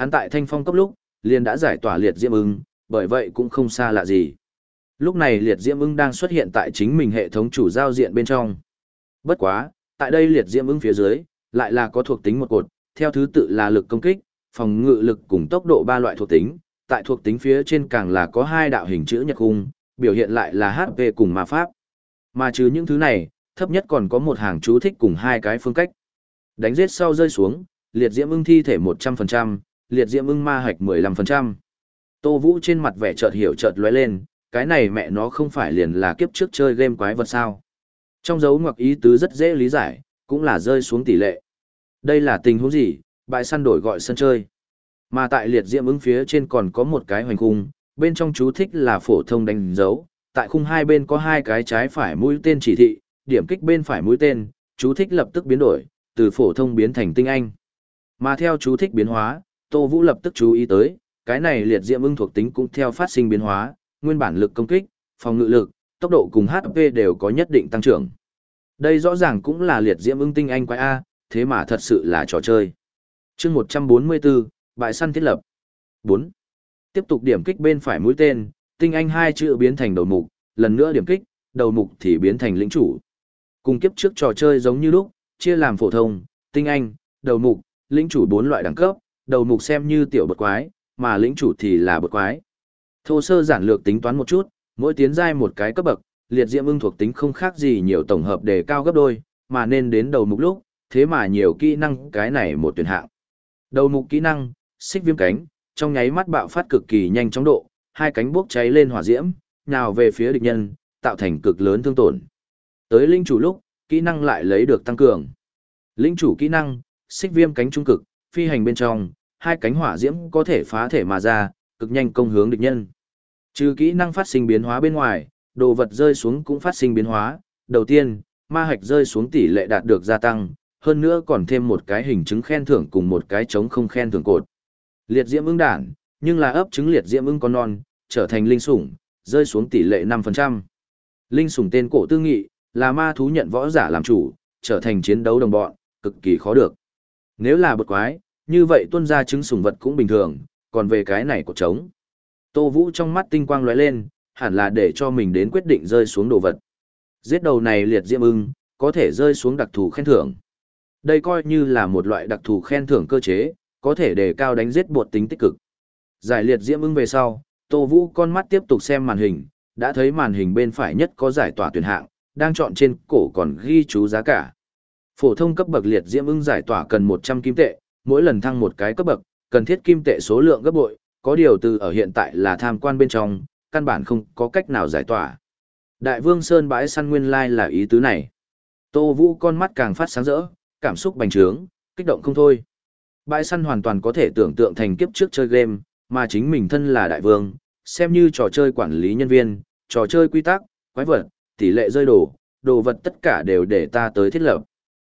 hắn tại thanh phong cấp lúc, liền đã giải tỏa liệt diễm ưng, bởi vậy cũng không xa lạ gì. Lúc này liệt diễm ưng đang xuất hiện tại chính mình hệ thống chủ giao diện bên trong. Bất quá, tại đây liệt diễm ưng phía dưới, lại là có thuộc tính một cột, theo thứ tự là lực công kích, phòng ngự lực cùng tốc độ ba loại thuộc tính, tại thuộc tính phía trên càng là có hai đạo hình chữ nhật khung, biểu hiện lại là HP cùng ma pháp. Mà trừ những thứ này, thấp nhất còn có một hàng chú thích cùng hai cái phương cách. Đánh giết sau rơi xuống, liệt diễm ưng thi thể 100%, liệt diễm ưng ma hạch 15%. Tô Vũ trên mặt vẻ chợt hiểu chợt lóe lên, cái này mẹ nó không phải liền là kiếp trước chơi game quái vật sao. Trong dấu ngoặc ý tứ rất dễ lý giải, cũng là rơi xuống tỷ lệ. Đây là tình huống gì, bại săn đổi gọi sân chơi. Mà tại liệt diễm ứng phía trên còn có một cái hoành khung, bên trong chú thích là phổ thông đánh dấu, tại khung hai bên có hai cái trái phải mũi tên chỉ thị, điểm kích bên phải mũi tên, chú thích lập tức biến đổi, từ phổ thông biến thành tinh anh. Mà theo chú thích biến hóa, Tô Vũ lập tức chú ý tới, cái này liệt diễm ưng thuộc tính cũng theo phát sinh biến hóa, nguyên bản lực công kích, phòng ngự lực, tốc độ cùng HP đều có nhất định tăng trưởng. Đây rõ ràng cũng là liệt diễm ưng tinh anh quái A, thế mà thật sự là trò chơi. chương 144, bại săn thiết lập. 4. Tiếp tục điểm kích bên phải mũi tên, tinh anh hai chữ biến thành đầu mục, lần nữa điểm kích, đầu mục thì biến thành lĩnh chủ. Cùng kiếp trước trò chơi giống như lúc, chia làm phổ thông, tinh anh, đầu mục, lĩnh chủ bốn loại đẳng cấp, đầu mục xem như tiểu bột quái, mà lĩnh chủ thì là bột quái. Thô sơ giản lược tính toán một chút, mỗi tiến giai một cái cấp bậc, liệt diễm ưng thuộc tính không khác gì nhiều tổng hợp đề cao gấp đôi, mà nên đến đầu mục lúc, thế mà nhiều kỹ năng cái này một tuyển hạng. Đầu mục kỹ năng, xích viêm cánh, trong nháy mắt bạo phát cực kỳ nhanh chóng độ, hai cánh bốc cháy lên hỏa diễm, nào về phía địch nhân, tạo thành cực lớn thương tổn. Tới linh chủ lúc, kỹ năng lại lấy được tăng cường. Linh chủ kỹ năng, xích viêm cánh trung cực, phi hành bên trong, hai cánh hỏa diễm có thể phá thể mà ra, cực nhanh công hướng địch nhân. Trừ kỹ năng phát sinh biến hóa bên ngoài, đồ vật rơi xuống cũng phát sinh biến hóa. Đầu tiên, ma hạch rơi xuống tỷ lệ đạt được gia tăng, hơn nữa còn thêm một cái hình chứng khen thưởng cùng một cái chống không khen thưởng cột. Liệt diễm ưng đản, nhưng là ấp trứng liệt diễm ưng con non, trở thành linh sủng, rơi xuống tỷ lệ 5%. Linh sủng tên cổ tư nghị, là ma thú nhận võ giả làm chủ, trở thành chiến đấu đồng bọn, cực kỳ khó được. Nếu là bột quái, như vậy tuân ra trứng sủng vật cũng bình thường, còn về cái này của trống. Tô Vũ trong mắt tinh quang lóe lên, hẳn là để cho mình đến quyết định rơi xuống đồ vật. Giết đầu này liệt diễm ưng, có thể rơi xuống đặc thù khen thưởng. Đây coi như là một loại đặc thù khen thưởng cơ chế, có thể đề cao đánh giết bột tính tích cực. Giải liệt diễm ưng về sau, Tô Vũ con mắt tiếp tục xem màn hình, đã thấy màn hình bên phải nhất có giải tỏa tuyển hạng, đang chọn trên cổ còn ghi chú giá cả. Phổ thông cấp bậc liệt diễm ưng giải tỏa cần 100 kim tệ, mỗi lần thăng một cái cấp bậc, cần thiết kim tệ số lượng gấp bội, có điều từ ở hiện tại là tham quan bên trong, căn bản không có cách nào giải tỏa. Đại Vương Sơn bãi săn nguyên lai là ý tứ này. Tô Vũ con mắt càng phát sáng rỡ, cảm xúc bành trướng, kích động không thôi. Bãi săn hoàn toàn có thể tưởng tượng thành kiếp trước chơi game, mà chính mình thân là đại vương, xem như trò chơi quản lý nhân viên, trò chơi quy tắc, quái vật, tỷ lệ rơi đồ, đồ vật tất cả đều để ta tới thiết lập.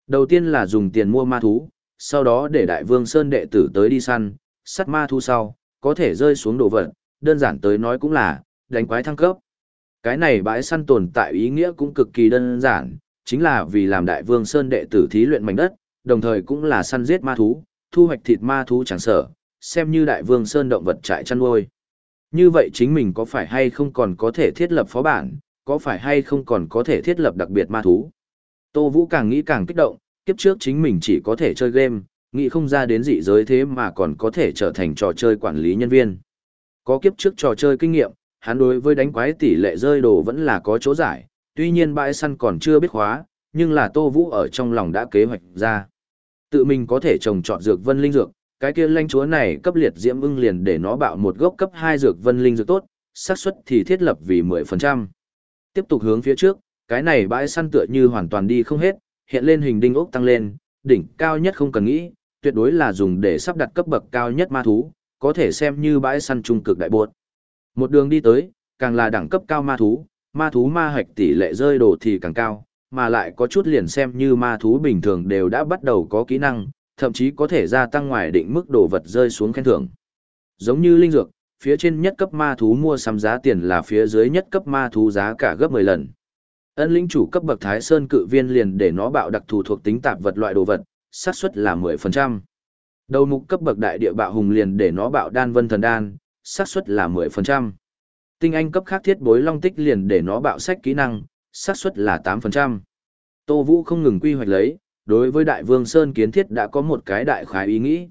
Đầu tiên là dùng tiền mua ma thú, sau đó để đại vương Sơn đệ tử tới đi săn, sắt ma thú sau, có thể rơi xuống đồ vật, đơn giản tới nói cũng là, đánh quái thăng cấp. Cái này bãi săn tồn tại ý nghĩa cũng cực kỳ đơn giản, chính là vì làm đại vương Sơn đệ tử thí luyện mảnh đất, đồng thời cũng là săn giết ma thú, thu hoạch thịt ma thú chẳng sở, xem như đại vương Sơn động vật trại chăn nuôi. Như vậy chính mình có phải hay không còn có thể thiết lập phó bản, có phải hay không còn có thể thiết lập đặc biệt ma thú. Tô Vũ càng nghĩ càng kích động, kiếp trước chính mình chỉ có thể chơi game, nghĩ không ra đến dị giới thế mà còn có thể trở thành trò chơi quản lý nhân viên. Có kiếp trước trò chơi kinh nghiệm, hắn đối với đánh quái tỷ lệ rơi đồ vẫn là có chỗ giải, tuy nhiên bãi săn còn chưa biết khóa, nhưng là Tô Vũ ở trong lòng đã kế hoạch ra. Tự mình có thể trồng trọt dược vân linh dược, cái kia lanh chúa này cấp liệt diễm ưng liền để nó bạo một gốc cấp 2 dược vân linh dược tốt, xác suất thì thiết lập vì 10%. Tiếp tục hướng phía trước, cái này bãi săn tựa như hoàn toàn đi không hết, hiện lên hình đinh ốc tăng lên, đỉnh cao nhất không cần nghĩ, tuyệt đối là dùng để sắp đặt cấp bậc cao nhất ma thú, có thể xem như bãi săn trung cực đại buột. Một đường đi tới, càng là đẳng cấp cao ma thú, ma thú ma hạch tỷ lệ rơi đồ thì càng cao, mà lại có chút liền xem như ma thú bình thường đều đã bắt đầu có kỹ năng, thậm chí có thể gia tăng ngoài định mức đồ vật rơi xuống khen thưởng. Giống như linh dược, phía trên nhất cấp ma thú mua sắm giá tiền là phía dưới nhất cấp ma thú giá cả gấp 10 lần. Ân linh chủ cấp bậc Thái Sơn cự viên liền để nó bạo đặc thù thuộc tính tạp vật loại đồ vật, xác suất là 10%. Đầu mục cấp bậc đại địa bạo hùng liền để nó bạo đan vân thần đan, xác suất là 10%. Tinh anh cấp khác thiết bối long tích liền để nó bạo sách kỹ năng, xác suất là 8%. Tô Vũ không ngừng quy hoạch lấy, đối với Đại Vương Sơn kiến thiết đã có một cái đại khái ý nghĩ.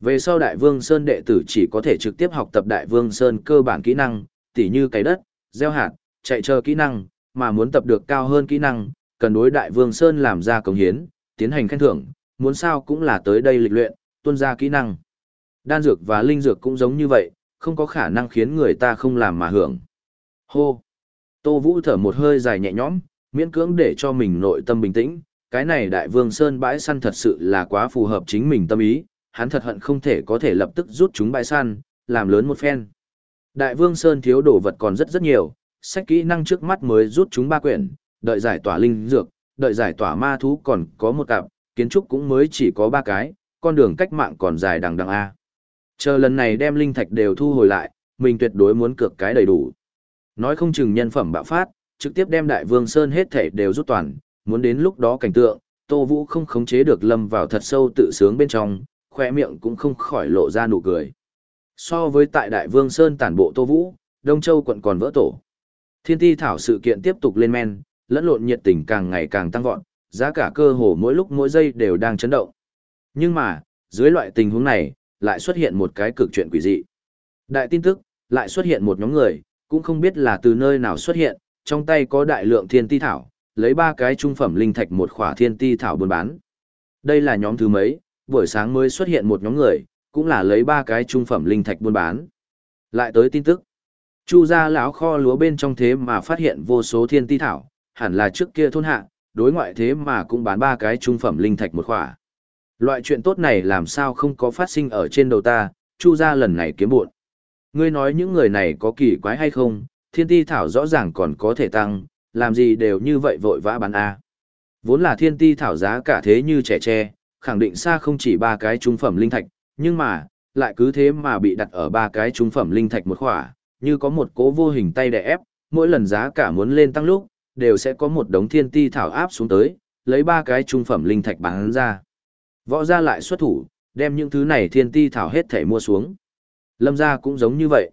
Về sau Đại Vương Sơn đệ tử chỉ có thể trực tiếp học tập Đại Vương Sơn cơ bản kỹ năng, tỉ như cày đất, gieo hạt, chạy chờ kỹ năng, mà muốn tập được cao hơn kỹ năng, cần đối Đại Vương Sơn làm ra cống hiến, tiến hành khen thưởng, muốn sao cũng là tới đây lịch luyện, tuân ra kỹ năng. Đan dược và linh dược cũng giống như vậy, không có khả năng khiến người ta không làm mà hưởng. Hô! Tô Vũ thở một hơi dài nhẹ nhõm, miễn cưỡng để cho mình nội tâm bình tĩnh, cái này đại vương sơn bãi săn thật sự là quá phù hợp chính mình tâm ý, hắn thật hận không thể có thể lập tức rút chúng bãi săn, làm lớn một phen. Đại vương sơn thiếu đồ vật còn rất rất nhiều, sách kỹ năng trước mắt mới rút chúng ba quyển, đợi giải tỏa linh dược, đợi giải tỏa ma thú còn có một cặp, kiến trúc cũng mới chỉ có ba cái, con đường cách mạng còn dài đằng đằng A. Chờ lần này đem linh thạch đều thu hồi lại, mình tuyệt đối muốn cược cái đầy đủ. Nói không chừng nhân phẩm bạo phát, trực tiếp đem đại vương sơn hết thể đều rút toàn, muốn đến lúc đó cảnh tượng, Tô Vũ không khống chế được lâm vào thật sâu tự sướng bên trong, khoe miệng cũng không khỏi lộ ra nụ cười. So với tại đại vương sơn tản bộ Tô Vũ, Đông Châu quận còn vỡ tổ. Thiên ti thảo sự kiện tiếp tục lên men, lẫn lộn nhiệt tình càng ngày càng tăng vọt, giá cả cơ hồ mỗi lúc mỗi giây đều đang chấn động. Nhưng mà, dưới loại tình huống này, lại xuất hiện một cái cực chuyện quỷ dị. Đại tin tức, lại xuất hiện một nhóm người, cũng không biết là từ nơi nào xuất hiện, trong tay có đại lượng thiên ti thảo, lấy ba cái trung phẩm linh thạch một khỏa thiên ti thảo buôn bán. Đây là nhóm thứ mấy, buổi sáng mới xuất hiện một nhóm người, cũng là lấy ba cái trung phẩm linh thạch buôn bán. Lại tới tin tức. Chu gia lão kho lúa bên trong thế mà phát hiện vô số thiên ti thảo, hẳn là trước kia thôn hạ, đối ngoại thế mà cũng bán ba cái trung phẩm linh thạch một khỏa. Loại chuyện tốt này làm sao không có phát sinh ở trên đầu ta, Chu gia lần này kiếm buồn. Ngươi nói những người này có kỳ quái hay không, thiên ti thảo rõ ràng còn có thể tăng, làm gì đều như vậy vội vã bán A. Vốn là thiên ti thảo giá cả thế như trẻ tre, khẳng định xa không chỉ ba cái trung phẩm linh thạch, nhưng mà, lại cứ thế mà bị đặt ở ba cái trung phẩm linh thạch một khỏa, như có một cố vô hình tay đè ép, mỗi lần giá cả muốn lên tăng lúc, đều sẽ có một đống thiên ti thảo áp xuống tới, lấy ba cái trung phẩm linh thạch bán ra. Võ gia lại xuất thủ, đem những thứ này thiên ti thảo hết thể mua xuống. Lâm gia cũng giống như vậy.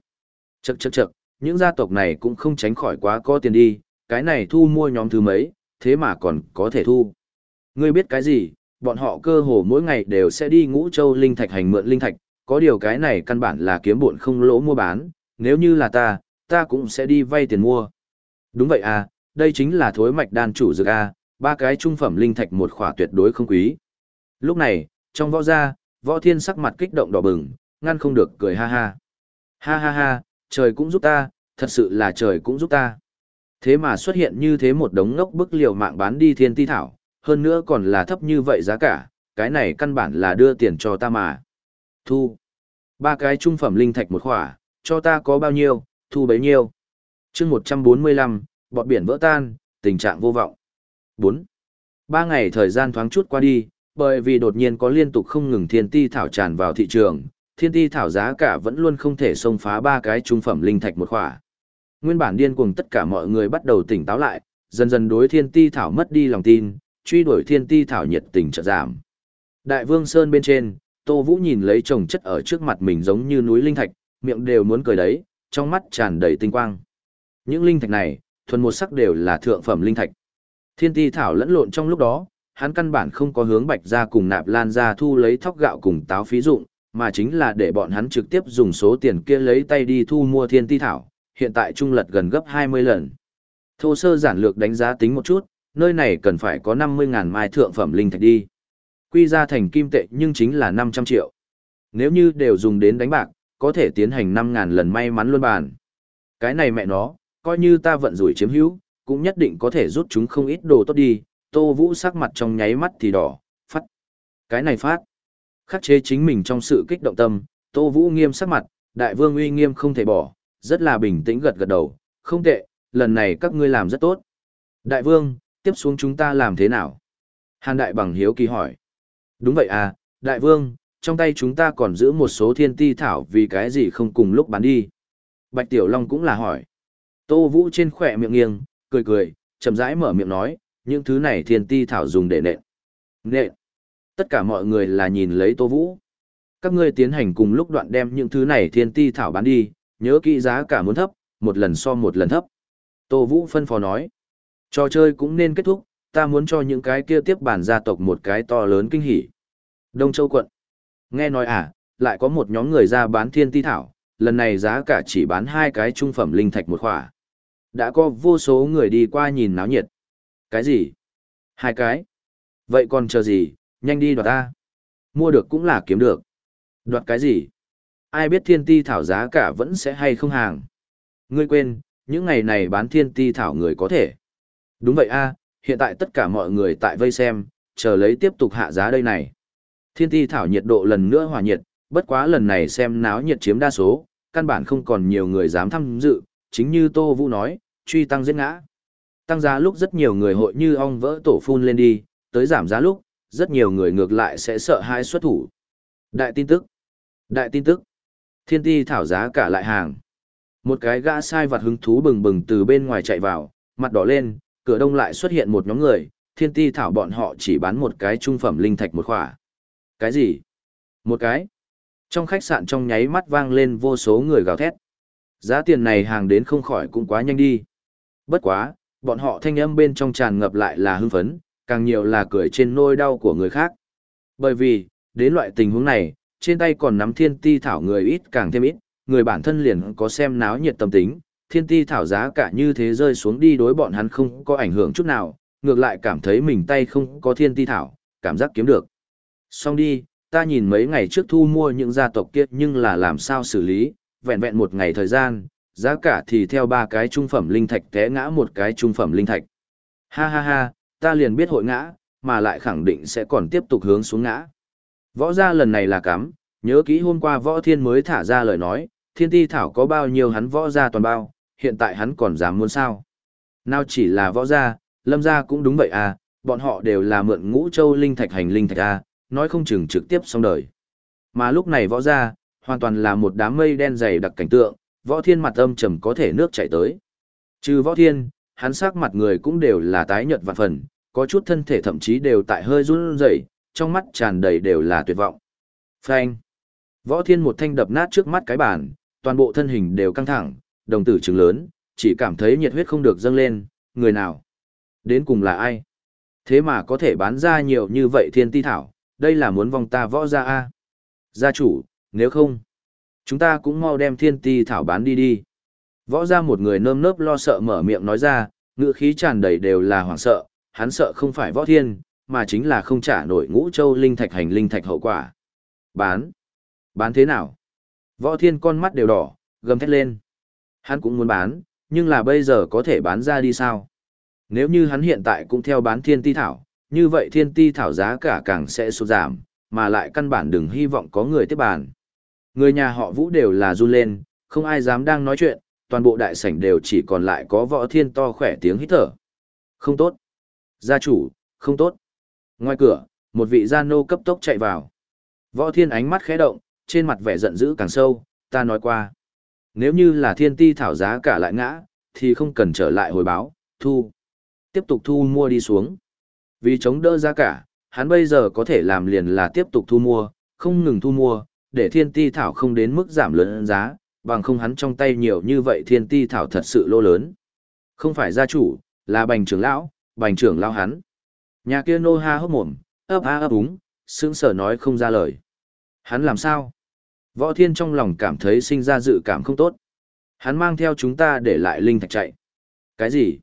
Chậc chậc chậc, những gia tộc này cũng không tránh khỏi quá có tiền đi, cái này thu mua nhóm thứ mấy, thế mà còn có thể thu. Ngươi biết cái gì, bọn họ cơ hồ mỗi ngày đều sẽ đi ngũ châu linh thạch hành mượn linh thạch, có điều cái này căn bản là kiếm bộn không lỗ mua bán, nếu như là ta, ta cũng sẽ đi vay tiền mua. Đúng vậy à, đây chính là thối mạch đan chủ dược a, ba cái trung phẩm linh thạch một khỏa tuyệt đối không quý. Lúc này, trong võ gia, võ thiên sắc mặt kích động đỏ bừng, ngăn không được cười ha ha. Ha ha ha, trời cũng giúp ta, thật sự là trời cũng giúp ta. Thế mà xuất hiện như thế một đống ngốc bức liều mạng bán đi thiên ti thảo, hơn nữa còn là thấp như vậy giá cả, cái này căn bản là đưa tiền cho ta mà. Thu. Ba cái trung phẩm linh thạch một khỏa, cho ta có bao nhiêu, thu bấy nhiêu. chương 145, bọt biển vỡ tan, tình trạng vô vọng. 4. Ba ngày thời gian thoáng chút qua đi, bởi vì đột nhiên có liên tục không ngừng thiên ti thảo tràn vào thị trường, thiên ti thảo giá cả vẫn luôn không thể xông phá ba cái trung phẩm linh thạch một khỏa. Nguyên bản điên cuồng tất cả mọi người bắt đầu tỉnh táo lại, dần dần đối thiên ti thảo mất đi lòng tin, truy đuổi thiên ti thảo nhiệt tình chợt giảm. Đại vương Sơn bên trên, Tô Vũ nhìn lấy chồng chất ở trước mặt mình giống như núi linh thạch, miệng đều muốn cười đấy, trong mắt tràn đầy tinh quang. Những linh thạch này, thuần một sắc đều là thượng phẩm linh thạch. Thiên ti thảo lẫn lộn trong lúc đó, hắn căn bản không có hướng bạch ra cùng nạp lan ra thu lấy thóc gạo cùng táo phí dụng, mà chính là để bọn hắn trực tiếp dùng số tiền kia lấy tay đi thu mua thiên ti thảo, hiện tại trung lật gần gấp 20 lần. Thô sơ giản lược đánh giá tính một chút, nơi này cần phải có 50.000 mai thượng phẩm linh thạch đi. Quy ra thành kim tệ nhưng chính là 500 triệu. Nếu như đều dùng đến đánh bạc, có thể tiến hành 5.000 lần may mắn luôn bàn. Cái này mẹ nó, coi như ta vận rủi chiếm hữu, cũng nhất định có thể rút chúng không ít đồ tốt đi. Tô Vũ sắc mặt trong nháy mắt thì đỏ, phát. Cái này phát. Khắc chế chính mình trong sự kích động tâm, Tô Vũ nghiêm sắc mặt, đại vương uy nghiêm không thể bỏ, rất là bình tĩnh gật gật đầu, không tệ, lần này các ngươi làm rất tốt. Đại vương, tiếp xuống chúng ta làm thế nào? Hàn đại bằng hiếu kỳ hỏi. Đúng vậy à, đại vương, trong tay chúng ta còn giữ một số thiên ti thảo vì cái gì không cùng lúc bán đi. Bạch Tiểu Long cũng là hỏi. Tô Vũ trên khỏe miệng nghiêng, cười cười, chậm rãi mở miệng nói, những thứ này thiên ti thảo dùng để nện. Nện. Tất cả mọi người là nhìn lấy Tô Vũ. Các ngươi tiến hành cùng lúc đoạn đem những thứ này thiên ti thảo bán đi, nhớ kỹ giá cả muốn thấp, một lần so một lần thấp. Tô Vũ phân phó nói, trò chơi cũng nên kết thúc, ta muốn cho những cái kia tiếp bản gia tộc một cái to lớn kinh hỉ. Đông Châu quận. Nghe nói à, lại có một nhóm người ra bán thiên ti thảo, lần này giá cả chỉ bán hai cái trung phẩm linh thạch một khỏa. Đã có vô số người đi qua nhìn náo nhiệt. Cái gì? Hai cái? Vậy còn chờ gì, nhanh đi đoạt ta. Mua được cũng là kiếm được. Đoạt cái gì? Ai biết thiên ti thảo giá cả vẫn sẽ hay không hàng. Ngươi quên, những ngày này bán thiên ti thảo người có thể. Đúng vậy a, hiện tại tất cả mọi người tại vây xem, chờ lấy tiếp tục hạ giá đây này. Thiên ti thảo nhiệt độ lần nữa hòa nhiệt, bất quá lần này xem náo nhiệt chiếm đa số, căn bản không còn nhiều người dám tham dự, chính như Tô Vũ nói, truy tăng giết ngã. Tăng giá lúc rất nhiều người hội như ong vỡ tổ phun lên đi, tới giảm giá lúc, rất nhiều người ngược lại sẽ sợ hai xuất thủ. Đại tin tức. Đại tin tức. Thiên ti thảo giá cả lại hàng. Một cái gã sai vặt hứng thú bừng bừng từ bên ngoài chạy vào, mặt đỏ lên, cửa đông lại xuất hiện một nhóm người, thiên ti thảo bọn họ chỉ bán một cái trung phẩm linh thạch một khỏa. Cái gì? Một cái? Trong khách sạn trong nháy mắt vang lên vô số người gào thét. Giá tiền này hàng đến không khỏi cũng quá nhanh đi. Bất quá, bọn họ thanh âm bên trong tràn ngập lại là hưng phấn, càng nhiều là cười trên nôi đau của người khác. Bởi vì, đến loại tình huống này, trên tay còn nắm thiên ti thảo người ít càng thêm ít, người bản thân liền có xem náo nhiệt tâm tính, thiên ti thảo giá cả như thế rơi xuống đi đối bọn hắn không có ảnh hưởng chút nào, ngược lại cảm thấy mình tay không có thiên ti thảo, cảm giác kiếm được. Xong đi, ta nhìn mấy ngày trước thu mua những gia tộc kia nhưng là làm sao xử lý, vẹn vẹn một ngày thời gian, giá cả thì theo ba cái trung phẩm linh thạch té ngã một cái trung phẩm linh thạch. Ha ha ha, ta liền biết hội ngã, mà lại khẳng định sẽ còn tiếp tục hướng xuống ngã. Võ gia lần này là cắm, nhớ kỹ hôm qua võ thiên mới thả ra lời nói, thiên ti thảo có bao nhiêu hắn võ gia toàn bao, hiện tại hắn còn dám muốn sao. Nào chỉ là võ gia, lâm gia cũng đúng vậy à, bọn họ đều là mượn ngũ châu linh thạch hành linh thạch à, nói không chừng trực tiếp xong đời. Mà lúc này võ gia, hoàn toàn là một đám mây đen dày đặc cảnh tượng, võ thiên mặt âm trầm có thể nước chảy tới. Trừ võ thiên, hắn sắc mặt người cũng đều là tái nhợt vạn phần, có chút thân thể thậm chí đều tại hơi run rẩy, trong mắt tràn đầy đều là tuyệt vọng. Phanh. Võ thiên một thanh đập nát trước mắt cái bàn, toàn bộ thân hình đều căng thẳng, đồng tử trừng lớn, chỉ cảm thấy nhiệt huyết không được dâng lên, người nào? Đến cùng là ai? Thế mà có thể bán ra nhiều như vậy thiên ti thảo, đây là muốn vòng ta võ ra a Gia chủ, nếu không, chúng ta cũng mau đem thiên ti thảo bán đi đi. Võ ra một người nơm nớp lo sợ mở miệng nói ra, ngữ khí tràn đầy đều là hoảng sợ, hắn sợ không phải võ thiên, mà chính là không trả nổi ngũ châu linh thạch hành linh thạch hậu quả. Bán? Bán thế nào? Võ thiên con mắt đều đỏ, gầm thét lên. Hắn cũng muốn bán, nhưng là bây giờ có thể bán ra đi sao? Nếu như hắn hiện tại cũng theo bán thiên ti thảo, như vậy thiên ti thảo giá cả càng sẽ sụt giảm, mà lại căn bản đừng hy vọng có người tiếp bàn. Người nhà họ Vũ đều là run lên, không ai dám đang nói chuyện, toàn bộ đại sảnh đều chỉ còn lại có võ thiên to khỏe tiếng hít thở. Không tốt. Gia chủ, không tốt. Ngoài cửa, một vị gia nô cấp tốc chạy vào. Võ thiên ánh mắt khẽ động, trên mặt vẻ giận dữ càng sâu, ta nói qua. Nếu như là thiên ti thảo giá cả lại ngã, thì không cần trở lại hồi báo, thu. Tiếp tục thu mua đi xuống. Vì chống đỡ giá cả, hắn bây giờ có thể làm liền là tiếp tục thu mua, không ngừng thu mua, để thiên ti thảo không đến mức giảm lớn giá, bằng không hắn trong tay nhiều như vậy thiên ti thảo thật sự lô lớn. Không phải gia chủ, là bành trưởng lão, bành trưởng lão hắn. Nhà kia nô ha hốc mồm, ấp a ấp úng, sững sờ nói không ra lời. Hắn làm sao? Võ thiên trong lòng cảm thấy sinh ra dự cảm không tốt. Hắn mang theo chúng ta để lại linh thạch chạy. Cái gì?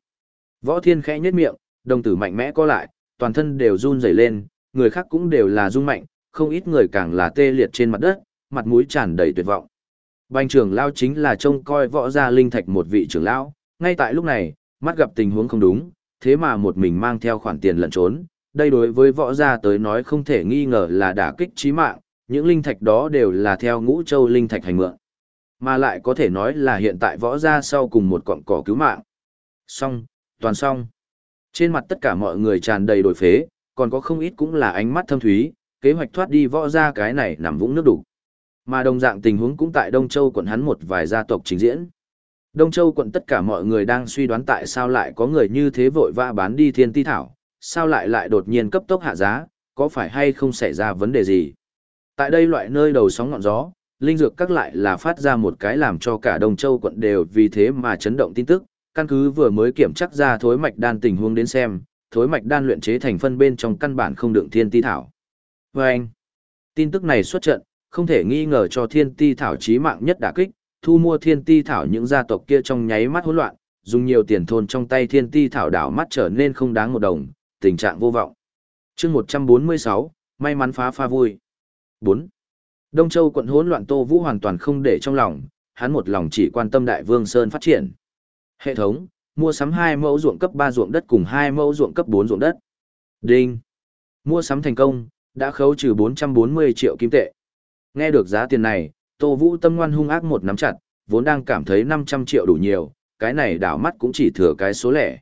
Võ thiên khẽ nhếch miệng, đồng tử mạnh mẽ co lại, toàn thân đều run rẩy lên, người khác cũng đều là run mạnh, không ít người càng là tê liệt trên mặt đất, mặt mũi tràn đầy tuyệt vọng. Bành trưởng lão chính là trông coi võ gia linh thạch một vị trưởng lão, ngay tại lúc này, mắt gặp tình huống không đúng, thế mà một mình mang theo khoản tiền lẩn trốn, đây đối với võ gia tới nói không thể nghi ngờ là đả kích chí mạng, những linh thạch đó đều là theo ngũ châu linh thạch hành mượn. Mà lại có thể nói là hiện tại võ gia sau cùng một cọng cỏ cứu mạng. Xong, toàn xong. Trên mặt tất cả mọi người tràn đầy đổi phế, còn có không ít cũng là ánh mắt thâm thúy, kế hoạch thoát đi võ ra cái này nằm vũng nước đủ. Mà đồng dạng tình huống cũng tại Đông Châu quận hắn một vài gia tộc trình diễn. Đông Châu quận tất cả mọi người đang suy đoán tại sao lại có người như thế vội vã bán đi thiên ti thảo, sao lại lại đột nhiên cấp tốc hạ giá, có phải hay không xảy ra vấn đề gì. Tại đây loại nơi đầu sóng ngọn gió, linh dược các lại là phát ra một cái làm cho cả Đông Châu quận đều vì thế mà chấn động tin tức, căn cứ vừa mới kiểm chắc ra thối mạch đan tình huống đến xem, thối mạch đan luyện chế thành phân bên trong căn bản không đựng thiên ti thảo. Và anh, tin tức này xuất trận, không thể nghi ngờ cho thiên ti thảo chí mạng nhất đả kích, thu mua thiên ti thảo những gia tộc kia trong nháy mắt hỗn loạn, dùng nhiều tiền thôn trong tay thiên ti thảo đảo mắt trở nên không đáng một đồng, tình trạng vô vọng. chương 146, may mắn phá pha vui. 4. Đông Châu quận hỗn loạn Tô Vũ hoàn toàn không để trong lòng, hắn một lòng chỉ quan tâm Đại Vương Sơn phát triển. Hệ thống, mua sắm 2 mẫu ruộng cấp 3 ruộng đất cùng 2 mẫu ruộng cấp 4 ruộng đất. Đinh. Mua sắm thành công, đã khấu trừ 440 triệu kim tệ. Nghe được giá tiền này, Tô Vũ tâm ngoan hung ác một nắm chặt, vốn đang cảm thấy 500 triệu đủ nhiều, cái này đảo mắt cũng chỉ thừa cái số lẻ.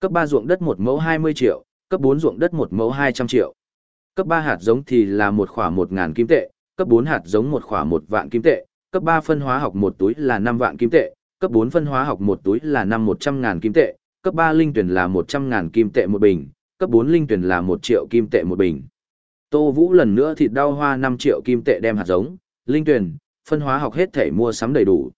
Cấp 3 ruộng đất một mẫu 20 triệu, cấp 4 ruộng đất một mẫu 200 triệu. Cấp 3 hạt giống thì là một khỏa 1000 kim tệ, cấp 4 hạt giống một khỏa 1 vạn kim tệ, cấp 3 phân hóa học một túi là 5 vạn kim tệ, cấp 4 phân hóa học một túi là năm 100 ngàn kim tệ, cấp 3 linh tuyển là 100 ngàn kim tệ một bình, cấp 4 linh tuyển là 1 triệu kim tệ một bình. Tô Vũ lần nữa thịt đau hoa 5 triệu kim tệ đem hạt giống, linh tuyển, phân hóa học hết thể mua sắm đầy đủ.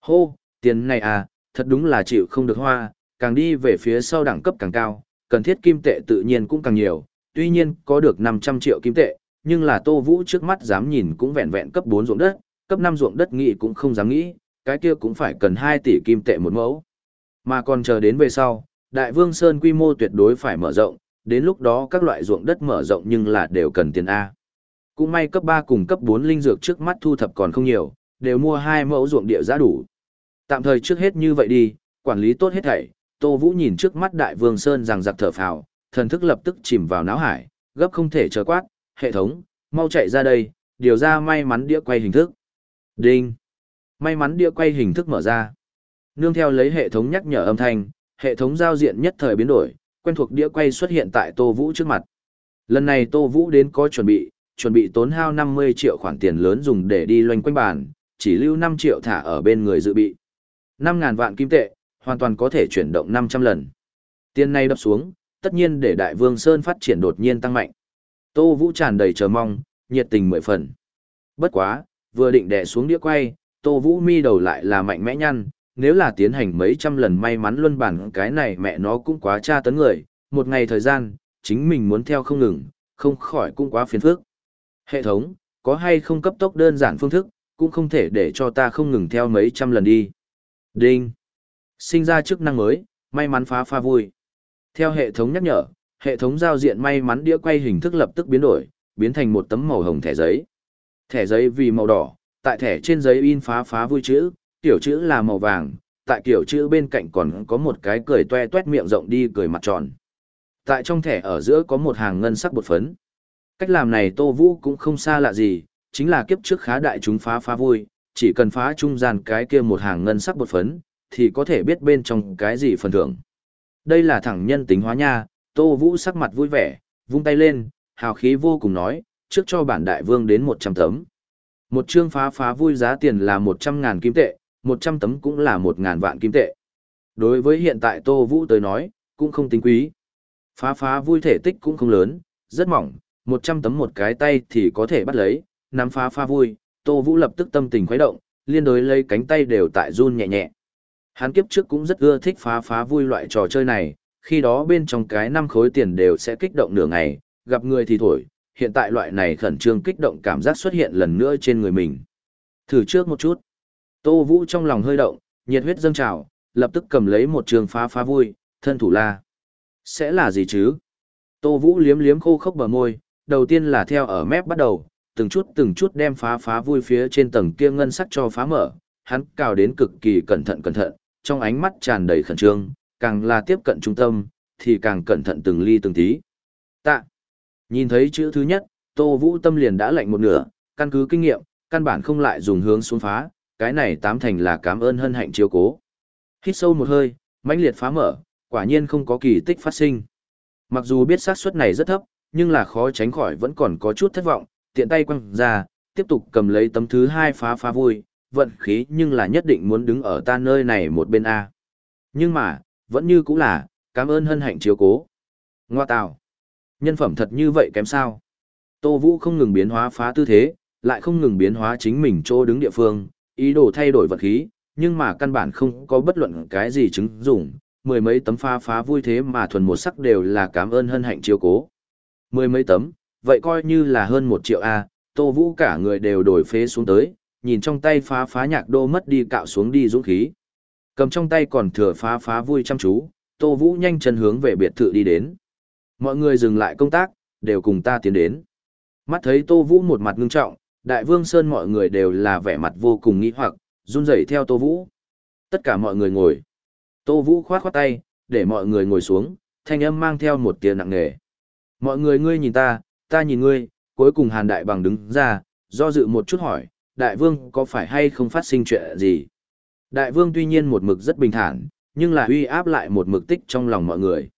Hô, tiền này à, thật đúng là chịu không được hoa, càng đi về phía sau đẳng cấp càng cao, cần thiết kim tệ tự nhiên cũng càng nhiều, tuy nhiên có được 500 triệu kim tệ, nhưng là Tô Vũ trước mắt dám nhìn cũng vẹn vẹn cấp 4 ruộng đất, cấp 5 ruộng đất nghị cũng không dám nghĩ, cái kia cũng phải cần 2 tỷ kim tệ một mẫu. Mà còn chờ đến về sau, Đại Vương Sơn quy mô tuyệt đối phải mở rộng, đến lúc đó các loại ruộng đất mở rộng nhưng là đều cần tiền A. Cũng may cấp 3 cùng cấp 4 linh dược trước mắt thu thập còn không nhiều, đều mua hai mẫu ruộng địa giá đủ. Tạm thời trước hết như vậy đi, quản lý tốt hết thảy, Tô Vũ nhìn trước mắt Đại Vương Sơn rằng giặc thở phào, thần thức lập tức chìm vào náo hải, gấp không thể chờ quát, hệ thống, mau chạy ra đây, điều ra may mắn đĩa quay hình thức. Đinh. May mắn đĩa quay hình thức mở ra. Nương theo lấy hệ thống nhắc nhở âm thanh, hệ thống giao diện nhất thời biến đổi, quen thuộc đĩa quay xuất hiện tại Tô Vũ trước mặt. Lần này Tô Vũ đến có chuẩn bị, chuẩn bị tốn hao 50 triệu khoản tiền lớn dùng để đi loanh quanh bàn, chỉ lưu 5 triệu thả ở bên người dự bị. 5.000 vạn kim tệ, hoàn toàn có thể chuyển động 500 lần. Tiền này đập xuống, tất nhiên để Đại Vương Sơn phát triển đột nhiên tăng mạnh. Tô Vũ tràn đầy chờ mong, nhiệt tình mười phần. Bất quá, vừa định đè xuống đĩa quay, Tô Vũ mi đầu lại là mạnh mẽ nhăn, nếu là tiến hành mấy trăm lần may mắn luân bản cái này mẹ nó cũng quá tra tấn người, một ngày thời gian, chính mình muốn theo không ngừng, không khỏi cũng quá phiền phức. Hệ thống, có hay không cấp tốc đơn giản phương thức, cũng không thể để cho ta không ngừng theo mấy trăm lần đi. Đinh. Sinh ra chức năng mới, may mắn phá pha vui. Theo hệ thống nhắc nhở, hệ thống giao diện may mắn đĩa quay hình thức lập tức biến đổi, biến thành một tấm màu hồng thẻ giấy. Thẻ giấy vì màu đỏ, tại thẻ trên giấy in phá phá vui chữ, tiểu chữ là màu vàng, tại kiểu chữ bên cạnh còn có một cái cười toe toét miệng rộng đi cười mặt tròn. Tại trong thẻ ở giữa có một hàng ngân sắc bột phấn. Cách làm này Tô Vũ cũng không xa lạ gì, chính là kiếp trước khá đại chúng phá phá vui, chỉ cần phá trung gian cái kia một hàng ngân sắc bột phấn, thì có thể biết bên trong cái gì phần thưởng. Đây là thẳng nhân tính hóa nha, Tô Vũ sắc mặt vui vẻ, vung tay lên, hào khí vô cùng nói, trước cho bản đại vương đến 100 tấm. Một chương phá phá vui giá tiền là 100.000 kim tệ, 100 tấm cũng là 1.000 vạn kim tệ. Đối với hiện tại Tô Vũ tới nói, cũng không tính quý. Phá phá vui thể tích cũng không lớn, rất mỏng, 100 tấm một cái tay thì có thể bắt lấy, nắm phá phá vui, Tô Vũ lập tức tâm tình khuấy động, liên đối lấy cánh tay đều tại run nhẹ nhẹ. Hắn kiếp trước cũng rất ưa thích phá phá vui loại trò chơi này, khi đó bên trong cái năm khối tiền đều sẽ kích động nửa ngày, gặp người thì thổi, hiện tại loại này khẩn trương kích động cảm giác xuất hiện lần nữa trên người mình. Thử trước một chút. Tô Vũ trong lòng hơi động, nhiệt huyết dâng trào, lập tức cầm lấy một trường phá phá vui, thân thủ la. Sẽ là gì chứ? Tô Vũ liếm liếm khô khốc bờ môi, đầu tiên là theo ở mép bắt đầu, từng chút từng chút đem phá phá vui phía trên tầng kia ngân sắc cho phá mở, hắn cào đến cực kỳ cẩn thận cẩn thận, trong ánh mắt tràn đầy khẩn trương, càng là tiếp cận trung tâm, thì càng cẩn thận từng ly từng tí. Nhìn thấy chữ thứ nhất, Tô Vũ tâm liền đã lạnh một nửa, căn cứ kinh nghiệm, căn bản không lại dùng hướng xuống phá, cái này tám thành là cảm ơn hân hạnh chiếu cố. Hít sâu một hơi, mãnh liệt phá mở, quả nhiên không có kỳ tích phát sinh. Mặc dù biết xác suất này rất thấp, nhưng là khó tránh khỏi vẫn còn có chút thất vọng, tiện tay quăng ra, tiếp tục cầm lấy tấm thứ hai phá phá vui, vận khí nhưng là nhất định muốn đứng ở ta nơi này một bên A. Nhưng mà, vẫn như cũng là, cảm ơn hân hạnh chiếu cố. Ngoa tạo. Nhân phẩm thật như vậy kém sao. Tô Vũ không ngừng biến hóa phá tư thế, lại không ngừng biến hóa chính mình chỗ đứng địa phương, ý đồ thay đổi vật khí, nhưng mà căn bản không có bất luận cái gì chứng dụng, mười mấy tấm phá phá vui thế mà thuần một sắc đều là cảm ơn hân hạnh chiếu cố. Mười mấy tấm, vậy coi như là hơn một triệu A, Tô Vũ cả người đều đổi phế xuống tới, nhìn trong tay phá phá nhạc đô mất đi cạo xuống đi dũng khí. Cầm trong tay còn thừa phá phá vui chăm chú, Tô Vũ nhanh chân hướng về biệt thự đi đến. Mọi người dừng lại công tác, đều cùng ta tiến đến. Mắt thấy Tô Vũ một mặt ngưng trọng, Đại Vương Sơn mọi người đều là vẻ mặt vô cùng nghĩ hoặc, run rẩy theo Tô Vũ. Tất cả mọi người ngồi. Tô Vũ khoát khoát tay, để mọi người ngồi xuống, thanh âm mang theo một tiền nặng nề. Mọi người ngươi nhìn ta, ta nhìn ngươi, cuối cùng Hàn Đại Bằng đứng ra, do dự một chút hỏi, Đại Vương có phải hay không phát sinh chuyện gì? Đại Vương tuy nhiên một mực rất bình thản, nhưng là uy áp lại một mực tích trong lòng mọi người.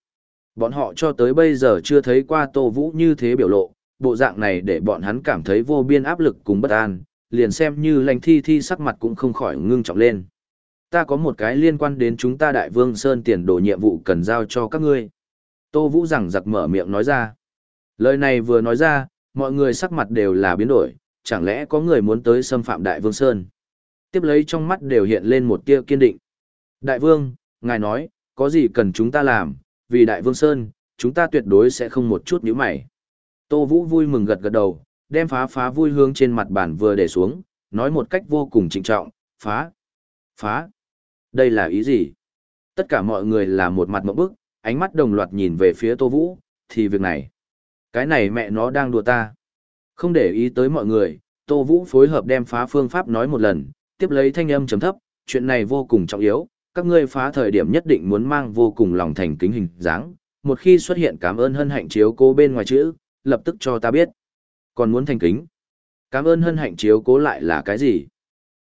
Bọn họ cho tới bây giờ chưa thấy qua Tô Vũ như thế biểu lộ, bộ dạng này để bọn hắn cảm thấy vô biên áp lực cùng bất an, liền xem như lãnh thi thi sắc mặt cũng không khỏi ngưng trọng lên. Ta có một cái liên quan đến chúng ta Đại Vương Sơn tiền đồ nhiệm vụ cần giao cho các ngươi. Tô Vũ rằng giặc mở miệng nói ra. Lời này vừa nói ra, mọi người sắc mặt đều là biến đổi, chẳng lẽ có người muốn tới xâm phạm Đại Vương Sơn. Tiếp lấy trong mắt đều hiện lên một tia kiên định. Đại Vương, ngài nói, có gì cần chúng ta làm, vì Đại Vương Sơn, chúng ta tuyệt đối sẽ không một chút nhíu mày. Tô Vũ vui mừng gật gật đầu, đem phá phá vui hướng trên mặt bàn vừa để xuống, nói một cách vô cùng trịnh trọng, phá, phá. Đây là ý gì? Tất cả mọi người là một mặt mộng bức, ánh mắt đồng loạt nhìn về phía Tô Vũ, thì việc này. Cái này mẹ nó đang đùa ta. Không để ý tới mọi người, Tô Vũ phối hợp đem phá phương pháp nói một lần, tiếp lấy thanh âm chấm thấp, chuyện này vô cùng trọng yếu, các ngươi phá thời điểm nhất định muốn mang vô cùng lòng thành kính hình dáng, một khi xuất hiện cảm ơn hân hạnh chiếu cố bên ngoài chữ, lập tức cho ta biết. Còn muốn thành kính. Cảm ơn hân hạnh chiếu cố lại là cái gì?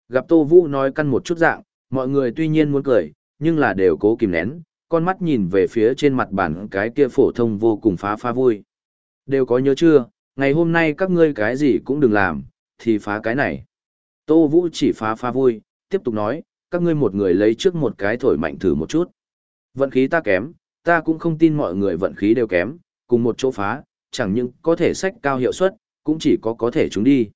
Gặp Tô Vũ nói căn một chút dạng, mọi người tuy nhiên muốn cười, nhưng là đều cố kìm nén, con mắt nhìn về phía trên mặt bản cái kia phổ thông vô cùng phá phá vui. Đều có nhớ chưa, ngày hôm nay các ngươi cái gì cũng đừng làm, thì phá cái này. Tô Vũ chỉ phá phá vui, tiếp tục nói, các ngươi một người lấy trước một cái thổi mạnh thử một chút. Vận khí ta kém, ta cũng không tin mọi người vận khí đều kém, cùng một chỗ phá, chẳng những có thể sách cao hiệu suất, cũng chỉ có có thể chúng đi.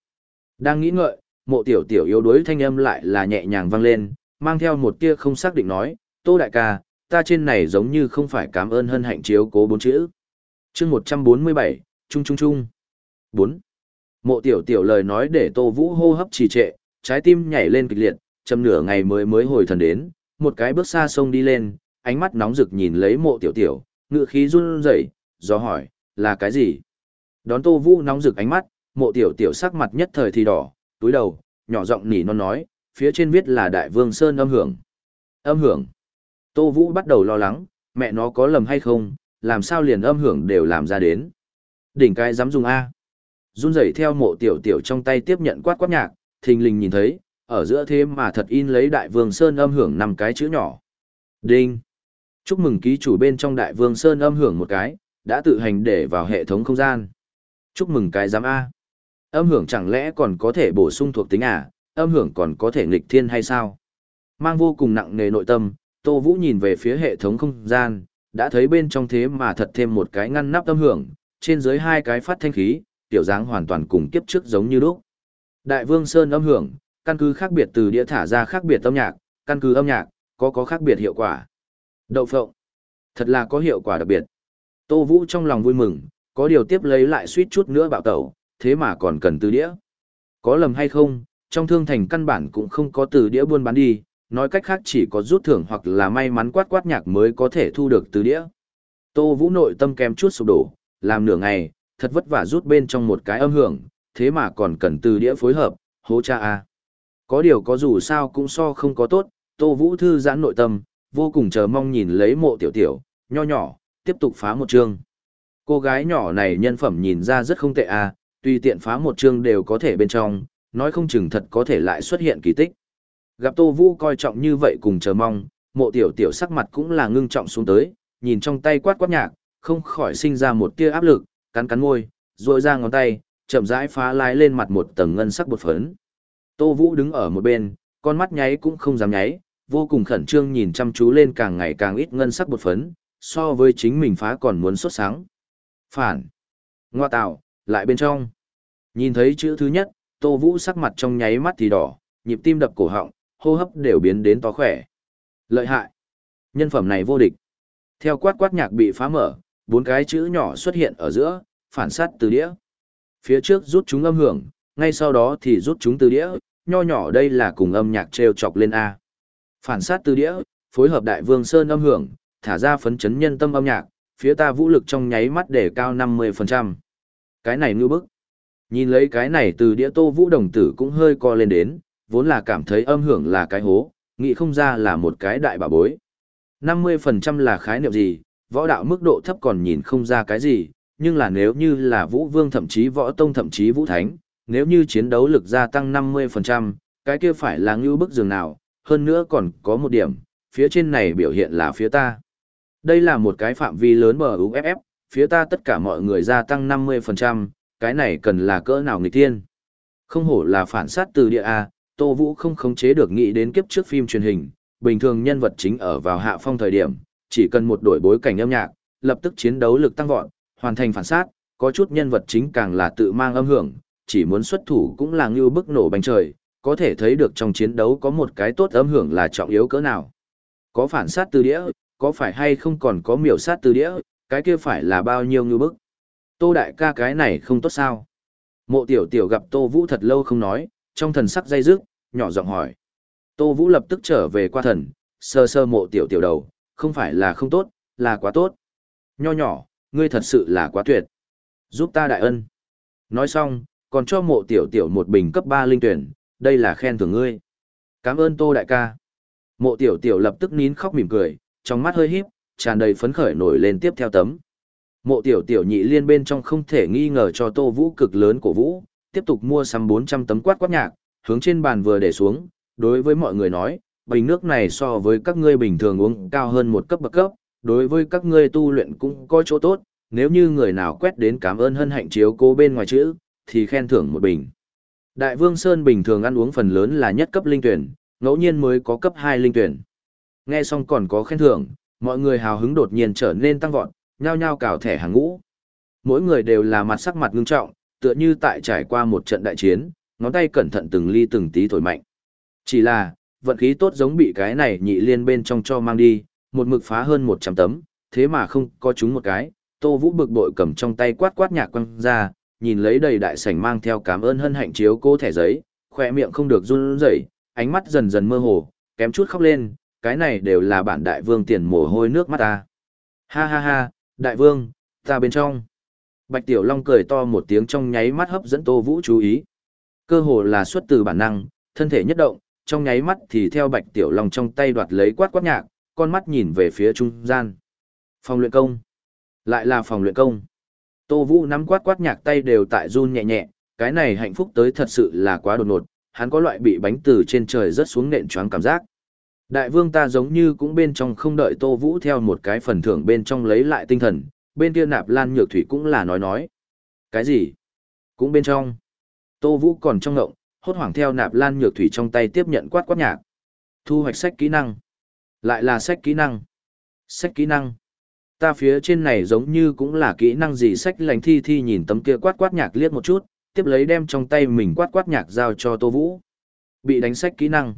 Đang nghĩ ngợi, mộ tiểu tiểu yếu đuối thanh âm lại là nhẹ nhàng vang lên, mang theo một tia không xác định nói, Tô đại ca, ta trên này giống như không phải cảm ơn hân hạnh chiếu cố bốn chữ. chương 147, chung chung chung. 4. Mộ tiểu tiểu lời nói để Tô Vũ hô hấp trì trệ, trái tim nhảy lên kịch liệt, chầm nửa ngày mới mới hồi thần đến, một cái bước xa sông đi lên, ánh mắt nóng rực nhìn lấy mộ tiểu tiểu, ngựa khí run rẩy, do hỏi, là cái gì? Đón Tô Vũ nóng rực ánh mắt, mộ tiểu tiểu sắc mặt nhất thời thì đỏ, túi đầu, nhỏ giọng nỉ non nói, phía trên viết là Đại Vương Sơn âm hưởng. Âm hưởng. Tô Vũ bắt đầu lo lắng, mẹ nó có lầm hay không, làm sao liền âm hưởng đều làm ra đến. Đỉnh cái dám dùng A. Run rẩy theo mộ tiểu tiểu trong tay tiếp nhận quát quát nhạc, thình lình nhìn thấy, ở giữa thế mà thật in lấy Đại Vương Sơn âm hưởng năm cái chữ nhỏ. Đinh. Chúc mừng ký chủ bên trong Đại Vương Sơn âm hưởng một cái, đã tự hành để vào hệ thống không gian. Chúc mừng cái giám A. Âm hưởng chẳng lẽ còn có thể bổ sung thuộc tính à, âm hưởng còn có thể nghịch thiên hay sao? Mang vô cùng nặng nề nội tâm, Tô Vũ nhìn về phía hệ thống không gian, đã thấy bên trong thế mà thật thêm một cái ngăn nắp âm hưởng, trên dưới hai cái phát thanh khí, tiểu dáng hoàn toàn cùng kiếp trước giống như lúc. Đại Vương Sơn âm hưởng, căn cứ khác biệt từ đĩa thả ra khác biệt âm nhạc, căn cứ âm nhạc, có có khác biệt hiệu quả. Đậu phộng, thật là có hiệu quả đặc biệt. Tô Vũ trong lòng vui mừng, có điều tiếp lấy lại suýt chút nữa bạo tẩu, thế mà còn cần từ đĩa. Có lầm hay không, trong thương thành căn bản cũng không có từ đĩa buôn bán đi, nói cách khác chỉ có rút thưởng hoặc là may mắn quát quát nhạc mới có thể thu được từ đĩa. Tô Vũ nội tâm kém chút sụp đổ, làm nửa ngày, thật vất vả rút bên trong một cái âm hưởng, thế mà còn cần từ đĩa phối hợp, hố cha a. Có điều có dù sao cũng so không có tốt, Tô Vũ thư giãn nội tâm, vô cùng chờ mong nhìn lấy mộ tiểu tiểu, nho nhỏ, tiếp tục phá một chương. Cô gái nhỏ này nhân phẩm nhìn ra rất không tệ à, tùy tiện phá một chương đều có thể bên trong, nói không chừng thật có thể lại xuất hiện kỳ tích. Gặp Tô Vũ coi trọng như vậy cùng chờ mong, mộ tiểu tiểu sắc mặt cũng là ngưng trọng xuống tới, nhìn trong tay quát quát nhạc, không khỏi sinh ra một tia áp lực, cắn cắn môi, rồi ra ngón tay, chậm rãi phá lái lên mặt một tầng ngân sắc bột phấn. Tô Vũ đứng ở một bên, con mắt nháy cũng không dám nháy, vô cùng khẩn trương nhìn chăm chú lên càng ngày càng ít ngân sắc bột phấn, so với chính mình phá còn muốn xuất sáng. Phản. Ngoa tạo, lại bên trong. Nhìn thấy chữ thứ nhất, Tô Vũ sắc mặt trong nháy mắt thì đỏ, nhịp tim đập cổ họng, hô hấp đều biến đến to khỏe. Lợi hại. Nhân phẩm này vô địch. Theo quát quát nhạc bị phá mở, bốn cái chữ nhỏ xuất hiện ở giữa, phản sát từ đĩa. Phía trước rút chúng âm hưởng, ngay sau đó thì rút chúng từ đĩa, nho nhỏ đây là cùng âm nhạc treo chọc lên A. Phản sát từ đĩa, phối hợp đại vương sơn âm hưởng, thả ra phấn chấn nhân tâm âm nhạc, phía ta vũ lực trong nháy mắt để cao 50%. Cái này ngư bức. Nhìn lấy cái này từ đĩa tô vũ đồng tử cũng hơi co lên đến, vốn là cảm thấy âm hưởng là cái hố, nghĩ không ra là một cái đại bà bối. 50% là khái niệm gì, võ đạo mức độ thấp còn nhìn không ra cái gì, nhưng là nếu như là vũ vương thậm chí võ tông thậm chí vũ thánh, nếu như chiến đấu lực gia tăng 50%, cái kia phải là ngưu bức giường nào, hơn nữa còn có một điểm, phía trên này biểu hiện là phía ta. Đây là một cái phạm vi lớn bờ UFF, phía ta tất cả mọi người gia tăng 50%, cái này cần là cỡ nào nghịch tiên. Không hổ là phản sát từ địa A, Tô Vũ không khống chế được nghĩ đến kiếp trước phim truyền hình, bình thường nhân vật chính ở vào hạ phong thời điểm, chỉ cần một đổi bối cảnh âm nhạc, lập tức chiến đấu lực tăng vọt, hoàn thành phản sát, có chút nhân vật chính càng là tự mang âm hưởng, chỉ muốn xuất thủ cũng là như bức nổ bánh trời, có thể thấy được trong chiến đấu có một cái tốt âm hưởng là trọng yếu cỡ nào. Có phản sát từ đĩa, có phải hay không còn có miểu sát từ đĩa, cái kia phải là bao nhiêu ngưu bức. Tô đại ca cái này không tốt sao? Mộ tiểu tiểu gặp Tô Vũ thật lâu không nói, trong thần sắc dây dứt, nhỏ giọng hỏi. Tô Vũ lập tức trở về qua thần, sơ sơ mộ tiểu tiểu đầu, không phải là không tốt, là quá tốt. Nho nhỏ, ngươi thật sự là quá tuyệt. Giúp ta đại ân. Nói xong, còn cho mộ tiểu tiểu một bình cấp 3 linh tuyển, đây là khen thưởng ngươi. Cảm ơn tô đại ca. Mộ tiểu tiểu lập tức nín khóc mỉm cười, trong mắt hơi híp, tràn đầy phấn khởi nổi lên tiếp theo tấm. Mộ tiểu tiểu nhị liên bên trong không thể nghi ngờ cho tô vũ cực lớn của vũ, tiếp tục mua sắm 400 tấm quát quát nhạc, hướng trên bàn vừa để xuống, đối với mọi người nói, bình nước này so với các ngươi bình thường uống cao hơn một cấp bậc cấp, đối với các ngươi tu luyện cũng có chỗ tốt, nếu như người nào quét đến cảm ơn hân hạnh chiếu cố bên ngoài chữ, thì khen thưởng một bình. Đại Vương Sơn bình thường ăn uống phần lớn là nhất cấp linh tuyển, ngẫu nhiên mới có cấp 2 linh tuyển. Nghe xong còn có khen thưởng, mọi người hào hứng đột nhiên trở nên tăng vọt, nhao nhao cào thẻ hàng ngũ. Mỗi người đều là mặt sắc mặt ngưng trọng, tựa như tại trải qua một trận đại chiến, ngón tay cẩn thận từng ly từng tí thổi mạnh. Chỉ là, vận khí tốt giống bị cái này nhị liên bên trong cho mang đi, một mực phá hơn 100 tấm, thế mà không có chúng một cái, Tô Vũ bực bội cầm trong tay quát quát nhạc quăng ra, nhìn lấy đầy đại sảnh mang theo cảm ơn hân hạnh chiếu cô thẻ giấy, khỏe miệng không được run rẩy, ánh mắt dần dần mơ hồ, kém chút khóc lên, cái này đều là bản đại vương tiền mồ hôi nước mắt ta. Ha ha ha, đại vương, ta bên trong. Bạch Tiểu Long cười to một tiếng trong nháy mắt hấp dẫn Tô Vũ chú ý. Cơ hồ là xuất từ bản năng, thân thể nhất động, trong nháy mắt thì theo Bạch Tiểu Long trong tay đoạt lấy quát quát nhạc, con mắt nhìn về phía trung gian. Phòng luyện công. Lại là phòng luyện công. Tô Vũ nắm quát quát nhạc tay đều tại run nhẹ nhẹ, cái này hạnh phúc tới thật sự là quá đột ngột, hắn có loại bị bánh từ trên trời rớt xuống nện choáng cảm giác. Đại vương ta giống như cũng bên trong không đợi Tô Vũ theo một cái phần thưởng bên trong lấy lại tinh thần, bên kia nạp lan nhược thủy cũng là nói nói. Cái gì? Cũng bên trong. Tô Vũ còn trong ngộng, hốt hoảng theo nạp lan nhược thủy trong tay tiếp nhận quát quát nhạc. Thu hoạch sách kỹ năng. Lại là sách kỹ năng. Sách kỹ năng. Ta phía trên này giống như cũng là kỹ năng gì sách lành thi thi nhìn tấm kia quát quát nhạc liếc một chút, tiếp lấy đem trong tay mình quát quát nhạc giao cho Tô Vũ. Bị đánh sách kỹ năng.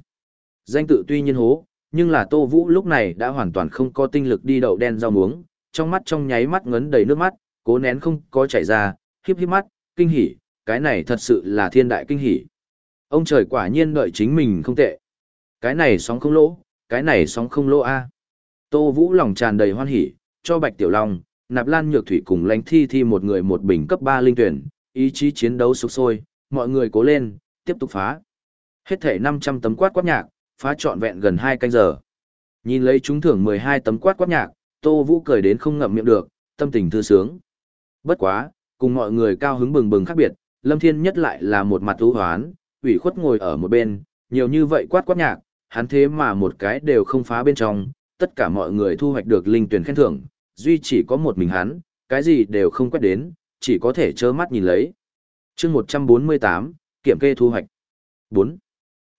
Danh tự tuy nhiên hố, nhưng là Tô Vũ lúc này đã hoàn toàn không có tinh lực đi đậu đen rau muống, trong mắt trong nháy mắt ngấn đầy nước mắt, cố nén không có chảy ra, khiếp khiếp mắt, kinh hỉ, cái này thật sự là thiên đại kinh hỉ. Ông trời quả nhiên đợi chính mình không tệ. Cái này sóng không lỗ, cái này sóng không lỗ a. Tô Vũ lòng tràn đầy hoan hỉ, cho Bạch Tiểu Long, Nạp Lan Nhược Thủy cùng Lãnh Thi Thi một người một bình cấp 3 linh tuyển, ý chí chiến đấu sục sôi, mọi người cố lên, tiếp tục phá. Hết thể 500 tấm quát quát nhạc, phá trọn vẹn gần 2 canh giờ. Nhìn lấy chúng thưởng 12 tấm quát quát nhạc, Tô Vũ cười đến không ngậm miệng được, tâm tình thư sướng. Bất quá, cùng mọi người cao hứng bừng bừng khác biệt, Lâm Thiên nhất lại là một mặt thú hoán, ủy khuất ngồi ở một bên, nhiều như vậy quát quát nhạc, hắn thế mà một cái đều không phá bên trong, tất cả mọi người thu hoạch được linh tuyển khen thưởng, duy chỉ có một mình hắn, cái gì đều không quét đến, chỉ có thể trơ mắt nhìn lấy. chương 148, kiểm kê thu hoạch. 4.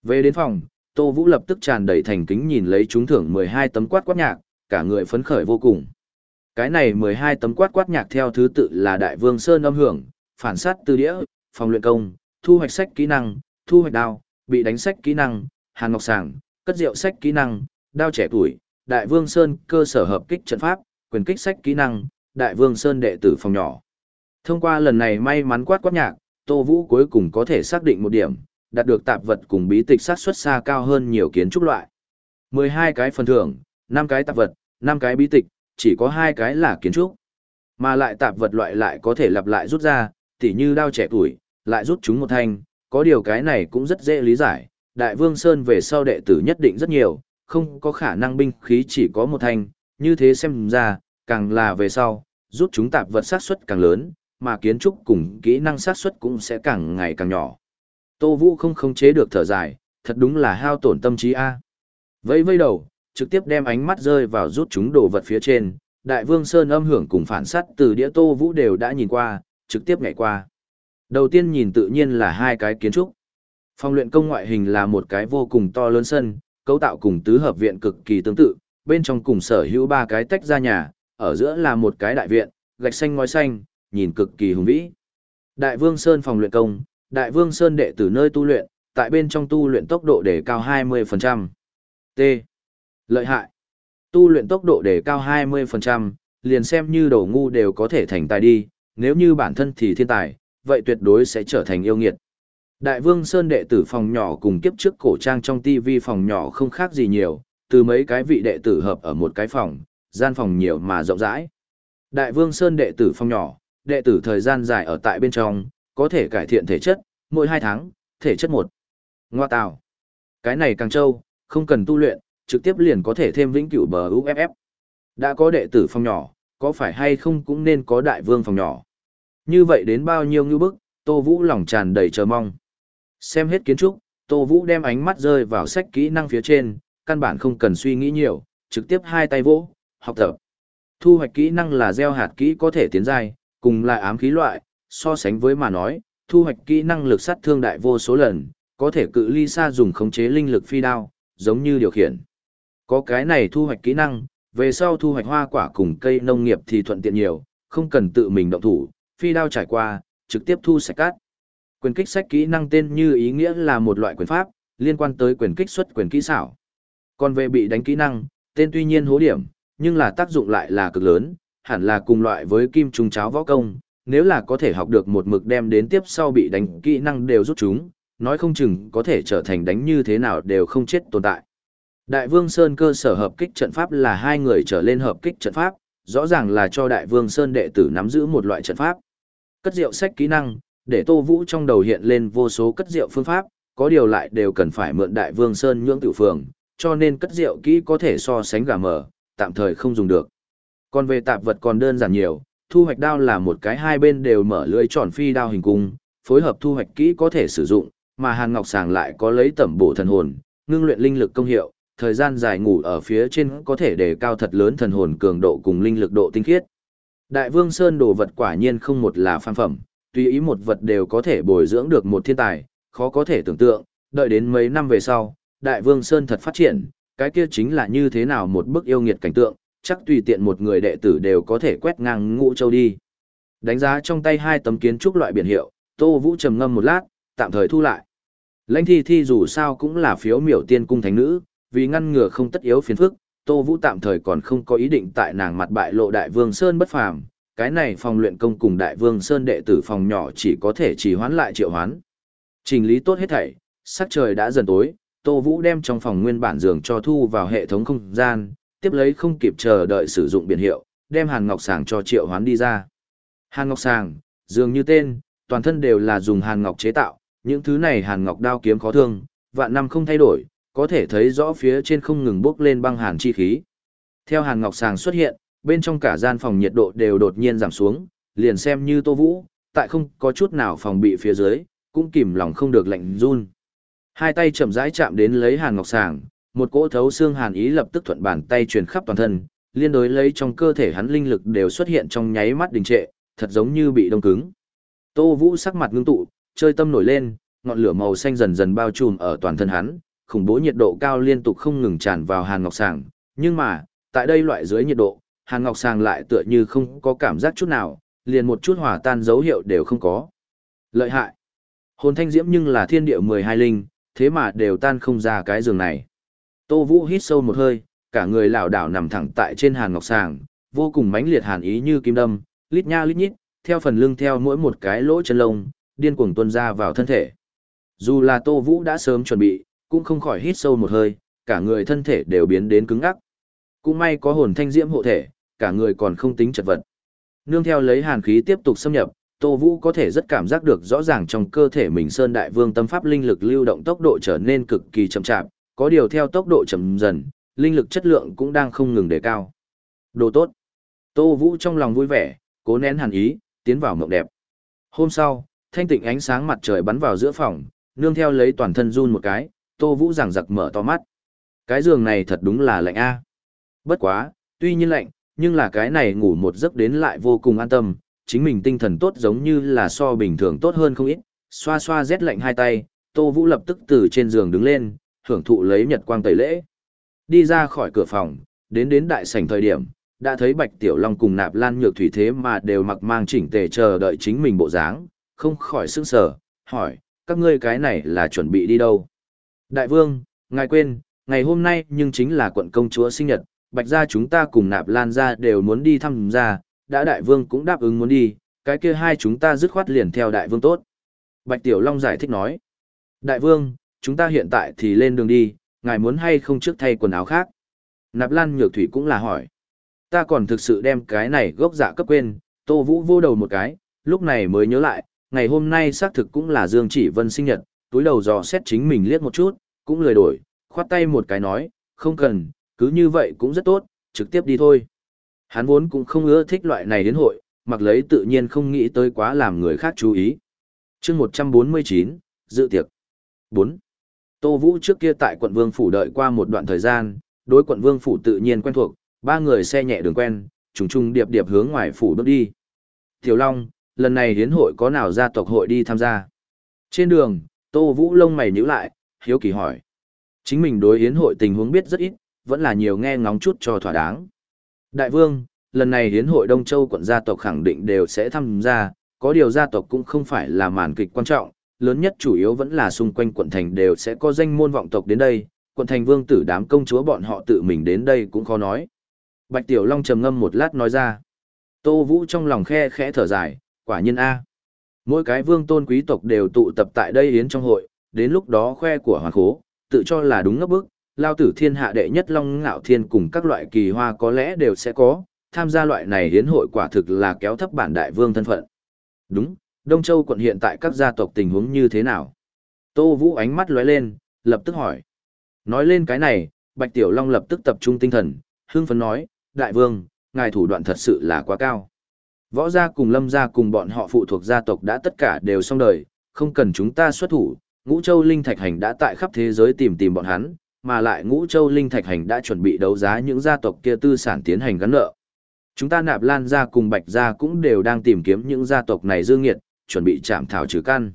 Về đến phòng, Tô Vũ lập tức tràn đầy thành kính nhìn lấy trúng thưởng 12 tấm quát quát nhạc, cả người phấn khởi vô cùng. Cái này 12 tấm quát quát nhạc theo thứ tự là Đại Vương Sơn âm hưởng, phản sát từ đĩa, phòng luyện công, thu hoạch sách kỹ năng, thu hoạch đao, bị đánh sách kỹ năng, hàn ngọc sàng, cất rượu sách kỹ năng, đao trẻ tuổi, đại vương sơn cơ sở hợp kích trận pháp, quyền kích sách kỹ năng, đại vương sơn đệ tử phòng nhỏ. Thông qua lần này may mắn quát quát nhạc, Tô Vũ cuối cùng có thể xác định một điểm, đạt được tạp vật cùng bí tịch sát xuất xa cao hơn nhiều kiến trúc loại. 12 cái phần thưởng, 5 cái tạp vật, 5 cái bí tịch, chỉ có 2 cái là kiến trúc. Mà lại tạp vật loại lại có thể lặp lại rút ra, tỉ như đao trẻ tuổi, lại rút chúng một thanh, có điều cái này cũng rất dễ lý giải, Đại Vương Sơn về sau đệ tử nhất định rất nhiều, không có khả năng binh khí chỉ có một thanh, như thế xem ra, càng là về sau, rút chúng tạp vật sát suất càng lớn, mà kiến trúc cùng kỹ năng sát suất cũng sẽ càng ngày càng nhỏ. Tô Vũ không khống chế được thở dài, thật đúng là hao tổn tâm trí a. Vẫy vây đầu, trực tiếp đem ánh mắt rơi vào rút chúng đồ vật phía trên, Đại Vương Sơn âm hưởng cùng phản sát từ đĩa Tô Vũ đều đã nhìn qua, trực tiếp nhảy qua. Đầu tiên nhìn tự nhiên là hai cái kiến trúc. Phòng luyện công ngoại hình là một cái vô cùng to lớn sân, cấu tạo cùng tứ hợp viện cực kỳ tương tự, bên trong cùng sở hữu ba cái tách ra nhà, ở giữa là một cái đại viện, gạch xanh ngói xanh, nhìn cực kỳ hùng vĩ. Đại Vương Sơn phòng luyện công, Đại Vương Sơn đệ tử nơi tu luyện, tại bên trong tu luyện tốc độ đề cao 20%. T. Lợi hại. Tu luyện tốc độ đề cao 20%, liền xem như đầu ngu đều có thể thành tài đi, nếu như bản thân thì thiên tài, vậy tuyệt đối sẽ trở thành yêu nghiệt. Đại Vương Sơn đệ tử phòng nhỏ cùng kiếp trước cổ trang trong TV phòng nhỏ không khác gì nhiều, từ mấy cái vị đệ tử hợp ở một cái phòng, gian phòng nhiều mà rộng rãi. Đại Vương Sơn đệ tử phòng nhỏ, đệ tử thời gian dài ở tại bên trong, có thể cải thiện thể chất, mỗi 2 tháng, thể chất 1. Ngoa tào. Cái này càng trâu, không cần tu luyện, trực tiếp liền có thể thêm vĩnh cửu bờ UFF. Đã có đệ tử phòng nhỏ, có phải hay không cũng nên có đại vương phòng nhỏ. Như vậy đến bao nhiêu như bức, Tô Vũ lòng tràn đầy chờ mong. Xem hết kiến trúc, Tô Vũ đem ánh mắt rơi vào sách kỹ năng phía trên, căn bản không cần suy nghĩ nhiều, trực tiếp hai tay vỗ, học tập. Thu hoạch kỹ năng là gieo hạt kỹ có thể tiến giai, cùng là ám khí loại, so sánh với mà nói, thu hoạch kỹ năng lực sát thương đại vô số lần, có thể cự ly xa dùng khống chế linh lực phi đao, giống như điều khiển. Có cái này thu hoạch kỹ năng, về sau thu hoạch hoa quả cùng cây nông nghiệp thì thuận tiện nhiều, không cần tự mình động thủ, phi đao trải qua, trực tiếp thu sạch cát. Quyền kích sách kỹ năng tên như ý nghĩa là một loại quyền pháp, liên quan tới quyền kích xuất quyền kỹ xảo. Còn về bị đánh kỹ năng, tên tuy nhiên hố điểm, nhưng là tác dụng lại là cực lớn, hẳn là cùng loại với kim trùng cháo võ công, nếu là có thể học được một mực đem đến tiếp sau bị đánh kỹ năng đều rút chúng, nói không chừng có thể trở thành đánh như thế nào đều không chết tồn tại. Đại Vương Sơn cơ sở hợp kích trận pháp là hai người trở lên hợp kích trận pháp, rõ ràng là cho Đại Vương Sơn đệ tử nắm giữ một loại trận pháp. Cất rượu sách kỹ năng, để Tô Vũ trong đầu hiện lên vô số cất rượu phương pháp, có điều lại đều cần phải mượn Đại Vương Sơn nhưỡng tiểu phường, cho nên cất rượu kỹ có thể so sánh gà mở, tạm thời không dùng được. Còn về tạp vật còn đơn giản nhiều, thu hoạch đao là một cái hai bên đều mở lưỡi tròn phi đao hình cung, phối hợp thu hoạch kỹ có thể sử dụng, mà Hàn Ngọc Sàng lại có lấy tẩm bổ thần hồn, ngưng luyện linh lực công hiệu, thời gian dài ngủ ở phía trên có thể đề cao thật lớn thần hồn cường độ cùng linh lực độ tinh khiết. Đại Vương Sơn đồ vật quả nhiên không một là phan phẩm, tùy ý một vật đều có thể bồi dưỡng được một thiên tài, khó có thể tưởng tượng, đợi đến mấy năm về sau, Đại Vương Sơn thật phát triển, cái kia chính là như thế nào một bức yêu nghiệt cảnh tượng, chắc tùy tiện một người đệ tử đều có thể quét ngang ngũ châu đi. Đánh giá trong tay hai tấm kiến trúc loại biển hiệu, Tô Vũ trầm ngâm một lát, tạm thời thu lại. Lãnh thi thi dù sao cũng là phiếu miểu tiên cung thánh nữ, vì ngăn ngừa không tất yếu phiền phức, Tô Vũ tạm thời còn không có ý định tại nàng mặt bại lộ Đại Vương Sơn bất phàm, cái này phòng luyện công cùng Đại Vương Sơn đệ tử phòng nhỏ chỉ có thể chỉ hoán lại triệu hoán. Trình lý tốt hết thảy, sắc trời đã dần tối, Tô Vũ đem trong phòng nguyên bản giường cho thu vào hệ thống không gian, tiếp lấy không kịp chờ đợi sử dụng biển hiệu, đem Hàn Ngọc Sàng cho triệu hoán đi ra. Hàn Ngọc Sàng, dường như tên, toàn thân đều là dùng Hàn Ngọc chế tạo, những thứ này Hàn Ngọc đao kiếm khó thương, vạn năm không thay đổi, có thể thấy rõ phía trên không ngừng bốc lên băng hàn chi khí. Theo Hàn Ngọc Sàng xuất hiện, bên trong cả gian phòng nhiệt độ đều đột nhiên giảm xuống, liền xem như Tô Vũ, tại không có chút nào phòng bị phía dưới, cũng kìm lòng không được lạnh run. Hai tay chậm rãi chạm đến lấy Hàn Ngọc Sàng, một cỗ thấu xương hàn ý lập tức thuận bàn tay truyền khắp toàn thân, liên đối lấy trong cơ thể hắn linh lực đều xuất hiện trong nháy mắt đình trệ, thật giống như bị đông cứng. Tô Vũ sắc mặt ngưng tụ, chơi tâm nổi lên, ngọn lửa màu xanh dần dần bao trùm ở toàn thân hắn, khủng bố nhiệt độ cao liên tục không ngừng tràn vào Hàn Ngọc Sàng, nhưng mà, tại đây loại dưới nhiệt độ, Hàn Ngọc Sàng lại tựa như không có cảm giác chút nào, liền một chút hòa tan dấu hiệu đều không có. Lợi hại. Hồn thanh diễm nhưng là thiên địa mười hai linh, thế mà đều tan không ra cái giường này. Tô Vũ hít sâu một hơi, cả người lảo đảo nằm thẳng tại trên hàn ngọc sàng, vô cùng mãnh liệt hàn ý như kim đâm, lít nha lít nhít, theo phần lưng theo mỗi một cái lỗ chân lông, điên cuồng tuôn ra vào thân thể. Dù là Tô Vũ đã sớm chuẩn bị, cũng không khỏi hít sâu một hơi, cả người thân thể đều biến đến cứng ngắc. Cũng may có hồn thanh diễm hộ thể, cả người còn không tính chật vật. Nương theo lấy hàn khí tiếp tục xâm nhập, Tô Vũ có thể rất cảm giác được rõ ràng trong cơ thể mình Sơn Đại Vương tâm pháp linh lực lưu động tốc độ trở nên cực kỳ chậm chạp, có điều theo tốc độ chậm dần, linh lực chất lượng cũng đang không ngừng đề cao. Đồ tốt. Tô Vũ trong lòng vui vẻ, cố nén hàn ý, tiến vào mộng đẹp. Hôm sau, thanh tịnh ánh sáng mặt trời bắn vào giữa phòng, nương theo lấy toàn thân run một cái, Tô Vũ giằng giặc mở to mắt. Cái giường này thật đúng là lạnh a. Bất quá, tuy nhiên lạnh, nhưng là cái này ngủ một giấc đến lại vô cùng an tâm, chính mình tinh thần tốt giống như là so bình thường tốt hơn không ít, xoa xoa rét lạnh hai tay, Tô Vũ lập tức từ trên giường đứng lên, hưởng thụ lấy nhật quang tẩy lễ. Đi ra khỏi cửa phòng, đến đến đại sảnh thời điểm, đã thấy Bạch Tiểu Long cùng Nạp Lan Nhược Thủy thế mà đều mặc mang chỉnh tề chờ đợi chính mình bộ dáng, không khỏi sững sờ, hỏi, các ngươi cái này là chuẩn bị đi đâu? Đại vương, ngài quên, ngày hôm nay nhưng chính là quận công chúa sinh nhật, Bạch gia chúng ta cùng Nạp Lan gia đều muốn đi thăm gia, đã đại vương cũng đáp ứng muốn đi, cái kia hai chúng ta dứt khoát liền theo đại vương tốt. Bạch Tiểu Long giải thích nói, đại vương, chúng ta hiện tại thì lên đường đi, ngài muốn hay không trước thay quần áo khác? Nạp Lan Nhược Thủy cũng là hỏi, ta còn thực sự đem cái này gốc dạ cấp quên, Tô Vũ vô đầu một cái, lúc này mới nhớ lại, ngày hôm nay xác thực cũng là Dương Chỉ Vân sinh nhật, túi đầu dò xét chính mình liếc một chút, cũng lười đổi, khoát tay một cái nói, không cần, cứ như vậy cũng rất tốt, trực tiếp đi thôi. Hắn vốn cũng không ưa thích loại này đến hội, mặc lấy tự nhiên không nghĩ tới quá làm người khác chú ý. chương 149, dự tiệc. 4. Tô Vũ trước kia tại quận Vương Phủ đợi qua một đoạn thời gian, đối quận Vương Phủ tự nhiên quen thuộc, ba người xe nhẹ đường quen, trùng trùng điệp điệp hướng ngoài phủ bước đi. Tiểu Long, lần này hiến hội có nào gia tộc hội đi tham gia? Trên đường, Tô Vũ lông mày nhíu lại, hiếu kỳ hỏi. Chính mình đối hiến hội tình huống biết rất ít, vẫn là nhiều nghe ngóng chút cho thỏa đáng. Đại vương, lần này hiến hội Đông Châu quận gia tộc khẳng định đều sẽ tham gia, có điều gia tộc cũng không phải là màn kịch quan trọng, lớn nhất chủ yếu vẫn là xung quanh quận thành đều sẽ có danh môn vọng tộc đến đây, quận thành vương tử đám công chúa bọn họ tự mình đến đây cũng khó nói. Bạch Tiểu Long trầm ngâm một lát nói ra. Tô Vũ trong lòng khe khẽ thở dài, quả nhiên A. Mỗi cái vương tôn quý tộc đều tụ tập tại đây yến trong hội, đến lúc đó khoe của hoàng khố, tự cho là đúng ngấp bức, lao tử thiên hạ đệ nhất long ngạo thiên cùng các loại kỳ hoa có lẽ đều sẽ có, tham gia loại này hiến hội quả thực là kéo thấp bản đại vương thân phận. Đúng, Đông Châu quận hiện tại các gia tộc tình huống như thế nào? Tô Vũ ánh mắt lóe lên, lập tức hỏi. Nói lên cái này, Bạch Tiểu Long lập tức tập trung tinh thần, hương phấn nói, đại vương, ngài thủ đoạn thật sự là quá cao. Võ gia cùng lâm gia cùng bọn họ phụ thuộc gia tộc đã tất cả đều xong đời, không cần chúng ta xuất thủ, ngũ châu linh thạch hành đã tại khắp thế giới tìm tìm bọn hắn, mà lại ngũ châu linh thạch hành đã chuẩn bị đấu giá những gia tộc kia tư sản tiến hành gắn nợ. Chúng ta nạp lan gia cùng bạch gia cũng đều đang tìm kiếm những gia tộc này dương nghiệt, chuẩn bị chạm thảo trừ căn.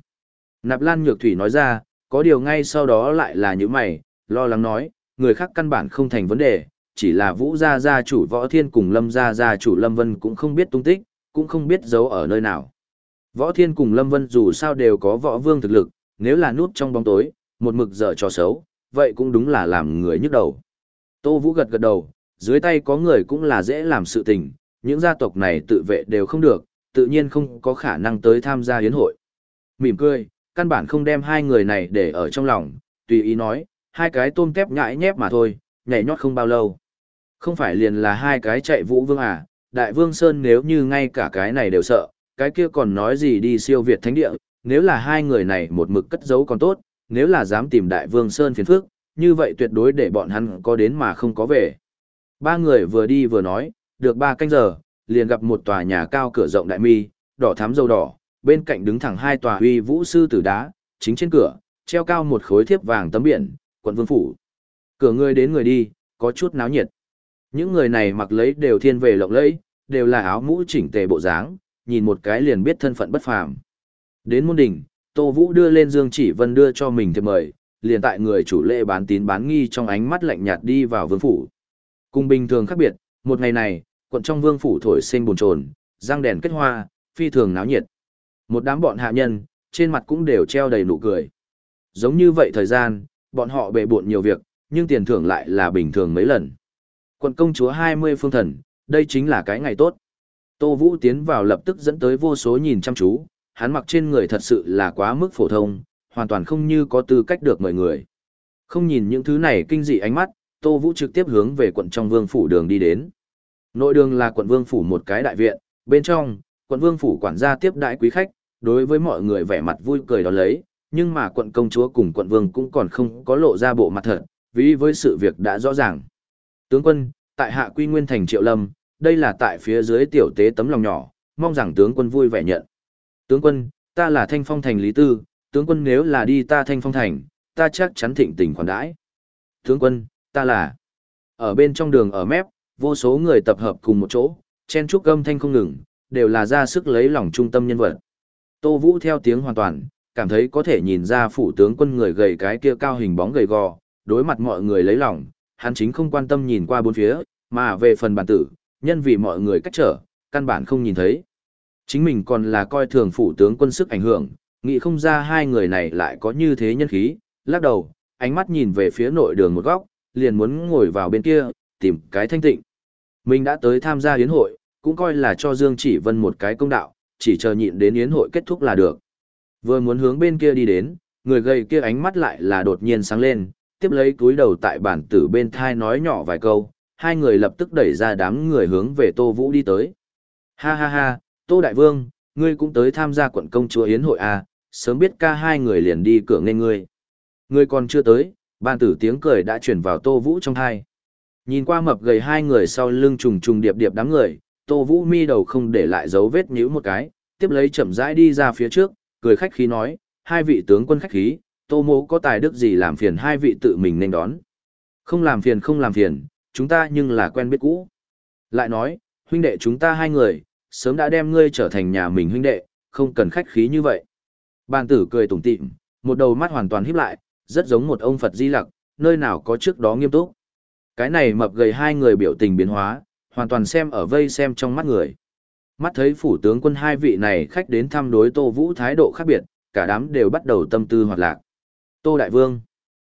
Nạp lan nhược thủy nói ra, có điều ngay sau đó lại là những mày, lo lắng nói, người khác căn bản không thành vấn đề, chỉ là vũ gia gia chủ võ thiên cùng lâm gia gia chủ lâm vân cũng không biết tung tích, cũng không biết giấu ở nơi nào. Võ thiên cùng lâm vân dù sao đều có võ vương thực lực, nếu là nút trong bóng tối, một mực dở trò xấu, vậy cũng đúng là làm người nhức đầu. Tô Vũ gật gật đầu, dưới tay có người cũng là dễ làm sự tình, những gia tộc này tự vệ đều không được, tự nhiên không có khả năng tới tham gia hiến hội. Mỉm cười, căn bản không đem hai người này để ở trong lòng, tùy ý nói, hai cái tôm tép nhãi nhép mà thôi, nhảy nhót không bao lâu. Không phải liền là hai cái chạy vũ vương à, đại vương Sơn nếu như ngay cả cái này đều sợ, cái kia còn nói gì đi siêu Việt thánh địa, nếu là hai người này một mực cất giấu còn tốt, nếu là dám tìm đại vương Sơn phiền phước như vậy tuyệt đối để bọn hắn có đến mà không có về. Ba người vừa đi vừa nói, được ba canh giờ, liền gặp một tòa nhà cao cửa rộng đại mi, đỏ thắm dầu đỏ, bên cạnh đứng thẳng hai tòa huy vũ sư tử đá, chính trên cửa, treo cao một khối thiếp vàng tấm biển, quận vương phủ. Cửa người đến người đi, có chút náo nhiệt. Những người này mặc lấy đều thiên về lộng lẫy, đều là áo mũ chỉnh tề bộ dáng, nhìn một cái liền biết thân phận bất phàm. Đến môn đỉnh, Tô Vũ đưa lên Dương Chỉ Vân đưa cho mình thiệp mời, liền tại người chủ lễ bán tín bán nghi trong ánh mắt lạnh nhạt đi vào vương phủ. Cùng bình thường khác biệt, một ngày này, quận trong vương phủ thổi sinh buồn trồn, răng đèn kết hoa, phi thường náo nhiệt. Một đám bọn hạ nhân, trên mặt cũng đều treo đầy nụ cười. Giống như vậy thời gian, bọn họ bệ bộn nhiều việc, nhưng tiền thưởng lại là bình thường mấy lần. Quận công chúa 20 phương thần, đây chính là cái ngày tốt. Tô Vũ tiến vào lập tức dẫn tới vô số nhìn chăm chú, hắn mặc trên người thật sự là quá mức phổ thông, hoàn toàn không như có tư cách được mời người. Không nhìn những thứ này kinh dị ánh mắt, Tô Vũ trực tiếp hướng về quận trong vương phủ đường đi đến. Nội đường là quận vương phủ một cái đại viện, bên trong, quận vương phủ quản gia tiếp đại quý khách, đối với mọi người vẻ mặt vui cười đó lấy, nhưng mà quận công chúa cùng quận vương cũng còn không có lộ ra bộ mặt thật, vì với sự việc đã rõ ràng. Tướng quân, tại hạ quy nguyên thành triệu lâm, đây là tại phía dưới tiểu tế tấm lòng nhỏ, mong rằng tướng quân vui vẻ nhận. Tướng quân, ta là thanh phong thành lý tư, tướng quân nếu là đi ta thanh phong thành, ta chắc chắn thịnh tình khoản đãi. Tướng quân, ta là... Ở bên trong đường ở mép, vô số người tập hợp cùng một chỗ, chen trúc âm thanh không ngừng, đều là ra sức lấy lòng trung tâm nhân vật. Tô Vũ theo tiếng hoàn toàn, cảm thấy có thể nhìn ra phủ tướng quân người gầy cái kia cao hình bóng gầy gò, đối mặt mọi người lấy lòng, hắn chính không quan tâm nhìn qua bốn phía, mà về phần bản tử, nhân vì mọi người cách trở, căn bản không nhìn thấy. Chính mình còn là coi thường phủ tướng quân sức ảnh hưởng, nghĩ không ra hai người này lại có như thế nhân khí, lắc đầu, ánh mắt nhìn về phía nội đường một góc, liền muốn ngồi vào bên kia, tìm cái thanh tịnh. Mình đã tới tham gia yến hội, cũng coi là cho Dương Chỉ Vân một cái công đạo, chỉ chờ nhịn đến yến hội kết thúc là được. Vừa muốn hướng bên kia đi đến, người gầy kia ánh mắt lại là đột nhiên sáng lên, tiếp lấy túi đầu tại bản tử bên thai nói nhỏ vài câu, hai người lập tức đẩy ra đám người hướng về Tô Vũ đi tới. Ha ha ha, Tô Đại Vương, ngươi cũng tới tham gia quận công chúa Yến hội à, sớm biết ca hai người liền đi cửa nên ngươi. Ngươi còn chưa tới, bàn tử tiếng cười đã chuyển vào Tô Vũ trong thai. Nhìn qua mập gầy hai người sau lưng trùng trùng điệp điệp đám người, Tô Vũ mi đầu không để lại dấu vết nhíu một cái, tiếp lấy chậm rãi đi ra phía trước, cười khách khí nói, hai vị tướng quân khách khí, Tô Mỗ có tài đức gì làm phiền hai vị tự mình nên đón. Không làm phiền không làm phiền, chúng ta nhưng là quen biết cũ. Lại nói, huynh đệ chúng ta hai người, sớm đã đem ngươi trở thành nhà mình huynh đệ, không cần khách khí như vậy. Bàn tử cười tủm tỉm, một đầu mắt hoàn toàn híp lại, rất giống một ông Phật Di Lặc, nơi nào có trước đó nghiêm túc. Cái này mập gầy hai người biểu tình biến hóa, hoàn toàn xem ở vây xem trong mắt người. Mắt thấy phủ tướng quân hai vị này khách đến thăm đối Tô Vũ thái độ khác biệt, cả đám đều bắt đầu tâm tư hoạt lạc. Tô Đại Vương.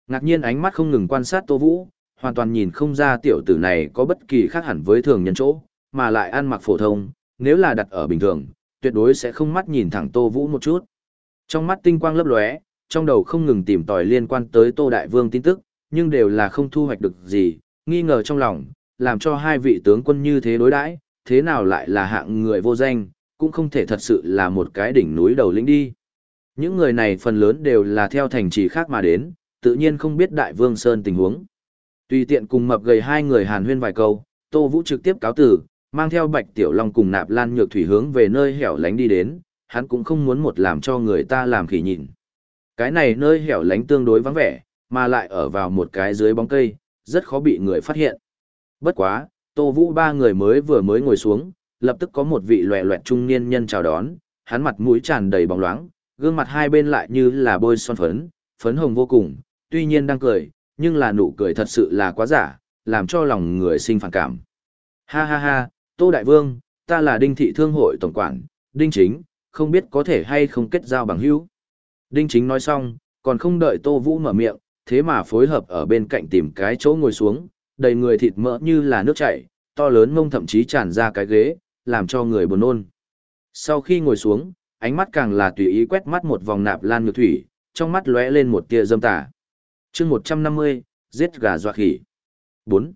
Ngạc nhiên ánh mắt không ngừng quan sát Tô Vũ, hoàn toàn nhìn không ra tiểu tử này có bất kỳ khác hẳn với thường nhân chỗ, mà lại ăn mặc phổ thông, nếu là đặt ở bình thường, tuyệt đối sẽ không mắt nhìn thẳng Tô Vũ một chút. Trong mắt tinh quang lấp lóe, trong đầu không ngừng tìm tòi liên quan tới Tô Đại Vương tin tức, nhưng đều là không thu hoạch được gì, nghi ngờ trong lòng, làm cho hai vị tướng quân như thế đối đãi, thế nào lại là hạng người vô danh, cũng không thể thật sự là một cái đỉnh núi đầu lĩnh đi. Những người này phần lớn đều là theo thành trì khác mà đến, tự nhiên không biết Đại Vương Sơn tình huống. Tùy tiện cùng mập gầy hai người hàn huyên vài câu, Tô Vũ trực tiếp cáo tử, mang theo Bạch Tiểu Long cùng Nạp Lan Nhược Thủy hướng về nơi hẻo lánh đi đến, hắn cũng không muốn một làm cho người ta làm khỉ nhìn. Cái này nơi hẻo lánh tương đối vắng vẻ, mà lại ở vào một cái dưới bóng cây, rất khó bị người phát hiện. Bất quá, Tô Vũ ba người mới vừa mới ngồi xuống, lập tức có một vị loẹ loẹt trung niên nhân chào đón, hắn mặt mũi tràn đầy bóng loáng, gương mặt hai bên lại như là bôi son phấn, phấn hồng vô cùng, tuy nhiên đang cười, nhưng là nụ cười thật sự là quá giả, làm cho lòng người sinh phản cảm. Ha ha ha, Tô Đại Vương, ta là Đinh Thị Thương hội Tổng quản, Đinh Chính, không biết có thể hay không kết giao bằng hữu. Đinh Chính nói xong, còn không đợi Tô Vũ mở miệng, thế mà phối hợp ở bên cạnh tìm cái chỗ ngồi xuống, đầy người thịt mỡ như là nước chảy, to lớn mông thậm chí tràn ra cái ghế, làm cho người buồn nôn. Sau khi ngồi xuống, ánh mắt càng là tùy ý quét mắt một vòng nạp lan nhược thủy, trong mắt lóe lên một tia dâm tà. chương 150, giết gà dọa khỉ. 4.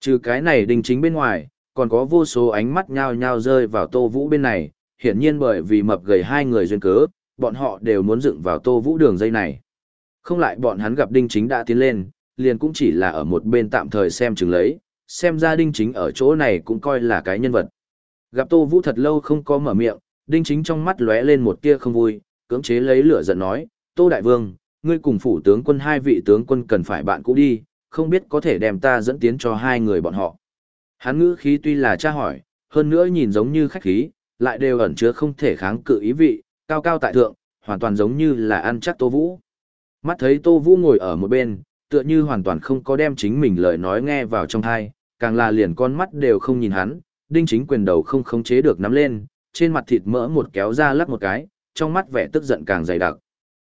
Trừ cái này đình chính bên ngoài, còn có vô số ánh mắt nhao nhao rơi vào tô vũ bên này, hiển nhiên bởi vì mập gầy hai người duyên cớ, bọn họ đều muốn dựng vào tô vũ đường dây này. Không lại bọn hắn gặp đinh chính đã tiến lên, liền cũng chỉ là ở một bên tạm thời xem chừng lấy, xem ra đinh chính ở chỗ này cũng coi là cái nhân vật. Gặp tô vũ thật lâu không có mở miệng, đinh chính trong mắt lóe lên một tia không vui, cưỡng chế lấy lửa giận nói, tô đại vương, ngươi cùng phủ tướng quân hai vị tướng quân cần phải bạn cũ đi, không biết có thể đem ta dẫn tiến cho hai người bọn họ. Hắn ngữ khí tuy là tra hỏi, hơn nữa nhìn giống như khách khí, lại đều ẩn chứa không thể kháng cự ý vị, cao cao tại thượng, hoàn toàn giống như là ăn chắc Tô Vũ. Mắt thấy Tô Vũ ngồi ở một bên, tựa như hoàn toàn không có đem chính mình lời nói nghe vào trong thai, càng là liền con mắt đều không nhìn hắn, đinh chính quyền đầu không khống chế được nắm lên, trên mặt thịt mỡ một kéo ra lắc một cái, trong mắt vẻ tức giận càng dày đặc.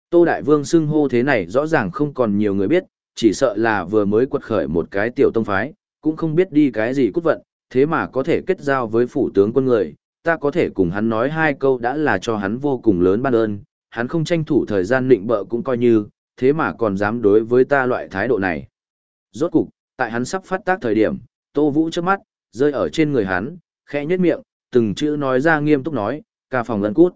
Tô Đại Vương xưng hô thế này rõ ràng không còn nhiều người biết, chỉ sợ là vừa mới quật khởi một cái tiểu tông phái, cũng không biết đi cái gì cút vận, thế mà có thể kết giao với phủ tướng quân người, ta có thể cùng hắn nói hai câu đã là cho hắn vô cùng lớn ban ơn, hắn không tranh thủ thời gian định bợ cũng coi như, thế mà còn dám đối với ta loại thái độ này. Rốt cục, tại hắn sắp phát tác thời điểm, Tô Vũ trước mắt, rơi ở trên người hắn, khẽ nhếch miệng, từng chữ nói ra nghiêm túc nói, ca phòng lân cút.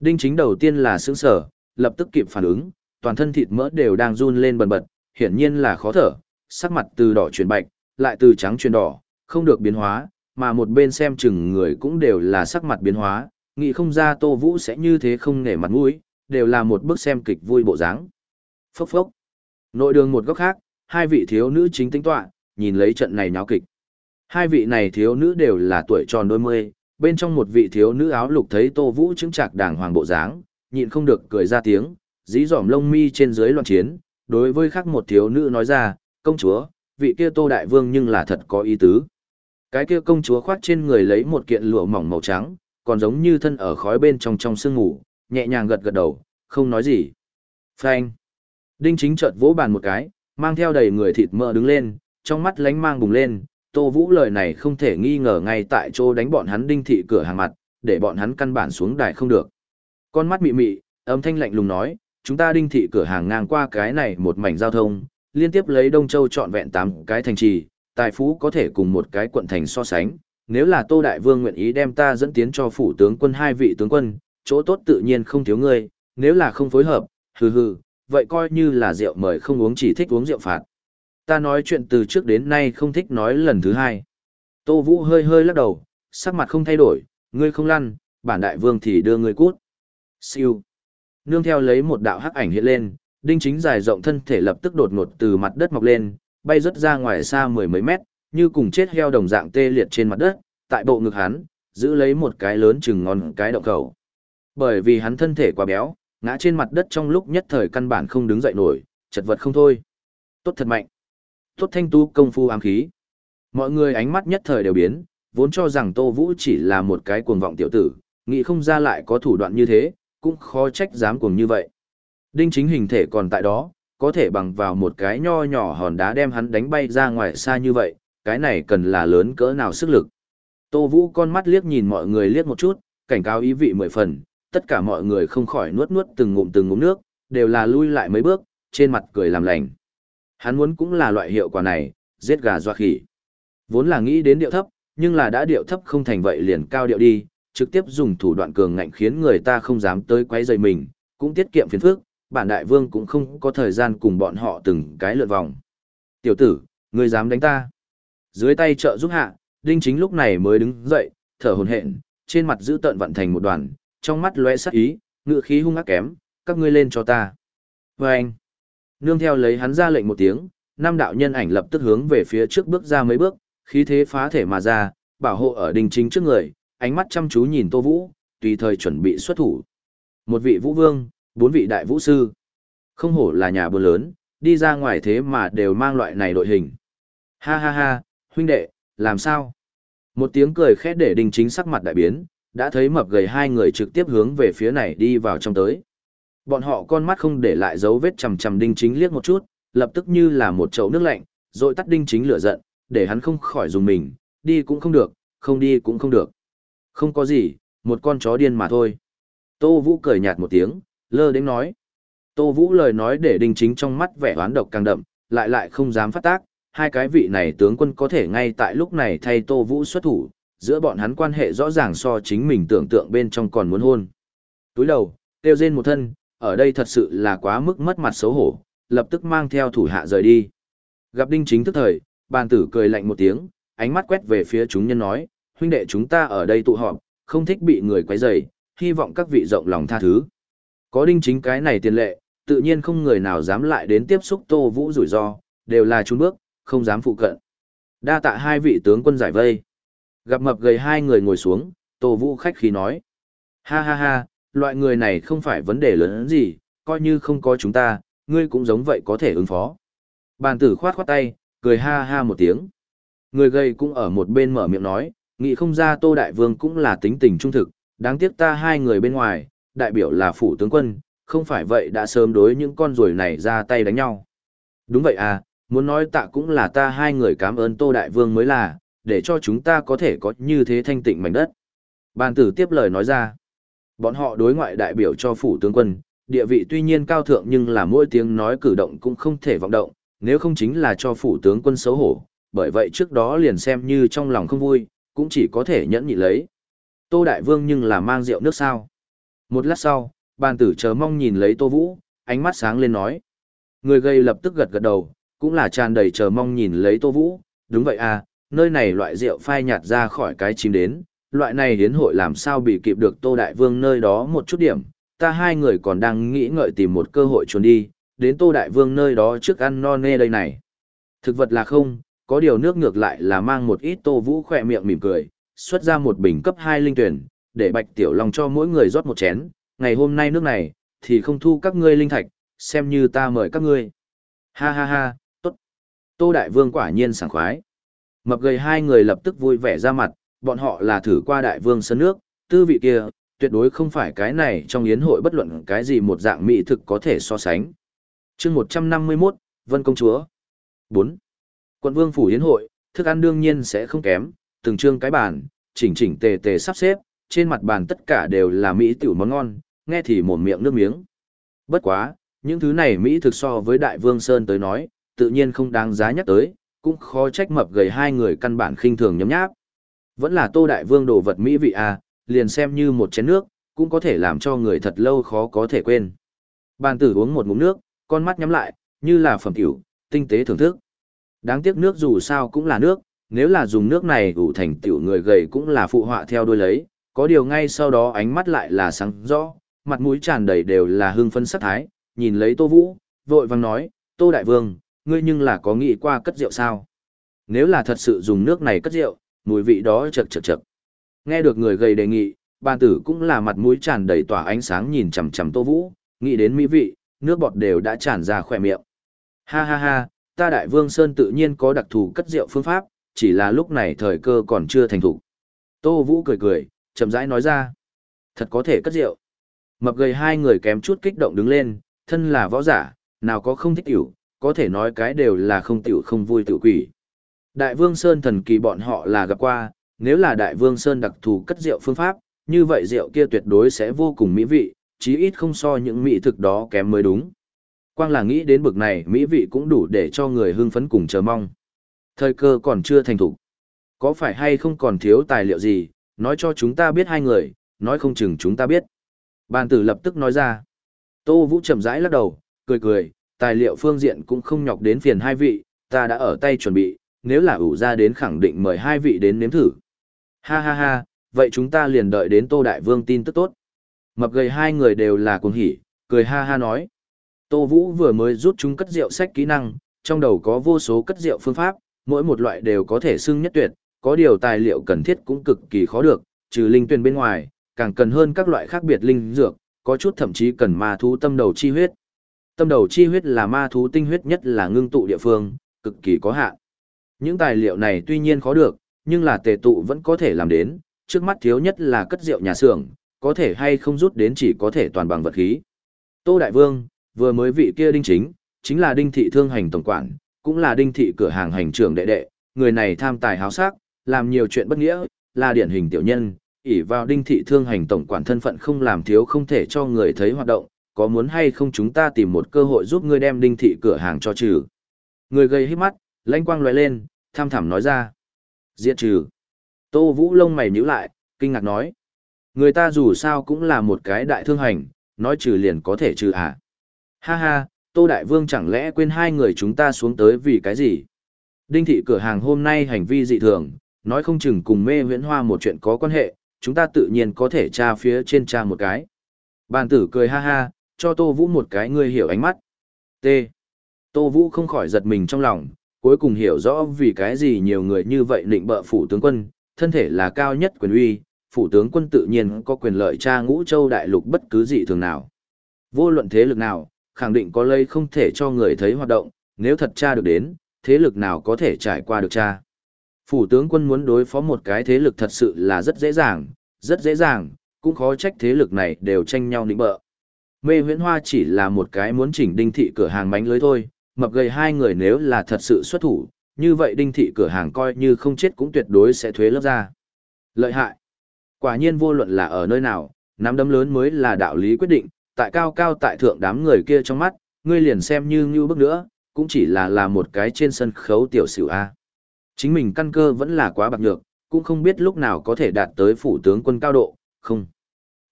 Đinh chính đầu tiên là sướng sở, lập tức kịp phản ứng, toàn thân thịt mỡ đều đang run lên bần bật, hiển nhiên là khó thở, sắc mặt từ đỏ chuyển bạch, lại từ trắng chuyển đỏ, không được biến hóa, mà một bên xem chừng người cũng đều là sắc mặt biến hóa, nghĩ không ra Tô Vũ sẽ như thế không nể mặt mũi, đều là một bước xem kịch vui bộ dáng. Phốc phốc. Nội đường một góc khác, hai vị thiếu nữ chính tính tọa, nhìn lấy trận này nháo kịch. Hai vị này thiếu nữ đều là tuổi tròn đôi mươi, bên trong một vị thiếu nữ áo lục thấy Tô Vũ chứng trạc đàng hoàng bộ dáng, nhịn không được cười ra tiếng, dí dỏm lông mi trên dưới loạn chiến, đối với khác một thiếu nữ nói ra, công chúa, vị kia Tô Đại Vương nhưng là thật có ý tứ. Cái kia công chúa khoác trên người lấy một kiện lụa mỏng màu trắng, còn giống như thân ở khói bên trong trong sương ngủ, nhẹ nhàng gật gật đầu, không nói gì. Phanh. Đinh chính chợt vỗ bàn một cái, mang theo đầy người thịt mỡ đứng lên, trong mắt lánh mang bùng lên, Tô Vũ lời này không thể nghi ngờ ngay tại chỗ đánh bọn hắn đinh thị cửa hàng mặt, để bọn hắn căn bản xuống đài không được. Con mắt mị mị, âm thanh lạnh lùng nói, chúng ta đinh thị cửa hàng ngang qua cái này một mảnh giao thông, liên tiếp lấy Đông Châu trọn vẹn 8 cái thành trì, tài phú có thể cùng một cái quận thành so sánh. Nếu là Tô Đại Vương nguyện ý đem ta dẫn tiến cho phủ tướng quân hai vị tướng quân, chỗ tốt tự nhiên không thiếu ngươi, nếu là không phối hợp, hừ hừ, vậy coi như là rượu mời không uống chỉ thích uống rượu phạt. Ta nói chuyện từ trước đến nay không thích nói lần thứ hai. Tô Vũ hơi hơi lắc đầu, sắc mặt không thay đổi, ngươi không lăn, bản đại vương thì đưa ngươi cút. Siêu. Nương theo lấy một đạo hắc ảnh hiện lên, đinh chính dài rộng thân thể lập tức đột ngột từ mặt đất mọc lên, bay rất ra ngoài xa mười mấy mét, như cùng chết heo đồng dạng tê liệt trên mặt đất, tại bộ ngực hắn, giữ lấy một cái lớn chừng ngon cái động khẩu. Bởi vì hắn thân thể quá béo, ngã trên mặt đất trong lúc nhất thời căn bản không đứng dậy nổi, chật vật không thôi. Tốt thật mạnh. Tốt thanh tu công phu ám khí. Mọi người ánh mắt nhất thời đều biến, vốn cho rằng Tô Vũ chỉ là một cái cuồng vọng tiểu tử, nghĩ không ra lại có thủ đoạn như thế, cũng khó trách dám cuồng như vậy. Đinh chính hình thể còn tại đó, có thể bằng vào một cái nho nhỏ hòn đá đem hắn đánh bay ra ngoài xa như vậy, cái này cần là lớn cỡ nào sức lực. Tô Vũ con mắt liếc nhìn mọi người liếc một chút, cảnh cáo ý vị mười phần, tất cả mọi người không khỏi nuốt nuốt từng ngụm từng ngụm nước, đều là lui lại mấy bước, trên mặt cười làm lành. Hắn muốn cũng là loại hiệu quả này, giết gà doa khỉ. Vốn là nghĩ đến điệu thấp, nhưng là đã điệu thấp không thành vậy liền cao điệu đi, trực tiếp dùng thủ đoạn cường ngạnh khiến người ta không dám tới quấy rầy mình, cũng tiết kiệm phiền phức, bản đại vương cũng không có thời gian cùng bọn họ từng cái lượt vòng. Tiểu tử, ngươi dám đánh ta? Dưới tay trợ giúp hạ, đinh chính lúc này mới đứng dậy, thở hổn hển, trên mặt giữ tợn vận thành một đoàn, trong mắt lóe sắc ý, ngựa khí hung ác kém, các ngươi lên cho ta. Và anh, nương theo lấy hắn ra lệnh một tiếng, năm đạo nhân ảnh lập tức hướng về phía trước bước ra mấy bước, khí thế phá thể mà ra, bảo hộ ở đinh chính trước người, ánh mắt chăm chú nhìn Tô Vũ, tùy thời chuẩn bị xuất thủ. Một vị vũ vương, bốn vị đại vũ sư. Không hổ là nhà buôn lớn, đi ra ngoài thế mà đều mang loại này đội hình. Ha ha ha, huynh đệ, làm sao? Một tiếng cười khét để đình chính sắc mặt đại biến, đã thấy mập gầy hai người trực tiếp hướng về phía này đi vào trong tới. Bọn họ con mắt không để lại dấu vết chầm chầm đinh chính liếc một chút, lập tức như là một chậu nước lạnh, rồi tắt đinh chính lửa giận, để hắn không khỏi dùng mình, đi cũng không được, không đi cũng không được. Không có gì, một con chó điên mà thôi. Tô Vũ cười nhạt một tiếng, lơ đến nói. Tô Vũ lời nói để đinh chính trong mắt vẻ oán độc càng đậm, lại lại không dám phát tác, hai cái vị này tướng quân có thể ngay tại lúc này thay Tô Vũ xuất thủ, giữa bọn hắn quan hệ rõ ràng so chính mình tưởng tượng bên trong còn muốn hôn. Túi đầu, tiêu rên một thân, ở đây thật sự là quá mức mất mặt xấu hổ, lập tức mang theo thủ hạ rời đi. Gặp đinh chính tức thời, bàn tử cười lạnh một tiếng, ánh mắt quét về phía chúng nhân nói, huynh đệ chúng ta ở đây tụ họp, không thích bị người quấy rầy, hy vọng các vị rộng lòng tha thứ. Có đinh chính cái này tiền lệ, tự nhiên không người nào dám lại đến tiếp xúc Tô Vũ rủi ro, đều là trung bước, không dám phụ cận. Đa tạ hai vị tướng quân giải vây. Gặp mập gầy hai người ngồi xuống, Tô Vũ khách khí nói. Ha ha ha, loại người này không phải vấn đề lớn gì, coi như không có chúng ta, ngươi cũng giống vậy có thể ứng phó. Bàn tử khoát khoát tay, cười ha ha một tiếng. Người gầy cũng ở một bên mở miệng nói, nghĩ không ra Tô Đại Vương cũng là tính tình trung thực, đáng tiếc ta hai người bên ngoài, đại biểu là phủ tướng quân, không phải vậy đã sớm đối những con ruồi này ra tay đánh nhau. Đúng vậy à, muốn nói tạ cũng là ta hai người cảm ơn Tô Đại Vương mới là, để cho chúng ta có thể có như thế thanh tịnh mảnh đất. Bàn tử tiếp lời nói ra, bọn họ đối ngoại đại biểu cho phủ tướng quân, địa vị tuy nhiên cao thượng nhưng là mỗi tiếng nói cử động cũng không thể vọng động, nếu không chính là cho phủ tướng quân xấu hổ, bởi vậy trước đó liền xem như trong lòng không vui, cũng chỉ có thể nhẫn nhị lấy. Tô Đại Vương nhưng là mang rượu nước sao. Một lát sau, bàn tử chờ mong nhìn lấy Tô Vũ, ánh mắt sáng lên nói. Người gây lập tức gật gật đầu, cũng là tràn đầy chờ mong nhìn lấy Tô Vũ, đúng vậy à, nơi này loại rượu phai nhạt ra khỏi cái chim đến, loại này hiến hội làm sao bị kịp được Tô Đại Vương nơi đó một chút điểm, ta hai người còn đang nghĩ ngợi tìm một cơ hội trốn đi, đến Tô Đại Vương nơi đó trước ăn no nê đây này. Thực vật là không, có điều nước ngược lại là mang một ít Tô Vũ khỏe miệng mỉm cười, xuất ra một bình cấp 2 linh tuyển, để Bạch Tiểu Long cho mỗi người rót một chén, ngày hôm nay nước này, thì không thu các ngươi linh thạch, xem như ta mời các ngươi. Ha ha ha, tốt. Tô Đại Vương quả nhiên sảng khoái. Mập gầy hai người lập tức vui vẻ ra mặt, bọn họ là thử qua Đại Vương sân nước, tư vị kia, tuyệt đối không phải cái này trong yến hội bất luận cái gì một dạng mỹ thực có thể so sánh. chương 151, Vân Công Chúa. 4. Quận Vương Phủ Yến hội, thức ăn đương nhiên sẽ không kém, từng trương cái bàn, chỉnh chỉnh tề tề sắp xếp, trên mặt bàn tất cả đều là mỹ tiểu món ngon, nghe thì mồm miệng nước miếng. Bất quá, những thứ này Mỹ thực so với Đại Vương Sơn tới nói, tự nhiên không đáng giá nhắc tới, cũng khó trách mập gầy hai người căn bản khinh thường nhấm nháp. Vẫn là Tô Đại Vương đồ vật Mỹ vị à, liền xem như một chén nước, cũng có thể làm cho người thật lâu khó có thể quên. Bàn tử uống một ngụm nước, con mắt nhắm lại, như là phẩm tiểu, tinh tế thưởng thức. Đáng tiếc nước dù sao cũng là nước, nếu là dùng nước này ủ thành tiểu người gầy cũng là phụ họa theo đuôi lấy, có điều ngay sau đó ánh mắt lại là sáng rõ, mặt mũi tràn đầy đều là hưng phấn sắc thái, nhìn lấy Tô Vũ, vội vàng nói, Tô Đại Vương, ngươi nhưng là có nghĩ qua cất rượu sao? Nếu là thật sự dùng nước này cất rượu, mùi vị đó chật chật chật. Nghe được người gầy đề nghị, bàn tử cũng là mặt mũi tràn đầy tỏa ánh sáng nhìn chằm chằm Tô Vũ, nghĩ đến mỹ vị, nước bọt đều đã tràn ra khỏe miệng. Ha ha ha, ta Đại Vương Sơn tự nhiên có đặc thù cất rượu phương pháp, chỉ là lúc này thời cơ còn chưa thành thủ. Tô Vũ cười cười, chậm rãi nói ra. Thật có thể cất rượu. Mập gầy hai người kém chút kích động đứng lên, thân là võ giả, nào có không thích tiểu, có thể nói cái đều là không tiểu không vui tiểu quỷ. Đại Vương Sơn thần kỳ bọn họ là gặp qua, nếu là Đại Vương Sơn đặc thù cất rượu phương pháp, như vậy rượu kia tuyệt đối sẽ vô cùng mỹ vị, chí ít không so những mỹ thực đó kém mới đúng. Quang là nghĩ đến bực này mỹ vị cũng đủ để cho người hưng phấn cùng chờ mong. Thời cơ còn chưa thành thủ. Có phải hay không còn thiếu tài liệu gì, nói cho chúng ta biết hai người, nói không chừng chúng ta biết. Bàn tử lập tức nói ra. Tô Vũ chậm rãi lắc đầu, cười cười, tài liệu phương diện cũng không nhọc đến phiền hai vị, ta đã ở tay chuẩn bị, nếu là ủ ra đến khẳng định mời hai vị đến nếm thử. Ha ha ha, vậy chúng ta liền đợi đến Tô Đại Vương tin tức tốt. Mập gầy hai người đều là cuồng hỉ, cười ha ha nói. Tô Vũ vừa mới rút chúng cất rượu sách kỹ năng, trong đầu có vô số cất rượu phương pháp, mỗi một loại đều có thể xưng nhất tuyệt, có điều tài liệu cần thiết cũng cực kỳ khó được, trừ linh tuyền bên ngoài, càng cần hơn các loại khác biệt linh dược, có chút thậm chí cần ma thú tâm đầu chi huyết. Tâm đầu chi huyết là ma thú tinh huyết nhất là ngưng tụ địa phương, cực kỳ có hạn. Những tài liệu này tuy nhiên khó được, nhưng là tề tụ vẫn có thể làm đến, trước mắt thiếu nhất là cất rượu nhà xưởng, có thể hay không rút đến chỉ có thể toàn bằng vật khí. Tô Đại Vương, vừa mới vị kia đinh chính, chính là đinh thị thương hành tổng quản, cũng là đinh thị cửa hàng hành trưởng đệ đệ, người này tham tài háo sắc, làm nhiều chuyện bất nghĩa, là điển hình tiểu nhân, ỷ vào đinh thị thương hành tổng quản thân phận không làm thiếu không thể cho người thấy hoạt động, có muốn hay không chúng ta tìm một cơ hội giúp ngươi đem đinh thị cửa hàng cho trừ. Người gây hít mắt, lãnh quang lóe lên, tham thảm nói ra. Diệt trừ. Tô Vũ lông mày nhíu lại, kinh ngạc nói. Người ta dù sao cũng là một cái đại thương hành, nói trừ liền có thể trừ à. Ha ha, Tô Đại Vương chẳng lẽ quên hai người chúng ta xuống tới vì cái gì? Đinh thị cửa hàng hôm nay hành vi dị thường, nói không chừng cùng mê huyễn hoa một chuyện có quan hệ, chúng ta tự nhiên có thể tra phía trên tra một cái. Bàn tử cười ha ha, cho Tô Vũ một cái ngươi hiểu ánh mắt. T. Tô Vũ không khỏi giật mình trong lòng, cuối cùng hiểu rõ vì cái gì nhiều người như vậy định bợ phủ tướng quân, thân thể là cao nhất quyền uy, phủ tướng quân tự nhiên có quyền lợi tra ngũ châu đại lục bất cứ gì thường nào. Vô luận thế lực nào, khẳng định có lây không thể cho người thấy hoạt động, nếu thật tra được đến, thế lực nào có thể trải qua được tra. Phủ tướng quân muốn đối phó một cái thế lực thật sự là rất dễ dàng, rất dễ dàng, cũng khó trách thế lực này đều tranh nhau nịnh bợ. Mê huyễn hoa chỉ là một cái muốn chỉnh đinh thị cửa hàng bánh lưới thôi, mập gầy hai người nếu là thật sự xuất thủ, như vậy đinh thị cửa hàng coi như không chết cũng tuyệt đối sẽ thuế lớp ra. Lợi hại. Quả nhiên vô luận là ở nơi nào, nắm đấm lớn mới là đạo lý quyết định, tại cao cao tại thượng đám người kia trong mắt, ngươi liền xem như như bước nữa, cũng chỉ là là một cái trên sân khấu tiểu sử A. Chính mình căn cơ vẫn là quá bạc nhược, cũng không biết lúc nào có thể đạt tới phủ tướng quân cao độ, không.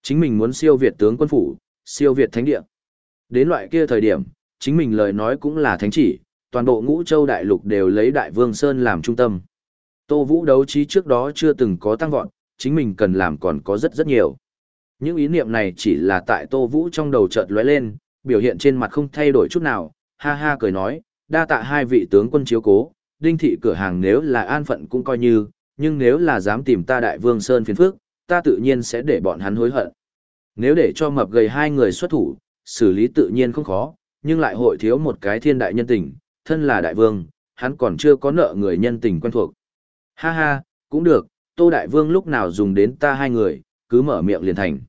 Chính mình muốn siêu việt tướng quân phủ, siêu việt thánh địa. Đến loại kia thời điểm, chính mình lời nói cũng là thánh chỉ, toàn bộ ngũ châu đại lục đều lấy đại vương Sơn làm trung tâm. Tô Vũ đấu trí trước đó chưa từng có tăng vọt, chính mình cần làm còn có rất rất nhiều. Những ý niệm này chỉ là tại Tô Vũ trong đầu chợt lóe lên, biểu hiện trên mặt không thay đổi chút nào, ha ha cười nói, đa tạ hai vị tướng quân chiếu cố, đinh thị cửa hàng nếu là an phận cũng coi như, nhưng nếu là dám tìm ta đại vương Sơn phiền phước, ta tự nhiên sẽ để bọn hắn hối hận. Nếu để cho mập gầy hai người xuất thủ, xử lý tự nhiên không khó, nhưng lại hội thiếu một cái thiên đại nhân tình, thân là đại vương, hắn còn chưa có nợ người nhân tình quen thuộc. Ha ha, cũng được, Tô Đại Vương lúc nào dùng đến ta hai người, cứ mở miệng liền thành.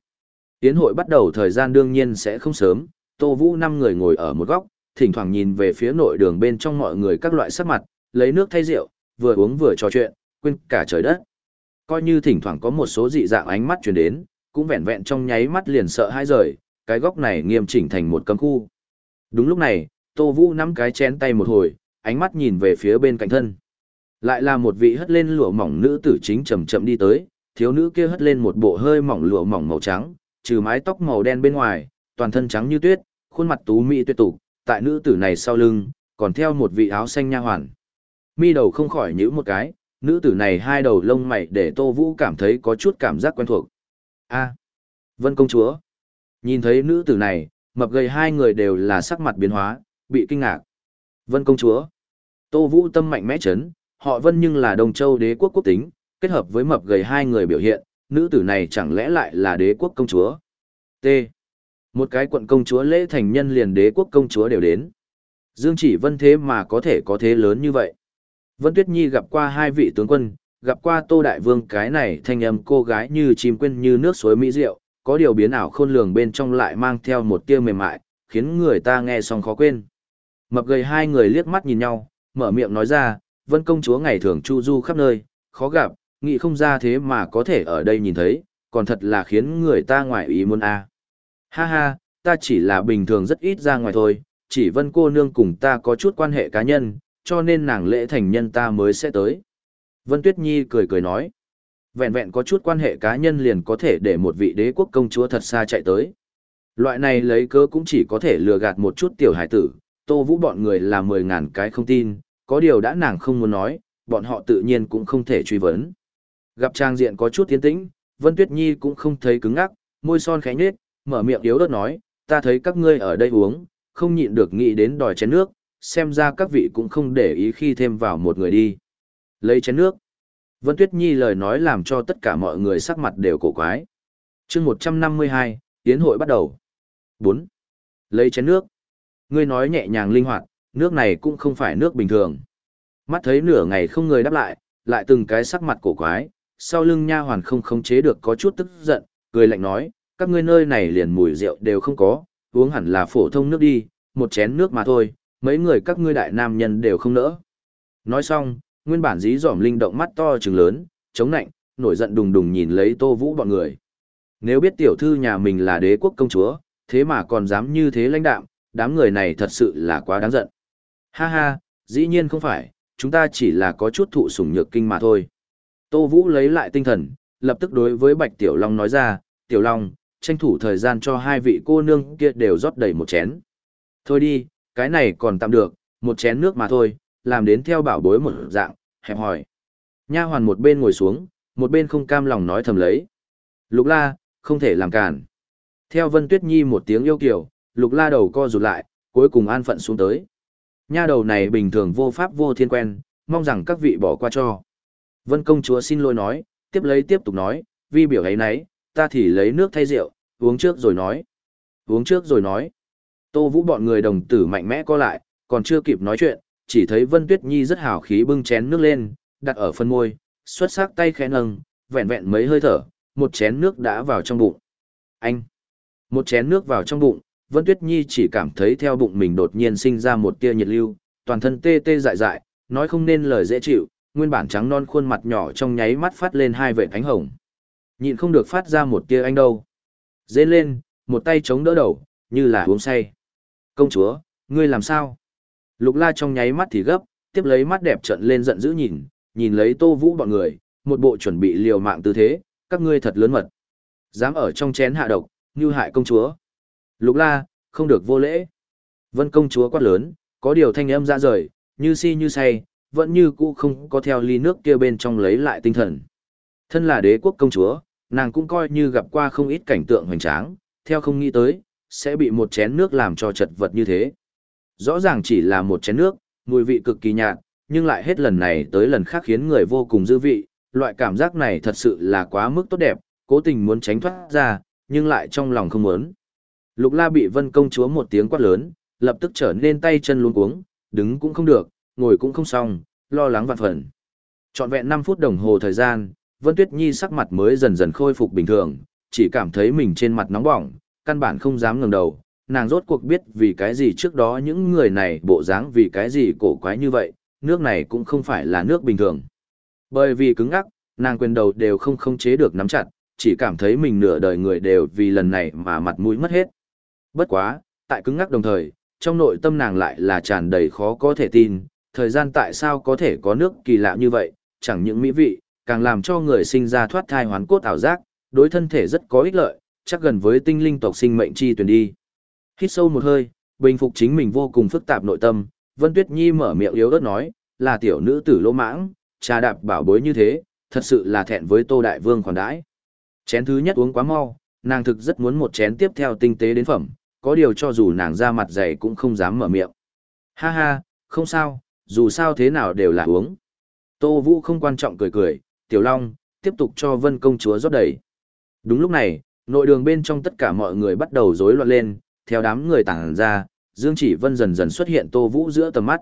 Tiến hội bắt đầu thời gian đương nhiên sẽ không sớm, Tô Vũ năm người ngồi ở một góc, thỉnh thoảng nhìn về phía nội đường bên trong mọi người các loại sắc mặt, lấy nước thay rượu, vừa uống vừa trò chuyện, quên cả trời đất. Coi như thỉnh thoảng có một số dị dạng ánh mắt truyền đến, cũng vẹn vẹn trong nháy mắt liền sợ hãi rời, cái góc này nghiêm chỉnh thành một cấm khu. Đúng lúc này, Tô Vũ nắm cái chén tay một hồi, ánh mắt nhìn về phía bên cạnh thân. Lại là một vị hất lên lụa mỏng nữ tử chính chậm chậm đi tới, thiếu nữ kia hất lên một bộ hơi mỏng lụa mỏng màu trắng, trừ mái tóc màu đen bên ngoài, toàn thân trắng như tuyết, khuôn mặt tú mỹ tuyệt tục, tại nữ tử này sau lưng, còn theo một vị áo xanh nha hoàn. Mi đầu không khỏi nhíu một cái, nữ tử này hai đầu lông mày để Tô Vũ cảm thấy có chút cảm giác quen thuộc. A, Vân công chúa. Nhìn thấy nữ tử này, mập gầy hai người đều là sắc mặt biến hóa, bị kinh ngạc. Vân công chúa. Tô Vũ tâm mạnh mẽ chấn, họ Vân nhưng là Đông Châu đế quốc quốc tính, kết hợp với mập gầy hai người biểu hiện, nữ tử này chẳng lẽ lại là đế quốc công chúa. T. Một cái quận công chúa lễ thành nhân liền đế quốc công chúa đều đến. Dương chỉ vân thế mà có thể có thế lớn như vậy. Vân Tuyết Nhi gặp qua hai vị tướng quân, gặp qua Tô Đại Vương cái này thanh âm cô gái như chim quên như nước suối mỹ rượu, có điều biến ảo khôn lường bên trong lại mang theo một tia mềm mại, khiến người ta nghe xong khó quên. Mập gầy hai người liếc mắt nhìn nhau, mở miệng nói ra, Vân công chúa ngày thường chu du khắp nơi, khó gặp, nghĩ không ra thế mà có thể ở đây nhìn thấy, còn thật là khiến người ta ngoại ý muốn a. Ha ha, ta chỉ là bình thường rất ít ra ngoài thôi, chỉ Vân cô nương cùng ta có chút quan hệ cá nhân, cho nên nàng lễ thành nhân ta mới sẽ tới. Vân Tuyết Nhi cười cười nói, vẹn vẹn có chút quan hệ cá nhân liền có thể để một vị đế quốc công chúa thật xa chạy tới. Loại này lấy cớ cũng chỉ có thể lừa gạt một chút tiểu hải tử, tô vũ bọn người là mười ngàn cái không tin, có điều đã nàng không muốn nói, bọn họ tự nhiên cũng không thể truy vấn. Gặp trang diện có chút tiến tĩnh, Vân Tuyết Nhi cũng không thấy cứng ngắc, môi son khẽ nhếch, mở miệng yếu ớt nói, ta thấy các ngươi ở đây uống, không nhịn được nghĩ đến đòi chén nước, xem ra các vị cũng không để ý khi thêm vào một người đi. Lấy chén nước. Vân Tuyết Nhi lời nói làm cho tất cả mọi người sắc mặt đều cổ quái. chương 152, tiến hội bắt đầu. 4. Lấy chén nước. Ngươi nói nhẹ nhàng linh hoạt, nước này cũng không phải nước bình thường. Mắt thấy nửa ngày không người đáp lại, lại từng cái sắc mặt cổ quái, sau lưng nha hoàn không khống chế được có chút tức giận, cười lạnh nói, các ngươi nơi này liền mùi rượu đều không có, uống hẳn là phổ thông nước đi, một chén nước mà thôi, mấy người các ngươi đại nam nhân đều không nỡ. Nói xong, nguyên bản dí dỏm linh động mắt to trừng lớn, chống nạnh, nổi giận đùng đùng nhìn lấy Tô Vũ bọn người. Nếu biết tiểu thư nhà mình là đế quốc công chúa, thế mà còn dám như thế lãnh đạm, đám người này thật sự là quá đáng giận. Ha ha, dĩ nhiên không phải, chúng ta chỉ là có chút thụ sủng nhược kinh mà thôi. Tô Vũ lấy lại tinh thần, lập tức đối với Bạch Tiểu Long nói ra, Tiểu Long, tranh thủ thời gian cho hai vị cô nương kia đều rót đầy một chén. Thôi đi, cái này còn tạm được, một chén nước mà thôi, làm đến theo bảo bối một dạng, hẹp hỏi. Nha hoàn một bên ngồi xuống, một bên không cam lòng nói thầm lấy. Lục la, không thể làm cản. Theo Vân Tuyết Nhi một tiếng yêu kiều, lục la đầu co rụt lại, cuối cùng an phận xuống tới. Nha đầu này bình thường vô pháp vô thiên quen, mong rằng các vị bỏ qua cho. Vân công chúa xin lỗi nói, tiếp lấy tiếp tục nói, vi biểu ấy nấy, ta thì lấy nước thay rượu, uống trước rồi nói. Uống trước rồi nói. Tô Vũ bọn người đồng tử mạnh mẽ co lại, còn chưa kịp nói chuyện, chỉ thấy Vân Tuyết Nhi rất hào khí bưng chén nước lên, đặt ở phân môi, xuất sắc tay khẽ nâng, vẹn vẹn mấy hơi thở, một chén nước đã vào trong bụng. Anh! Một chén nước vào trong bụng, Vân Tuyết Nhi chỉ cảm thấy theo bụng mình đột nhiên sinh ra một tia nhiệt lưu, toàn thân tê tê dại dại, nói không nên lời dễ chịu, nguyên bản trắng non khuôn mặt nhỏ trong nháy mắt phát lên hai vệt ánh hồng. Nhịn không được phát ra một tia anh đâu. Dên lên, một tay chống đỡ đầu, như là uống say. Công chúa, ngươi làm sao? Lục la trong nháy mắt thì gấp, tiếp lấy mắt đẹp trận lên giận dữ nhìn, nhìn lấy tô vũ bọn người, một bộ chuẩn bị liều mạng tư thế, các ngươi thật lớn mật. Dám ở trong chén hạ độc, như hại công chúa. Lục la, không được vô lễ. Vân công chúa quát lớn, có điều thanh âm ra rời, như si như say, vẫn như cũ không có theo ly nước kia bên trong lấy lại tinh thần. Thân là đế quốc công chúa, nàng cũng coi như gặp qua không ít cảnh tượng hoành tráng, theo không nghĩ tới, sẽ bị một chén nước làm cho chật vật như thế. Rõ ràng chỉ là một chén nước, mùi vị cực kỳ nhạt, nhưng lại hết lần này tới lần khác khiến người vô cùng dư vị, loại cảm giác này thật sự là quá mức tốt đẹp, cố tình muốn tránh thoát ra, nhưng lại trong lòng không muốn. Lục la bị vân công chúa một tiếng quát lớn, lập tức trở nên tay chân luống cuống, đứng cũng không được, ngồi cũng không xong, lo lắng vạn phần. Trọn vẹn 5 phút đồng hồ thời gian, Vân Tuyết Nhi sắc mặt mới dần dần khôi phục bình thường, chỉ cảm thấy mình trên mặt nóng bỏng, căn bản không dám ngẩng đầu. Nàng rốt cuộc biết vì cái gì trước đó những người này bộ dáng vì cái gì cổ quái như vậy, nước này cũng không phải là nước bình thường. Bởi vì cứng ngắc, nàng quyền đầu đều không khống chế được nắm chặt, chỉ cảm thấy mình nửa đời người đều vì lần này mà mặt mũi mất hết. Bất quá, tại cứng ngắc đồng thời, trong nội tâm nàng lại là tràn đầy khó có thể tin, thời gian tại sao có thể có nước kỳ lạ như vậy, chẳng những mỹ vị, càng làm cho người sinh ra thoát thai hoán cốt ảo giác, đối thân thể rất có ích lợi, chắc gần với tinh linh tộc sinh mệnh chi tuyển đi. Hít sâu một hơi, bình phục chính mình vô cùng phức tạp nội tâm, Vân Tuyết Nhi mở miệng yếu ớt nói, là tiểu nữ tử lỗ mãng, trà đạp bảo bối như thế, thật sự là thẹn với Tô Đại Vương khoản đãi. Chén thứ nhất uống quá mau, nàng thực rất muốn một chén tiếp theo tinh tế đến phẩm, có điều cho dù nàng ra mặt dày cũng không dám mở miệng. Ha ha, không sao, dù sao thế nào đều là uống. Tô Vũ không quan trọng cười cười, Tiểu Long, tiếp tục cho Vân công chúa rót đầy. Đúng lúc này, nội đường bên trong tất cả mọi người bắt đầu rối loạn lên, theo đám người tản ra, Dương Chỉ Vân dần dần xuất hiện Tô Vũ giữa tầm mắt.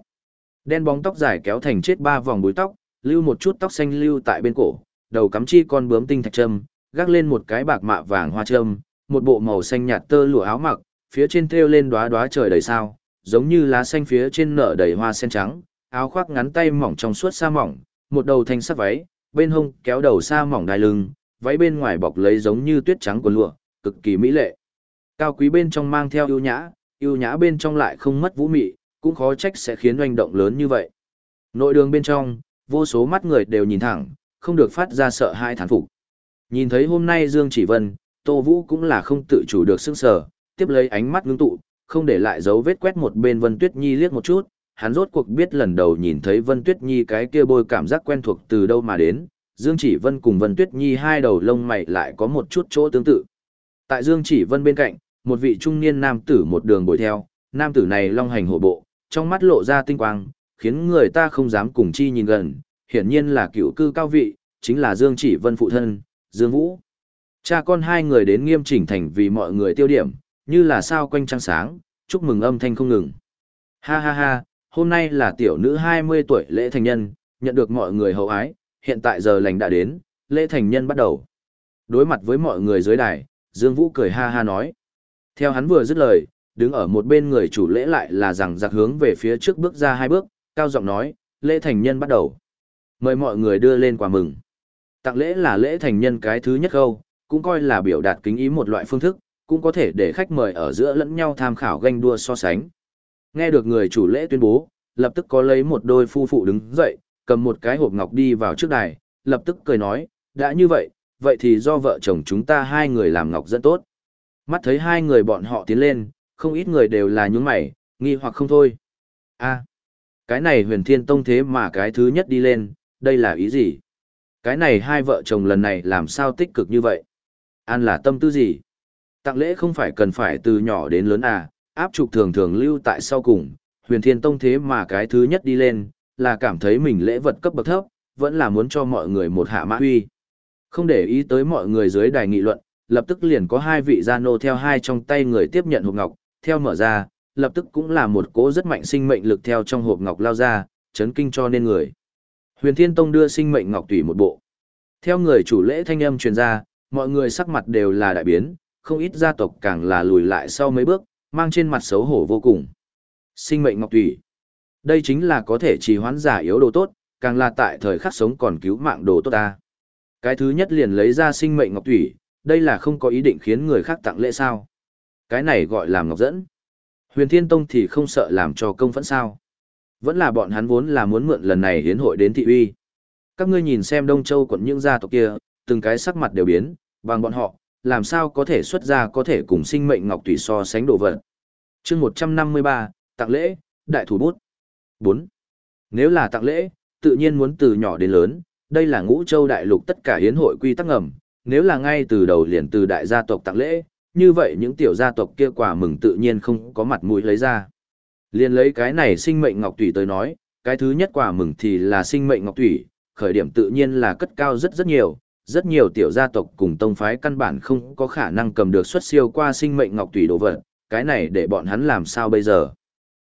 Đen bóng tóc dài kéo thành chết ba vòng búi tóc, lưu một chút tóc xanh lưu tại bên cổ, đầu cắm chi con bướm tinh thạch trâm, gác lên một cái bạc mạ vàng hoa trâm, một bộ màu xanh nhạt tơ lụa áo mặc, phía trên thêu lên đóa đóa trời đầy sao, giống như lá xanh phía trên nở đầy hoa sen trắng, áo khoác ngắn tay mỏng trong suốt sa mỏng, một đầu thanh sắc váy, bên hông kéo đầu sa mỏng đai lưng, váy bên ngoài bọc lấy giống như tuyết trắng của lụa, cực kỳ mỹ lệ. Cao quý bên trong mang theo ưu nhã, ưu nhã bên trong lại không mất vũ mị, cũng khó trách sẽ khiến oanh động lớn như vậy. Nội đường bên trong, vô số mắt người đều nhìn thẳng, không được phát ra sợ hai thán phục. Nhìn thấy hôm nay Dương Chỉ Vân, Tô Vũ cũng là không tự chủ được sức sờ, tiếp lấy ánh mắt ngưng tụ, không để lại dấu vết quét một bên Vân Tuyết Nhi liếc một chút, hắn rốt cuộc biết lần đầu nhìn thấy Vân Tuyết Nhi cái kia bôi cảm giác quen thuộc từ đâu mà đến, Dương Chỉ Vân cùng Vân Tuyết Nhi hai đầu lông mày lại có một chút chỗ tương tự. Tại Dương Chỉ Vân bên cạnh, một vị trung niên nam tử một đường bồi theo, nam tử này long hành hổ bộ, trong mắt lộ ra tinh quang, khiến người ta không dám cùng chi nhìn gần, hiển nhiên là cựu cư cao vị, chính là Dương Chỉ Vân phụ thân, Dương Vũ. Cha con hai người đến nghiêm chỉnh thành vì mọi người tiêu điểm, như là sao quanh trăng sáng, chúc mừng âm thanh không ngừng. Ha ha ha, hôm nay là tiểu nữ 20 tuổi lễ thành nhân, nhận được mọi người hậu ái, hiện tại giờ lành đã đến, lễ thành nhân bắt đầu. Đối mặt với mọi người dưới đài, Dương Vũ cười ha ha nói. Theo hắn vừa dứt lời, đứng ở một bên người chủ lễ lại là rằng giặc hướng về phía trước bước ra hai bước, cao giọng nói, lễ thành nhân bắt đầu. Mời mọi người đưa lên quà mừng. Tặng lễ là lễ thành nhân cái thứ nhất câu, cũng coi là biểu đạt kính ý một loại phương thức, cũng có thể để khách mời ở giữa lẫn nhau tham khảo ganh đua so sánh. Nghe được người chủ lễ tuyên bố, lập tức có lấy một đôi phu phụ đứng dậy, cầm một cái hộp ngọc đi vào trước đài, lập tức cười nói, đã như vậy, vậy thì do vợ chồng chúng ta hai người làm ngọc dẫn tốt. Mắt thấy hai người bọn họ tiến lên, không ít người đều là nhướng mày, nghi hoặc không thôi. a cái này huyền thiên tông thế mà cái thứ nhất đi lên, đây là ý gì? Cái này hai vợ chồng lần này làm sao tích cực như vậy? An là tâm tư gì? Tặng lễ không phải cần phải từ nhỏ đến lớn à, áp trục thường thường lưu tại sau cùng, huyền thiên tông thế mà cái thứ nhất đi lên, là cảm thấy mình lễ vật cấp bậc thấp, vẫn là muốn cho mọi người một hạ mã huy. Không để ý tới mọi người dưới đài nghị luận, lập tức liền có hai vị gia nô theo hai trong tay người tiếp nhận hộp ngọc, theo mở ra, lập tức cũng là một cỗ rất mạnh sinh mệnh lực theo trong hộp ngọc lao ra, chấn kinh cho nên người. Huyền Thiên Tông đưa sinh mệnh ngọc tùy một bộ. Theo người chủ lễ thanh âm truyền ra, Mọi người sắc mặt đều là đại biến, không ít gia tộc càng là lùi lại sau mấy bước, mang trên mặt xấu hổ vô cùng. Sinh mệnh ngọc tùy. Đây chính là có thể trì hoãn giả yếu đồ tốt, càng là tại thời khắc sống còn cứu mạng đồ tốt ta. Cái thứ nhất liền lấy ra sinh mệnh ngọc thủy, đây là không có ý định khiến người khác tặng lễ sao. Cái này gọi là ngọc dẫn. Huyền Thiên Tông thì không sợ làm cho công phẫn sao. Vẫn là bọn hắn vốn là muốn mượn lần này hiến hội đến thị uy. Các ngươi nhìn xem Đông Châu quận những gia tộc kia, từng cái sắc mặt đều biến, bằng bọn họ, làm sao có thể xuất ra có thể cùng sinh mệnh ngọc thủy so sánh đồ vật. chương 153, tặng lễ, đại thủ bút. 4. Nếu là tặng lễ, tự nhiên muốn từ nhỏ đến lớn, đây là ngũ châu đại lục tất cả hiến hội quy tắc ngầm, nếu là ngay từ đầu liền từ đại gia tộc tặng lễ, như vậy những tiểu gia tộc kia quả mừng tự nhiên không có mặt mũi lấy ra. Liền lấy cái này sinh mệnh ngọc thủy tới nói, cái thứ nhất quả mừng thì là sinh mệnh ngọc thủy, khởi điểm tự nhiên là cất cao rất rất nhiều, rất nhiều tiểu gia tộc cùng tông phái căn bản không có khả năng cầm được xuất siêu qua sinh mệnh ngọc thủy đồ vật, cái này để bọn hắn làm sao bây giờ?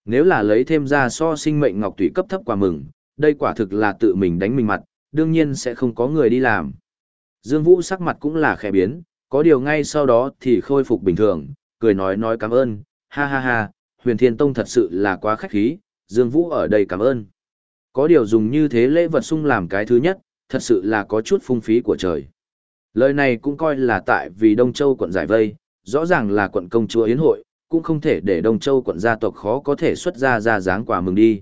Nếu là lấy thêm ra so sinh mệnh ngọc tùy cấp thấp quả mừng, đây quả thực là tự mình đánh mình mặt, đương nhiên sẽ không có người đi làm. Dương Vũ sắc mặt cũng là khẽ biến, có điều ngay sau đó thì khôi phục bình thường, cười nói nói cảm ơn, ha ha ha, huyền thiên tông thật sự là quá khách khí, Dương Vũ ở đây cảm ơn. Có điều dùng như thế lễ vật sung làm cái thứ nhất, thật sự là có chút phung phí của trời. Lời này cũng coi là tại vì Đông Châu quận giải vây, rõ ràng là quận công chúa yến hội, cũng không thể để Đông Châu quận gia tộc khó có thể xuất ra ra dáng quà mừng đi.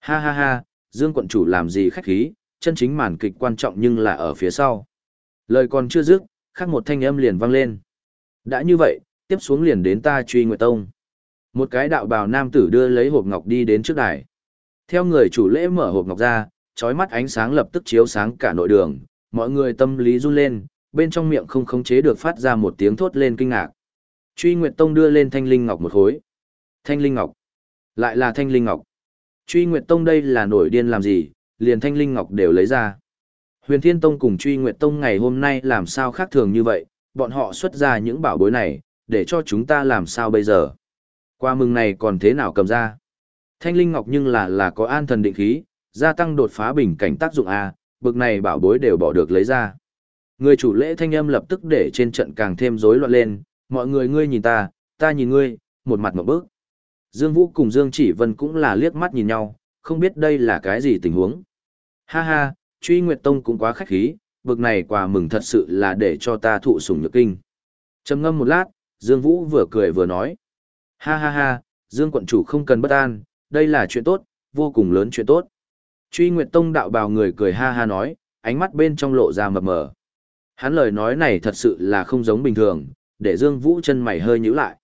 Ha ha ha, Dương quận chủ làm gì khách khí, chân chính màn kịch quan trọng nhưng là ở phía sau. Lời còn chưa dứt, khác một thanh âm liền vang lên. Đã như vậy, tiếp xuống liền đến ta truy nguyệt tông. Một cái đạo bào nam tử đưa lấy hộp ngọc đi đến trước đài. Theo người chủ lễ mở hộp ngọc ra, chói mắt ánh sáng lập tức chiếu sáng cả nội đường, mọi người tâm lý run lên, bên trong miệng không khống chế được phát ra một tiếng thốt lên kinh ngạc. Truy Nguyệt Tông đưa lên thanh linh ngọc một khối. Thanh linh ngọc. Lại là thanh linh ngọc. Truy Nguyệt Tông đây là nổi điên làm gì, liền thanh linh ngọc đều lấy ra. Huyền Thiên Tông cùng Truy Nguyệt Tông ngày hôm nay làm sao khác thường như vậy, bọn họ xuất ra những bảo bối này, để cho chúng ta làm sao bây giờ. Qua mừng này còn thế nào cầm ra. Thanh linh ngọc nhưng là là có an thần định khí, gia tăng đột phá bình cảnh tác dụng A, bực này bảo bối đều bỏ được lấy ra. Người chủ lễ thanh âm lập tức để trên trận càng thêm rối loạn lên, mọi người ngươi nhìn ta, ta nhìn ngươi, một mặt một bước. Dương Vũ cùng Dương Chỉ Vân cũng là liếc mắt nhìn nhau, không biết đây là cái gì tình huống. Ha ha, truy Nguyệt Tông cũng quá khách khí, bực này quà mừng thật sự là để cho ta thụ sủng nhược kinh. Trầm ngâm một lát, Dương Vũ vừa cười vừa nói. Ha ha ha, Dương quận chủ không cần bất an, đây là chuyện tốt, vô cùng lớn chuyện tốt. Truy Nguyệt Tông đạo bào người cười ha ha nói, ánh mắt bên trong lộ ra mập mờ. Hắn lời nói này thật sự là không giống bình thường, để Dương Vũ chân mày hơi nhíu lại.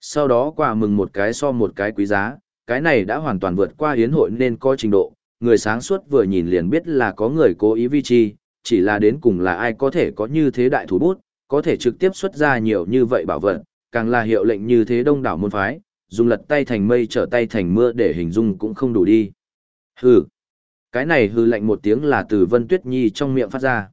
Sau đó quà mừng một cái so một cái quý giá, cái này đã hoàn toàn vượt qua hiến hội nên coi trình độ, người sáng suốt vừa nhìn liền biết là có người cố ý vi chi, chỉ là đến cùng là ai có thể có như thế đại thủ bút, có thể trực tiếp xuất ra nhiều như vậy bảo vật, càng là hiệu lệnh như thế đông đảo môn phái, dùng lật tay thành mây trở tay thành mưa để hình dung cũng không đủ đi. Hừ. Cái này hừ lạnh một tiếng là từ Vân Tuyết Nhi trong miệng phát ra.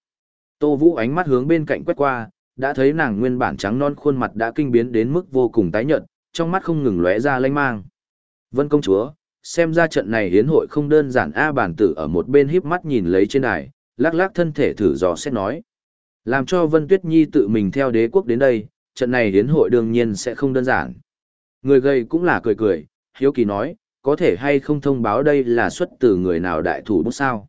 Tô Vũ ánh mắt hướng bên cạnh quét qua, đã thấy nàng nguyên bản trắng non khuôn mặt đã kinh biến đến mức vô cùng tái nhợt, trong mắt không ngừng lóe ra lanh mang. Vân công chúa, xem ra trận này hiến hội không đơn giản a bản tử ở một bên híp mắt nhìn lấy trên đài, lắc lắc thân thể thử dò xét nói. Làm cho Vân Tuyết Nhi tự mình theo đế quốc đến đây, trận này hiến hội đương nhiên sẽ không đơn giản. Người gây cũng là cười cười, hiếu kỳ nói, có thể hay không thông báo đây là xuất từ người nào đại thủ bút sao.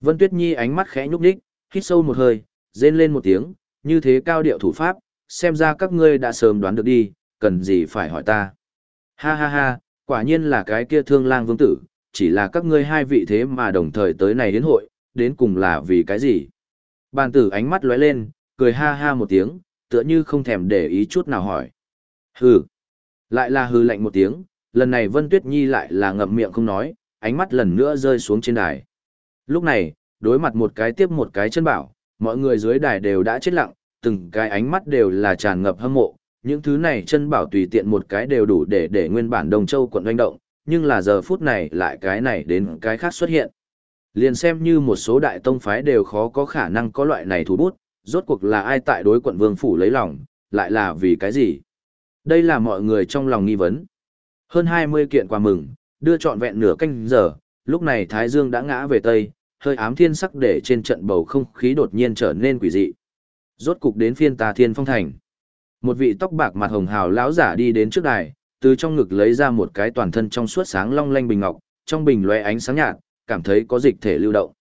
Vân Tuyết Nhi ánh mắt khẽ nhúc nhích, hít sâu một hơi, rên lên một tiếng, như thế cao điệu thủ pháp, xem ra các ngươi đã sớm đoán được đi, cần gì phải hỏi ta. Ha ha ha, quả nhiên là cái kia thương lang vương tử, chỉ là các ngươi hai vị thế mà đồng thời tới này đến hội, đến cùng là vì cái gì. Bàn tử ánh mắt lóe lên, cười ha ha một tiếng, tựa như không thèm để ý chút nào hỏi. Hừ, lại là hừ lạnh một tiếng, lần này Vân Tuyết Nhi lại là ngậm miệng không nói, ánh mắt lần nữa rơi xuống trên đài. Lúc này, đối mặt một cái tiếp một cái chân bảo, mọi người dưới đài đều đã chết lặng, từng cái ánh mắt đều là tràn ngập hâm mộ, những thứ này chân bảo tùy tiện một cái đều đủ để để nguyên bản Đông Châu quận doanh động, nhưng là giờ phút này lại cái này đến cái khác xuất hiện. Liền xem như một số đại tông phái đều khó có khả năng có loại này thủ bút, rốt cuộc là ai tại đối quận vương phủ lấy lòng, lại là vì cái gì? Đây là mọi người trong lòng nghi vấn. Hơn 20 kiện quà mừng, đưa trọn vẹn nửa canh giờ, lúc này Thái Dương đã ngã về Tây, hơi ám thiên sắc để trên trận bầu không khí đột nhiên trở nên quỷ dị. Rốt cục đến phiên ta thiên phong thành. Một vị tóc bạc mặt hồng hào lão giả đi đến trước đài, từ trong ngực lấy ra một cái toàn thân trong suốt sáng long lanh bình ngọc, trong bình lóe ánh sáng nhạt, cảm thấy có dịch thể lưu động.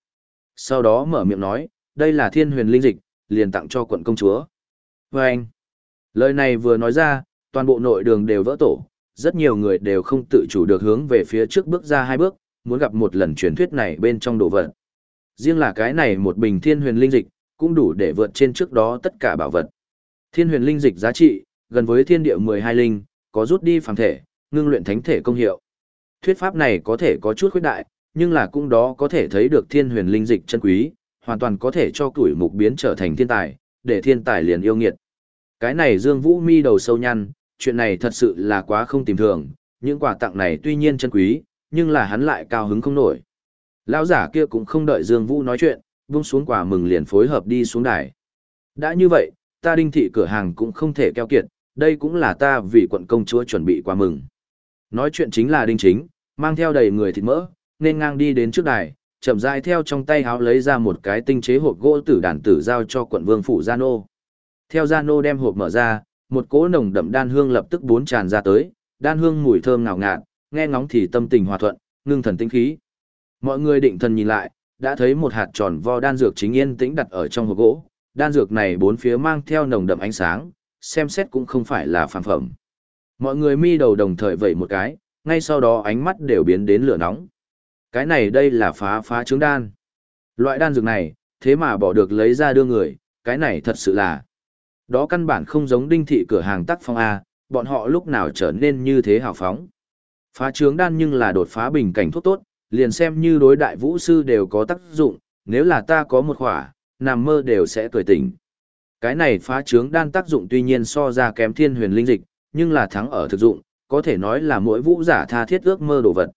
Sau đó mở miệng nói, đây là thiên huyền linh dịch, liền tặng cho quận công chúa. Và anh, lời này vừa nói ra, toàn bộ nội đường đều vỡ tổ, rất nhiều người đều không tự chủ được hướng về phía trước bước ra hai bước, muốn gặp một lần truyền thuyết này bên trong đồ vật. Riêng là cái này một bình thiên huyền linh dịch, cũng đủ để vượt trên trước đó tất cả bảo vật. Thiên huyền linh dịch giá trị, gần với thiên địa 12 linh, có rút đi phàm thể, ngưng luyện thánh thể công hiệu. Thuyết pháp này có thể có chút khuyết đại, nhưng là cũng đó có thể thấy được thiên huyền linh dịch chân quý, hoàn toàn có thể cho tuổi mục biến trở thành thiên tài, để thiên tài liền yêu nghiệt. Cái này Dương Vũ mi đầu sâu nhăn, chuyện này thật sự là quá không tìm thường, những quà tặng này tuy nhiên chân quý, nhưng là hắn lại cao hứng không nổi. Lão giả kia cũng không đợi Dương Vũ nói chuyện, vung xuống quà mừng liền phối hợp đi xuống đài. Đã như vậy, ta đinh thị cửa hàng cũng không thể keo kiệt, đây cũng là ta vì quận công chúa chuẩn bị quà mừng. Nói chuyện chính là đinh chính, mang theo đầy người thịt mỡ, nên ngang đi đến trước đài, chậm rãi theo trong tay háo lấy ra một cái tinh chế hộp gỗ tử đàn tử giao cho quận vương phủ Gia Nô. Theo Gia Nô đem hộp mở ra, một cỗ nồng đậm đan hương lập tức bốn tràn ra tới, đan hương mùi thơm ngào ngạt, nghe ngóng thì tâm tình hòa thuận, ngưng thần tinh khí. Mọi người định thần nhìn lại, đã thấy một hạt tròn vo đan dược chính yên tĩnh đặt ở trong hộp gỗ, đan dược này bốn phía mang theo nồng đậm ánh sáng, xem xét cũng không phải là phản phẩm. Mọi người mi đầu đồng thời vẩy một cái, ngay sau đó ánh mắt đều biến đến lửa nóng. Cái này đây là phá phá trứng đan. Loại đan dược này, thế mà bỏ được lấy ra đưa người, cái này thật sự là. Đó căn bản không giống đinh thị cửa hàng tắc phong A, bọn họ lúc nào trở nên như thế hào phóng. Phá trướng đan nhưng là đột phá bình cảnh thuốc tốt, liền xem như đối đại vũ sư đều có tác dụng, nếu là ta có một khỏa, nằm mơ đều sẽ cười tỉnh. Cái này phá trướng đan tác dụng tuy nhiên so ra kém thiên huyền linh dịch, nhưng là thắng ở thực dụng, có thể nói là mỗi vũ giả tha thiết ước mơ đồ vật.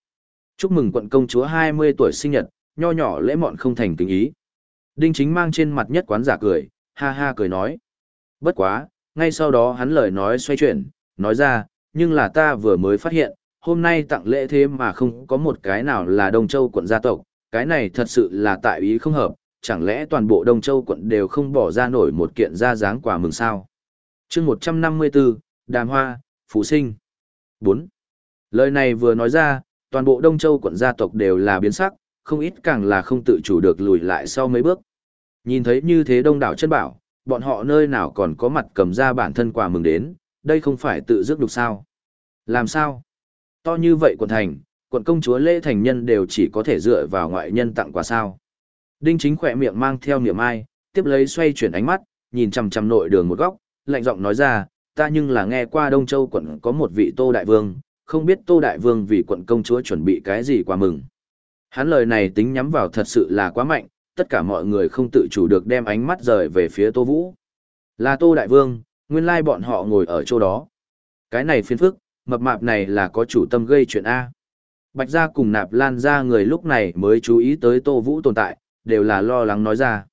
Chúc mừng quận công chúa 20 tuổi sinh nhật, nho nhỏ lễ mọn không thành tình ý. Đinh chính mang trên mặt nhất quán giả cười, ha ha cười nói. Bất quá, ngay sau đó hắn lời nói xoay chuyển, nói ra, nhưng là ta vừa mới phát hiện, hôm nay tặng lễ thế mà không có một cái nào là Đông Châu quận gia tộc, cái này thật sự là tại ý không hợp, chẳng lẽ toàn bộ Đông Châu quận đều không bỏ ra nổi một kiện ra dáng quà mừng sao? chương 154, Đàm Hoa, Phú Sinh. 4. Lời này vừa nói ra, toàn bộ Đông Châu quận gia tộc đều là biến sắc, không ít càng là không tự chủ được lùi lại sau mấy bước. Nhìn thấy như thế đông đảo chân bảo, bọn họ nơi nào còn có mặt cầm ra bản thân quà mừng đến, đây không phải tự dứt đục sao. Làm sao? To như vậy quận thành, quận công chúa lễ thành nhân đều chỉ có thể dựa vào ngoại nhân tặng quà sao. Đinh chính khỏe miệng mang theo niềm ai, tiếp lấy xoay chuyển ánh mắt, nhìn chằm chằm nội đường một góc, lạnh giọng nói ra, ta nhưng là nghe qua Đông Châu quận có một vị Tô Đại Vương, không biết Tô Đại Vương vì quận công chúa chuẩn bị cái gì quà mừng. Hắn lời này tính nhắm vào thật sự là quá mạnh, tất cả mọi người không tự chủ được đem ánh mắt rời về phía Tô Vũ. Là Tô Đại Vương, nguyên lai bọn họ ngồi ở chỗ đó. Cái này phiền phức, mập mạp này là có chủ tâm gây chuyện A. Bạch gia cùng nạp lan ra người lúc này mới chú ý tới Tô Vũ tồn tại, đều là lo lắng nói ra.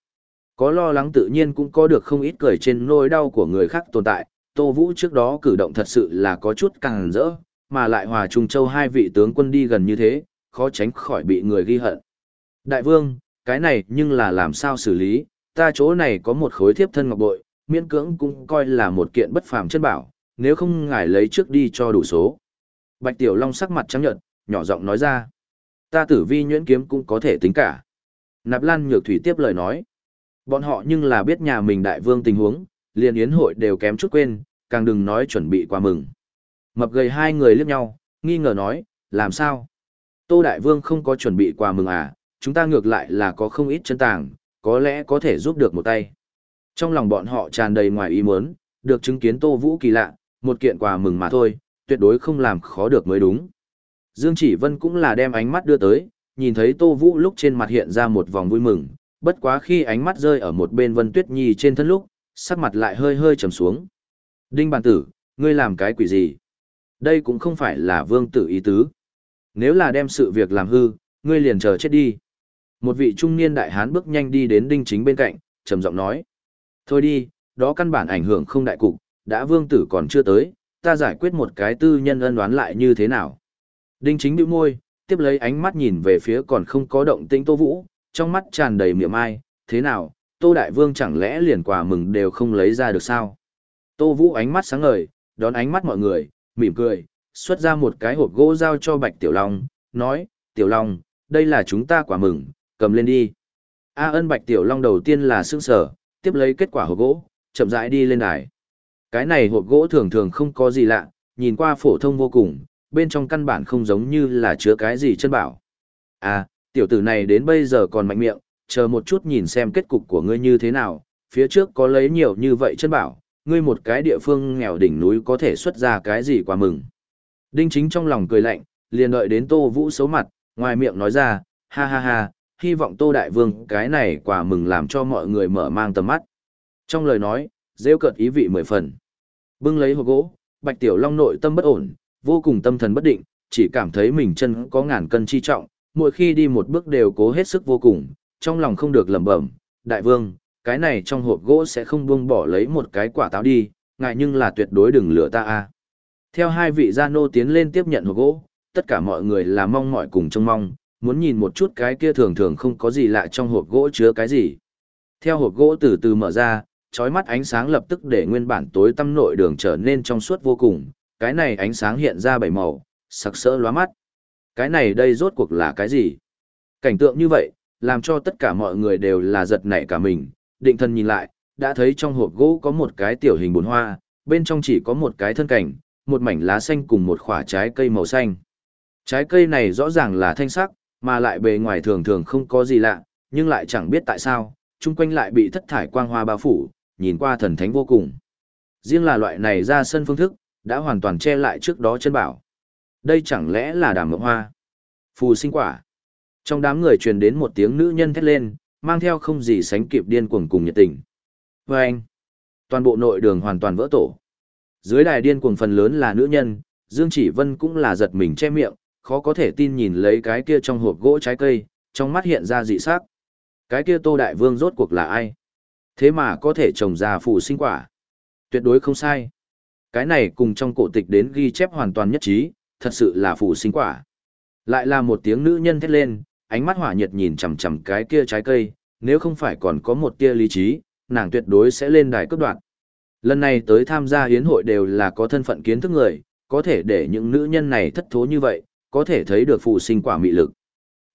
Có lo lắng tự nhiên cũng có được không ít cười trên nỗi đau của người khác tồn tại, Tô Vũ trước đó cử động thật sự là có chút càng rỡ, mà lại hòa Trung Châu hai vị tướng quân đi gần như thế, khó tránh khỏi bị người ghi hận. Đại vương, cái này nhưng là làm sao xử lý, ta chỗ này có một khối thiếp thân ngọc bội, miễn cưỡng cũng coi là một kiện bất phàm chân bảo, nếu không ngài lấy trước đi cho đủ số. Bạch Tiểu Long sắc mặt trắng nhợt, nhỏ giọng nói ra. Ta tử vi nhuyễn kiếm cũng có thể tính cả. Nạp Lan Nhược Thủy tiếp lời nói. Bọn họ nhưng là biết nhà mình đại vương tình huống, liền yến hội đều kém chút quên, càng đừng nói chuẩn bị quà mừng. Mập gầy hai người liếc nhau, nghi ngờ nói, làm sao? Tô Đại Vương không có chuẩn bị quà mừng à, chúng ta ngược lại là có không ít chân tàng, có lẽ có thể giúp được một tay. Trong lòng bọn họ tràn đầy ngoài ý muốn, được chứng kiến Tô Vũ kỳ lạ, một kiện quà mừng mà thôi, tuyệt đối không làm khó được mới đúng. Dương Chỉ Vân cũng là đem ánh mắt đưa tới, nhìn thấy Tô Vũ lúc trên mặt hiện ra một vòng vui mừng, bất quá khi ánh mắt rơi ở một bên Vân Tuyết Nhi trên thân lúc, sắc mặt lại hơi hơi trầm xuống. Đinh bản tử, ngươi làm cái quỷ gì? Đây cũng không phải là vương tử ý tứ. Nếu là đem sự việc làm hư, ngươi liền chờ chết đi. Một vị trung niên đại hán bước nhanh đi đến đinh chính bên cạnh, trầm giọng nói. Thôi đi, đó căn bản ảnh hưởng không đại cục, đã vương tử còn chưa tới, ta giải quyết một cái tư nhân ân đoán lại như thế nào. Đinh chính bĩu môi, tiếp lấy ánh mắt nhìn về phía còn không có động tĩnh Tô Vũ, trong mắt tràn đầy miệng ai, thế nào, Tô Đại Vương chẳng lẽ liền quà mừng đều không lấy ra được sao? Tô Vũ ánh mắt sáng ngời, đón ánh mắt mọi người, mỉm cười, xuất ra một cái hộp gỗ giao cho Bạch Tiểu Long, nói, Tiểu Long, đây là chúng ta quả mừng, cầm lên đi. A ân Bạch Tiểu Long đầu tiên là sương sở, tiếp lấy kết quả hộp gỗ, chậm rãi đi lên đài. Cái này hộp gỗ thường thường không có gì lạ, nhìn qua phổ thông vô cùng, bên trong căn bản không giống như là chứa cái gì chân bảo. À, tiểu tử này đến bây giờ còn mạnh miệng, chờ một chút nhìn xem kết cục của ngươi như thế nào, phía trước có lấy nhiều như vậy chân bảo, ngươi một cái địa phương nghèo đỉnh núi có thể xuất ra cái gì quá mừng. Đinh chính trong lòng cười lạnh, liền đợi đến Tô Vũ xấu mặt, ngoài miệng nói ra, ha ha ha, hy vọng Tô Đại Vương cái này quả mừng làm cho mọi người mở mang tầm mắt. Trong lời nói, rêu cợt ý vị mười phần. Bưng lấy hộp gỗ, Bạch Tiểu Long nội tâm bất ổn, vô cùng tâm thần bất định, chỉ cảm thấy mình chân có ngàn cân chi trọng, mỗi khi đi một bước đều cố hết sức vô cùng, trong lòng không được lẩm bẩm, đại vương, cái này trong hộp gỗ sẽ không buông bỏ lấy một cái quả táo đi, ngại nhưng là tuyệt đối đừng lừa ta a. Theo hai vị gia nô tiến lên tiếp nhận hộp gỗ, tất cả mọi người là mong mỏi cùng trông mong, muốn nhìn một chút cái kia thường thường không có gì lạ trong hộp gỗ chứa cái gì. Theo hộp gỗ từ từ mở ra, chói mắt ánh sáng lập tức để nguyên bản tối tăm nội đường trở nên trong suốt vô cùng, cái này ánh sáng hiện ra bảy màu, sặc sỡ lóa mắt. Cái này đây rốt cuộc là cái gì? Cảnh tượng như vậy, làm cho tất cả mọi người đều là giật nảy cả mình, định thân nhìn lại, đã thấy trong hộp gỗ có một cái tiểu hình bồn hoa, bên trong chỉ có một cái thân cảnh, một mảnh lá xanh cùng một quả trái cây màu xanh. Trái cây này rõ ràng là thanh sắc, mà lại bề ngoài thường thường không có gì lạ, nhưng lại chẳng biết tại sao, chung quanh lại bị thất thải quang hoa bao phủ, nhìn qua thần thánh vô cùng. Riêng là loại này ra sân phương thức, đã hoàn toàn che lại trước đó chân bảo. Đây chẳng lẽ là đàm mộng hoa? Phù sinh quả. Trong đám người truyền đến một tiếng nữ nhân thét lên, mang theo không gì sánh kịp điên cuồng cùng nhiệt tình. Và anh, toàn bộ nội đường hoàn toàn vỡ tổ. Dưới đài điên cuồng phần lớn là nữ nhân, Dương Chỉ Vân cũng là giật mình che miệng, khó có thể tin nhìn lấy cái kia trong hộp gỗ trái cây, trong mắt hiện ra dị sắc. Cái kia Tô Đại Vương rốt cuộc là ai? Thế mà có thể trồng ra phụ sinh quả. Tuyệt đối không sai. Cái này cùng trong cổ tịch đến ghi chép hoàn toàn nhất trí, thật sự là phụ sinh quả. Lại là một tiếng nữ nhân thét lên, ánh mắt hỏa nhiệt nhìn chằm chằm cái kia trái cây, nếu không phải còn có một tia lý trí, nàng tuyệt đối sẽ lên đài cấp đoạn. Lần này tới tham gia hiến hội đều là có thân phận kiến thức người, có thể để những nữ nhân này thất thố như vậy, có thể thấy được phụ sinh quả mị lực.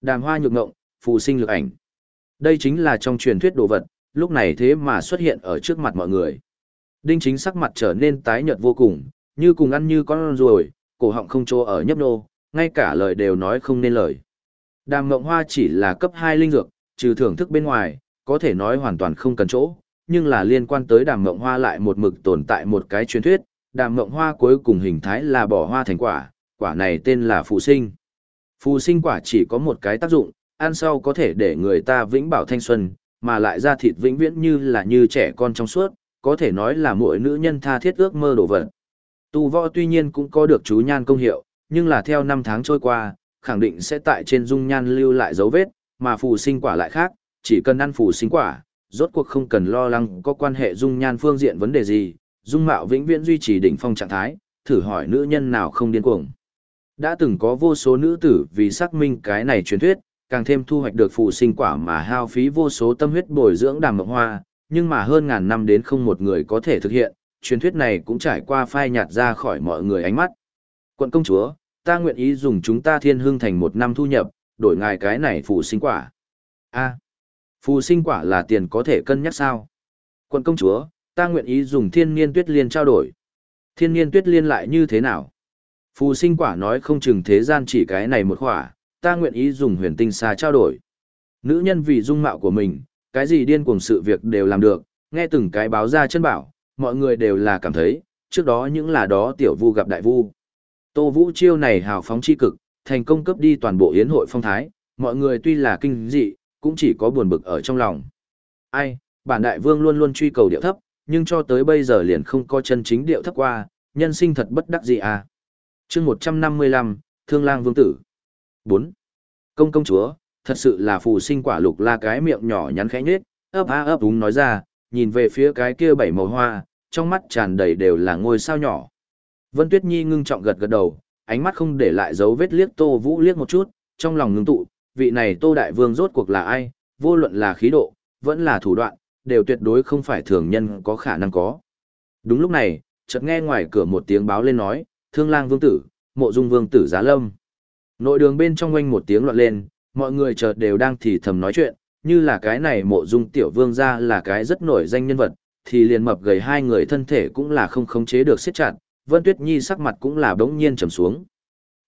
Đàm hoa nhược ngộng, phụ sinh lực ảnh. Đây chính là trong truyền thuyết đồ vật, lúc này thế mà xuất hiện ở trước mặt mọi người. Đinh chính sắc mặt trở nên tái nhợt vô cùng, như cùng ăn như con ruồi, cổ họng không trô ở nhấp nô, ngay cả lời đều nói không nên lời. Đàm Ngộng Hoa chỉ là cấp 2 linh dược, trừ thưởng thức bên ngoài, có thể nói hoàn toàn không cần chỗ, nhưng là liên quan tới Đàm Ngộng Hoa lại một mực tồn tại một cái truyền thuyết, Đàm Ngộng Hoa cuối cùng hình thái là bỏ hoa thành quả, quả này tên là phù sinh. Phù sinh quả chỉ có một cái tác dụng, ăn sau có thể để người ta vĩnh bảo thanh xuân, mà lại ra thịt vĩnh viễn như là như trẻ con trong suốt, có thể nói là mỗi nữ nhân tha thiết ước mơ đồ vật. Tu võ tuy nhiên cũng có được chú nhan công hiệu, nhưng là theo năm tháng trôi qua, khẳng định sẽ tại trên dung nhan lưu lại dấu vết, mà phù sinh quả lại khác, chỉ cần ăn phù sinh quả, rốt cuộc không cần lo lắng có quan hệ dung nhan phương diện vấn đề gì, dung mạo vĩnh viễn duy trì đỉnh phong trạng thái, thử hỏi nữ nhân nào không điên cuồng. Đã từng có vô số nữ tử vì xác minh cái này truyền thuyết, càng thêm thu hoạch được phụ sinh quả mà hao phí vô số tâm huyết bồi dưỡng đàm mộng hoa, nhưng mà hơn ngàn năm đến không một người có thể thực hiện, truyền thuyết này cũng trải qua phai nhạt ra khỏi mọi người ánh mắt. Quận công chúa, ta nguyện ý dùng chúng ta thiên hương thành một năm thu nhập, đổi ngài cái này phụ sinh quả. a phụ sinh quả là tiền có thể cân nhắc sao? Quận công chúa, ta nguyện ý dùng thiên niên tuyết liên trao đổi. Thiên niên tuyết liên lại như thế nào? Phù sinh quả nói không chừng thế gian chỉ cái này một quả, ta nguyện ý dùng huyền tinh xa trao đổi. Nữ nhân vì dung mạo của mình, cái gì điên cuồng sự việc đều làm được, nghe từng cái báo ra chân bảo, mọi người đều là cảm thấy, trước đó những là đó tiểu vu gặp đại vu. Tô Vũ chiêu này hào phóng chi cực, thành công cấp đi toàn bộ yến hội phong thái, mọi người tuy là kinh dị, cũng chỉ có buồn bực ở trong lòng. Ai, bản đại vương luôn luôn truy cầu điệu thấp, nhưng cho tới bây giờ liền không có chân chính điệu thấp qua, nhân sinh thật bất đắc gì à. chương 155, Thương lang vương tử bốn Công công chúa, thật sự là phù sinh quả lục la cái miệng nhỏ nhắn khẽ nhết, ấp a ấp úng nói ra, nhìn về phía cái kia bảy màu hoa, trong mắt tràn đầy đều là ngôi sao nhỏ. Vân Tuyết Nhi ngưng trọng gật gật đầu, ánh mắt không để lại dấu vết liếc Tô Vũ liếc một chút, trong lòng ngưng tụ, vị này Tô Đại Vương rốt cuộc là ai, vô luận là khí độ, vẫn là thủ đoạn, đều tuyệt đối không phải thường nhân có khả năng có. Đúng lúc này, chợt nghe ngoài cửa một tiếng báo lên nói, thương lang vương tử, mộ dung vương tử giá lâm. Nội đường bên trong quanh một tiếng loạn lên, mọi người chợt đều đang thì thầm nói chuyện, như là cái này mộ dung tiểu vương ra là cái rất nổi danh nhân vật, thì liền mập gầy hai người thân thể cũng là không khống chế được siết chặt, Vân Tuyết Nhi sắc mặt cũng là bỗng nhiên trầm xuống.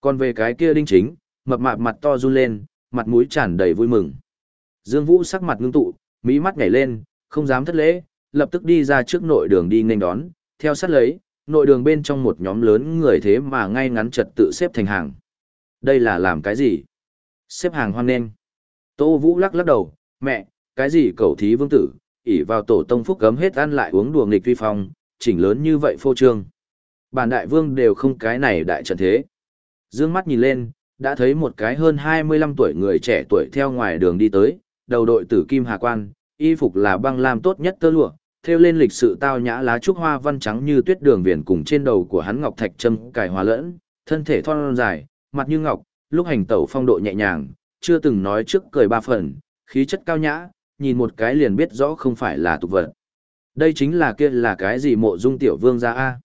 Còn về cái kia đinh chính, mập mạp mặt to run lên, mặt mũi tràn đầy vui mừng. Dương Vũ sắc mặt ngưng tụ, mỹ mắt nhảy lên, không dám thất lễ, lập tức đi ra trước nội đường đi nghênh đón, theo sát lấy, nội đường bên trong một nhóm lớn người thế mà ngay ngắn trật tự xếp thành hàng. Đây là làm cái gì? Xếp hàng hoan nghênh. Tô Vũ lắc lắc đầu, mẹ, cái gì cầu thí vương tử, ỷ vào tổ tông phúc gấm hết ăn lại uống đùa nghịch vi phong, chỉnh lớn như vậy phô trương. Bản đại vương đều không cái này đại trận thế. Dương mắt nhìn lên, đã thấy một cái hơn 25 tuổi người trẻ tuổi theo ngoài đường đi tới, đầu đội tử kim hà quan, y phục là băng lam tốt nhất tơ lụa, theo lên lịch sự tao nhã lá trúc hoa văn trắng như tuyết đường viền cùng trên đầu của hắn ngọc thạch châm cài hòa lẫn, thân thể thon dài, mặt như ngọc, lúc hành tẩu phong độ nhẹ nhàng, chưa từng nói trước cười ba phần, khí chất cao nhã, nhìn một cái liền biết rõ không phải là tục vật. Đây chính là kia là cái gì mộ dung tiểu vương gia A.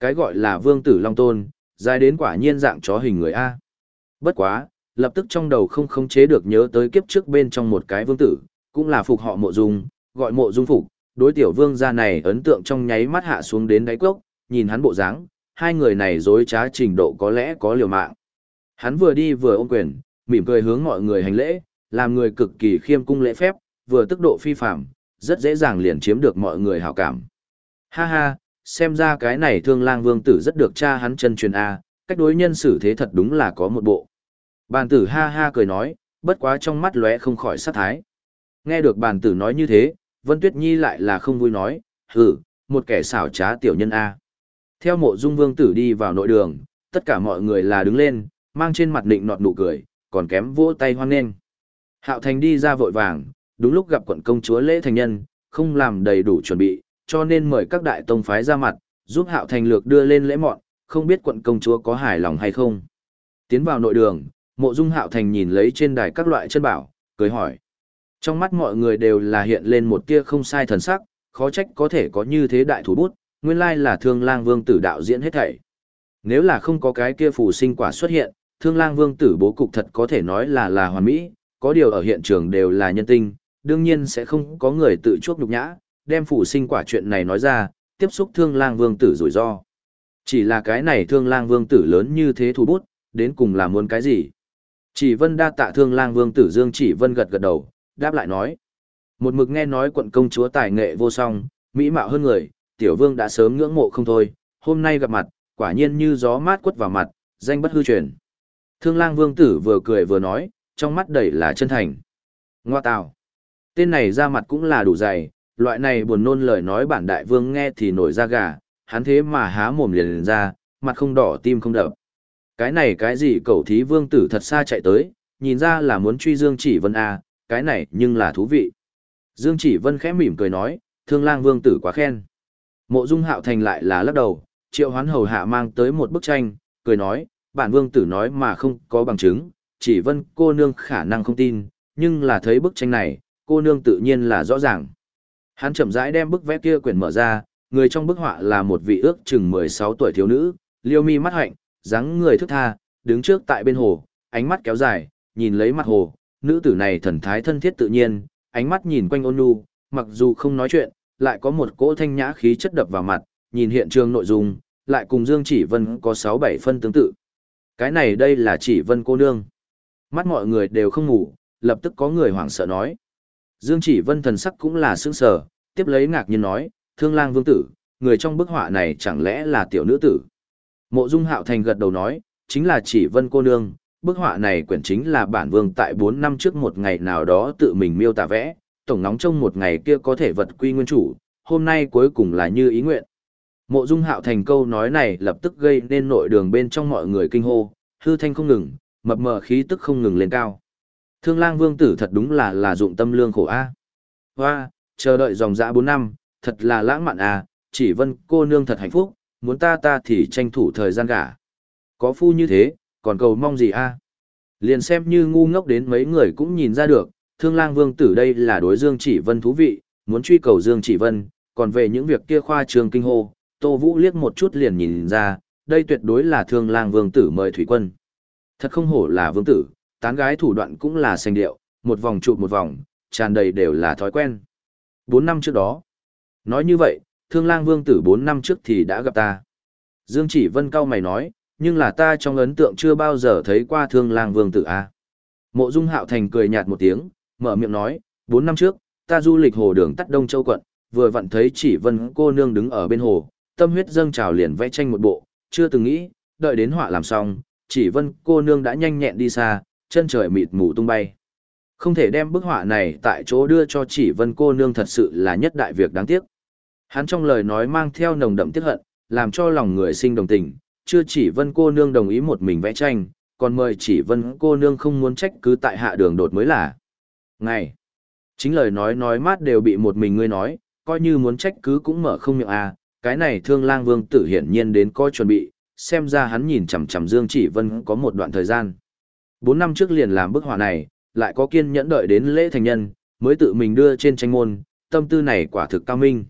Cái gọi là vương tử long tôn, dài đến quả nhiên dạng chó hình người A. Bất quá, lập tức trong đầu không khống chế được nhớ tới kiếp trước bên trong một cái vương tử, cũng là phục họ mộ dung, gọi mộ dung phục, đối tiểu vương gia này ấn tượng trong nháy mắt hạ xuống đến đáy cốc, nhìn hắn bộ dáng, hai người này dối trá trình độ có lẽ có liều mạng. Hắn vừa đi vừa ôm quyền, mỉm cười hướng mọi người hành lễ, làm người cực kỳ khiêm cung lễ phép, vừa tức độ phi phạm, rất dễ dàng liền chiếm được mọi người hảo cảm. Ha ha, xem ra cái này thương lang vương tử rất được cha hắn chân truyền A, cách đối nhân xử thế thật đúng là có một bộ. Bàn tử ha ha cười nói, bất quá trong mắt lóe không khỏi sát thái. Nghe được bàn tử nói như thế, Vân Tuyết Nhi lại là không vui nói, hừ, một kẻ xảo trá tiểu nhân A. Theo mộ dung vương tử đi vào nội đường, tất cả mọi người là đứng lên, mang trên mặt định nọt nụ cười, còn kém vỗ tay hoan nghênh. Hạo Thành đi ra vội vàng, đúng lúc gặp quận công chúa lễ thành nhân, không làm đầy đủ chuẩn bị, cho nên mời các đại tông phái ra mặt, giúp Hạo Thành lược đưa lên lễ mọn, không biết quận công chúa có hài lòng hay không. Tiến vào nội đường, mộ dung Hạo Thành nhìn lấy trên đài các loại chân bảo, cười hỏi. Trong mắt mọi người đều là hiện lên một tia không sai thần sắc, khó trách có thể có như thế đại thủ bút, nguyên lai là thương lang vương tử đạo diễn hết thảy. Nếu là không có cái kia phù sinh quả xuất hiện, thương lang vương tử bố cục thật có thể nói là là hoàn mỹ, có điều ở hiện trường đều là nhân tinh, đương nhiên sẽ không có người tự chuốc nhục nhã, đem phụ sinh quả chuyện này nói ra, tiếp xúc thương lang vương tử rủi ro. Chỉ là cái này thương lang vương tử lớn như thế thủ bút, đến cùng là muốn cái gì? Chỉ vân đa tạ thương lang vương tử Dương chỉ vân gật gật đầu, đáp lại nói. Một mực nghe nói quận công chúa tài nghệ vô song, mỹ mạo hơn người, tiểu vương đã sớm ngưỡng mộ không thôi, hôm nay gặp mặt, quả nhiên như gió mát quất vào mặt, danh bất hư truyền. Thương lang vương tử vừa cười vừa nói, trong mắt đầy là chân thành. Ngoa tào. Tên này ra mặt cũng là đủ dày, loại này buồn nôn lời nói bản đại vương nghe thì nổi da gà, hắn thế mà há mồm liền, liền ra, mặt không đỏ tim không đập. Cái này cái gì cậu thí vương tử thật xa chạy tới, nhìn ra là muốn truy Dương Chỉ Vân A, cái này nhưng là thú vị. Dương Chỉ Vân khẽ mỉm cười nói, thương lang vương tử quá khen. Mộ Dung Hạo Thành lại là lắc đầu, triệu hoán hầu hạ mang tới một bức tranh, cười nói, bản vương tử nói mà không có bằng chứng, chỉ vân cô nương khả năng không tin, nhưng là thấy bức tranh này, cô nương tự nhiên là rõ ràng. Hắn chậm rãi đem bức vẽ kia quyển mở ra, người trong bức họa là một vị ước chừng 16 tuổi thiếu nữ, liêu mi mắt hạnh, dáng người thức tha, đứng trước tại bên hồ, ánh mắt kéo dài, nhìn lấy mặt hồ, nữ tử này thần thái thân thiết tự nhiên, ánh mắt nhìn quanh ôn nhu, mặc dù không nói chuyện, lại có một cỗ thanh nhã khí chất đập vào mặt, nhìn hiện trường nội dung, lại cùng Dương Chỉ Vân có 6-7 phân tương tự. Cái này đây là Chỉ Vân cô nương. Mắt mọi người đều không ngủ, lập tức có người hoảng sợ nói. Dương Chỉ Vân thần sắc cũng là sững sờ, tiếp lấy ngạc nhiên nói, Thương Lang Vương tử, người trong bức họa này chẳng lẽ là tiểu nữ tử. Mộ Dung Hạo Thành gật đầu nói, chính là Chỉ Vân cô nương, bức họa này quyển chính là bản vương tại 4 năm trước một ngày nào đó tự mình miêu tả vẽ, tổng nóng trong một ngày kia có thể vật quy nguyên chủ, hôm nay cuối cùng là như ý nguyện. Mộ Dung Hạo thành câu nói này lập tức gây nên nội đường bên trong mọi người kinh hô, hư thanh không ngừng, mập mờ khí tức không ngừng lên cao. Thương Lang Vương tử thật đúng là là dụng tâm lương khổ a. Hoa, chờ đợi dòng dã 4 năm, thật là lãng mạn à, chỉ vân cô nương thật hạnh phúc, muốn ta ta thì tranh thủ thời gian gả. Có phu như thế, còn cầu mong gì a? Liền xem như ngu ngốc đến mấy người cũng nhìn ra được, Thương Lang Vương tử đây là đối Dương Chỉ Vân thú vị, muốn truy cầu Dương Chỉ Vân, còn về những việc kia khoa trường kinh hô, Tô Vũ liếc một chút liền nhìn ra, đây tuyệt đối là thương lang vương tử mời thủy quân. Thật không hổ là vương tử, tán gái thủ đoạn cũng là xanh điệu, một vòng chụp một vòng, tràn đầy đều là thói quen. Bốn năm trước đó, nói như vậy, thương lang vương tử bốn năm trước thì đã gặp ta. Dương chỉ vân cao mày nói, nhưng là ta trong ấn tượng chưa bao giờ thấy qua thương lang vương tử a. Mộ dung hạo thành cười nhạt một tiếng, mở miệng nói, bốn năm trước, ta du lịch hồ đường tắt Đông Châu quận, vừa vặn thấy chỉ vân cô nương đứng ở bên hồ, tâm huyết dâng trào liền vẽ tranh một bộ, chưa từng nghĩ, đợi đến họa làm xong, chỉ vân cô nương đã nhanh nhẹn đi xa, chân trời mịt mù tung bay. Không thể đem bức họa này tại chỗ đưa cho chỉ vân cô nương thật sự là nhất đại việc đáng tiếc. Hắn trong lời nói mang theo nồng đậm tiếc hận, làm cho lòng người sinh đồng tình, chưa chỉ vân cô nương đồng ý một mình vẽ tranh, còn mời chỉ vân cô nương không muốn trách cứ tại hạ đường đột mới là. Ngày, chính lời nói nói mát đều bị một mình ngươi nói, coi như muốn trách cứ cũng mở không miệng à, cái này thương lang vương tử hiển nhiên đến coi chuẩn bị, xem ra hắn nhìn chằm chằm Dương Chỉ Vân có một đoạn thời gian. Bốn năm trước liền làm bức họa này, lại có kiên nhẫn đợi đến lễ thành nhân, mới tự mình đưa trên tranh môn, tâm tư này quả thực cao minh.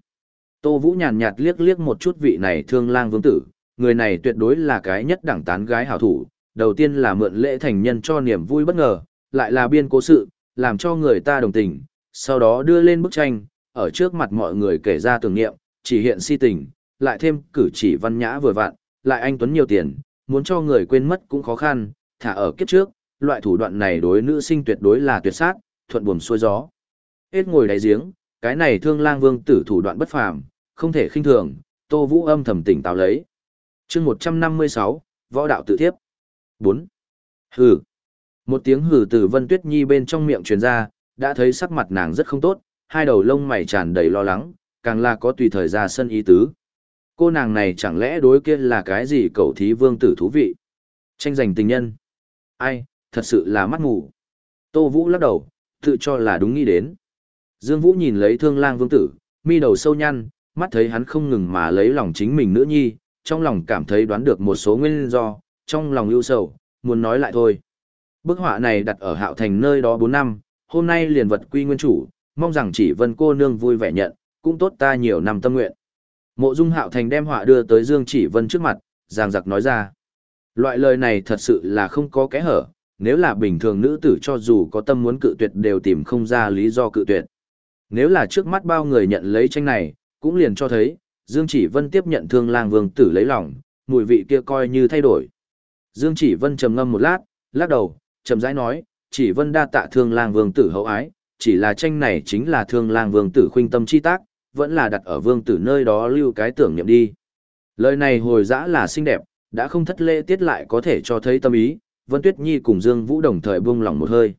Tô Vũ nhàn nhạt liếc liếc một chút vị này thương lang vương tử, người này tuyệt đối là cái nhất đẳng tán gái hảo thủ, đầu tiên là mượn lễ thành nhân cho niềm vui bất ngờ, lại là biên cố sự, làm cho người ta đồng tình, sau đó đưa lên bức tranh, ở trước mặt mọi người kể ra tưởng niệm, chỉ hiện si tình, lại thêm cử chỉ văn nhã vừa vặn, lại anh tuấn nhiều tiền, muốn cho người quên mất cũng khó khăn, thả ở kiếp trước, loại thủ đoạn này đối nữ sinh tuyệt đối là tuyệt sát, thuận buồm xuôi gió. Hết ngồi đáy giếng, cái này thương lang vương tử thủ đoạn bất phàm, không thể khinh thường, Tô Vũ âm thầm tỉnh táo lấy. chương 156, Võ đạo tự thiếp. 4. Hừ. Một tiếng hừ từ Vân Tuyết Nhi bên trong miệng truyền ra, đã thấy sắc mặt nàng rất không tốt, hai đầu lông mày tràn đầy lo lắng, càng là có tùy thời ra sân ý tứ. Cô nàng này chẳng lẽ đối kia là cái gì cậu thí vương tử thú vị? Tranh giành tình nhân. Ai, thật sự là mắt ngủ. Tô Vũ lắc đầu, tự cho là đúng nghĩ đến. Dương Vũ nhìn lấy thương lang vương tử, mi đầu sâu nhăn, mắt thấy hắn không ngừng mà lấy lòng chính mình nữ nhi, trong lòng cảm thấy đoán được một số nguyên do, trong lòng ưu sầu, muốn nói lại thôi. Bức họa này đặt ở hạo thành nơi đó 4 năm, hôm nay liền vật quy nguyên chủ, mong rằng chỉ vân cô nương vui vẻ nhận, cũng tốt ta nhiều năm tâm nguyện. Mộ dung hạo thành đem họa đưa tới Dương Chỉ Vân trước mặt, giang giặc nói ra. Loại lời này thật sự là không có kẽ hở, nếu là bình thường nữ tử cho dù có tâm muốn cự tuyệt đều tìm không ra lý do cự tuyệt. Nếu là trước mắt bao người nhận lấy tranh này, cũng liền cho thấy, Dương Chỉ Vân tiếp nhận thương lang vương tử lấy lòng, mùi vị kia coi như thay đổi. Dương Chỉ Vân trầm ngâm một lát, lắc đầu, chậm rãi nói, Chỉ Vân đa tạ thương lang vương tử hậu ái, chỉ là tranh này chính là thương lang vương tử khuynh tâm chi tác, vẫn là đặt ở vương tử nơi đó lưu cái tưởng niệm đi. Lời này hồi dã là xinh đẹp, đã không thất lễ tiết lại có thể cho thấy tâm ý, Vân Tuyết Nhi cùng Dương Vũ đồng thời buông lòng một hơi.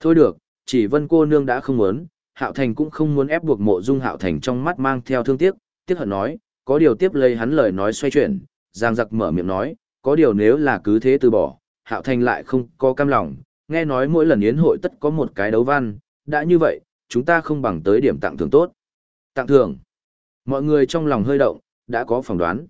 Thôi được, chỉ Vân cô nương đã không muốn, Hạo Thành cũng không muốn ép buộc mộ dung Hạo Thành trong mắt mang theo thương tiếc, tiếc hận nói, có điều tiếp lấy hắn lời nói xoay chuyển, Giang giặc mở miệng nói, có điều nếu là cứ thế từ bỏ, Hạo Thành lại không có cam lòng, nghe nói mỗi lần yến hội tất có một cái đấu văn, đã như vậy, chúng ta không bằng tới điểm tặng thưởng tốt. Tặng thưởng. Mọi người trong lòng hơi động, đã có phỏng đoán.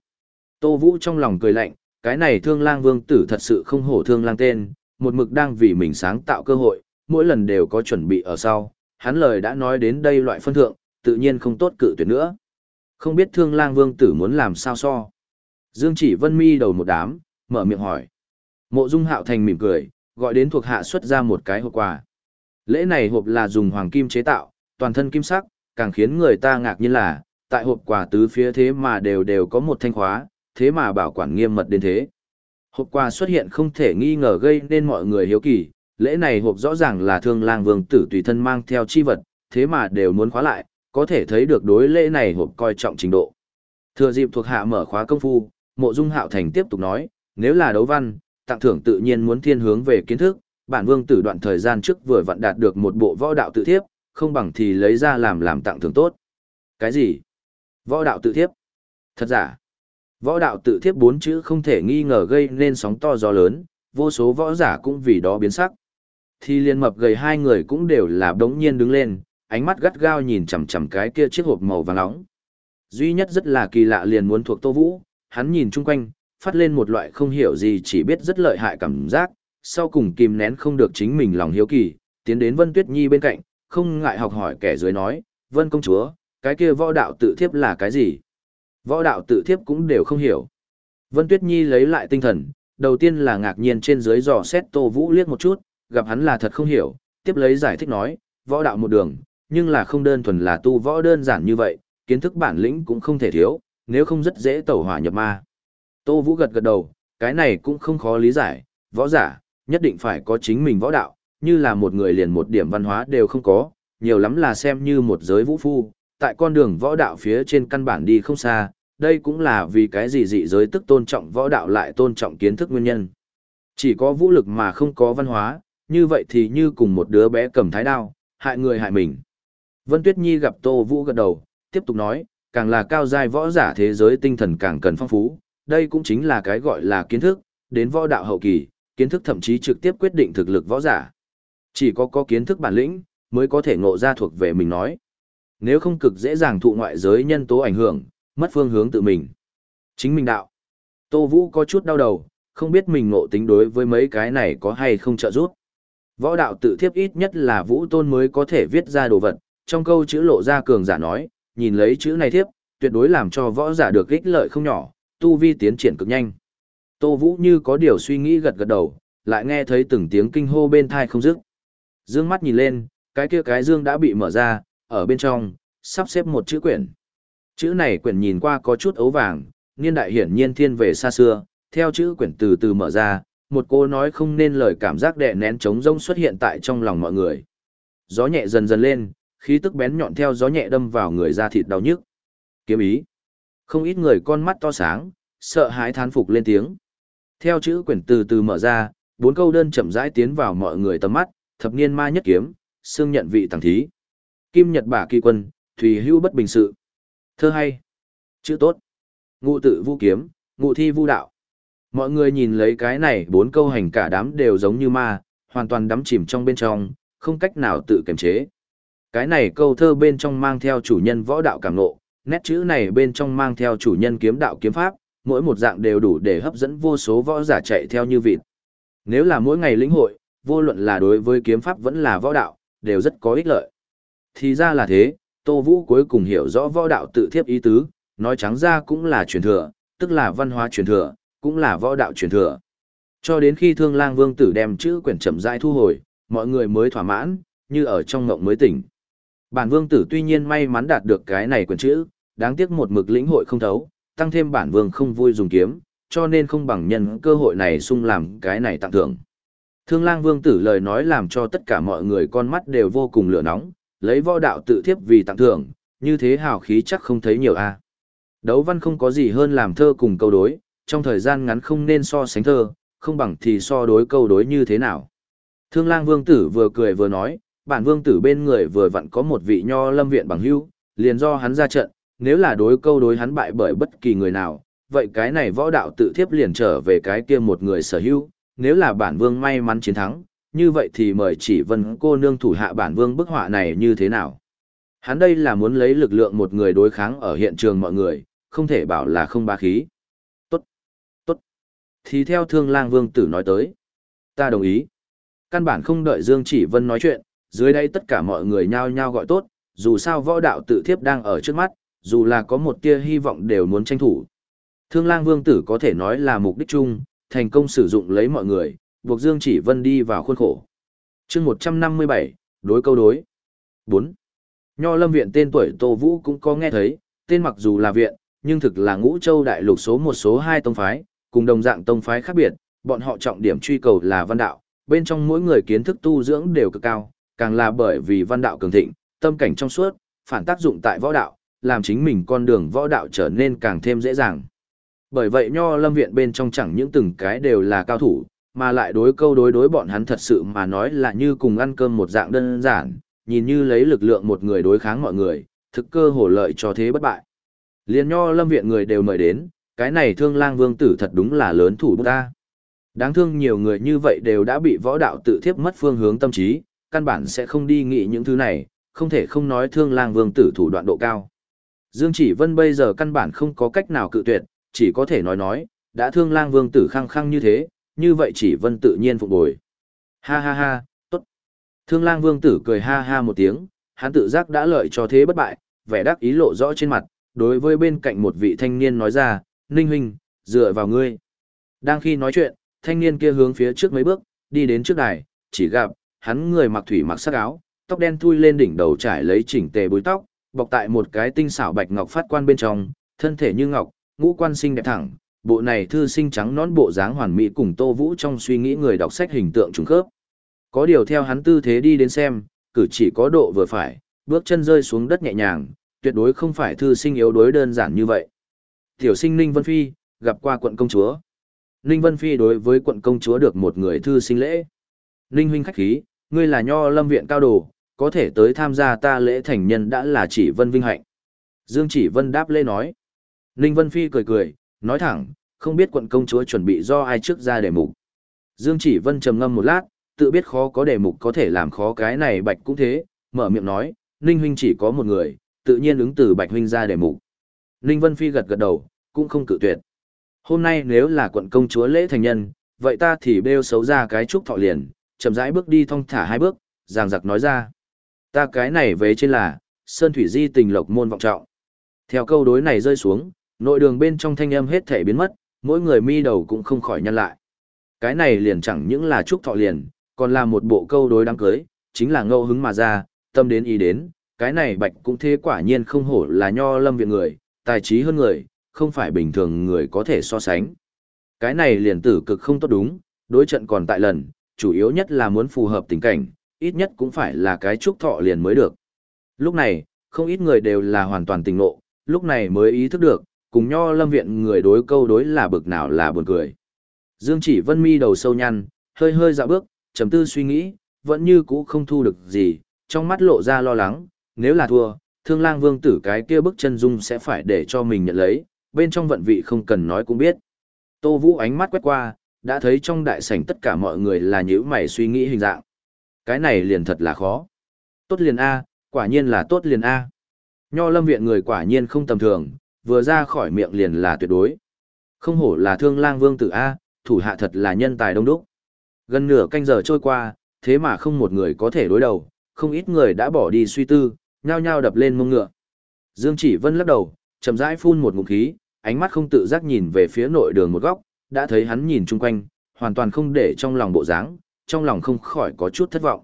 Tô Vũ trong lòng cười lạnh, cái này thương lang vương tử thật sự không hổ thương lang tên, một mực đang vì mình sáng tạo cơ hội, mỗi lần đều có chuẩn bị ở sau, hắn lời đã nói đến đây loại phân thượng, tự nhiên không tốt cự tuyệt nữa. Không biết thương lang vương tử muốn làm sao so. Dương chỉ vân mi đầu một đám, mở miệng hỏi. Mộ dung hạo thành mỉm cười, gọi đến thuộc hạ xuất ra một cái hộp quà. Lễ này hộp là dùng hoàng kim chế tạo, toàn thân kim sắc, càng khiến người ta ngạc nhiên là, tại hộp quà tứ phía thế mà đều đều có một thanh khóa, thế mà bảo quản nghiêm mật đến thế. Hộp quà xuất hiện không thể nghi ngờ gây nên mọi người hiếu kỳ, lễ này hộp rõ ràng là thương lang vương tử tùy thân mang theo chi vật, thế mà đều muốn khóa lại, có thể thấy được đối lễ này hộp coi trọng trình độ. Thừa dịp thuộc hạ mở khóa công phu, mộ dung hạo thành tiếp tục nói, nếu là đấu văn, tặng thưởng tự nhiên muốn thiên hướng về kiến thức, bản vương tử đoạn thời gian trước vừa vặn đạt được một bộ võ đạo tự thiếp, không bằng thì lấy ra làm làm tặng thưởng tốt. Cái gì? Võ đạo tự thiếp? Thật giả? Võ đạo tự thiếp bốn chữ không thể nghi ngờ gây nên sóng to gió lớn, vô số võ giả cũng vì đó biến sắc. Thì liên mập gầy hai người cũng đều là đống nhiên đứng lên, ánh mắt gắt gao nhìn chằm chằm cái kia chiếc hộp màu vàng nóng. Duy nhất rất là kỳ lạ liền muốn thuộc Tô Vũ, hắn nhìn chung quanh, phát lên một loại không hiểu gì chỉ biết rất lợi hại cảm giác, sau cùng kìm nén không được chính mình lòng hiếu kỳ, tiến đến Vân Tuyết Nhi bên cạnh, không ngại học hỏi kẻ dưới nói, vân công chúa, cái kia võ đạo tự thiếp là cái gì? Võ đạo tự thiếp cũng đều không hiểu. Vân Tuyết Nhi lấy lại tinh thần, đầu tiên là ngạc nhiên trên dưới dò xét Tô Vũ liếc một chút, gặp hắn là thật không hiểu, tiếp lấy giải thích nói, võ đạo một đường, nhưng là không đơn thuần là tu võ đơn giản như vậy, kiến thức bản lĩnh cũng không thể thiếu, nếu không rất dễ tẩu hỏa nhập ma. Tô Vũ gật gật đầu, cái này cũng không khó lý giải, võ giả, nhất định phải có chính mình võ đạo, như là một người liền một điểm văn hóa đều không có, nhiều lắm là xem như một giới vũ phu, tại con đường võ đạo phía trên căn bản đi không xa, đây cũng là vì cái gì dị giới tức tôn trọng võ đạo lại tôn trọng kiến thức nguyên nhân. Chỉ có vũ lực mà không có văn hóa, như vậy thì như cùng một đứa bé cầm thái đao, hại người hại mình. Vân Tuyết Nhi gặp Tô Vũ gật đầu, tiếp tục nói, càng là cao giai võ giả thế giới tinh thần càng cần phong phú, đây cũng chính là cái gọi là kiến thức, đến võ đạo hậu kỳ, kiến thức thậm chí trực tiếp quyết định thực lực võ giả. Chỉ có có kiến thức bản lĩnh, mới có thể ngộ ra thuộc về mình nói. Nếu không cực dễ dàng thụ ngoại giới nhân tố ảnh hưởng, mất phương hướng tự mình. Chính mình đạo. Tô Vũ có chút đau đầu, không biết mình ngộ tính đối với mấy cái này có hay không trợ giúp. Võ đạo tự thiếp ít nhất là Vũ Tôn mới có thể viết ra đồ vật, trong câu chữ lộ ra cường giả nói, nhìn lấy chữ này thiếp, tuyệt đối làm cho võ giả được ích lợi không nhỏ, tu vi tiến triển cực nhanh. Tô Vũ như có điều suy nghĩ gật gật đầu, lại nghe thấy từng tiếng kinh hô bên thai không dứt. Dương mắt nhìn lên, cái kia cái dương đã bị mở ra, ở bên trong, sắp xếp một chữ quyển. Chữ này quyển nhìn qua có chút ấu vàng, niên đại hiển nhiên thiên về xa xưa, theo chữ quyển từ từ mở ra, một cô nói không nên lời cảm giác đè nén trống rông xuất hiện tại trong lòng mọi người. Gió nhẹ dần dần lên, khí tức bén nhọn theo gió nhẹ đâm vào người da thịt đau nhức. Kiếm ý. Không ít người con mắt to sáng, sợ hãi thán phục lên tiếng. Theo chữ quyển từ từ mở ra, bốn câu đơn chậm rãi tiến vào mọi người tầm mắt, thập niên ma nhất kiếm, xương nhận vị tàng thí. Kim Nhật Bả Kỳ Quân, Thủy Hưu bất bình sự. Thơ hay. Chữ tốt. Ngụ tự vu kiếm, ngụ thi vu đạo. Mọi người nhìn lấy cái này bốn câu hành cả đám đều giống như ma, hoàn toàn đắm chìm trong bên trong, không cách nào tự kiềm chế. Cái này câu thơ bên trong mang theo chủ nhân võ đạo cảm ngộ, nét chữ này bên trong mang theo chủ nhân kiếm đạo kiếm pháp, mỗi một dạng đều đủ để hấp dẫn vô số võ giả chạy theo như vịt. Nếu là mỗi ngày lĩnh hội, vô luận là đối với kiếm pháp vẫn là võ đạo, đều rất có ích lợi. Thì ra là thế, Tô Vũ cuối cùng hiểu rõ võ đạo tự thiếp ý tứ, nói trắng ra cũng là truyền thừa, tức là văn hóa truyền thừa, cũng là võ đạo truyền thừa. Cho đến khi Thương Lang Vương tử đem chữ quyển chậm rãi thu hồi, mọi người mới thỏa mãn, như ở trong ngộng mới tỉnh. Bản vương tử tuy nhiên may mắn đạt được cái này quyển chữ, đáng tiếc một mực lĩnh hội không thấu, tăng thêm bản vương không vui dùng kiếm, cho nên không bằng nhân cơ hội này sung làm cái này tặng thưởng. Thương lang vương tử lời nói làm cho tất cả mọi người con mắt đều vô cùng lửa nóng, lấy võ đạo tự thiếp vì tặng thưởng, như thế hào khí chắc không thấy nhiều a. À. Đấu văn không có gì hơn làm thơ cùng câu đối, trong thời gian ngắn không nên so sánh thơ, không bằng thì so đối câu đối như thế nào. Thương lang vương tử vừa cười vừa nói, bản vương tử bên người vừa vặn có một vị nho lâm viện bằng hữu, liền do hắn ra trận, nếu là đối câu đối hắn bại bởi bất kỳ người nào, vậy cái này võ đạo tự thiếp liền trở về cái kia một người sở hữu, nếu là bản vương may mắn chiến thắng, như vậy thì mời chỉ vân cô nương thủ hạ bản vương bức họa này như thế nào. Hắn đây là muốn lấy lực lượng một người đối kháng ở hiện trường mọi người, không thể bảo là không ba khí. Tốt, tốt. Thì theo thương lang vương tử nói tới. Ta đồng ý. Căn bản không đợi Dương Chỉ Vân nói chuyện, dưới đây tất cả mọi người nhao nhao gọi tốt, dù sao võ đạo tự thiếp đang ở trước mắt, dù là có một tia hy vọng đều muốn tranh thủ. Thương lang vương tử có thể nói là mục đích chung, thành công sử dụng lấy mọi người, buộc Dương Chỉ Vân đi vào khuôn khổ. chương 157, đối câu đối. 4. Nho lâm viện tên tuổi Tô Vũ cũng có nghe thấy, tên mặc dù là viện, nhưng thực là ngũ châu đại lục số một số hai tông phái, cùng đồng dạng tông phái khác biệt, bọn họ trọng điểm truy cầu là văn đạo, bên trong mỗi người kiến thức tu dưỡng đều cực cao, càng là bởi vì văn đạo cường thịnh, tâm cảnh trong suốt, phản tác dụng tại võ đạo, làm chính mình con đường võ đạo trở nên càng thêm dễ dàng. Bởi vậy nho lâm viện bên trong chẳng những từng cái đều là cao thủ, mà lại đối câu đối đối bọn hắn thật sự mà nói là như cùng ăn cơm một dạng đơn giản, nhìn như lấy lực lượng một người đối kháng mọi người, thực cơ hổ lợi cho thế bất bại. Liên nho lâm viện người đều mời đến, cái này thương lang vương tử thật đúng là lớn thủ ta. Đáng thương nhiều người như vậy đều đã bị võ đạo tự thiếp mất phương hướng tâm trí, căn bản sẽ không đi nghĩ những thứ này, không thể không nói thương lang vương tử thủ đoạn độ cao. Dương Chỉ Vân bây giờ căn bản không có cách nào cự tuyệt, chỉ có thể nói nói, đã thương lang vương tử khăng khăng như thế, như vậy Chỉ Vân tự nhiên phục bồi. Ha ha ha, tốt. Thương lang vương tử cười ha ha một tiếng, hắn tự giác đã lợi cho thế bất bại, vẻ đắc ý lộ rõ trên mặt, đối với bên cạnh một vị thanh niên nói ra, Ninh huynh, dựa vào ngươi. Đang khi nói chuyện, thanh niên kia hướng phía trước mấy bước, đi đến trước đài, chỉ gặp, hắn người mặc thủy mặc sắc áo, tóc đen thui lên đỉnh đầu trải lấy chỉnh tề búi tóc, bọc tại một cái tinh xảo bạch ngọc phát quan bên trong, thân thể như ngọc, ngũ quan sinh đẹp thẳng, bộ này thư sinh trắng nón bộ dáng hoàn mỹ cùng Tô Vũ trong suy nghĩ người đọc sách hình tượng trùng khớp. Có điều theo hắn tư thế đi đến xem, cử chỉ có độ vừa phải, bước chân rơi xuống đất nhẹ nhàng, tuyệt đối không phải thư sinh yếu đối đơn giản như vậy. Tiểu sinh Ninh Vân Phi, gặp qua quận công chúa. Ninh Vân Phi đối với quận công chúa được một người thư sinh lễ. Ninh huynh khách khí, ngươi là nho lâm viện cao đồ, có thể tới tham gia ta lễ thành nhân đã là chỉ vân vinh hạnh. Dương chỉ vân đáp lễ nói. Ninh Vân Phi cười cười, nói thẳng, không biết quận công chúa chuẩn bị do ai trước ra đề mục. Dương chỉ vân trầm ngâm một lát, tự biết khó có đề mục có thể làm khó cái này bạch cũng thế, mở miệng nói, Ninh huynh chỉ có một người, tự nhiên ứng từ bạch huynh ra đề mục. Ninh Vân Phi gật gật đầu, cũng không cự tuyệt. Hôm nay nếu là quận công chúa lễ thành nhân, vậy ta thì bêu xấu ra cái trúc thọ liền, chậm rãi bước đi thong thả hai bước, giang giặc nói ra. Ta cái này về trên là, Sơn Thủy Di tình lộc môn vọng trọng. Theo câu đối này rơi xuống, nội đường bên trong thanh âm hết thể biến mất, mỗi người mi đầu cũng không khỏi nhăn lại. Cái này liền chẳng những là trúc thọ liền, còn là một bộ câu đối đám cưới, chính là ngẫu hứng mà ra, tâm đến ý đến, cái này bạch cũng thế quả nhiên không hổ là nho lâm viện người, tài trí hơn người, không phải bình thường người có thể so sánh. Cái này liền tử cực không tốt đúng, đối trận còn tại lần, chủ yếu nhất là muốn phù hợp tình cảnh, ít nhất cũng phải là cái trúc thọ liền mới được. Lúc này, không ít người đều là hoàn toàn tình ngộ, lúc này mới ý thức được, cùng nho lâm viện người đối câu đối là bực nào là buồn cười. Dương chỉ vân mi đầu sâu nhăn, hơi hơi dạo bước, trầm tư suy nghĩ, vẫn như cũ không thu được gì, trong mắt lộ ra lo lắng, nếu là thua, thương lang vương tử cái kia bức chân dung sẽ phải để cho mình nhận lấy, bên trong vận vị không cần nói cũng biết. Tô Vũ ánh mắt quét qua, đã thấy trong đại sảnh tất cả mọi người là nhíu mày suy nghĩ hình dạng. Cái này liền thật là khó. Tốt liền A, quả nhiên là tốt liền A. Nho lâm viện người quả nhiên không tầm thường, vừa ra khỏi miệng liền là tuyệt đối. Không hổ là thương lang vương tử A, thủ hạ thật là nhân tài đông đúc. Gần nửa canh giờ trôi qua, thế mà không một người có thể đối đầu, không ít người đã bỏ đi suy tư, nhao nhao đập lên mông ngựa. Dương Chỉ Vân lắc đầu, chậm rãi phun một ngụm khí, ánh mắt không tự giác nhìn về phía nội đường một góc, đã thấy hắn nhìn chung quanh, hoàn toàn không để trong lòng bộ dáng, trong lòng không khỏi có chút thất vọng.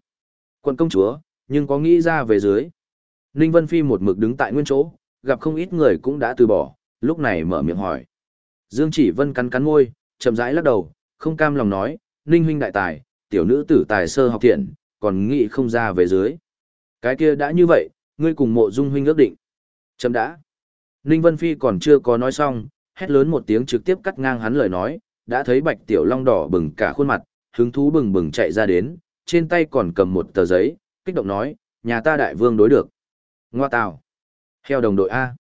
Quận công chúa, nhưng có nghĩ ra về dưới. Ninh Vân Phi một mực đứng tại nguyên chỗ, gặp không ít người cũng đã từ bỏ, lúc này mở miệng hỏi. Dương Chỉ Vân cắn cắn môi, chậm rãi lắc đầu, không cam lòng nói, Ninh huynh đại tài, tiểu nữ tử tài sơ học thiện, còn nghĩ không ra về dưới. Cái kia đã như vậy, ngươi cùng mộ dung huynh ước định. Chậm đã. Ninh Vân Phi còn chưa có nói xong, hét lớn một tiếng trực tiếp cắt ngang hắn lời nói, đã thấy bạch tiểu long đỏ bừng cả khuôn mặt, hứng thú bừng bừng chạy ra đến, trên tay còn cầm một tờ giấy, kích động nói, nhà ta đại vương đối được. Ngoa tào. Heo đồng đội A.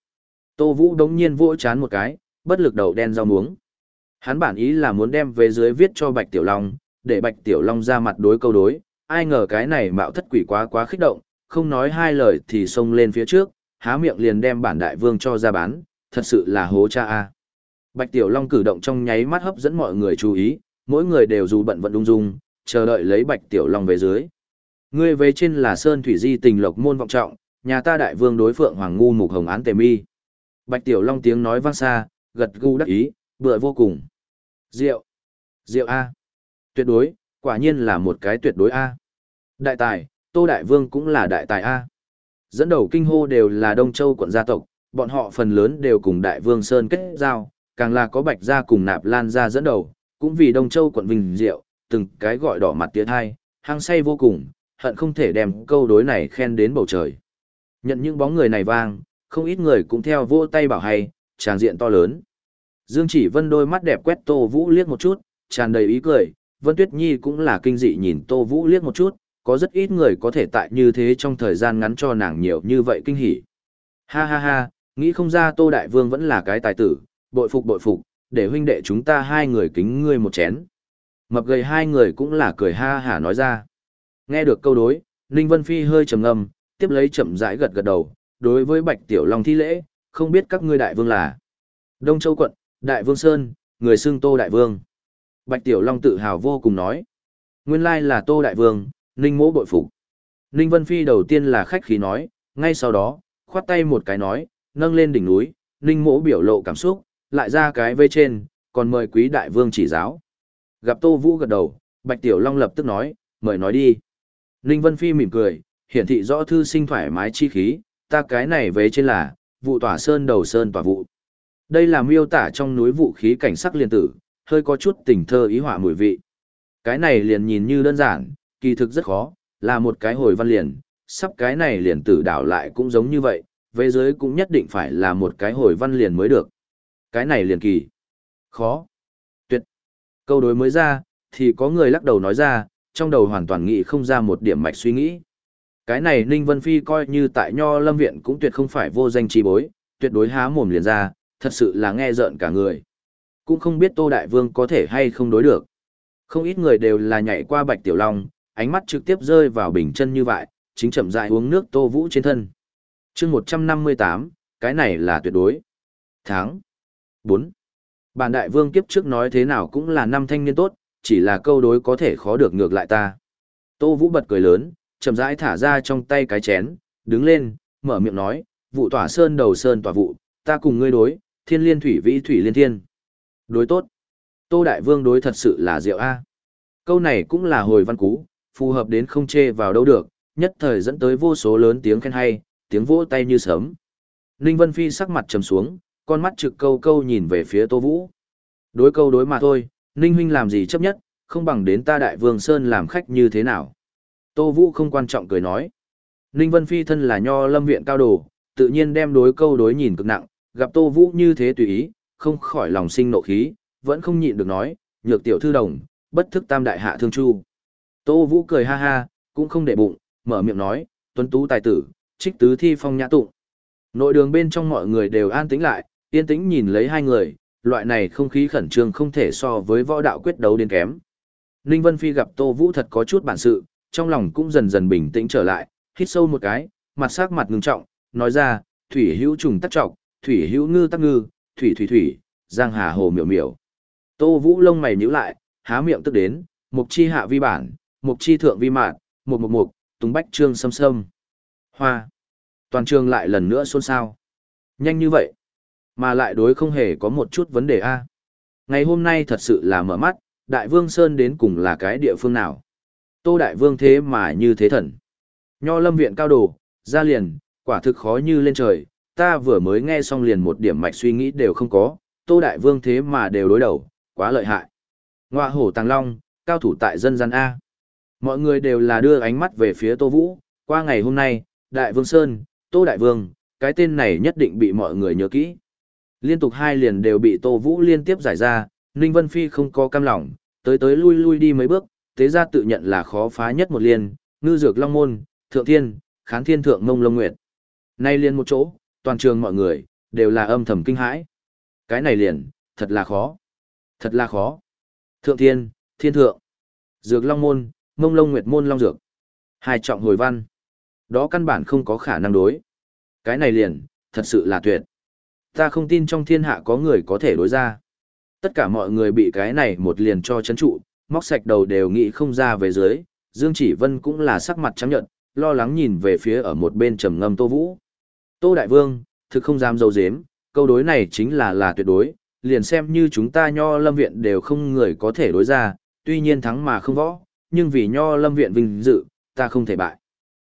Tô Vũ đống nhiên vỗ chán một cái, bất lực đầu đen rau muống. Hắn bản ý là muốn đem về dưới viết cho Bạch Tiểu Long, để Bạch Tiểu Long ra mặt đối câu đối, ai ngờ cái này mạo thất quỷ quá quá khích động, không nói hai lời thì xông lên phía trước, há miệng liền đem bản đại vương cho ra bán, thật sự là hố cha a. Bạch Tiểu Long cử động trong nháy mắt hấp dẫn mọi người chú ý, mỗi người đều dù bận vận đung dung, chờ đợi lấy Bạch Tiểu Long về dưới. Ngươi về trên là Sơn Thủy Di tình lộc môn vọng trọng, nhà ta đại vương đối phượng hoàng ngu mục hồng án tề mi. Bạch Tiểu Long tiếng nói vang xa, gật gù đắc ý, bựa vô cùng. Diệu. Diệu A. Tuyệt đối, quả nhiên là một cái tuyệt đối A. Đại tài, Tô Đại Vương cũng là đại tài A. Dẫn đầu kinh hô đều là Đông Châu quận gia tộc, bọn họ phần lớn đều cùng Đại Vương Sơn kết giao, càng là có Bạch gia cùng Nạp Lan gia dẫn đầu, cũng vì Đông Châu quận Vinh Diệu, từng cái gọi đỏ mặt tiệt hai, hăng say vô cùng, hận không thể đem câu đối này khen đến bầu trời. Nhận những bóng người này vang, không ít người cũng theo vỗ tay bảo hay, tràng diện to lớn. Dương Chỉ Vân đôi mắt đẹp quét Tô Vũ liếc một chút, tràn đầy ý cười, Vân Tuyết Nhi cũng là kinh dị nhìn Tô Vũ liếc một chút, có rất ít người có thể tại như thế trong thời gian ngắn cho nàng nhiều như vậy kinh hỉ. Ha ha ha, nghĩ không ra Tô Đại Vương vẫn là cái tài tử, bội phục bội phục, để huynh đệ chúng ta hai người kính ngươi một chén. Mập gầy hai người cũng là cười ha hả nói ra. Nghe được câu đối, Ninh Vân Phi hơi trầm ngâm, tiếp lấy chậm rãi gật gật đầu, đối với Bạch Tiểu Long thi lễ, không biết các ngươi đại vương là. Đông Châu quận, Đại Vương Sơn, người xưng Tô Đại Vương. Bạch Tiểu Long tự hào vô cùng nói. Nguyên lai là Tô Đại Vương, Ninh mỗ bội phục. Ninh Vân Phi đầu tiên là khách khí nói, ngay sau đó, khoát tay một cái nói, nâng lên đỉnh núi, Ninh mỗ biểu lộ cảm xúc, lại ra cái vây trên, còn mời quý đại vương chỉ giáo. Gặp Tô Vũ gật đầu, Bạch Tiểu Long lập tức nói, mời nói đi. Ninh Vân Phi mỉm cười, hiển thị rõ thư sinh thoải mái chi khí, ta cái này vế trên là, vụ tỏa sơn đầu sơn tỏa vụ. Đây là miêu tả trong núi vũ khí cảnh sắc liên tử, hơi có chút tình thơ ý họa mùi vị. Cái này liền nhìn như đơn giản, kỳ thực rất khó, là một cái hồi văn liền, sắp cái này liền tử đảo lại cũng giống như vậy, về dưới cũng nhất định phải là một cái hồi văn liền mới được. Cái này liền kỳ. Khó. Tuyệt. Câu đối mới ra, thì có người lắc đầu nói ra, trong đầu hoàn toàn nghĩ không ra một điểm mạch suy nghĩ. Cái này Ninh Vân Phi coi như tại Nho Lâm Viện cũng tuyệt không phải vô danh chi bối, tuyệt đối há mồm liền ra, thật sự là nghe rợn cả người. Cũng không biết Tô Đại Vương có thể hay không đối được. Không ít người đều là nhảy qua Bạch Tiểu Long, ánh mắt trực tiếp rơi vào bình chân như vậy, chính chậm rãi uống nước Tô Vũ trên thân. chương 158, cái này là tuyệt đối. Tháng 4. Bản đại vương kiếp trước nói thế nào cũng là năm thanh niên tốt, chỉ là câu đối có thể khó được ngược lại ta. Tô Vũ bật cười lớn, chậm rãi thả ra trong tay cái chén, đứng lên, mở miệng nói, vụ tỏa sơn đầu sơn tỏa vụ, ta cùng ngươi đối, thiên liên thủy vĩ thủy liên thiên. Đối tốt. Tô Đại Vương đối thật sự là diệu A. Câu này cũng là hồi văn cú, phù hợp đến không chê vào đâu được, nhất thời dẫn tới vô số lớn tiếng khen hay, tiếng vỗ tay như sớm. Ninh Vân Phi sắc mặt trầm xuống, con mắt trực câu câu nhìn về phía Tô Vũ. Đối câu đối mà thôi, Ninh Huynh làm gì chấp nhất, không bằng đến ta Đại Vương Sơn làm khách như thế nào. Tô Vũ không quan trọng cười nói. Ninh Vân Phi thân là nho lâm viện cao đồ, tự nhiên đem đối câu đối nhìn cực nặng, gặp Tô Vũ như thế tùy ý, không khỏi lòng sinh nộ khí, vẫn không nhịn được nói, nhược tiểu thư đồng, bất thức tam đại hạ thương chu. Tô Vũ cười ha ha, cũng không để bụng, mở miệng nói, tuấn tú tài tử, trích tứ thi phong nhã tụng. Nội đường bên trong mọi người đều an tĩnh lại, yên tĩnh nhìn lấy hai người, loại này không khí khẩn trương không thể so với võ đạo quyết đấu đến kém. Ninh Vân Phi gặp Tô Vũ thật có chút bản sự, trong lòng cũng dần dần bình tĩnh trở lại, hít sâu một cái, mặt sắc mặt ngưng trọng, nói ra, thủy hữu trùng tắc trọng, thủy hữu ngư tắc ngư, thủy thủy thủy, giang hà hồ miểu miểu. Tô Vũ lông mày nhíu lại, há miệng tức đến, mục chi hạ vi bản, mục chi thượng vi mạn, mục mục mục, túng bách trương sâm sâm. Hoa. Toàn trường lại lần nữa xôn xao. Nhanh như vậy. Mà lại đối không hề có một chút vấn đề a. Ngày hôm nay thật sự là mở mắt, Đại Vương Sơn đến cùng là cái địa phương nào. Tô Đại Vương thế mà như thế thần. Nho lâm viện cao đồ, ra liền, quả thực khó như lên trời, ta vừa mới nghe xong liền một điểm mạch suy nghĩ đều không có, Tô Đại Vương thế mà đều đối đầu, quá lợi hại. Ngoạ hổ tàng long, cao thủ tại dân gian A. Mọi người đều là đưa ánh mắt về phía Tô Vũ, qua ngày hôm nay, Đại Vương Sơn, Tô Đại Vương, cái tên này nhất định bị mọi người nhớ kỹ. Liên tục hai liền đều bị Tô Vũ liên tiếp giải ra, Ninh Vân Phi không có cam lòng, tới tới lui lui đi mấy bước, tế gia tự nhận là khó phá nhất một liên, ngư dược long môn, thượng thiên, kháng thiên thượng mông lông nguyệt. Nay liên một chỗ, toàn trường mọi người, đều là âm thầm kinh hãi. Cái này liền, thật là khó. Thật là khó. Thượng thiên, thiên thượng. Dược long môn, mông lông nguyệt môn long dược. Hai trọng hồi văn. Đó căn bản không có khả năng đối. Cái này liền, thật sự là tuyệt. Ta không tin trong thiên hạ có người có thể đối ra. Tất cả mọi người bị cái này một liền cho chấn trụ, móc sạch đầu đều nghĩ không ra về dưới. Dương Chỉ Vân cũng là sắc mặt trắng nhợt, lo lắng nhìn về phía ở một bên trầm ngâm Tô Vũ. Tô Đại Vương, thực không dám dâu dếm, câu đối này chính là là tuyệt đối, liền xem như chúng ta nho lâm viện đều không người có thể đối ra, tuy nhiên thắng mà không võ, nhưng vì nho lâm viện vinh dự, ta không thể bại.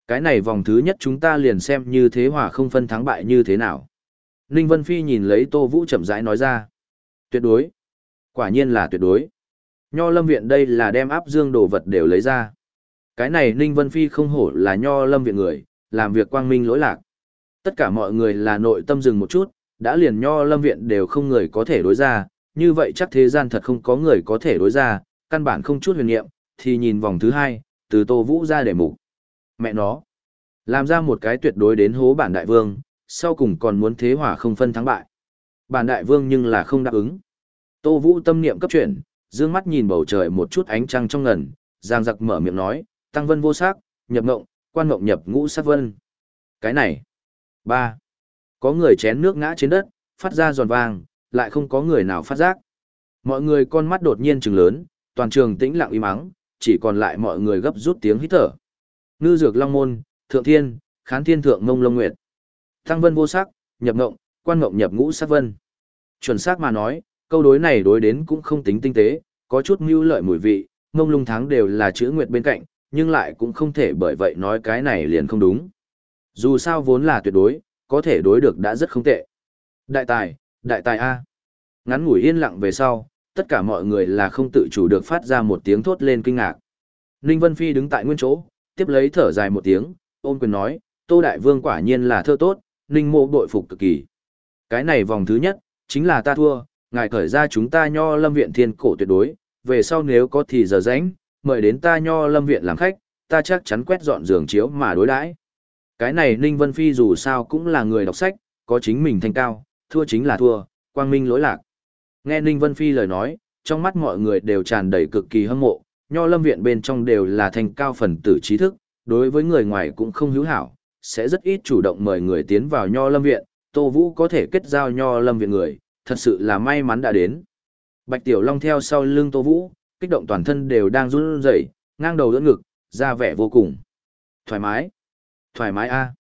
Cái này vòng thứ nhất chúng ta liền xem như thế hòa không phân thắng bại như thế nào. Ninh Vân Phi nhìn lấy Tô Vũ chậm rãi nói ra. Tuyệt đối. Quả nhiên là tuyệt đối. Nho lâm viện đây là đem áp dương đồ vật đều lấy ra. Cái này Ninh Vân Phi không hổ là nho lâm viện người, làm việc quang minh lỗi lạc. Tất cả mọi người là nội tâm dừng một chút, đã liền nho lâm viện đều không người có thể đối ra, như vậy chắc thế gian thật không có người có thể đối ra, căn bản không chút huyền niệm, thì nhìn vòng thứ hai, từ Tô Vũ ra để mục. Mẹ nó, làm ra một cái tuyệt đối đến hố bản đại vương, sau cùng còn muốn thế hỏa không phân thắng bại. Bản đại vương nhưng là không đáp ứng. Tô Vũ tâm niệm cấp chuyển, dương mắt nhìn bầu trời một chút ánh trăng trong ngần, giang giặc mở miệng nói, tăng vân vô sắc, nhập ngộng, quan ngộng nhập ngũ sát vân. Cái này. ba Có người chén nước ngã trên đất, phát ra giòn vàng lại không có người nào phát giác. Mọi người con mắt đột nhiên trừng lớn, toàn trường tĩnh lặng im mắng, chỉ còn lại mọi người gấp rút tiếng hít thở. Ngư dược long môn, thượng thiên, khán thiên thượng mông lông nguyệt. tăng vân vô sắc, nhập ngộng, quan ngộng nhập ngũ sát vân. Chuẩn xác mà nói, câu đối này đối đến cũng không tính tinh tế, có chút mưu lợi mùi vị, mông lung tháng đều là chữ nguyệt bên cạnh, nhưng lại cũng không thể bởi vậy nói cái này liền không đúng. Dù sao vốn là tuyệt đối, có thể đối được đã rất không tệ. Đại tài, đại tài A. Ngắn ngủi yên lặng về sau, tất cả mọi người là không tự chủ được phát ra một tiếng thốt lên kinh ngạc. Ninh Vân Phi đứng tại nguyên chỗ, tiếp lấy thở dài một tiếng, ôn quyền nói, Tô Đại Vương quả nhiên là thơ tốt, Ninh mộ bội phục cực kỳ. Cái này vòng thứ nhất, chính là ta thua, ngài khởi ra chúng ta nho lâm viện thiên cổ tuyệt đối, về sau nếu có thì giờ rảnh, mời đến ta nho lâm viện làm khách, ta chắc chắn quét dọn giường chiếu mà đối đãi. Cái này Ninh Vân Phi dù sao cũng là người đọc sách, có chính mình thanh cao, thua chính là thua, quang minh lỗi lạc. Nghe Ninh Vân Phi lời nói, trong mắt mọi người đều tràn đầy cực kỳ hâm mộ, nho lâm viện bên trong đều là thanh cao phần tử trí thức, đối với người ngoài cũng không hữu hảo, sẽ rất ít chủ động mời người tiến vào nho lâm viện, Tô Vũ có thể kết giao nho lâm viện người, thật sự là may mắn đã đến. Bạch Tiểu Long theo sau lưng Tô Vũ, kích động toàn thân đều đang run rẩy, ngang đầu đỡ ngực, ra vẻ vô cùng. Thoải mái. Thoải mái a.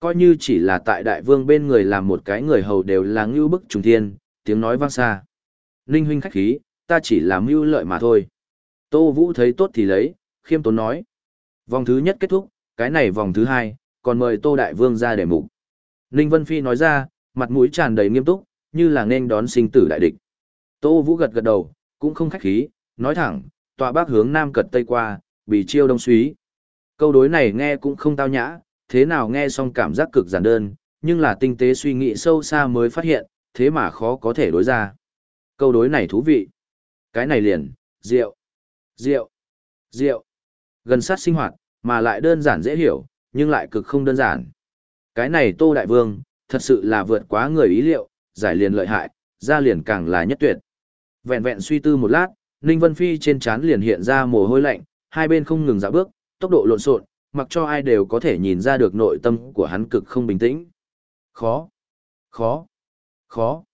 Coi như chỉ là tại đại vương bên người làm một cái người hầu đều là ngưu bức trùng thiên, tiếng nói vang xa. Ninh huynh khách khí, ta chỉ là mưu lợi mà thôi. Tô Vũ thấy tốt thì lấy, khiêm tốn nói. Vòng thứ nhất kết thúc, cái này vòng thứ hai, còn mời Tô Đại Vương ra để mục. Ninh Vân Phi nói ra, mặt mũi tràn đầy nghiêm túc, như là nên đón sinh tử đại địch. Tô Vũ gật gật đầu, cũng không khách khí, nói thẳng, tọa bác hướng nam cật tây qua, bị chiêu đông suý. Câu đối này nghe cũng không tao nhã, thế nào nghe xong cảm giác cực giản đơn, nhưng là tinh tế suy nghĩ sâu xa mới phát hiện, thế mà khó có thể đối ra. Câu đối này thú vị. Cái này liền, rượu, rượu, rượu. Gần sát sinh hoạt, mà lại đơn giản dễ hiểu, nhưng lại cực không đơn giản. Cái này Tô Đại Vương, thật sự là vượt quá người ý liệu, giải liền lợi hại, ra liền càng là nhất tuyệt. Vẹn vẹn suy tư một lát, Ninh Vân Phi trên trán liền hiện ra mồ hôi lạnh, hai bên không ngừng dạo bước, tốc độ lộn xộn, mặc cho ai đều có thể nhìn ra được nội tâm của hắn cực không bình tĩnh. Khó, khó, khó.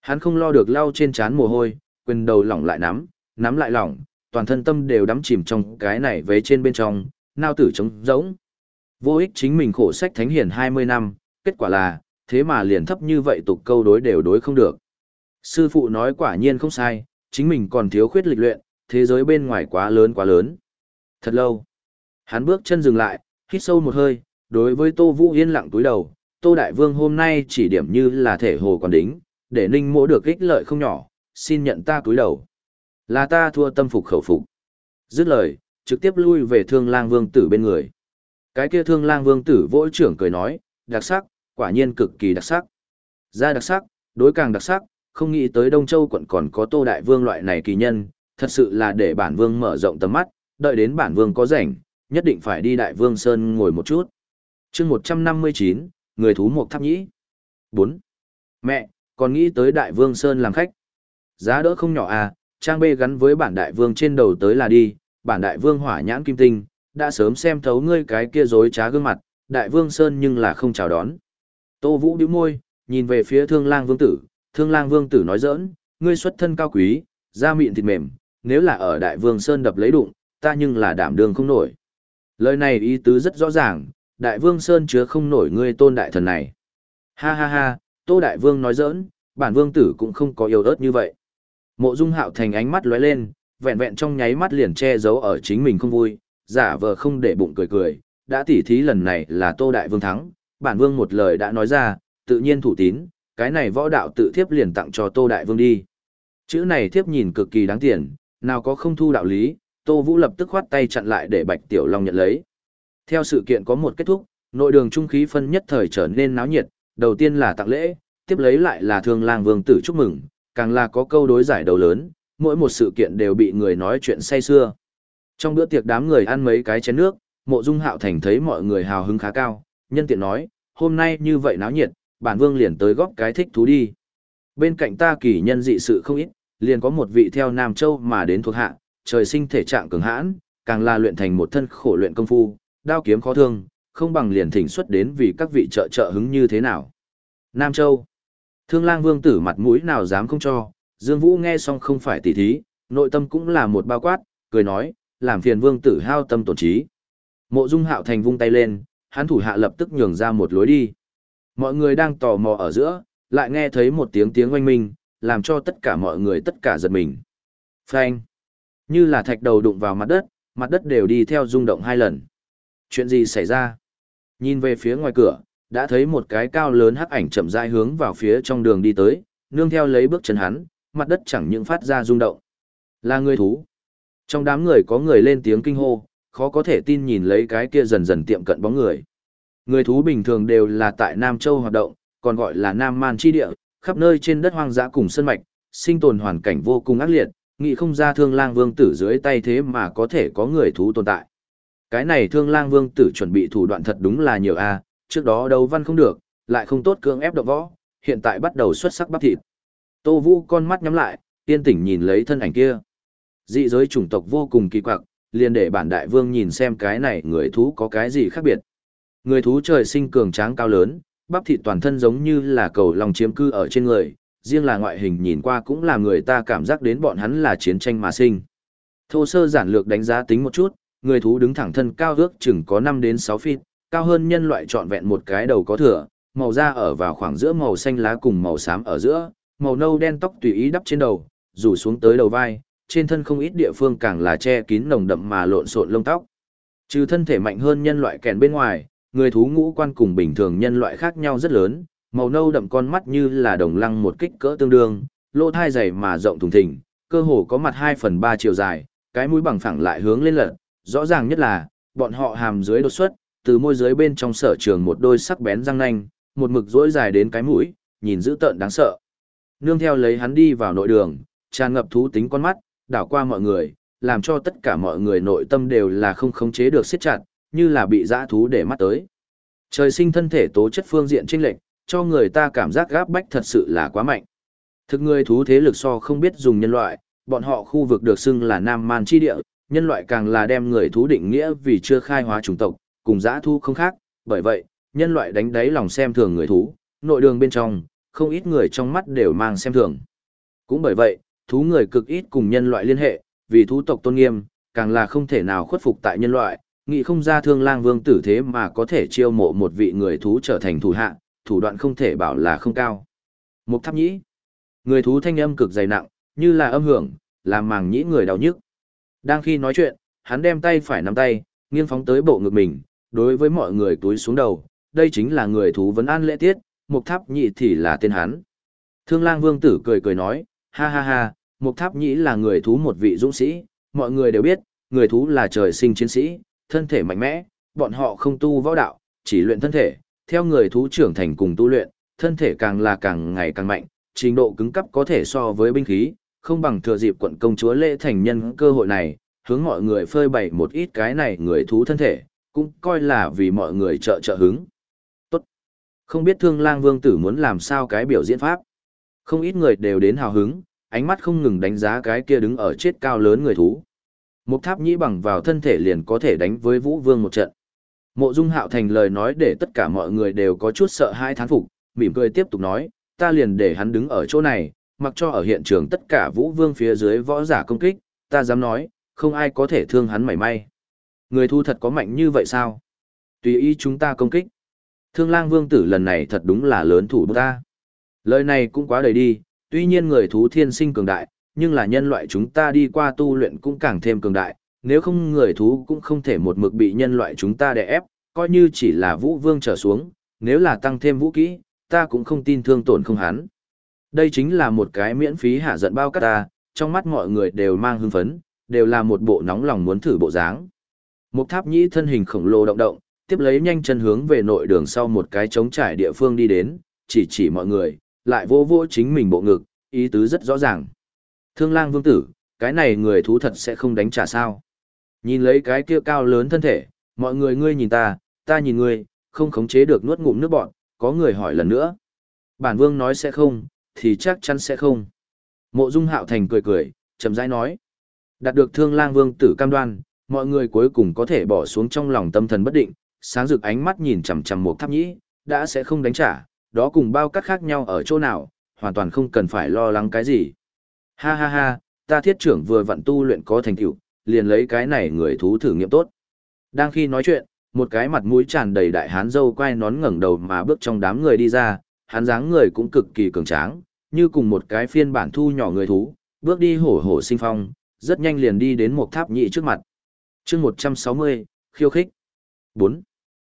Hắn không lo được lau trên trán mồ hôi, quyền đầu lỏng lại nắm, nắm lại lỏng, toàn thân tâm đều đắm chìm trong cái này vế trên bên trong, nao tử trống rỗng. Vô ích chính mình khổ sách thánh hiển 20 năm, kết quả là, thế mà liền thấp như vậy tục câu đối đều đối không được. Sư phụ nói quả nhiên không sai, chính mình còn thiếu khuyết lịch luyện, thế giới bên ngoài quá lớn quá lớn. Thật lâu. Hắn bước chân dừng lại, hít sâu một hơi, đối với Tô Vũ yên lặng túi đầu, Tô Đại Vương hôm nay chỉ điểm như là thể hồ còn đính, để ninh mỗ được ích lợi không nhỏ, xin nhận ta túi đầu. Là ta thua tâm phục khẩu phục. Dứt lời, trực tiếp lui về thương lang vương tử bên người. Cái kia thương lang vương tử vỗ trưởng cười nói, đặc sắc, quả nhiên cực kỳ đặc sắc. Ra đặc sắc, đối càng đặc sắc, không nghĩ tới Đông Châu quận còn có Tô Đại Vương loại này kỳ nhân, thật sự là để bản vương mở rộng tầm mắt, đợi đến bản vương có rảnh, nhất định phải đi Đại Vương Sơn ngồi một chút. chương 159, người thú một tháp nhĩ. 4. Mẹ, còn nghĩ tới Đại Vương Sơn làm khách. Giá đỡ không nhỏ à, trang bê gắn với bản Đại Vương trên đầu tới là đi, bản Đại Vương hỏa nhãn kim tinh, đã sớm xem thấu ngươi cái kia dối trá gương mặt, Đại Vương Sơn nhưng là không chào đón. Tô Vũ bĩu môi, nhìn về phía Thương Lang Vương tử, Thương Lang Vương tử nói giỡn, ngươi xuất thân cao quý, da mịn thịt mềm, nếu là ở Đại Vương Sơn đập lấy đụng, ta nhưng là đảm đường không nổi. Lời này ý tứ rất rõ ràng, Đại Vương Sơn chứa không nổi ngươi tôn đại thần này. Ha ha ha, Tô Đại Vương nói giỡn, bản vương tử cũng không có yêu ớt như vậy. Mộ Dung Hạo thành ánh mắt lóe lên, vẹn vẹn trong nháy mắt liền che giấu ở chính mình không vui, giả vờ không để bụng cười cười, đã tỉ thí lần này là Tô Đại Vương thắng, bản vương một lời đã nói ra, tự nhiên thủ tín, cái này võ đạo tự thiếp liền tặng cho Tô Đại Vương đi. Chữ này thiếp nhìn cực kỳ đáng tiền, nào có không thu đạo lý, Tô Vũ lập tức khoát tay chặn lại để Bạch Tiểu Long nhận lấy. Theo sự kiện có một kết thúc, nội đường trung khí phân nhất thời trở nên náo nhiệt, đầu tiên là tặng lễ, tiếp lấy lại là thương lang vương tử chúc mừng, càng là có câu đối giải đầu lớn, mỗi một sự kiện đều bị người nói chuyện say xưa. Trong bữa tiệc đám người ăn mấy cái chén nước, mộ dung hạo thành thấy mọi người hào hứng khá cao, nhân tiện nói, hôm nay như vậy náo nhiệt, bản vương liền tới góp cái thích thú đi. Bên cạnh ta kỳ nhân dị sự không ít, liền có một vị theo Nam Châu mà đến thuộc hạ, trời sinh thể trạng cường hãn, càng là luyện thành một thân khổ luyện công phu, đao kiếm khó thương, không bằng liền thỉnh xuất đến vì các vị trợ trợ hứng như thế nào. Nam Châu. Thương lang vương tử mặt mũi nào dám không cho, Dương Vũ nghe xong không phải tỉ thí, nội tâm cũng là một bao quát, cười nói, làm phiền vương tử hao tâm tổn trí. Mộ Dung Hạo Thành vung tay lên, hắn thủ hạ lập tức nhường ra một lối đi. Mọi người đang tò mò ở giữa, lại nghe thấy một tiếng tiếng oanh minh, làm cho tất cả mọi người tất cả giật mình. Phanh! Như là thạch đầu đụng vào mặt đất, mặt đất đều đi theo rung động hai lần. Chuyện gì xảy ra? Nhìn về phía ngoài cửa, đã thấy một cái cao lớn hắc ảnh chậm rãi hướng vào phía trong đường đi tới, nương theo lấy bước chân hắn, mặt đất chẳng những phát ra rung động. Là người thú. Trong đám người có người lên tiếng kinh hô, khó có thể tin nhìn lấy cái kia dần dần tiệm cận bóng người. Người thú bình thường đều là tại Nam Châu hoạt động, còn gọi là Nam Man chi địa, khắp nơi trên đất hoang dã cùng sân mạch, sinh tồn hoàn cảnh vô cùng ác liệt, nghĩ không ra thương lang vương tử dưới tay thế mà có thể có người thú tồn tại. Cái này thương lang vương tử chuẩn bị thủ đoạn thật đúng là nhiều a trước đó đấu văn không được, lại không tốt cưỡng ép động võ, hiện tại bắt đầu xuất sắc bắp thịt. Tô Vũ con mắt nhắm lại, yên tỉnh nhìn lấy thân ảnh kia. Dị giới chủng tộc vô cùng kỳ quặc, liền để bản đại vương nhìn xem cái này người thú có cái gì khác biệt. Người thú trời sinh cường tráng cao lớn, bắp thịt toàn thân giống như là cầu lòng chiếm cư ở trên người, riêng là ngoại hình nhìn qua cũng là người ta cảm giác đến bọn hắn là chiến tranh mà sinh. Thô sơ giản lược đánh giá tính một chút, người thú đứng thẳng thân cao ước chừng có 5 đến 6 feet, cao hơn nhân loại trọn vẹn một cái đầu có thừa, màu da ở vào khoảng giữa màu xanh lá cùng màu xám ở giữa, màu nâu đen tóc tùy ý đắp trên đầu, rủ xuống tới đầu vai, trên thân không ít địa phương càng là che kín nồng đậm mà lộn xộn lông tóc. Trừ thân thể mạnh hơn nhân loại kèn bên ngoài, người thú ngũ quan cùng bình thường nhân loại khác nhau rất lớn, màu nâu đậm con mắt như là đồng lăng một kích cỡ tương đương, lỗ thai dày mà rộng thùng thình, cơ hồ có mặt 2 phần 3 chiều dài, cái mũi bằng phẳng lại hướng lên lật, rõ ràng nhất là, bọn họ hàm dưới đột xuất, từ môi dưới bên trong sở trường một đôi sắc bén răng nanh, một mực rỗi dài đến cái mũi, nhìn dữ tợn đáng sợ. Nương theo lấy hắn đi vào nội đường, tràn ngập thú tính con mắt, đảo qua mọi người, làm cho tất cả mọi người nội tâm đều là không khống chế được siết chặt, như là bị dã thú để mắt tới. Trời sinh thân thể tố chất phương diện chênh lệch, cho người ta cảm giác gáp bách thật sự là quá mạnh. Thực người thú thế lực so không biết dùng nhân loại, bọn họ khu vực được xưng là Nam Man chi địa, nhân loại càng là đem người thú định nghĩa vì chưa khai hóa chủng tộc, cùng dã thú không khác, bởi vậy, nhân loại đánh đáy lòng xem thường người thú, nội đường bên trong, không ít người trong mắt đều mang xem thường. Cũng bởi vậy, thú người cực ít cùng nhân loại liên hệ, vì thú tộc tôn nghiêm, càng là không thể nào khuất phục tại nhân loại, nghĩ không ra thương lang vương tử thế mà có thể chiêu mộ một vị người thú trở thành thủ hạ, thủ đoạn không thể bảo là không cao. Mục tháp nhĩ, người thú thanh âm cực dày nặng, như là âm hưởng, làm màng nhĩ người đau nhức. Đang khi nói chuyện, hắn đem tay phải nắm tay, nghiêng phóng tới bộ ngực mình, đối với mọi người túi xuống đầu, đây chính là người thú vấn an lễ tiết, mục tháp nhĩ thì là tên hắn. Thương lang vương tử cười cười nói, ha ha ha, mục tháp nhĩ là người thú một vị dũng sĩ, mọi người đều biết, người thú là trời sinh chiến sĩ, thân thể mạnh mẽ, bọn họ không tu võ đạo, chỉ luyện thân thể, theo người thú trưởng thành cùng tu luyện, thân thể càng là càng ngày càng mạnh, trình độ cứng cấp có thể so với binh khí, không bằng thừa dịp quận công chúa lễ thành nhân cơ hội này, hướng mọi người phơi bày một ít cái này người thú thân thể, cũng coi là vì mọi người trợ trợ hứng. Tốt. Không biết thương lang vương tử muốn làm sao cái biểu diễn pháp. Không ít người đều đến hào hứng, ánh mắt không ngừng đánh giá cái kia đứng ở chết cao lớn người thú. Một tháp nhĩ bằng vào thân thể liền có thể đánh với vũ vương một trận. Mộ Dung Hạo thành lời nói để tất cả mọi người đều có chút sợ hai thán phục, mỉm cười tiếp tục nói, ta liền để hắn đứng ở chỗ này, mặc cho ở hiện trường tất cả vũ vương phía dưới võ giả công kích, ta dám nói, không ai có thể thương hắn mảy may. Người thu thật có mạnh như vậy sao? Tùy ý chúng ta công kích. Thương lang vương tử lần này thật đúng là lớn thủ ta. Lời này cũng quá đầy đi, tuy nhiên người thú thiên sinh cường đại, nhưng là nhân loại chúng ta đi qua tu luyện cũng càng thêm cường đại, nếu không người thú cũng không thể một mực bị nhân loại chúng ta đè ép, coi như chỉ là vũ vương trở xuống, nếu là tăng thêm vũ kỹ, ta cũng không tin thương tổn không hắn. Đây chính là một cái miễn phí hạ giận bao cát ta, trong mắt mọi người đều mang hưng phấn, đều là một bộ nóng lòng muốn thử bộ dáng. Một tháp nhĩ thân hình khổng lồ động động, tiếp lấy nhanh chân hướng về nội đường sau một cái trống trải địa phương đi đến, chỉ chỉ mọi người, lại vô vô chính mình bộ ngực, ý tứ rất rõ ràng. Thương lang vương tử, cái này người thú thật sẽ không đánh trả sao. Nhìn lấy cái kia cao lớn thân thể, mọi người ngươi nhìn ta, ta nhìn ngươi, không khống chế được nuốt ngụm nước bọn, có người hỏi lần nữa. Bản vương nói sẽ không, thì chắc chắn sẽ không. Mộ Dung Hạo Thành cười cười, chậm rãi nói. Đạt được thương lang vương tử cam đoan, mọi người cuối cùng có thể bỏ xuống trong lòng tâm thần bất định, sáng rực ánh mắt nhìn chằm chằm một tháp nhĩ, đã sẽ không đánh trả, đó cùng bao cắt khác nhau ở chỗ nào, hoàn toàn không cần phải lo lắng cái gì. Ha ha ha, ta thiết trưởng vừa vận tu luyện có thành tựu, liền lấy cái này người thú thử nghiệm tốt. Đang khi nói chuyện, một cái mặt mũi tràn đầy đại hán dâu quay nón ngẩng đầu mà bước trong đám người đi ra, hắn dáng người cũng cực kỳ cường tráng, như cùng một cái phiên bản thu nhỏ người thú, bước đi hổ hổ sinh phong, rất nhanh liền đi đến một tháp nhị trước mặt. chương 160, khiêu khích. 4.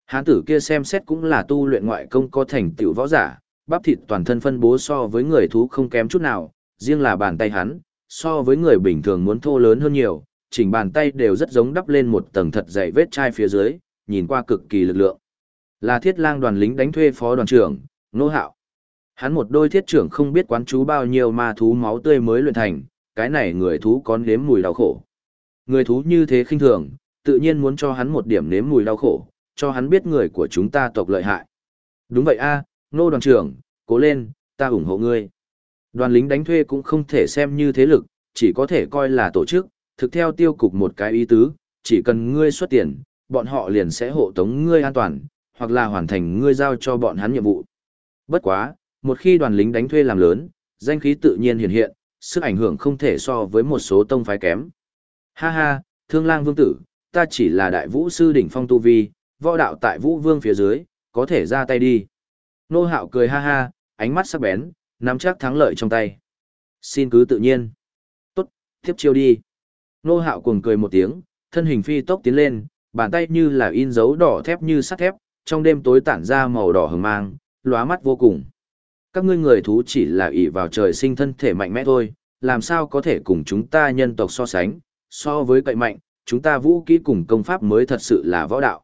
Hán tử kia xem xét cũng là tu luyện ngoại công có thành tựu võ giả, bắp thịt toàn thân phân bố so với người thú không kém chút nào, riêng là bàn tay hắn, so với người bình thường muốn thô lớn hơn nhiều, chỉnh bàn tay đều rất giống đắp lên một tầng thật dày vết chai phía dưới, nhìn qua cực kỳ lực lượng. Là thiết lang đoàn lính đánh thuê phó đoàn trưởng, nô hạo. Hắn một đôi thiết trưởng không biết quán chú bao nhiêu ma thú máu tươi mới luyện thành, cái này người thú có nếm mùi đau khổ. Người thú như thế khinh thường, tự nhiên muốn cho hắn một điểm nếm mùi đau khổ, cho hắn biết người của chúng ta tộc lợi hại. Đúng vậy a, nô đoàn trưởng, cố lên, ta ủng hộ ngươi. Đoàn lính đánh thuê cũng không thể xem như thế lực, chỉ có thể coi là tổ chức, thực theo tiêu cục một cái ý tứ, chỉ cần ngươi xuất tiền, bọn họ liền sẽ hộ tống ngươi an toàn, hoặc là hoàn thành ngươi giao cho bọn hắn nhiệm vụ. Bất quá, một khi đoàn lính đánh thuê làm lớn, danh khí tự nhiên hiện hiện, sức ảnh hưởng không thể so với một số tông phái kém. Ha ha, thương lang vương tử, ta chỉ là đại vũ sư đỉnh phong tu vi, võ đạo tại vũ vương phía dưới, có thể ra tay đi. Nô hạo cười ha ha, ánh mắt sắc bén, nắm chắc thắng lợi trong tay. Xin cứ tự nhiên. Tốt, tiếp chiêu đi. Nô hạo cuồng cười một tiếng, thân hình phi tốc tiến lên, bàn tay như là in dấu đỏ thép như sắt thép, trong đêm tối tản ra màu đỏ hừng mang, lóa mắt vô cùng. Các ngươi người thú chỉ là ỷ vào trời sinh thân thể mạnh mẽ thôi, làm sao có thể cùng chúng ta nhân tộc so sánh, so với cậy mạnh, chúng ta vũ kỹ cùng công pháp mới thật sự là võ đạo.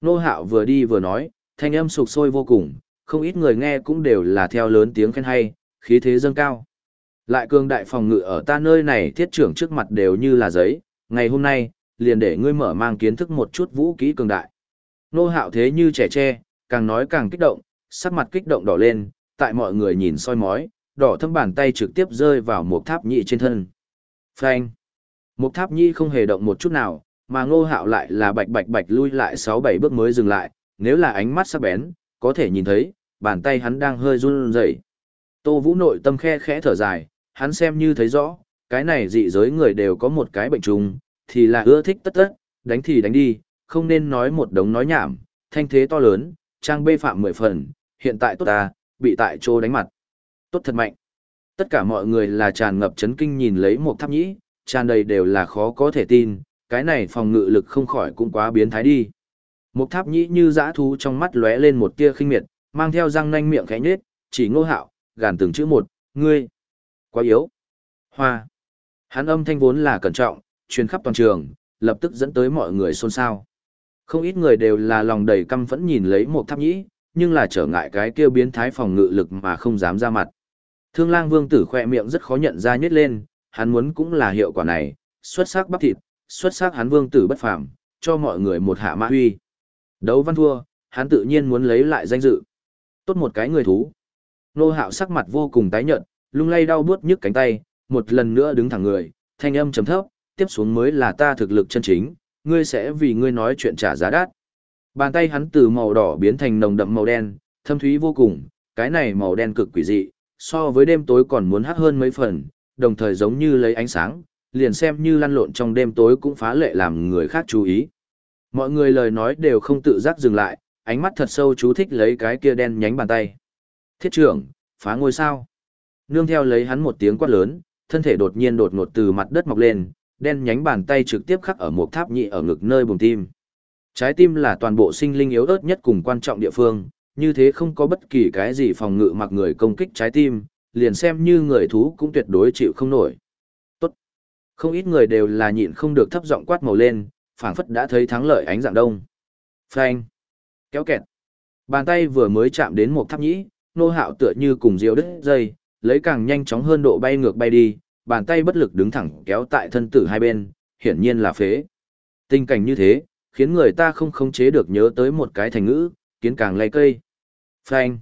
Nô hạo vừa đi vừa nói, thanh âm sục sôi vô cùng, không ít người nghe cũng đều là theo lớn tiếng khen hay, khí thế dâng cao. Lại cường đại phòng ngự ở ta nơi này thiết trưởng trước mặt đều như là giấy, ngày hôm nay, liền để ngươi mở mang kiến thức một chút vũ kỹ cường đại. Nô hạo thế như trẻ tre, càng nói càng kích động, sắc mặt kích động đỏ lên, tại mọi người nhìn soi mói, đỏ thâm bàn tay trực tiếp rơi vào một tháp nhị trên thân. Phanh! Một tháp nhị không hề động một chút nào, mà ngô hạo lại là bạch bạch bạch lui lại 6-7 bước mới dừng lại, nếu là ánh mắt sắc bén, có thể nhìn thấy, bàn tay hắn đang hơi run rẩy. Tô Vũ nội tâm khe khẽ thở dài, hắn xem như thấy rõ, cái này dị giới người đều có một cái bệnh trùng, thì là ưa thích tất tất, đánh thì đánh đi, không nên nói một đống nói nhảm, thanh thế to lớn, trang bê phạm mười phần, hiện tại tốt ta, bị tại chỗ đánh mặt. Tốt thật mạnh. Tất cả mọi người là tràn ngập chấn kinh nhìn lấy một tháp nhĩ, tràn đầy đều là khó có thể tin, cái này phòng ngự lực không khỏi cũng quá biến thái đi. Một tháp nhĩ như dã thú trong mắt lóe lên một tia khinh miệt, mang theo răng nanh miệng khẽ nhết, chỉ ngô hạo, gàn từng chữ một, ngươi, quá yếu. Hoa. Hắn âm thanh vốn là cẩn trọng, truyền khắp toàn trường, lập tức dẫn tới mọi người xôn xao. Không ít người đều là lòng đầy căm phẫn nhìn lấy một tháp nhĩ, nhưng là trở ngại cái kia biến thái phòng ngự lực mà không dám ra mặt. Thương lang vương tử khoe miệng rất khó nhận ra nhất lên, hắn muốn cũng là hiệu quả này, xuất sắc bắp thịt, xuất sắc hắn vương tử bất phàm, cho mọi người một hạ mã huy. Đấu văn thua, hắn tự nhiên muốn lấy lại danh dự. Tốt một cái người thú. Nô hạo sắc mặt vô cùng tái nhợt, lung lay đau buốt nhức cánh tay, một lần nữa đứng thẳng người, thanh âm trầm thấp, tiếp xuống mới là ta thực lực chân chính, ngươi sẽ vì ngươi nói chuyện trả giá đắt. Bàn tay hắn từ màu đỏ biến thành nồng đậm màu đen, thâm thúy vô cùng, cái này màu đen cực quỷ dị, so với đêm tối còn muốn hắc hơn mấy phần, đồng thời giống như lấy ánh sáng, liền xem như lăn lộn trong đêm tối cũng phá lệ làm người khác chú ý. Mọi người lời nói đều không tự giác dừng lại, ánh mắt thật sâu chú thích lấy cái kia đen nhánh bàn tay. Thiết trưởng, phá ngôi sao. Nương theo lấy hắn một tiếng quát lớn, thân thể đột nhiên đột ngột từ mặt đất mọc lên, đen nhánh bàn tay trực tiếp khắc ở một tháp nhị ở ngực nơi bùng tim. Trái tim là toàn bộ sinh linh yếu ớt nhất cùng quan trọng địa phương, như thế không có bất kỳ cái gì phòng ngự mặc người công kích trái tim, liền xem như người thú cũng tuyệt đối chịu không nổi. Không ít người đều là nhịn không được thấp giọng quát màu lên, phảng phất đã thấy thắng lợi ánh dạng đông. Phanh. Kéo kẹt. Bàn tay vừa mới chạm đến một tháp nhĩ, nô hạo tựa như cùng diều đứt dây, lấy càng nhanh chóng hơn độ bay ngược bay đi, bàn tay bất lực đứng thẳng kéo tại thân tử hai bên, hiển nhiên là phế. Tình cảnh như thế, khiến người ta không khống chế được nhớ tới một cái thành ngữ, kiến càng lay cây. Phanh.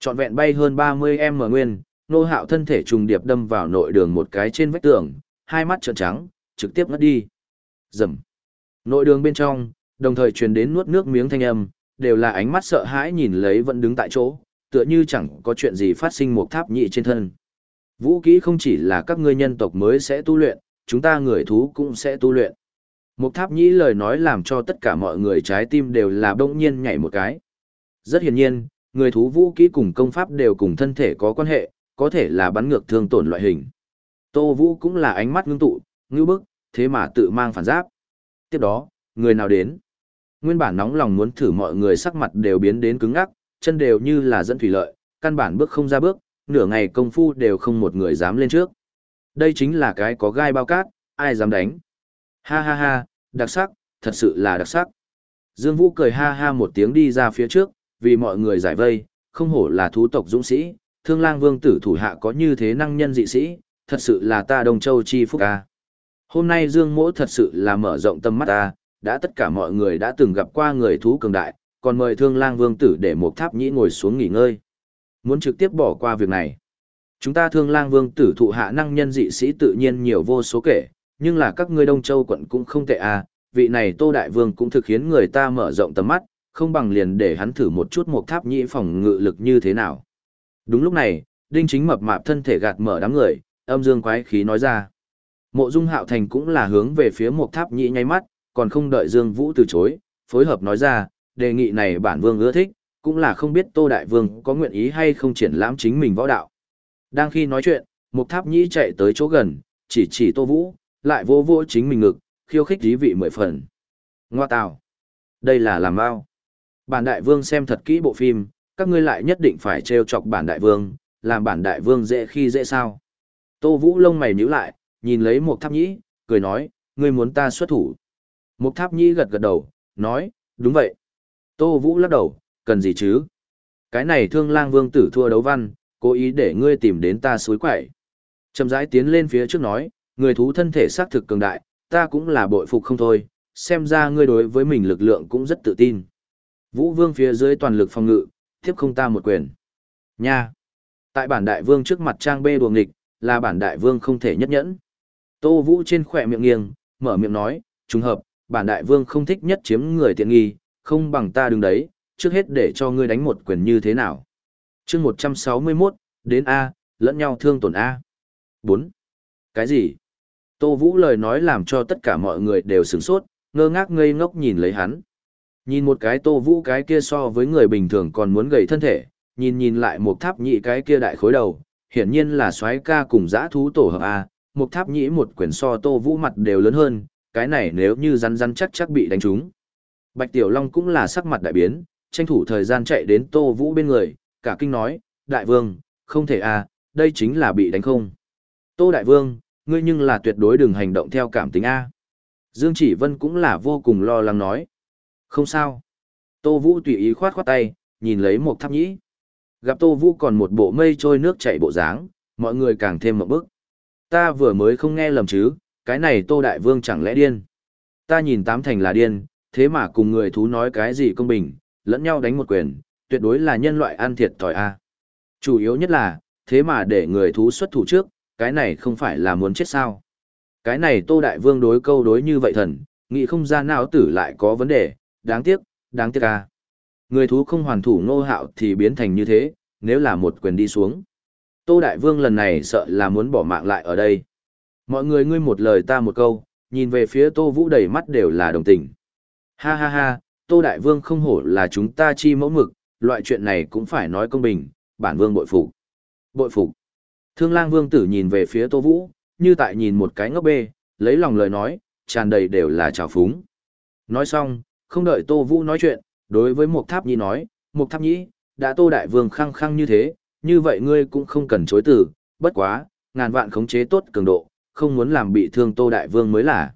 Trọn vẹn bay hơn 30m nguyên, nô hạo thân thể trùng điệp đâm vào nội đường một cái trên vách tường, hai mắt trợn trắng, trực tiếp ngất đi. Rầm. Nội đường bên trong, đồng thời truyền đến nuốt nước miếng thanh âm, đều là ánh mắt sợ hãi nhìn lấy vẫn đứng tại chỗ, tựa như chẳng có chuyện gì phát sinh một tháp nhị trên thân. Vũ kỹ không chỉ là các ngươi nhân tộc mới sẽ tu luyện, chúng ta người thú cũng sẽ tu luyện. Mục tháp nhĩ lời nói làm cho tất cả mọi người trái tim đều là đông nhiên nhảy một cái. Rất hiển nhiên, người thú vũ kỹ cùng công pháp đều cùng thân thể có quan hệ, có thể là bắn ngược thương tổn loại hình. Tô Vũ cũng là ánh mắt ngưng tụ, ngưu bức, thế mà tự mang phản giáp. Tiếp đó, người nào đến? Nguyên bản nóng lòng muốn thử mọi người sắc mặt đều biến đến cứng ngắc, chân đều như là dẫn thủy lợi, căn bản bước không ra bước, nửa ngày công phu đều không một người dám lên trước. Đây chính là cái có gai bao cát, ai dám đánh. Ha ha ha, đặc sắc, thật sự là đặc sắc. Dương Vũ cười ha ha một tiếng đi ra phía trước, vì mọi người giải vây, không hổ là thú tộc dũng sĩ, thương lang vương tử thủ hạ có như thế năng nhân dị sĩ, thật sự là ta Đông Châu chi phúc ca. Hôm nay Dương Mỗ thật sự là mở rộng tâm mắt ta, đã tất cả mọi người đã từng gặp qua người thú cường đại, còn mời thương lang vương tử để một tháp nhĩ ngồi xuống nghỉ ngơi. Muốn trực tiếp bỏ qua việc này. Chúng ta thương lang vương tử thụ hạ năng nhân dị sĩ tự nhiên nhiều vô số kể, nhưng là các ngươi Đông Châu quận cũng không tệ à, vị này Tô Đại Vương cũng thực khiến người ta mở rộng tầm mắt, không bằng liền để hắn thử một chút một tháp nhĩ phòng ngự lực như thế nào. Đúng lúc này, Đinh Chính mập mạp thân thể gạt mở đám người, âm dương quái khí nói ra. Mộ Dung Hạo Thành cũng là hướng về phía Mộc tháp nhĩ nháy mắt, còn không đợi Dương Vũ từ chối, phối hợp nói ra, đề nghị này bản vương ưa thích, cũng là không biết Tô Đại Vương có nguyện ý hay không triển lãm chính mình võ đạo. Đang khi nói chuyện, Mộc tháp nhĩ chạy tới chỗ gần, chỉ chỉ Tô Vũ, lại vô vô chính mình ngực, khiêu khích dí vị mười phần. Ngoa tào. Đây là làm bao. Bản đại vương xem thật kỹ bộ phim, các ngươi lại nhất định phải trêu chọc bản đại vương, làm bản đại vương dễ khi dễ sao. Tô Vũ lông mày nhíu lại, nhìn lấy Mục tháp nhĩ, cười nói, ngươi muốn ta xuất thủ. Mục tháp nhĩ gật gật đầu, nói, đúng vậy. Tô Vũ lắc đầu, cần gì chứ? Cái này thương lang vương tử thua đấu văn, cố ý để ngươi tìm đến ta suối quậy. Chầm rãi tiến lên phía trước nói, người thú thân thể xác thực cường đại, ta cũng là bội phục không thôi, xem ra ngươi đối với mình lực lượng cũng rất tự tin. Vũ vương phía dưới toàn lực phòng ngự, tiếp không ta một quyền. Nha! Tại bản đại vương trước mặt trang bê đùa nghịch, là bản đại vương không thể nhất nhẫn. Tô Vũ trên khỏe miệng nghiêng, mở miệng nói, trùng hợp, bản đại vương không thích nhất chiếm người tiện nghi, không bằng ta đứng đấy, trước hết để cho ngươi đánh một quyền như thế nào. chương 161, đến A, lẫn nhau thương tổn A. 4. Cái gì? Tô Vũ lời nói làm cho tất cả mọi người đều sửng sốt, ngơ ngác ngây ngốc nhìn lấy hắn. Nhìn một cái Tô Vũ cái kia so với người bình thường còn muốn gầy thân thể, nhìn nhìn lại một tháp nhị cái kia đại khối đầu, hiển nhiên là xoáy ca cùng dã thú tổ hợp A, một tháp nhĩ một quyển so Tô Vũ mặt đều lớn hơn, cái này nếu như rắn rắn chắc chắc bị đánh trúng. Bạch Tiểu Long cũng là sắc mặt đại biến, tranh thủ thời gian chạy đến Tô Vũ bên người, cả kinh nói, Đại Vương, không thể à, đây chính là bị đánh không. Tô Đại Vương, ngươi nhưng là tuyệt đối đừng hành động theo cảm tính A. Dương Chỉ Vân cũng là vô cùng lo lắng nói. Không sao. Tô Vũ tùy ý khoát khoát tay, nhìn lấy một tháp nhĩ. Gặp Tô Vũ còn một bộ mây trôi nước chảy bộ dáng, mọi người càng thêm một bức. Ta vừa mới không nghe lầm chứ, cái này Tô Đại Vương chẳng lẽ điên. Ta nhìn tám thành là điên, thế mà cùng người thú nói cái gì công bình, lẫn nhau đánh một quyền, tuyệt đối là nhân loại ăn thiệt thòi A. Chủ yếu nhất là, thế mà để người thú xuất thủ trước, cái này không phải là muốn chết sao. Cái này Tô Đại Vương đối câu đối như vậy thần, nghĩ không ra não tử lại có vấn đề, đáng tiếc, đáng tiếc A. Người thú không hoàn thủ ngô hạo thì biến thành như thế, nếu là một quyền đi xuống. Tô Đại Vương lần này sợ là muốn bỏ mạng lại ở đây. Mọi người ngươi một lời ta một câu, nhìn về phía Tô Vũ đầy mắt đều là đồng tình. Ha ha ha, Tô Đại Vương không hổ là chúng ta chi mẫu mực, loại chuyện này cũng phải nói công bình, bản vương bội phục. Bội phục. Thương lang vương tử nhìn về phía Tô Vũ, như tại nhìn một cái ngốc bê, lấy lòng lời nói, tràn đầy đều là trào phúng. Nói xong, không đợi Tô Vũ nói chuyện, đối với Mục Tháp Nhĩ nói, Mục Tháp Nhĩ, đã Tô Đại Vương khăng khăng như thế, như vậy ngươi cũng không cần chối từ, bất quá, ngàn vạn khống chế tốt cường độ, không muốn làm bị thương Tô Đại Vương mới là.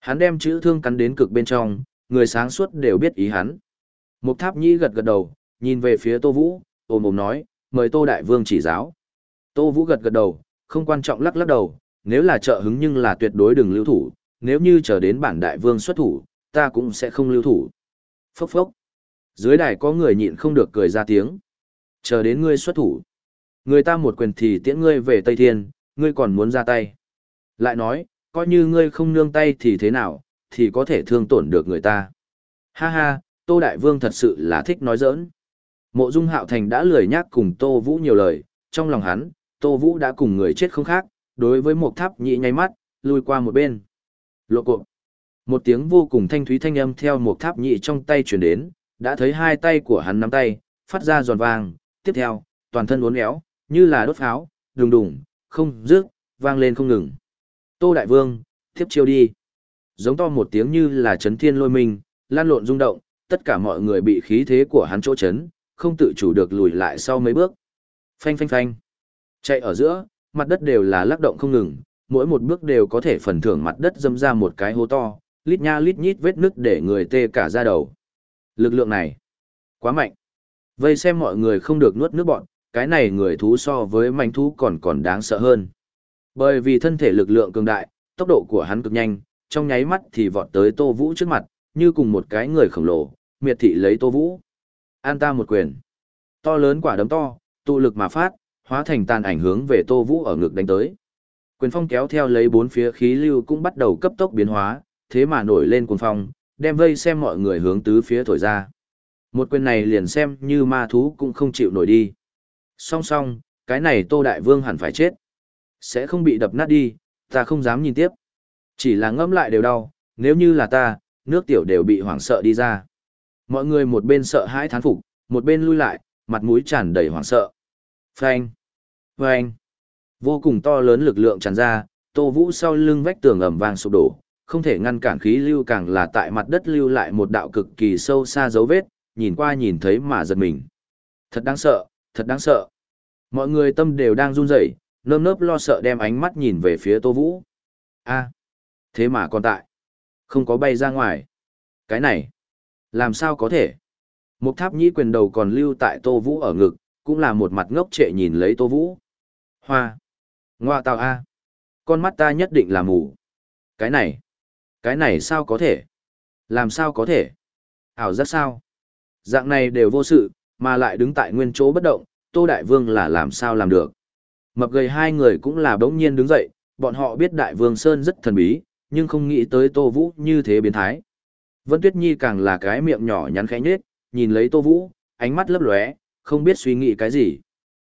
Hắn đem chữ thương cắn đến cực bên trong, người sáng suốt đều biết ý hắn. Mục tháp nhĩ gật gật đầu, nhìn về phía Tô Vũ, ôm ôm nói, mời Tô Đại Vương chỉ giáo. Tô Vũ gật gật đầu, không quan trọng lắc lắc đầu, nếu là trợ hứng nhưng là tuyệt đối đừng lưu thủ, nếu như chờ đến bản Đại Vương xuất thủ, ta cũng sẽ không lưu thủ. Phốc phốc. Dưới đài có người nhịn không được cười ra tiếng. Chờ đến ngươi xuất thủ. Người ta một quyền thì tiễn ngươi về Tây Thiên, ngươi còn muốn ra tay. Lại nói, coi như ngươi không nương tay thì thế nào, thì có thể thương tổn được người ta. Ha ha, Tô Đại Vương thật sự là thích nói giỡn. Mộ Dung Hạo Thành đã lười nhắc cùng Tô Vũ nhiều lời, trong lòng hắn, Tô Vũ đã cùng người chết không khác, đối với một tháp nhị nháy mắt, lùi qua một bên. Lộ cộp. Một tiếng vô cùng thanh thúy thanh âm theo một tháp nhị trong tay truyền đến, đã thấy hai tay của hắn nắm tay, phát ra giòn vang tiếp theo, toàn thân uốn éo, như là đốt pháo, đùng đùng, không rước, vang lên không ngừng. Tô Đại Vương, tiếp chiêu đi. Giống to một tiếng như là chấn thiên lôi minh, lan lộn rung động, tất cả mọi người bị khí thế của hắn chỗ chấn, không tự chủ được lùi lại sau mấy bước. Phanh phanh phanh. Chạy ở giữa, mặt đất đều là lắc động không ngừng, mỗi một bước đều có thể phần thưởng mặt đất dâm ra một cái hố to, lít nha lít nhít vết nứt để người tê cả da đầu. Lực lượng này, quá mạnh. Vây xem mọi người không được nuốt nước bọn, cái này người thú so với manh thú còn còn đáng sợ hơn. Bởi vì thân thể lực lượng cường đại, tốc độ của hắn cực nhanh, trong nháy mắt thì vọt tới Tô Vũ trước mặt, như cùng một cái người khổng lồ, miệt thị lấy Tô Vũ. An ta một quyền. To lớn quả đấm to, tụ lực mà phát, hóa thành tàn ảnh hướng về Tô Vũ ở ngực đánh tới. Quyền phong kéo theo lấy bốn phía khí lưu cũng bắt đầu cấp tốc biến hóa, thế mà nổi lên cuồng phong, đem vây xem mọi người hướng tứ phía thổi ra. Một quyền này liền xem như ma thú cũng không chịu nổi đi. Song song, cái này Tô Đại Vương hẳn phải chết. Sẽ không bị đập nát đi, ta không dám nhìn tiếp. Chỉ là ngẫm lại đều đau, nếu như là ta, nước tiểu đều bị hoảng sợ đi ra. Mọi người một bên sợ hãi thán phục, một bên lui lại, mặt mũi tràn đầy hoảng sợ. Phanh! Phanh! Vô cùng to lớn lực lượng tràn ra, Tô Vũ sau lưng vách tường ầm vang sụp đổ, không thể ngăn cản khí lưu càng là tại mặt đất lưu lại một đạo cực kỳ sâu xa dấu vết, nhìn qua nhìn thấy mà giật mình. Thật đáng sợ, thật đáng sợ. Mọi người tâm đều đang run rẩy, nơm nớp lo sợ đem ánh mắt nhìn về phía Tô Vũ. A, thế mà còn tại, không có bay ra ngoài. Cái này, làm sao có thể? Một tháp nhĩ quyền đầu còn lưu tại Tô Vũ ở ngực, cũng là một mặt ngốc trệ nhìn lấy Tô Vũ. Hoa, ngoa tào A, con mắt ta nhất định là mù. Cái này, cái này sao có thể? Làm sao có thể? Ảo giác sao? Dạng này đều vô sự, mà lại đứng tại nguyên chỗ bất động, Tô Đại Vương là làm sao làm được? Mập gầy hai người cũng là bỗng nhiên đứng dậy, bọn họ biết Đại Vương Sơn rất thần bí, nhưng không nghĩ tới Tô Vũ như thế biến thái. Vân Tuyết Nhi càng là cái miệng nhỏ nhắn khẽ nhết, nhìn lấy Tô Vũ, ánh mắt lấp lóe, không biết suy nghĩ cái gì.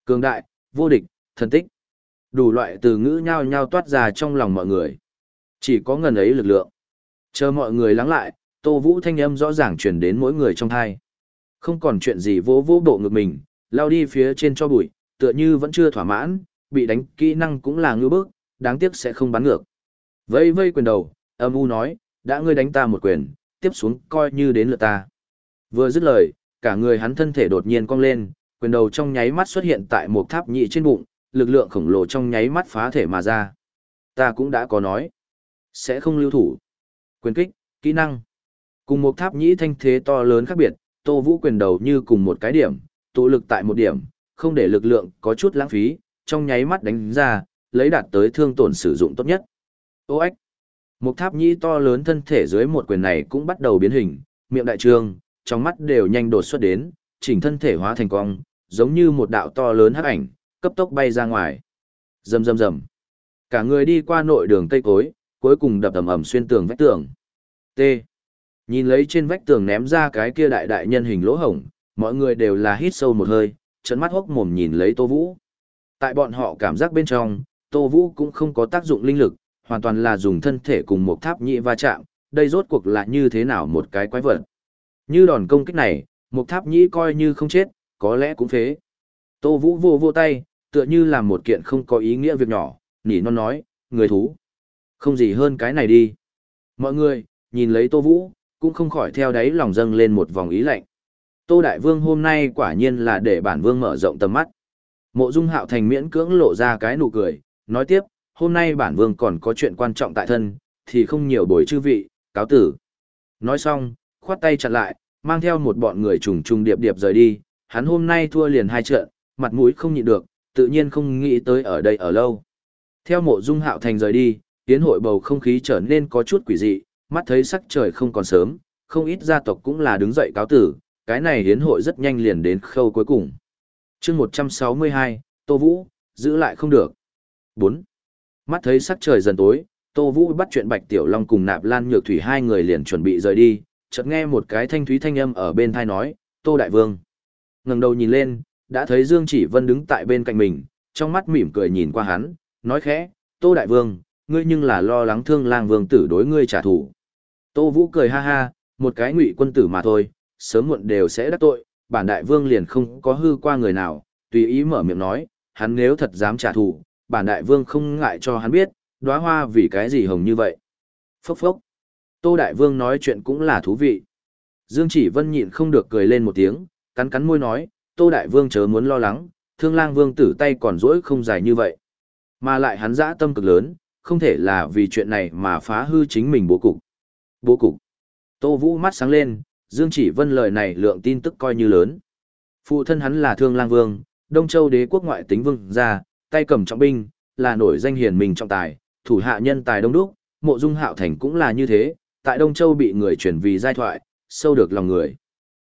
Cường đại, vô địch, thần tích. Đủ loại từ ngữ nhao nhao toát ra trong lòng mọi người. Chỉ có ngần ấy lực lượng. Chờ mọi người lắng lại, Tô Vũ thanh âm rõ ràng truyền đến mỗi người trong thai. Không còn chuyện gì vỗ vỗ bộ ngực mình, lao đi phía trên cho bụi, tựa như vẫn chưa thỏa mãn, bị đánh kỹ năng cũng là ngư bức, đáng tiếc sẽ không bắn ngược. Vây vây quyền đầu, âm u nói, đã ngươi đánh ta một quyền, tiếp xuống coi như đến lượt ta. Vừa dứt lời, cả người hắn thân thể đột nhiên cong lên, quyền đầu trong nháy mắt xuất hiện tại một tháp nhị trên bụng, lực lượng khổng lồ trong nháy mắt phá thể mà ra. Ta cũng đã có nói, sẽ không lưu thủ. Quyền kích, kỹ năng. Cùng một tháp nhĩ thanh thế to lớn khác biệt, Tô Vũ quyền đầu như cùng một cái điểm, tụ lực tại một điểm, không để lực lượng có chút lãng phí, trong nháy mắt đánh ra, lấy đạt tới thương tổn sử dụng tốt nhất. Ô ếch! Một tháp nhĩ to lớn thân thể dưới một quyền này cũng bắt đầu biến hình, miệng đại trương, trong mắt đều nhanh đột xuất đến, chỉnh thân thể hóa thành cong, giống như một đạo to lớn hắc ảnh, cấp tốc bay ra ngoài. Rầm rầm rầm. Cả người đi qua nội đường tây cối, cuối cùng đập ầm ầm xuyên tường vách tường. T. Nhìn lấy trên vách tường ném ra cái kia đại đại nhân hình lỗ hổng, mọi người đều là hít sâu một hơi, trấn mắt hốc mồm nhìn lấy Tô Vũ. Tại bọn họ cảm giác bên trong, Tô Vũ cũng không có tác dụng linh lực, hoàn toàn là dùng thân thể cùng một tháp nhị va chạm, đây rốt cuộc là như thế nào một cái quái vật. Như đòn công kích này, một tháp nhĩ coi như không chết, có lẽ cũng phế. Tô Vũ vô vô tay, tựa như làm một kiện không có ý nghĩa việc nhỏ, nỉ non nói, người thú. Không gì hơn cái này đi. Mọi người, nhìn lấy Tô Vũ, cũng không khỏi theo đáy lòng dâng lên một vòng ý lạnh. Tô Đại Vương hôm nay quả nhiên là để bản vương mở rộng tầm mắt. Mộ Dung Hạo Thành miễn cưỡng lộ ra cái nụ cười, nói tiếp, hôm nay bản vương còn có chuyện quan trọng tại thân, thì không nhiều bồi chư vị, cáo tử. Nói xong, khoát tay chặt lại, mang theo một bọn người trùng trùng điệp điệp rời đi, hắn hôm nay thua liền hai trận, mặt mũi không nhịn được, tự nhiên không nghĩ tới ở đây ở lâu. Theo mộ dung hạo thành rời đi, tiến hội bầu không khí trở nên có chút quỷ dị, mắt thấy sắc trời không còn sớm, không ít gia tộc cũng là đứng dậy cáo tử, cái này hiến hội rất nhanh liền đến khâu cuối cùng. chương 162, Tô Vũ, giữ lại không được. 4. Mắt thấy sắc trời dần tối, Tô Vũ bắt chuyện Bạch Tiểu Long cùng Nạp Lan Nhược Thủy hai người liền chuẩn bị rời đi, chợt nghe một cái thanh thúy thanh âm ở bên thai nói, Tô Đại Vương. ngẩng đầu nhìn lên, đã thấy Dương Chỉ Vân đứng tại bên cạnh mình, trong mắt mỉm cười nhìn qua hắn, nói khẽ, Tô Đại Vương, ngươi nhưng là lo lắng thương lang vương tử đối ngươi trả thù. Tô Vũ cười ha ha, một cái ngụy quân tử mà thôi, sớm muộn đều sẽ đắc tội, bản đại vương liền không có hư qua người nào, tùy ý mở miệng nói, hắn nếu thật dám trả thù, bản đại vương không ngại cho hắn biết, đóa hoa vì cái gì hồng như vậy. Phốc phốc. Tô đại vương nói chuyện cũng là thú vị. Dương chỉ vân nhịn không được cười lên một tiếng, cắn cắn môi nói, Tô đại vương chớ muốn lo lắng, thương lang vương tử tay còn rỗi không dài như vậy. Mà lại hắn dã tâm cực lớn, không thể là vì chuyện này mà phá hư chính mình bố cục. Bố cục. Tô Vũ mắt sáng lên, Dương Chỉ Vân lời này lượng tin tức coi như lớn. Phụ thân hắn là Thương Lang Vương, Đông Châu đế quốc ngoại tính vương gia, tay cầm trọng binh, là nổi danh hiển mình trọng tài, thủ hạ nhân tài đông đúc, mộ dung hạo thành cũng là như thế, tại Đông Châu bị người truyền vì giai thoại, sâu được lòng người.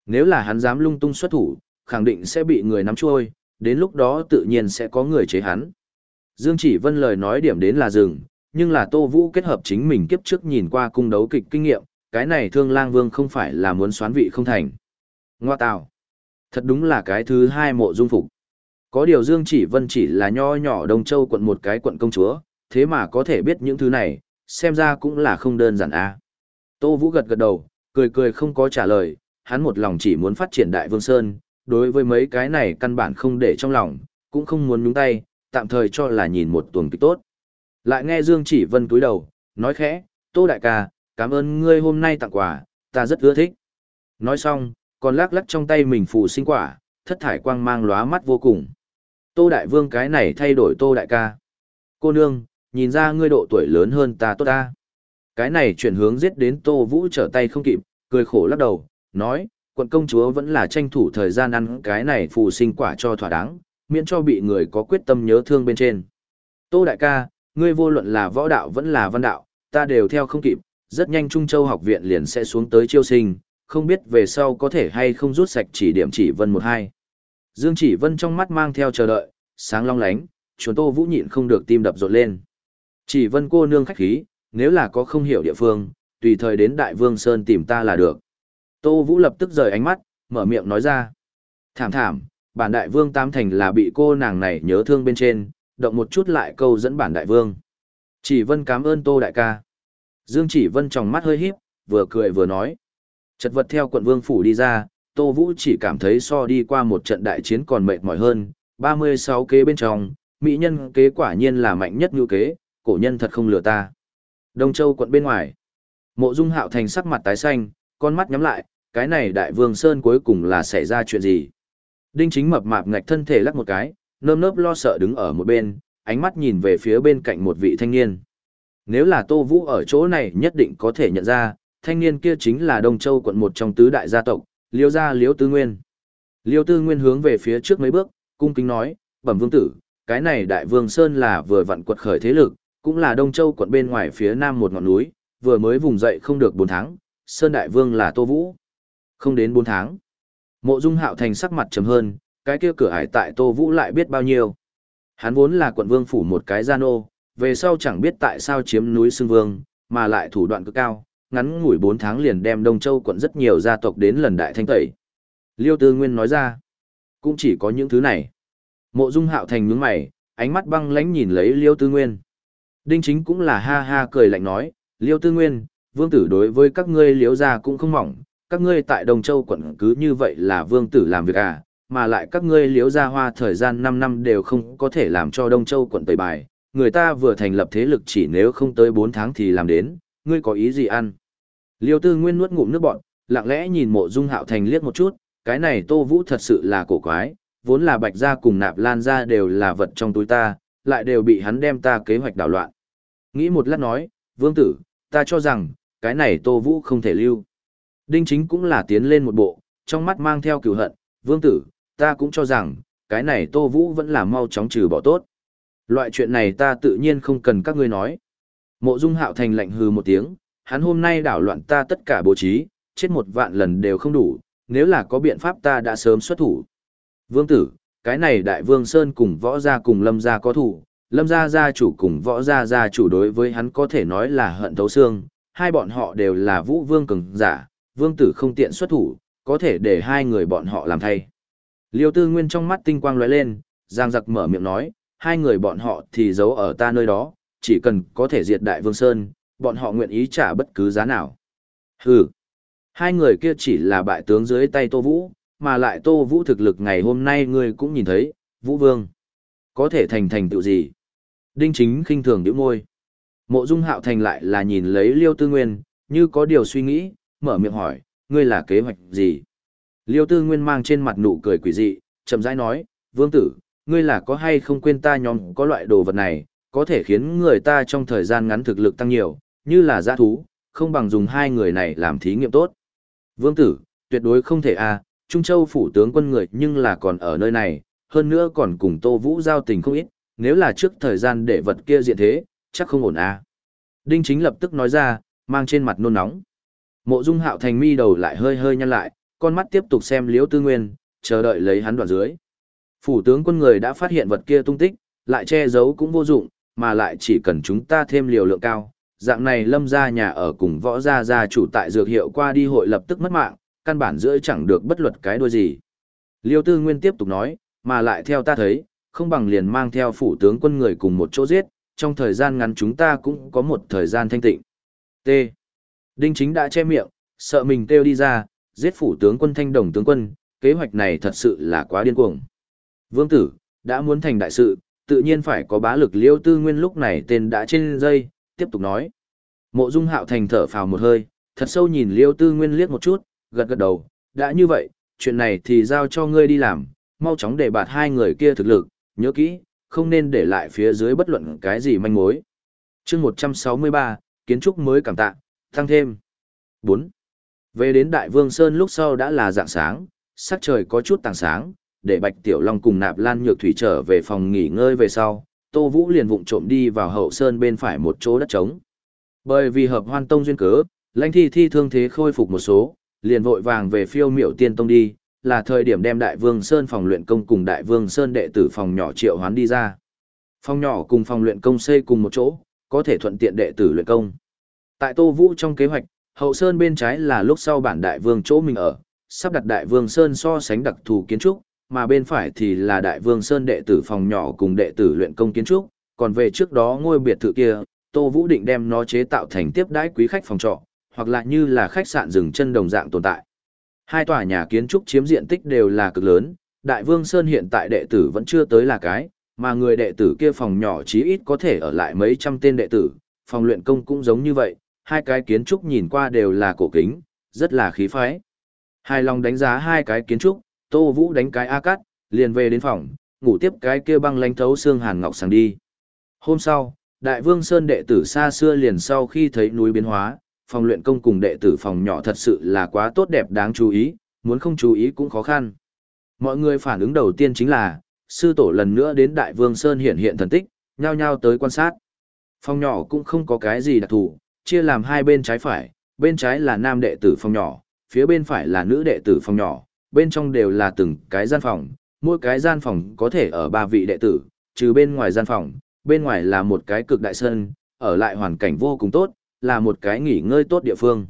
Nếu là hắn dám lung tung xuất thủ, khẳng định sẽ bị người nắm trôi, đến lúc đó tự nhiên sẽ có người chế hắn. Dương Chỉ Vân lời nói điểm đến là dừng, nhưng là Tô Vũ kết hợp chính mình kiếp trước nhìn qua cung đấu kịch kinh nghiệm, cái này Thương Lang Vương không phải là muốn xoán vị không thành. Ngoa tạo. Thật đúng là cái thứ hai mộ dung phục. Có điều Dương Chỉ Vân chỉ là nho nhỏ Đông Châu quận một cái quận công chúa, thế mà có thể biết những thứ này, xem ra cũng là không đơn giản a. Tô Vũ gật gật đầu, cười cười không có trả lời, hắn một lòng chỉ muốn phát triển Đại Vương Sơn, đối với mấy cái này căn bản không để trong lòng, cũng không muốn nhúng tay, tạm thời cho là nhìn một tuần kịch tốt. Lại nghe Dương Chỉ Vân cúi đầu, nói khẽ, Tô Đại ca, cảm ơn ngươi hôm nay tặng quà, ta rất ưa thích. Nói xong, còn lắc lắc trong tay mình phù sinh quả, thất thải quang mang lóa mắt vô cùng. Tô Đại Vương cái này thay đổi Tô Đại ca. Cô nương, nhìn ra ngươi độ tuổi lớn hơn ta tốt ta. Cái này chuyển hướng giết đến Tô Vũ trở tay không kịp, cười khổ lắc đầu, nói, quận công chúa vẫn là tranh thủ thời gian ăn cái này phù sinh quả cho thỏa đáng, miễn cho bị người có quyết tâm nhớ thương bên trên. Tô đại ca, ngươi vô luận là võ đạo vẫn là văn đạo, ta đều theo không kịp, rất nhanh Trung Châu học viện liền sẽ xuống tới chiêu sinh, không biết về sau có thể hay không rút sạch chỉ điểm chỉ vân một hai. Dương chỉ vân trong mắt mang theo chờ đợi, sáng long lánh, chuồn tô vũ nhịn không được tim đập rộn lên. Chỉ vân cô nương khách khí, nếu là có không hiểu địa phương, tùy thời đến Đại Vương Sơn tìm ta là được. Tô Vũ lập tức rời ánh mắt, mở miệng nói ra. Thảm thảm, bản đại vương tam thành là bị cô nàng này nhớ thương bên trên, động một chút lại câu dẫn bản đại vương. Chỉ vân cảm ơn tô đại ca. Dương chỉ vân trong mắt hơi híp, vừa cười vừa nói. Chật vật theo quận vương phủ đi ra, tô vũ chỉ cảm thấy so đi qua một trận đại chiến còn mệt mỏi hơn, 36 kế bên trong, mỹ nhân kế quả nhiên là mạnh nhất như kế, cổ nhân thật không lừa ta. Đông Châu quận bên ngoài. Mộ Dung Hạo Thành sắc mặt tái xanh, con mắt nhắm lại, cái này đại vương Sơn cuối cùng là xảy ra chuyện gì? Đinh chính mập mạp ngạch thân thể lắc một cái, nơm nớp lo sợ đứng ở một bên, ánh mắt nhìn về phía bên cạnh một vị thanh niên. Nếu là Tô Vũ ở chỗ này nhất định có thể nhận ra, thanh niên kia chính là Đông Châu quận một trong tứ đại gia tộc, Liêu gia Liêu Tư Nguyên. Liêu Tư Nguyên hướng về phía trước mấy bước, cung kính nói, bẩm vương tử, cái này đại vương Sơn là vừa vặn quật khởi thế lực, cũng là Đông Châu quận bên ngoài phía nam một ngọn núi, vừa mới vùng dậy không được 4 tháng, Sơn đại vương là Tô Vũ. Không đến 4 tháng. Mộ Dung Hạo Thành sắc mặt trầm hơn, cái kia cửa hải tại Tô Vũ lại biết bao nhiêu. Hắn vốn là quận vương phủ một cái gian ô, về sau chẳng biết tại sao chiếm núi Sương Vương, mà lại thủ đoạn cực cao, ngắn ngủi 4 tháng liền đem Đông Châu quận rất nhiều gia tộc đến lần đại thanh tẩy. Liêu Tư Nguyên nói ra, cũng chỉ có những thứ này. Mộ Dung Hạo Thành nhướng mày, ánh mắt băng lãnh nhìn lấy Liêu Tư Nguyên. Đinh Chính cũng là ha ha cười lạnh nói, Liêu Tư Nguyên, vương tử đối với các ngươi liếu gia cũng không mỏng, các ngươi tại Đông Châu quận cứ như vậy là vương tử làm việc à, mà lại các ngươi liếu ra hoa thời gian 5 năm đều không có thể làm cho Đông Châu quận tẩy bài, người ta vừa thành lập thế lực chỉ nếu không tới 4 tháng thì làm đến, ngươi có ý gì ăn? Liêu tư nguyên nuốt ngụm nước bọn, lặng lẽ nhìn mộ dung hạo thành liếc một chút, cái này tô vũ thật sự là cổ quái, vốn là bạch gia cùng nạp lan gia đều là vật trong túi ta, lại đều bị hắn đem ta kế hoạch đảo loạn. Nghĩ một lát nói, vương tử, ta cho rằng, cái này tô vũ không thể lưu. Đinh chính cũng là tiến lên một bộ, trong mắt mang theo cửu hận, vương tử, ta cũng cho rằng, cái này Tô Vũ vẫn là mau chóng trừ bỏ tốt. Loại chuyện này ta tự nhiên không cần các ngươi nói. Mộ Dung Hạo Thành lạnh hừ một tiếng, hắn hôm nay đảo loạn ta tất cả bố trí, chết một vạn lần đều không đủ, nếu là có biện pháp ta đã sớm xuất thủ. Vương tử, cái này Đại Vương Sơn cùng võ gia cùng lâm gia có thủ, lâm gia gia chủ cùng võ gia gia chủ đối với hắn có thể nói là hận thấu xương, hai bọn họ đều là vũ vương cường giả, vương tử không tiện xuất thủ, có thể để hai người bọn họ làm thay. Liêu tư nguyên trong mắt tinh quang lóe lên, giang giặc mở miệng nói, hai người bọn họ thì giấu ở ta nơi đó, chỉ cần có thể diệt đại vương Sơn, bọn họ nguyện ý trả bất cứ giá nào. Hừ. Hai người kia chỉ là bại tướng dưới tay Tô Vũ, mà lại Tô Vũ thực lực ngày hôm nay ngươi cũng nhìn thấy, Vũ Vương. Có thể thành thành tựu gì? Đinh chính khinh thường điểm môi. Mộ Dung Hạo Thành lại là nhìn lấy Liêu Tư Nguyên, như có điều suy nghĩ, mở miệng hỏi, ngươi là kế hoạch gì? Liêu Tư Nguyên mang trên mặt nụ cười quỷ dị, chậm rãi nói, Vương tử, ngươi là có hay không quên ta nhóm có loại đồ vật này, có thể khiến người ta trong thời gian ngắn thực lực tăng nhiều, như là giã thú, không bằng dùng hai người này làm thí nghiệm tốt. Vương tử, tuyệt đối không thể a à, Trung Châu phủ tướng quân người nhưng là còn ở nơi này, hơn nữa còn cùng Tô Vũ giao tình không ít, nếu là trước thời gian để vật kia diện thế, chắc không ổn à. Đinh Chính lập tức nói ra, mang trên mặt nôn nóng. Mộ Dung Hạo Thành mi đầu lại hơi hơi nhăn lại, con mắt tiếp tục xem Liễu Tư Nguyên, chờ đợi lấy hắn đoạn dưới. Phủ tướng quân người đã phát hiện vật kia tung tích, lại che giấu cũng vô dụng, mà lại chỉ cần chúng ta thêm liều lượng cao. Dạng này lâm ra nhà ở cùng võ gia gia chủ tại dược hiệu qua đi hội lập tức mất mạng, căn bản giữa chẳng được bất luật cái đuôi gì. Liêu Tư Nguyên tiếp tục nói, mà lại theo ta thấy, không bằng liền mang theo phủ tướng quân người cùng một chỗ giết, trong thời gian ngắn chúng ta cũng có một thời gian thanh tịnh. T. Đinh Chính đã che miệng, sợ mình kêu đi ra, giết phủ tướng quân thanh đồng tướng quân, kế hoạch này thật sự là quá điên cuồng. Vương tử, đã muốn thành đại sự, tự nhiên phải có bá lực liêu tư nguyên lúc này tên đã trên dây, tiếp tục nói. Mộ dung hạo thành thở phào một hơi, thật sâu nhìn liêu tư nguyên liếc một chút, gật gật đầu, đã như vậy, chuyện này thì giao cho ngươi đi làm, mau chóng để bạt hai người kia thực lực, nhớ kỹ, không nên để lại phía dưới bất luận cái gì manh mối. chương 163, kiến trúc mới cảm tạ, tăng thêm. 4. Về đến Đại Vương Sơn lúc sau đã là dạng sáng, sắc trời có chút tàng sáng, để Bạch Tiểu Long cùng Nạp Lan Nhược Thủy trở về phòng nghỉ ngơi về sau, Tô Vũ liền vụng trộm đi vào hậu sơn bên phải một chỗ đất trống. Bởi vì hợp hoan tông duyên cớ, lãnh thi thi thương thế khôi phục một số, liền vội vàng về phiêu miểu tiên tông đi, là thời điểm đem Đại Vương Sơn phòng luyện công cùng Đại Vương Sơn đệ tử phòng nhỏ triệu hoán đi ra. Phòng nhỏ cùng phòng luyện công xây cùng một chỗ, có thể thuận tiện đệ tử luyện công. Tại Tô Vũ trong kế hoạch, hậu sơn bên trái là lúc sau bản Đại Vương chỗ mình ở, sắp đặt Đại Vương Sơn so sánh đặc thù kiến trúc, mà bên phải thì là Đại Vương Sơn đệ tử phòng nhỏ cùng đệ tử luyện công kiến trúc, còn về trước đó ngôi biệt thự kia, Tô Vũ định đem nó chế tạo thành tiếp đãi quý khách phòng trọ, hoặc là như là khách sạn dừng chân đồng dạng tồn tại. Hai tòa nhà kiến trúc chiếm diện tích đều là cực lớn, Đại Vương Sơn hiện tại đệ tử vẫn chưa tới là cái, mà người đệ tử kia phòng nhỏ chí ít có thể ở lại mấy trăm tên đệ tử, phòng luyện công cũng giống như vậy, hai cái kiến trúc nhìn qua đều là cổ kính, rất là khí phái. Hai lòng đánh giá hai cái kiến trúc, Tô Vũ đánh cái A cắt, liền về đến phòng, ngủ tiếp cái kia băng lánh thấu xương hàn ngọc sáng đi. Hôm sau, Đại Vương Sơn đệ tử xa xưa liền sau khi thấy núi biến hóa, phòng luyện công cùng đệ tử phòng nhỏ thật sự là quá tốt đẹp đáng chú ý, muốn không chú ý cũng khó khăn. Mọi người phản ứng đầu tiên chính là, sư tổ lần nữa đến Đại Vương Sơn hiện hiện thần tích, nhao nhao tới quan sát. Phòng nhỏ cũng không có cái gì đặc thù, chia làm hai bên trái phải, bên trái là nam đệ tử phòng nhỏ, phía bên phải là nữ đệ tử phòng nhỏ, bên trong đều là từng cái gian phòng, mỗi cái gian phòng có thể ở ba vị đệ tử, trừ bên ngoài gian phòng, bên ngoài là một cái cực đại sân, ở lại hoàn cảnh vô cùng tốt, là một cái nghỉ ngơi tốt địa phương.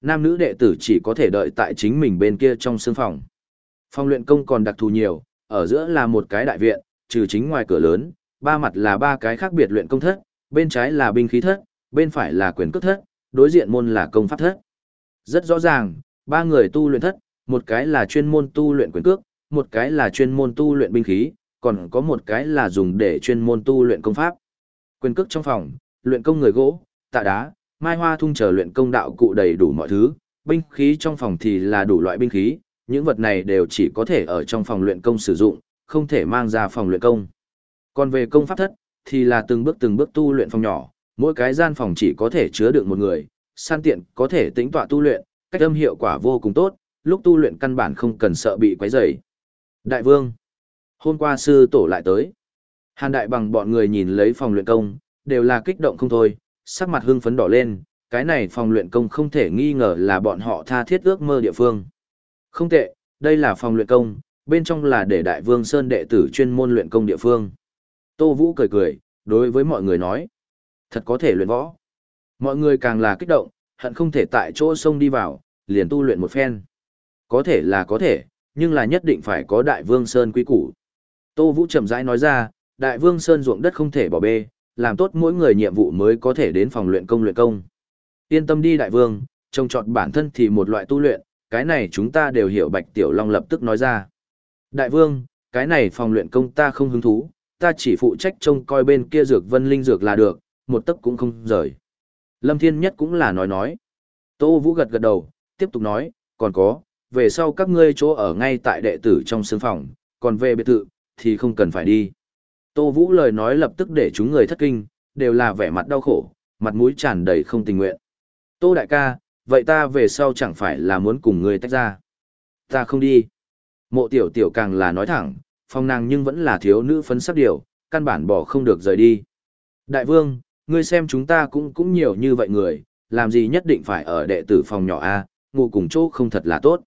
Nam nữ đệ tử chỉ có thể đợi tại chính mình bên kia trong sương phòng. Phòng luyện công còn đặc thù nhiều, ở giữa là một cái đại viện, trừ chính ngoài cửa lớn, ba mặt là ba cái khác biệt luyện công thất, bên trái là binh khí thất, bên phải là quyền cước thất, đối diện môn là công pháp thất. Rất rõ ràng, ba người tu luyện thất, một cái là chuyên môn tu luyện quyền cước, một cái là chuyên môn tu luyện binh khí, còn có một cái là dùng để chuyên môn tu luyện công pháp. Quyền cước trong phòng, luyện công người gỗ, tạ đá, mai hoa thung chờ luyện công đạo cụ đầy đủ mọi thứ, binh khí trong phòng thì là đủ loại binh khí, những vật này đều chỉ có thể ở trong phòng luyện công sử dụng, không thể mang ra phòng luyện công. Còn về công pháp thất, thì là từng bước từng bước tu luyện phòng nhỏ, mỗi cái gian phòng chỉ có thể chứa được một người, san tiện có thể tính tọa tu luyện, cách âm hiệu quả vô cùng tốt, lúc tu luyện căn bản không cần sợ bị quấy rầy. Đại vương, hôm qua sư tổ lại tới. Hàn đại bằng bọn người nhìn lấy phòng luyện công, đều là kích động không thôi, sắc mặt hưng phấn đỏ lên, cái này phòng luyện công không thể nghi ngờ là bọn họ tha thiết ước mơ địa phương. Không tệ, đây là phòng luyện công, bên trong là để đại vương Sơn đệ tử chuyên môn luyện công địa phương. Tô Vũ cười cười, đối với mọi người nói, thật có thể luyện võ. Mọi người càng là kích động, hận không thể tại chỗ sông đi vào, liền tu luyện một phen. Có thể là có thể, nhưng là nhất định phải có đại vương Sơn quý củ. Tô Vũ chậm rãi nói ra, đại vương Sơn ruộng đất không thể bỏ bê, làm tốt mỗi người nhiệm vụ mới có thể đến phòng luyện công luyện công. Yên tâm đi đại vương, trông trọt bản thân thì một loại tu luyện, cái này chúng ta đều hiểu Bạch Tiểu Long lập tức nói ra. Đại vương, cái này phòng luyện công ta không hứng thú, ta chỉ phụ trách trông coi bên kia dược vân linh dược là được, một tấc cũng không rời. Lâm Thiên Nhất cũng là nói nói. Tô Vũ gật gật đầu, tiếp tục nói, còn có, về sau các ngươi chỗ ở ngay tại đệ tử trong sương phòng, còn về biệt thự, thì không cần phải đi. Tô Vũ lời nói lập tức để chúng người thất kinh, đều là vẻ mặt đau khổ, mặt mũi tràn đầy không tình nguyện. Tô đại ca, vậy ta về sau chẳng phải là muốn cùng ngươi tách ra. Ta không đi. Mộ tiểu tiểu càng là nói thẳng, phong nàng nhưng vẫn là thiếu nữ phấn sắc điều, căn bản bỏ không được rời đi. Đại vương, ngươi xem chúng ta cũng cũng nhiều như vậy người, làm gì nhất định phải ở đệ tử phòng nhỏ A, ngủ cùng chỗ không thật là tốt.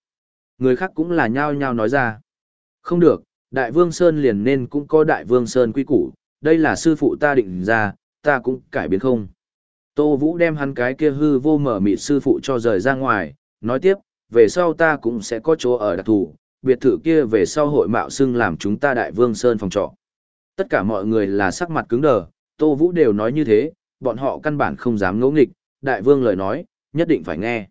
Người khác cũng là nhao nhao nói ra. Không được, Đại Vương Sơn liền nên cũng có Đại Vương Sơn quy củ, đây là sư phụ ta định ra, ta cũng cải biến không. Tô Vũ đem hắn cái kia hư vô mở mịt sư phụ cho rời ra ngoài, nói tiếp, về sau ta cũng sẽ có chỗ ở đặc thù, biệt thự kia về sau hội mạo xưng làm chúng ta Đại Vương Sơn phòng trọ. Tất cả mọi người là sắc mặt cứng đờ, Tô Vũ đều nói như thế, bọn họ căn bản không dám ngỗ nghịch, Đại Vương lời nói, nhất định phải nghe.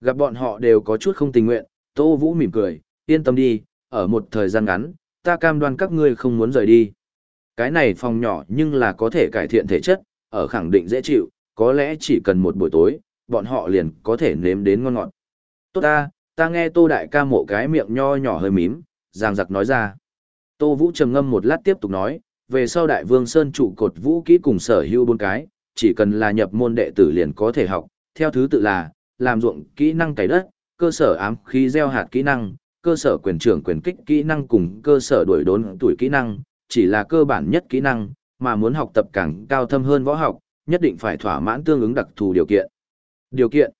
Gặp bọn họ đều có chút không tình nguyện, Tô Vũ mỉm cười, yên tâm đi, ở một thời gian ngắn, ta cam đoan các ngươi không muốn rời đi. Cái này phòng nhỏ nhưng là có thể cải thiện thể chất, ở khẳng định dễ chịu, có lẽ chỉ cần một buổi tối, bọn họ liền có thể nếm đến ngon ngọt. Tốt ta, ta nghe Tô Đại ca mộ cái miệng nho nhỏ hơi mím, giang giặc nói ra. Tô Vũ trầm ngâm một lát tiếp tục nói, về sau Đại Vương Sơn trụ cột vũ kỹ cùng sở hữu bốn cái, chỉ cần là nhập môn đệ tử liền có thể học, theo thứ tự là, làm ruộng kỹ năng cày đất, cơ sở ám khí gieo hạt kỹ năng, cơ sở quyền trưởng quyền kích kỹ năng cùng cơ sở đuổi đốn tuổi kỹ năng, chỉ là cơ bản nhất kỹ năng, mà muốn học tập càng cao thâm hơn võ học, nhất định phải thỏa mãn tương ứng đặc thù điều kiện. Điều kiện.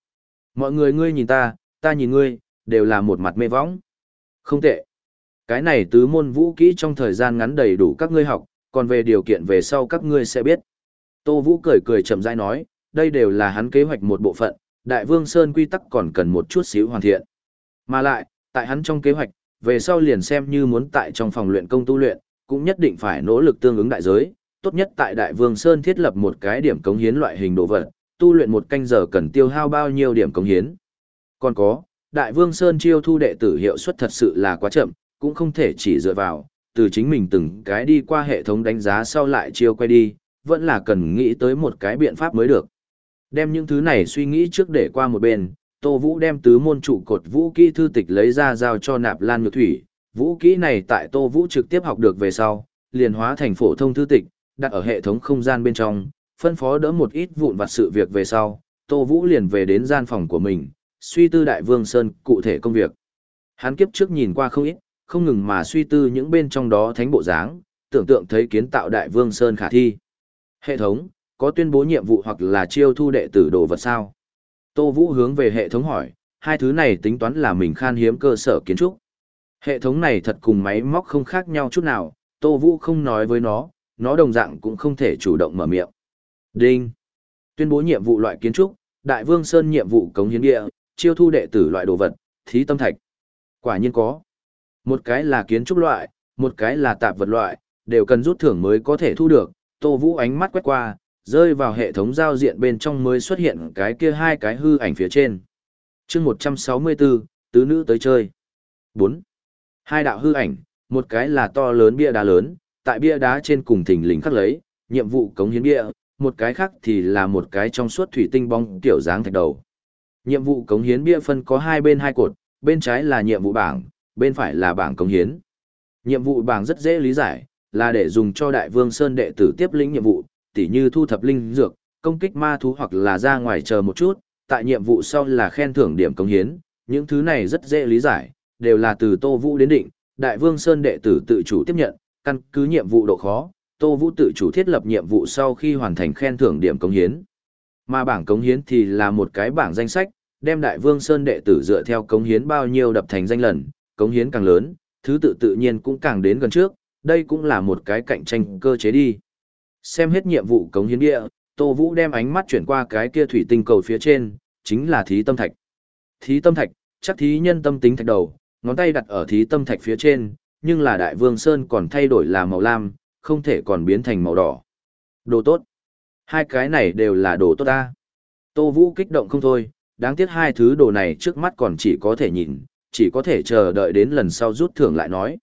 Mọi người ngươi nhìn ta, ta nhìn ngươi, đều là một mặt mê võng. Không tệ. Cái này tứ môn vũ kỹ trong thời gian ngắn đầy đủ các ngươi học, còn về điều kiện về sau các ngươi sẽ biết. Tô Vũ cười cười chậm rãi nói, đây đều là hắn kế hoạch một bộ phận, Đại Vương Sơn quy tắc còn cần một chút xíu hoàn thiện. Mà lại, tại hắn trong kế hoạch, về sau liền xem như muốn tại trong phòng luyện công tu luyện, cũng nhất định phải nỗ lực tương ứng đại giới, tốt nhất tại Đại Vương Sơn thiết lập một cái điểm cống hiến loại hình đồ vật, tu luyện một canh giờ cần tiêu hao bao nhiêu điểm cống hiến. Còn có, Đại Vương Sơn chiêu thu đệ tử hiệu suất thật sự là quá chậm, cũng không thể chỉ dựa vào, từ chính mình từng cái đi qua hệ thống đánh giá sau lại chiêu quay đi, vẫn là cần nghĩ tới một cái biện pháp mới được. Đem những thứ này suy nghĩ trước để qua một bên, Tô Vũ đem tứ môn trụ cột vũ kỹ thư tịch lấy ra giao cho Nạp Lan Nhược Thủy. Vũ kỹ này tại Tô Vũ trực tiếp học được về sau, liền hóa thành phổ thông thư tịch, đặt ở hệ thống không gian bên trong, phân phó đỡ một ít vụn vặt sự việc về sau, Tô Vũ liền về đến gian phòng của mình, suy tư Đại Vương Sơn cụ thể công việc. Hắn kiếp trước nhìn qua không ít, không ngừng mà suy tư những bên trong đó thánh bộ dáng, tưởng tượng thấy kiến tạo Đại Vương Sơn khả thi. Hệ thống, có tuyên bố nhiệm vụ hoặc là chiêu thu đệ tử đồ vật sao? Tô Vũ hướng về hệ thống hỏi, hai thứ này tính toán là mình khan hiếm cơ sở kiến trúc. Hệ thống này thật cùng máy móc không khác nhau chút nào, Tô Vũ không nói với nó, nó đồng dạng cũng không thể chủ động mở miệng. Đinh. Tuyên bố nhiệm vụ loại kiến trúc, Đại Vương Sơn nhiệm vụ cống hiến địa, chiêu thu đệ tử loại đồ vật, thí tâm thạch. Quả nhiên có. Một cái là kiến trúc loại, một cái là tạp vật loại, đều cần rút thưởng mới có thể thu được. Tô Vũ ánh mắt quét qua, rơi vào hệ thống giao diện bên trong mới xuất hiện cái kia hai cái hư ảnh phía trên. chương 164, tứ nữ tới chơi. 4. Hai đạo hư ảnh, một cái là to lớn bia đá lớn, tại bia đá trên cùng thỉnh lính khắc lấy, nhiệm vụ cống hiến bia, một cái khác thì là một cái trong suốt thủy tinh bóng tiểu dáng thạch đầu. Nhiệm vụ cống hiến bia phân có hai bên hai cột, bên trái là nhiệm vụ bảng, bên phải là bảng công hiến. Nhiệm vụ bảng rất dễ lý giải, là để dùng cho đại vương Sơn đệ tử tiếp lĩnh nhiệm vụ, tỉ như thu thập linh dược, công kích ma thú hoặc là ra ngoài chờ một chút, tại nhiệm vụ sau là khen thưởng điểm công hiến, những thứ này rất dễ lý giải, đều là từ Tô Vũ đến định, Đại Vương Sơn đệ tử tự chủ tiếp nhận, căn cứ nhiệm vụ độ khó, Tô Vũ tự chủ thiết lập nhiệm vụ sau khi hoàn thành khen thưởng điểm công hiến. Mà bảng công hiến thì là một cái bảng danh sách, đem Đại Vương Sơn đệ tử dựa theo công hiến bao nhiêu đập thành danh lần, cống hiến càng lớn, thứ tự tự nhiên cũng càng đến gần trước, đây cũng là một cái cạnh tranh cơ chế đi. Xem hết nhiệm vụ cống hiến địa, Tô Vũ đem ánh mắt chuyển qua cái kia thủy tinh cầu phía trên, chính là thí tâm thạch. Thí tâm thạch, chắc thí nhân tâm tính thạch đầu, ngón tay đặt ở thí tâm thạch phía trên, nhưng là đại vương Sơn còn thay đổi là màu lam, không thể còn biến thành màu đỏ. Đồ tốt. Hai cái này đều là đồ tốt ta. Tô Vũ kích động không thôi, đáng tiếc hai thứ đồ này trước mắt còn chỉ có thể nhìn, chỉ có thể chờ đợi đến lần sau rút thưởng lại nói.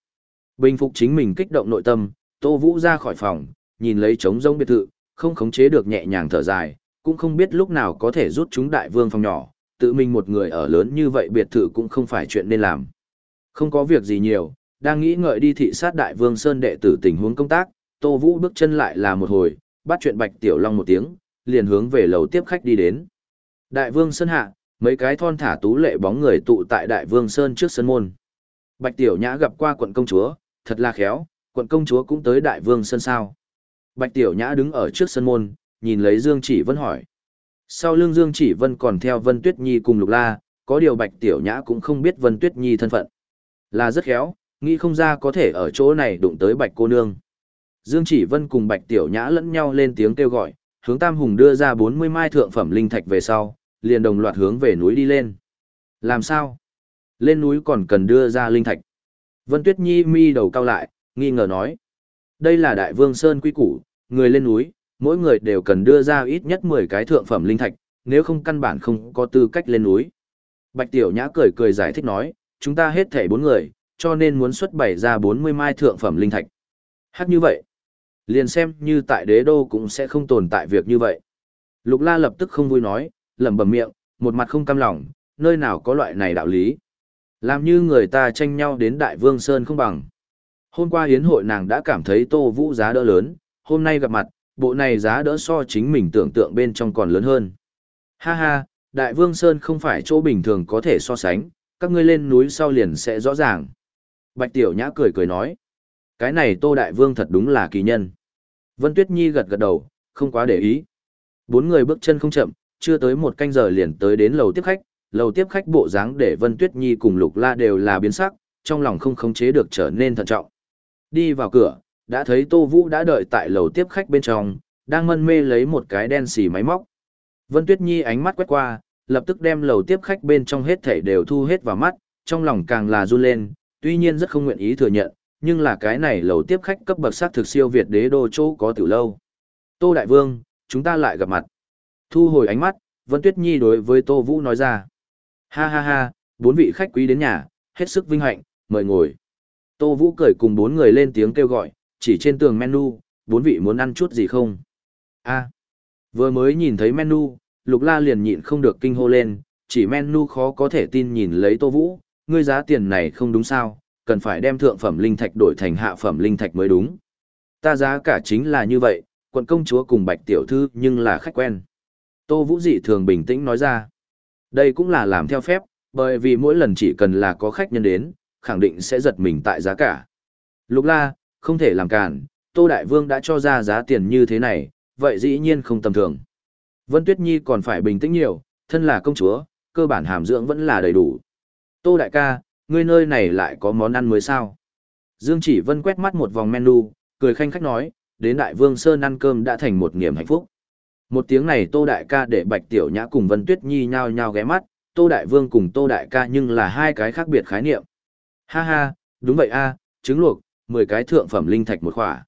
Bình phục chính mình kích động nội tâm, Tô Vũ ra khỏi phòng, nhìn lấy trống rông biệt thự, không khống chế được nhẹ nhàng thở dài, cũng không biết lúc nào có thể rút chúng đại vương phòng nhỏ, tự mình một người ở lớn như vậy biệt thự cũng không phải chuyện nên làm. Không có việc gì nhiều, đang nghĩ ngợi đi thị sát đại vương Sơn đệ tử tình huống công tác, Tô Vũ bước chân lại là một hồi, bắt chuyện Bạch Tiểu Long một tiếng, liền hướng về lầu tiếp khách đi đến. Đại vương Sơn hạ, mấy cái thon thả tú lệ bóng người tụ tại đại vương Sơn trước sân môn. Bạch Tiểu Nhã gặp qua quận công chúa, thật là khéo, quận công chúa cũng tới đại vương Sơn sao. Bạch Tiểu Nhã đứng ở trước sân môn, nhìn lấy Dương Chỉ Vân hỏi. Sau lưng Dương Chỉ Vân còn theo Vân Tuyết Nhi cùng Lục La, có điều Bạch Tiểu Nhã cũng không biết Vân Tuyết Nhi thân phận. Là rất khéo, nghĩ không ra có thể ở chỗ này đụng tới Bạch cô nương. Dương Chỉ Vân cùng Bạch Tiểu Nhã lẫn nhau lên tiếng kêu gọi, hướng Tam Hùng đưa ra 40 mai thượng phẩm linh thạch về sau, liền đồng loạt hướng về núi đi lên. Làm sao? Lên núi còn cần đưa ra linh thạch. Vân Tuyết Nhi mi đầu cao lại, nghi ngờ nói. Đây là Đại Vương Sơn quy củ, người lên núi, mỗi người đều cần đưa ra ít nhất 10 cái thượng phẩm linh thạch, nếu không căn bản không có tư cách lên núi. Bạch Tiểu Nhã cười cười giải thích nói, chúng ta hết thảy bốn người, cho nên muốn xuất bảy ra 40 mai thượng phẩm linh thạch. Hát như vậy, liền xem như tại đế đô cũng sẽ không tồn tại việc như vậy. Lục La lập tức không vui nói, lẩm bẩm miệng, một mặt không cam lòng, nơi nào có loại này đạo lý. Làm như người ta tranh nhau đến Đại Vương Sơn không bằng. Hôm qua hiến hội nàng đã cảm thấy Tô Vũ giá đỡ lớn, hôm nay gặp mặt, bộ này giá đỡ so chính mình tưởng tượng bên trong còn lớn hơn. Ha ha, Đại Vương Sơn không phải chỗ bình thường có thể so sánh, các ngươi lên núi sau liền sẽ rõ ràng. Bạch Tiểu Nhã cười cười nói, cái này Tô Đại Vương thật đúng là kỳ nhân. Vân Tuyết Nhi gật gật đầu, không quá để ý. Bốn người bước chân không chậm, chưa tới một canh giờ liền tới đến lầu tiếp khách, lầu tiếp khách bộ dáng để Vân Tuyết Nhi cùng Lục La đều là biến sắc, trong lòng không khống chế được trở nên thận trọng. Đi vào cửa, đã thấy Tô Vũ đã đợi tại lầu tiếp khách bên trong, đang mân mê lấy một cái đen xì máy móc. Vân Tuyết Nhi ánh mắt quét qua, lập tức đem lầu tiếp khách bên trong hết thảy đều thu hết vào mắt, trong lòng càng là run lên, tuy nhiên rất không nguyện ý thừa nhận, nhưng là cái này lầu tiếp khách cấp bậc sát thực siêu Việt đế đô chỗ có tiểu lâu. Tô Đại Vương, chúng ta lại gặp mặt. Thu hồi ánh mắt, Vân Tuyết Nhi đối với Tô Vũ nói ra. Ha ha ha, bốn vị khách quý đến nhà, hết sức vinh hạnh, mời ngồi. Tô Vũ cười cùng bốn người lên tiếng kêu gọi, chỉ trên tường menu, bốn vị muốn ăn chút gì không? a vừa mới nhìn thấy menu, Lục La liền nhịn không được kinh hô lên, chỉ menu khó có thể tin nhìn lấy Tô Vũ, ngươi giá tiền này không đúng sao, cần phải đem thượng phẩm linh thạch đổi thành hạ phẩm linh thạch mới đúng. Ta giá cả chính là như vậy, quận công chúa cùng bạch tiểu thư nhưng là khách quen. Tô Vũ dị thường bình tĩnh nói ra. Đây cũng là làm theo phép, bởi vì mỗi lần chỉ cần là có khách nhân đến, khẳng định sẽ giật mình tại giá cả. Lục la, không thể làm cản, Tô Đại Vương đã cho ra giá tiền như thế này, vậy dĩ nhiên không tầm thường. Vân Tuyết Nhi còn phải bình tĩnh nhiều, thân là công chúa, cơ bản hàm dưỡng vẫn là đầy đủ. Tô Đại ca, ngươi nơi này lại có món ăn mới sao? Dương Chỉ Vân quét mắt một vòng menu, cười khanh khách nói, đến Đại Vương Sơn ăn cơm đã thành một niềm hạnh phúc. Một tiếng này Tô Đại ca để Bạch Tiểu Nhã cùng Vân Tuyết Nhi nhao nhao ghé mắt, Tô Đại Vương cùng Tô Đại ca nhưng là hai cái khác biệt khái niệm. Ha ha, đúng vậy a, trứng luộc, 10 cái thượng phẩm linh thạch một khỏa.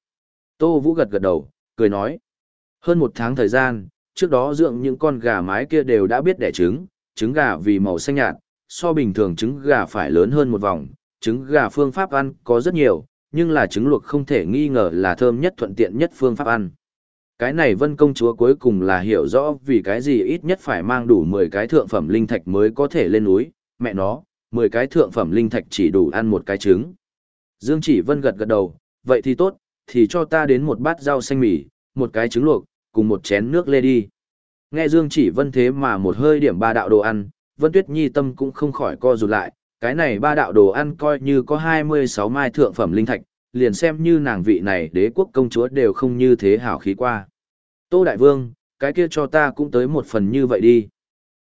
Tô Vũ gật gật đầu, cười nói. Hơn một tháng thời gian, trước đó dưỡng những con gà mái kia đều đã biết đẻ trứng, trứng gà vì màu xanh nhạt, so bình thường trứng gà phải lớn hơn một vòng, trứng gà phương pháp ăn có rất nhiều, nhưng là trứng luộc không thể nghi ngờ là thơm nhất thuận tiện nhất phương pháp ăn. Cái này vân công chúa cuối cùng là hiểu rõ vì cái gì ít nhất phải mang đủ 10 cái thượng phẩm linh thạch mới có thể lên núi, mẹ nó, 10 cái thượng phẩm linh thạch chỉ đủ ăn một cái trứng. Dương chỉ vân gật gật đầu, vậy thì tốt, thì cho ta đến một bát rau xanh mì, một cái trứng luộc, cùng một chén nước lê đi. Nghe Dương chỉ vân thế mà một hơi điểm ba đạo đồ ăn, Vân Tuyết Nhi tâm cũng không khỏi co rụt lại, cái này ba đạo đồ ăn coi như có 26 mai thượng phẩm linh thạch, liền xem như nàng vị này đế quốc công chúa đều không như thế hảo khí qua. Tô Đại Vương, cái kia cho ta cũng tới một phần như vậy đi.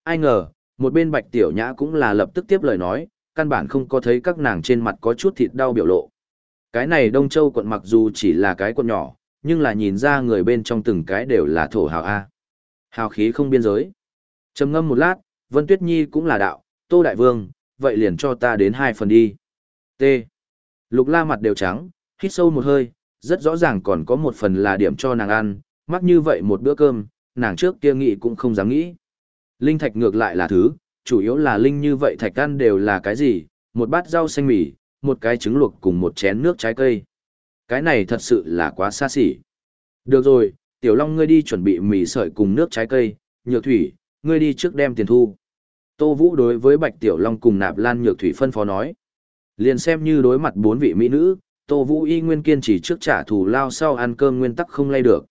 Ai ngờ, một bên bạch tiểu nhã cũng là lập tức tiếp lời nói, căn bản không có thấy các nàng trên mặt có chút thịt đau biểu lộ. Cái này Đông Châu quận mặc dù chỉ là cái quận nhỏ, nhưng là nhìn ra người bên trong từng cái đều là thổ hào A. Hào khí không biên giới. trầm ngâm một lát, Vân Tuyết Nhi cũng là đạo, Tô Đại Vương, vậy liền cho ta đến hai phần đi. T. Lục la mặt đều trắng, hít sâu một hơi, rất rõ ràng còn có một phần là điểm cho nàng ăn, mắc như vậy một bữa cơm, nàng trước kia nghĩ cũng không dám nghĩ. Linh thạch ngược lại là thứ, chủ yếu là linh như vậy thạch ăn đều là cái gì, một bát rau xanh mì, một cái trứng luộc cùng một chén nước trái cây. Cái này thật sự là quá xa xỉ. Được rồi, Tiểu Long ngươi đi chuẩn bị mì sợi cùng nước trái cây, nhược thủy, ngươi đi trước đem tiền thu. Tô Vũ đối với Bạch Tiểu Long cùng Nạp Lan nhược thủy phân phó nói. Liền xem như đối mặt bốn vị mỹ nữ, Tô Vũ y nguyên kiên trì trước trả thù lao sau ăn cơm nguyên tắc không lay được.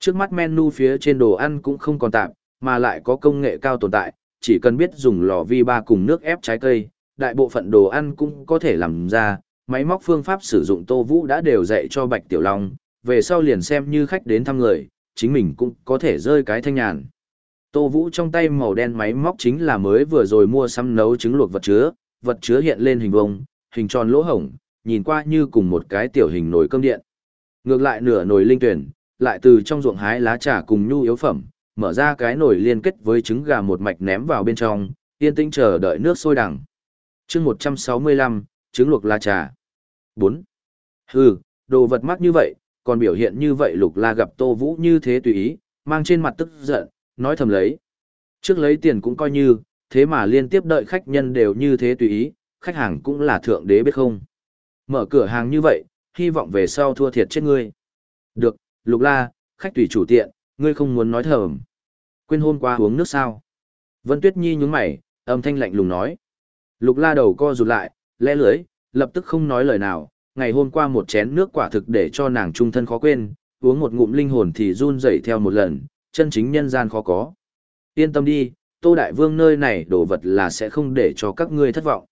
Trước mắt menu phía trên đồ ăn cũng không còn tạm, mà lại có công nghệ cao tồn tại, chỉ cần biết dùng lò vi ba cùng nước ép trái cây, đại bộ phận đồ ăn cũng có thể làm ra, máy móc phương pháp sử dụng Tô Vũ đã đều dạy cho Bạch Tiểu Long, về sau liền xem như khách đến thăm người, chính mình cũng có thể rơi cái thanh nhàn. Tô Vũ trong tay màu đen máy móc chính là mới vừa rồi mua xăm nấu trứng luộc vật chứa, vật chứa hiện lên hình vuông, hình tròn lỗ hổng, nhìn qua như cùng một cái tiểu hình nồi cơm điện. Ngược lại nửa nồi linh tuyển, lại từ trong ruộng hái lá trà cùng nhu yếu phẩm, mở ra cái nồi liên kết với trứng gà một mạch ném vào bên trong, yên tĩnh chờ đợi nước sôi đằng. chương 165, trứng luộc lá trà. 4. Hừ, đồ vật mắc như vậy, còn biểu hiện như vậy lục la gặp tô vũ như thế tùy ý, mang trên mặt tức giận, nói thầm lấy. Trước lấy tiền cũng coi như, thế mà liên tiếp đợi khách nhân đều như thế tùy ý, khách hàng cũng là thượng đế biết không. Mở cửa hàng như vậy, hy vọng về sau thua thiệt chết ngươi. Được, lục la, khách tùy chủ tiện, ngươi không muốn nói thầm. Quên hôm qua uống nước sao? Vân Tuyết Nhi nhúng mày, âm thanh lạnh lùng nói. Lục la đầu co rụt lại, lẽ lưới, lập tức không nói lời nào. Ngày hôm qua một chén nước quả thực để cho nàng trung thân khó quên, uống một ngụm linh hồn thì run rẩy theo một lần, chân chính nhân gian khó có. Yên tâm đi, Tô Đại Vương nơi này đồ vật là sẽ không để cho các ngươi thất vọng.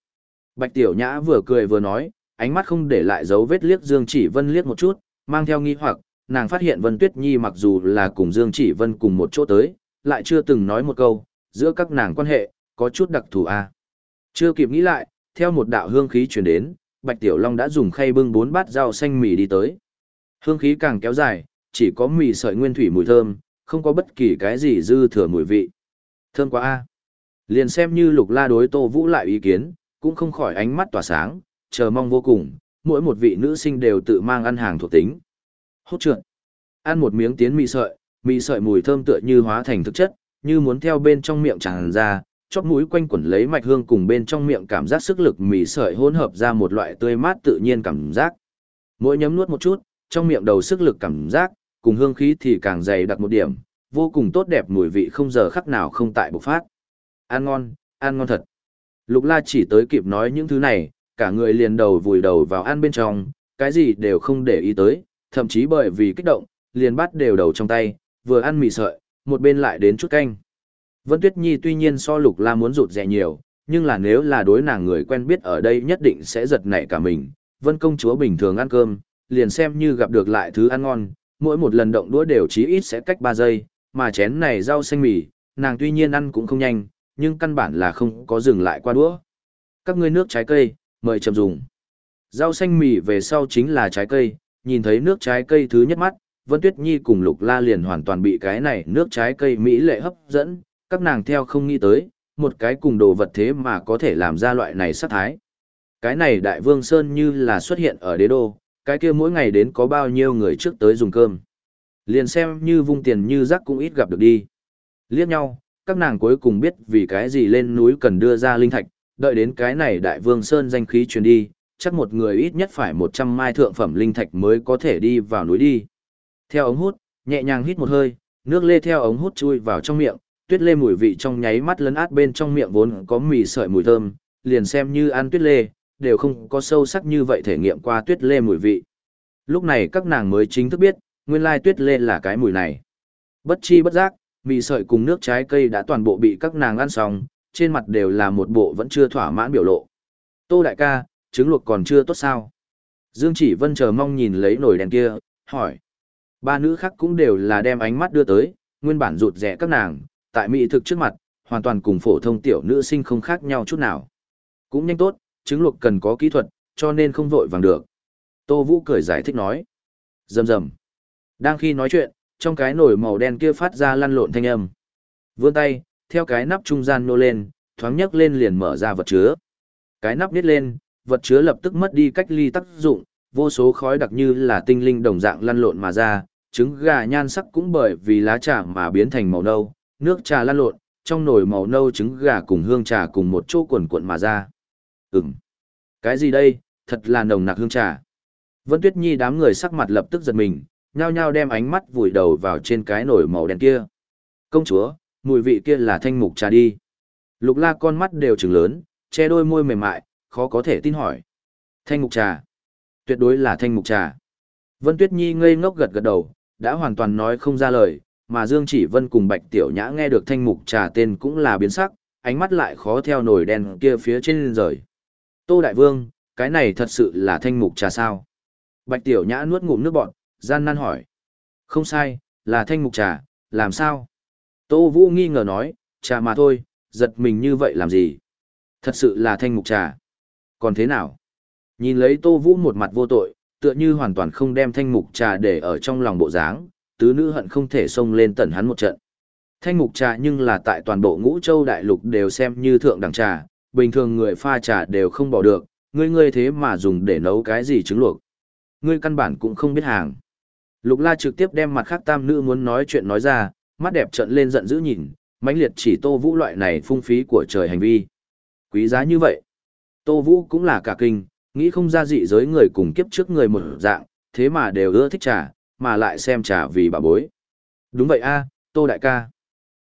Bạch Tiểu Nhã vừa cười vừa nói, ánh mắt không để lại dấu vết liếc Dương Chỉ Vân liếc một chút, mang theo nghi hoặc, nàng phát hiện Vân Tuyết Nhi mặc dù là cùng Dương Chỉ Vân cùng một chỗ tới, lại chưa từng nói một câu, giữa các nàng quan hệ, có chút đặc thù à. Chưa kịp nghĩ lại, theo một đạo hương khí truyền đến, Bạch Tiểu Long đã dùng khay bưng bốn bát rau xanh mì đi tới. Hương khí càng kéo dài, chỉ có mì sợi nguyên thủy mùi thơm, không có bất kỳ cái gì dư thừa mùi vị. Thơm quá a. Liền xem như Lục La đối Tô Vũ lại ý kiến, cũng không khỏi ánh mắt tỏa sáng, chờ mong vô cùng, mỗi một vị nữ sinh đều tự mang ăn hàng thuộc tính. Hốt trượt. Ăn một miếng tiến mì sợi, mì sợi mùi thơm tựa như hóa thành thực chất, như muốn theo bên trong miệng tràn ra, chóp mũi quanh quẩn lấy mạch hương cùng bên trong miệng cảm giác sức lực mì sợi hỗn hợp ra một loại tươi mát tự nhiên cảm giác. Mỗi nhấm nuốt một chút, trong miệng đầu sức lực cảm giác, cùng hương khí thì càng dày đặc một điểm, vô cùng tốt đẹp mùi vị không giờ khắc nào không tại bộc phát. Ăn ngon, ăn ngon thật. Lục la chỉ tới kịp nói những thứ này, cả người liền đầu vùi đầu vào ăn bên trong, cái gì đều không để ý tới, thậm chí bởi vì kích động, liền bắt đều đầu trong tay, vừa ăn mì sợi, một bên lại đến chút canh. Vân Tuyết Nhi tuy nhiên so lục la muốn rụt rẻ nhiều, nhưng là nếu là đối nàng người quen biết ở đây nhất định sẽ giật nảy cả mình. Vân công chúa bình thường ăn cơm, liền xem như gặp được lại thứ ăn ngon, mỗi một lần động đũa đều chí ít sẽ cách 3 giây, mà chén này rau xanh mì, nàng tuy nhiên ăn cũng không nhanh, nhưng căn bản là không có dừng lại qua đũa. Các ngươi nước trái cây, mời chậm dùng. Rau xanh mì về sau chính là trái cây, nhìn thấy nước trái cây thứ nhất mắt, Vân Tuyết Nhi cùng Lục La liền hoàn toàn bị cái này nước trái cây mỹ lệ hấp dẫn, các nàng theo không nghĩ tới, một cái cùng đồ vật thế mà có thể làm ra loại này sát thái. Cái này Đại Vương Sơn như là xuất hiện ở đế đô, cái kia mỗi ngày đến có bao nhiêu người trước tới dùng cơm. Liền xem như vung tiền như rắc cũng ít gặp được đi. Liếc nhau, các nàng cuối cùng biết vì cái gì lên núi cần đưa ra linh thạch, đợi đến cái này đại vương sơn danh khí truyền đi, chắc một người ít nhất phải 100 mai thượng phẩm linh thạch mới có thể đi vào núi đi. Theo ống hút, nhẹ nhàng hít một hơi, nước lê theo ống hút chui vào trong miệng, tuyết lê mùi vị trong nháy mắt lấn át bên trong miệng vốn có mì sợi mùi thơm, liền xem như ăn tuyết lê, đều không có sâu sắc như vậy thể nghiệm qua tuyết lê mùi vị. Lúc này các nàng mới chính thức biết, nguyên lai tuyết lê là cái mùi này. Bất chi bất giác, mì sợi cùng nước trái cây đã toàn bộ bị các nàng ăn xong, trên mặt đều là một bộ vẫn chưa thỏa mãn biểu lộ. Tô đại ca, trứng luộc còn chưa tốt sao? Dương chỉ vân chờ mong nhìn lấy nồi đèn kia, hỏi. Ba nữ khác cũng đều là đem ánh mắt đưa tới, nguyên bản rụt rẻ các nàng, tại mỹ thực trước mặt, hoàn toàn cùng phổ thông tiểu nữ sinh không khác nhau chút nào. Cũng nhanh tốt, trứng luộc cần có kỹ thuật, cho nên không vội vàng được. Tô Vũ cười giải thích nói. Rầm rầm. Đang khi nói chuyện, trong cái nồi màu đen kia phát ra lăn lộn thanh âm. Vươn tay, theo cái nắp trung gian nô lên, thoáng nhấc lên liền mở ra vật chứa. Cái nắp nít lên, vật chứa lập tức mất đi cách ly tác dụng, vô số khói đặc như là tinh linh đồng dạng lăn lộn mà ra, trứng gà nhan sắc cũng bởi vì lá trà mà biến thành màu nâu, nước trà lăn lộn, trong nồi màu nâu trứng gà cùng hương trà cùng một chỗ quần cuộn mà ra. Ừm. Cái gì đây, thật là nồng nặc hương trà. Vân Tuyết Nhi đám người sắc mặt lập tức giật mình, nhao nhao đem ánh mắt vùi đầu vào trên cái nồi màu đen kia. Công chúa, mùi vị kia là thanh mục trà đi. Lục la con mắt đều trừng lớn, che đôi môi mềm mại, khó có thể tin hỏi. Thanh mục trà. Tuyệt đối là thanh mục trà. Vân Tuyết Nhi ngây ngốc gật gật đầu, đã hoàn toàn nói không ra lời, mà Dương Chỉ Vân cùng Bạch Tiểu Nhã nghe được thanh mục trà tên cũng là biến sắc, ánh mắt lại khó theo nổi đen kia phía trên rời. Tô Đại Vương, cái này thật sự là thanh mục trà sao? Bạch Tiểu Nhã nuốt ngụm nước bọt, gian nan hỏi. Không sai, là thanh mục trà, làm sao? Tô Vũ nghi ngờ nói, trà mà thôi, giật mình như vậy làm gì? Thật sự là thanh mục trà. Còn thế nào? Nhìn lấy Tô Vũ một mặt vô tội, tựa như hoàn toàn không đem thanh mục trà để ở trong lòng bộ dáng, tứ nữ hận không thể xông lên tận hắn một trận. Thanh mục trà nhưng là tại toàn bộ ngũ châu đại lục đều xem như thượng đẳng trà, bình thường người pha trà đều không bỏ được, ngươi ngươi thế mà dùng để nấu cái gì trứng luộc. Ngươi căn bản cũng không biết hàng. Lục la trực tiếp đem mặt khác tam nữ muốn nói chuyện nói ra, mắt đẹp trận lên giận dữ nhìn, mãnh liệt chỉ tô vũ loại này phung phí của trời hành vi. Quý giá như vậy. Tô vũ cũng là cả kinh, nghĩ không ra dị giới người cùng kiếp trước người một dạng, thế mà đều ưa thích trà, mà lại xem trà vì bà bối. Đúng vậy a, Tô đại ca.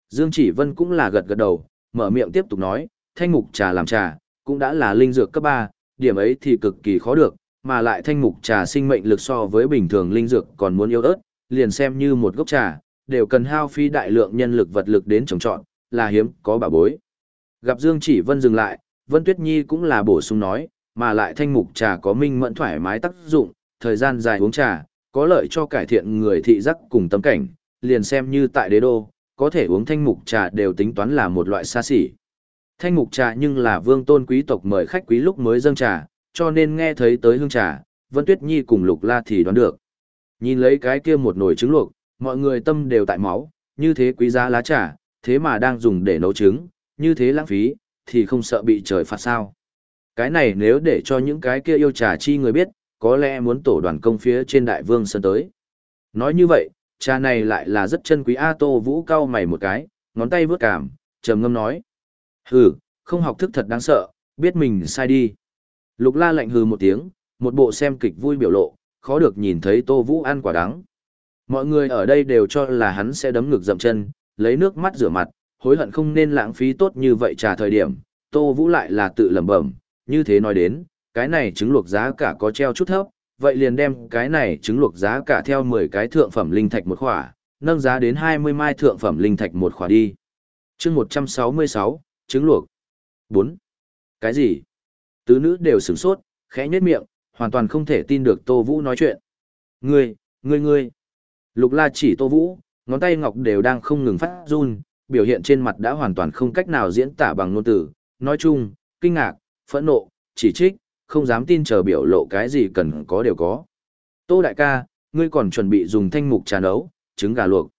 Dương Chỉ Vân cũng là gật gật đầu, mở miệng tiếp tục nói, thanh mục trà làm trà, cũng đã là linh dược cấp 3, điểm ấy thì cực kỳ khó được, mà lại thanh mục trà sinh mệnh lực so với bình thường linh dược còn muốn yếu ớt, liền xem như một gốc trà, đều cần hao phí đại lượng nhân lực vật lực đến trồng trọt, là hiếm có bà bối. Gặp Dương Chỉ Vân dừng lại, Vân Tuyết Nhi cũng là bổ sung nói, mà lại thanh mục trà có minh mẫn thoải mái tác dụng, thời gian dài uống trà, có lợi cho cải thiện người thị giác cùng tâm cảnh, liền xem như tại đế đô, có thể uống thanh mục trà đều tính toán là một loại xa xỉ. Thanh mục trà nhưng là vương tôn quý tộc mời khách quý lúc mới dâng trà, cho nên nghe thấy tới hương trà, Vân Tuyết Nhi cùng Lục La thì đoán được. Nhìn lấy cái kia một nồi trứng luộc, mọi người tâm đều tại máu, như thế quý giá lá trà, thế mà đang dùng để nấu trứng, như thế lãng phí, thì không sợ bị trời phạt sao. Cái này nếu để cho những cái kia yêu trà chi người biết, có lẽ muốn tổ đoàn công phía trên đại vương sơn tới. Nói như vậy, trà này lại là rất chân quý A Tô Vũ cao mày một cái, ngón tay vướt cảm, trầm ngâm nói. Hừ, không học thức thật đáng sợ, biết mình sai đi. Lục la lạnh hừ một tiếng, một bộ xem kịch vui biểu lộ, khó được nhìn thấy Tô Vũ ăn quả đắng. Mọi người ở đây đều cho là hắn sẽ đấm ngực dậm chân, lấy nước mắt rửa mặt, hối hận không nên lãng phí tốt như vậy trà thời điểm. Tô Vũ lại là tự lẩm bẩm, như thế nói đến, cái này trứng luộc giá cả có treo chút thấp, vậy liền đem cái này trứng luộc giá cả theo 10 cái thượng phẩm linh thạch một khỏa, nâng giá đến 20 mai thượng phẩm linh thạch một khỏa đi. chương 166, trứng luộc. 4. Cái gì? Tứ nữ đều sửng sốt, khẽ nhếch miệng, hoàn toàn không thể tin được Tô Vũ nói chuyện. Ngươi, ngươi ngươi. Lục la chỉ Tô Vũ, ngón tay ngọc đều đang không ngừng phát run, biểu hiện trên mặt đã hoàn toàn không cách nào diễn tả bằng ngôn từ, nói chung, kinh ngạc, phẫn nộ, chỉ trích, không dám tin chờ biểu lộ cái gì cần có đều có. Tô đại ca, ngươi còn chuẩn bị dùng thanh mục trà nấu, trứng gà luộc.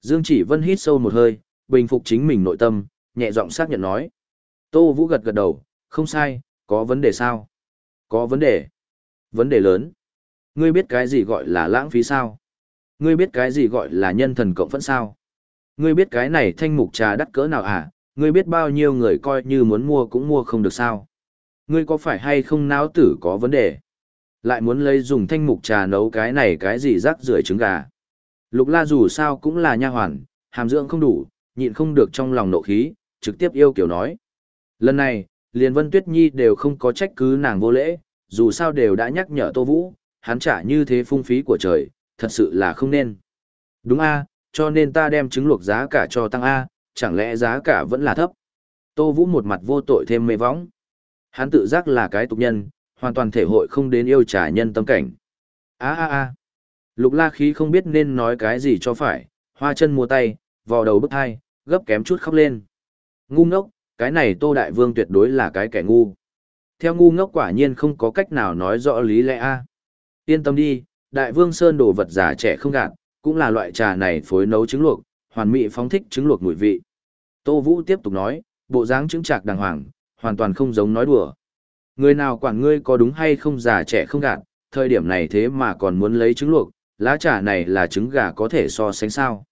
Dương chỉ vân hít sâu một hơi, bình phục chính mình nội tâm, nhẹ giọng xác nhận nói. Tô Vũ gật gật đầu, không sai, có vấn đề sao? Có vấn đề. Vấn đề lớn. Ngươi biết cái gì gọi là lãng phí sao? Ngươi biết cái gì gọi là nhân thần cộng phẫn sao? Ngươi biết cái này thanh mục trà đắt cỡ nào à? Ngươi biết bao nhiêu người coi như muốn mua cũng mua không được sao? Ngươi có phải hay không não tử có vấn đề? Lại muốn lấy dùng thanh mục trà nấu cái này cái gì rác rưởi trứng gà. Lục la dù sao cũng là nha hoàn, hàm dưỡng không đủ, nhịn không được trong lòng nộ khí, trực tiếp yêu kiểu nói. Lần này, liền Vân Tuyết Nhi đều không có trách cứ nàng vô lễ, dù sao đều đã nhắc nhở Tô Vũ, hắn trả như thế phung phí của trời, thật sự là không nên. Đúng a cho nên ta đem trứng luộc giá cả cho tăng A, chẳng lẽ giá cả vẫn là thấp. Tô Vũ một mặt vô tội thêm mê võng. Hắn tự giác là cái tục nhân, hoàn toàn thể hội không đến yêu trả nhân tâm cảnh. a a a Lục la khí không biết nên nói cái gì cho phải, hoa chân mua tay, vò đầu bức hai, gấp kém chút khóc lên. Ngu ngốc, cái này Tô Đại Vương tuyệt đối là cái kẻ ngu. Theo ngu ngốc quả nhiên không có cách nào nói rõ lý lẽ a. Yên tâm đi, Đại Vương Sơn đồ vật giả trẻ không gạt, cũng là loại trà này phối nấu trứng luộc, hoàn mỹ phóng thích trứng luộc mùi vị. Tô Vũ tiếp tục nói, bộ dáng trứng chạc đàng hoàng, hoàn toàn không giống nói đùa. Người nào quản ngươi có đúng hay không già trẻ không gạt, thời điểm này thế mà còn muốn lấy trứng luộc, lá trà này là trứng gà có thể so sánh sao.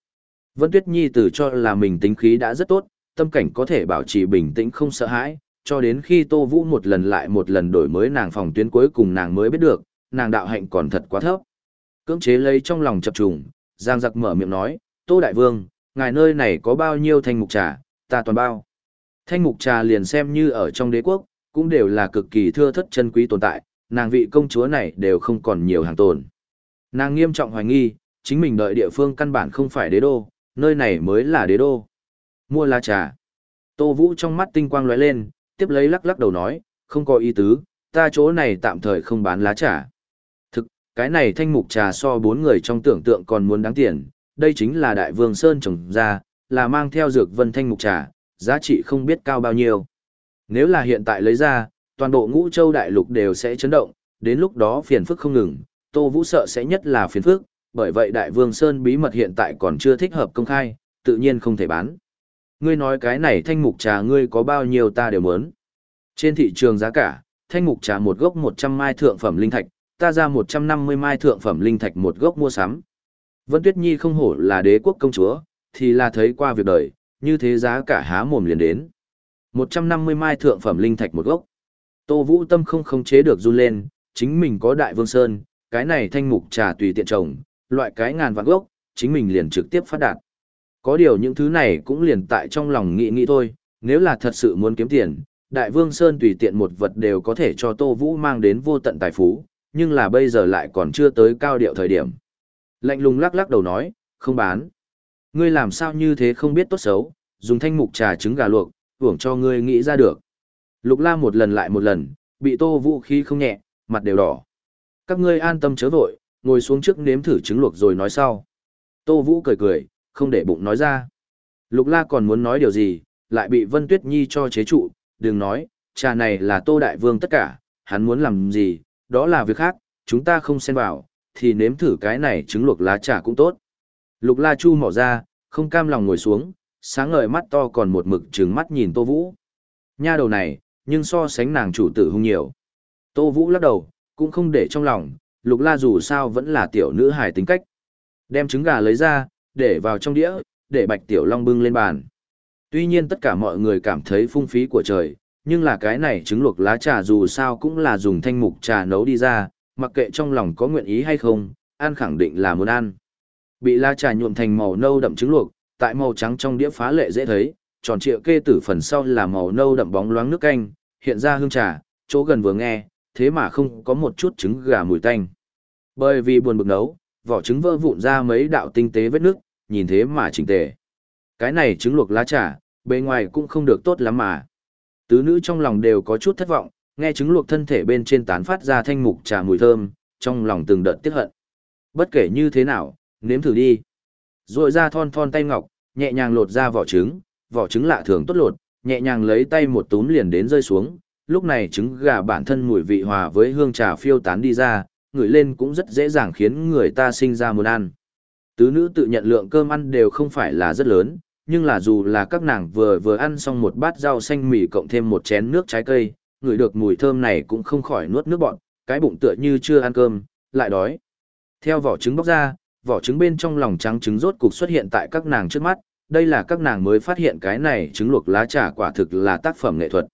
Vân Tuyết Nhi tử cho là mình tính khí đã rất tốt, tâm cảnh có thể bảo trì bình tĩnh không sợ hãi, cho đến khi Tô Vũ một lần lại một lần đổi mới nàng phòng tuyến cuối cùng nàng mới biết được, nàng đạo hạnh còn thật quá thấp. Cưỡng chế lấy trong lòng chập trùng, Giang Giặc mở miệng nói, Tô Đại Vương, ngài nơi này có bao nhiêu thanh mục trà, ta toàn bao. Thanh mục trà liền xem như ở trong đế quốc, cũng đều là cực kỳ thưa thất chân quý tồn tại, nàng vị công chúa này đều không còn nhiều hàng tồn. Nàng nghiêm trọng hoài nghi, chính mình đợi địa phương căn bản không phải đế đô, nơi này mới là đế đô. Mua lá trà. Tô Vũ trong mắt tinh quang lóe lên, tiếp lấy lắc lắc đầu nói, không có ý tứ, ta chỗ này tạm thời không bán lá trà. Cái này thanh mục trà so bốn người trong tưởng tượng còn muốn đáng tiền, đây chính là đại vương Sơn trồng ra, là mang theo dược vân thanh mục trà, giá trị không biết cao bao nhiêu. Nếu là hiện tại lấy ra, toàn bộ ngũ châu đại lục đều sẽ chấn động, đến lúc đó phiền phức không ngừng, Tô Vũ sợ sẽ nhất là phiền phức, bởi vậy đại vương Sơn bí mật hiện tại còn chưa thích hợp công khai, tự nhiên không thể bán. Ngươi nói cái này thanh mục trà ngươi có bao nhiêu ta đều muốn. Trên thị trường giá cả, thanh mục trà một gốc 100 mai thượng phẩm linh thạch, ta ra 150 mai thượng phẩm linh thạch một gốc mua sắm. Vân Tuyết Nhi không hổ là đế quốc công chúa, thì là thấy qua việc đời, như thế giá cả há mồm liền đến. 150 mai thượng phẩm linh thạch một gốc. Tô Vũ Tâm không khống chế được run lên, chính mình có đại vương sơn, cái này thanh mục trà tùy tiện trồng, loại cái ngàn vạn gốc, chính mình liền trực tiếp phát đạt. Có điều những thứ này cũng liền tại trong lòng nghĩ nghĩ thôi, nếu là thật sự muốn kiếm tiền, đại vương sơn tùy tiện một vật đều có thể cho Tô Vũ mang đến vô tận tài phú, nhưng là bây giờ lại còn chưa tới cao điệu thời điểm. Lạnh lùng lắc lắc đầu nói, không bán. Ngươi làm sao như thế không biết tốt xấu, dùng thanh mục trà trứng gà luộc, hưởng cho ngươi nghĩ ra được. Lục la một lần lại một lần, bị tô vũ khí không nhẹ, mặt đều đỏ. Các ngươi an tâm chớ vội, ngồi xuống trước nếm thử trứng luộc rồi nói sau. Tô vũ cười cười, không để bụng nói ra. Lục la còn muốn nói điều gì, lại bị Vân Tuyết Nhi cho chế trụ, đừng nói, trà này là tô đại vương tất cả, hắn muốn làm gì, đó là việc khác, chúng ta không xen vào, thì nếm thử cái này trứng luộc lá trà cũng tốt. Lục la chu mỏ ra, không cam lòng ngồi xuống, sáng ngời mắt to còn một mực trừng mắt nhìn Tô Vũ. Nha đầu này, nhưng so sánh nàng chủ tử hung nhiều. Tô Vũ lắc đầu, cũng không để trong lòng, lục la dù sao vẫn là tiểu nữ hài tính cách. Đem trứng gà lấy ra, để vào trong đĩa, để bạch tiểu long bưng lên bàn. Tuy nhiên tất cả mọi người cảm thấy phung phí của trời, nhưng là cái này trứng luộc lá trà dù sao cũng là dùng thanh mục trà nấu đi ra, mặc kệ trong lòng có nguyện ý hay không, ăn khẳng định là muốn ăn. Bị lá trà nhuộm thành màu nâu đậm trứng luộc, tại màu trắng trong đĩa phá lệ dễ thấy, tròn trịa kê tử phần sau là màu nâu đậm bóng loáng nước canh, hiện ra hương trà, chỗ gần vừa nghe, thế mà không có một chút trứng gà mùi tanh. Bởi vì buồn bực nấu, vỏ trứng vỡ vụn ra mấy đạo tinh tế vết nước, nhìn thế mà chỉnh tề. Cái này trứng luộc lá trà, bề ngoài cũng không được tốt lắm mà. Tứ nữ trong lòng đều có chút thất vọng, nghe trứng luộc thân thể bên trên tán phát ra thanh mục trà mùi thơm, trong lòng từng đợt tiếc hận. Bất kể như thế nào, nếm thử đi. Rồi ra thon thon tay ngọc, nhẹ nhàng lột ra vỏ trứng, vỏ trứng lạ thường tốt lột, nhẹ nhàng lấy tay một túm liền đến rơi xuống. Lúc này trứng gà bản thân mùi vị hòa với hương trà phiêu tán đi ra, ngửi lên cũng rất dễ dàng khiến người ta sinh ra muốn ăn. Tứ nữ tự nhận lượng cơm ăn đều không phải là rất lớn, nhưng là dù là các nàng vừa vừa ăn xong một bát rau xanh mì cộng thêm một chén nước trái cây, ngửi được mùi thơm này cũng không khỏi nuốt nước bọn, cái bụng tựa như chưa ăn cơm, lại đói. Theo vỏ trứng bóc ra, vỏ trứng bên trong lòng trắng trứng rốt cục xuất hiện tại các nàng trước mắt, đây là các nàng mới phát hiện cái này trứng luộc lá trà quả thực là tác phẩm nghệ thuật.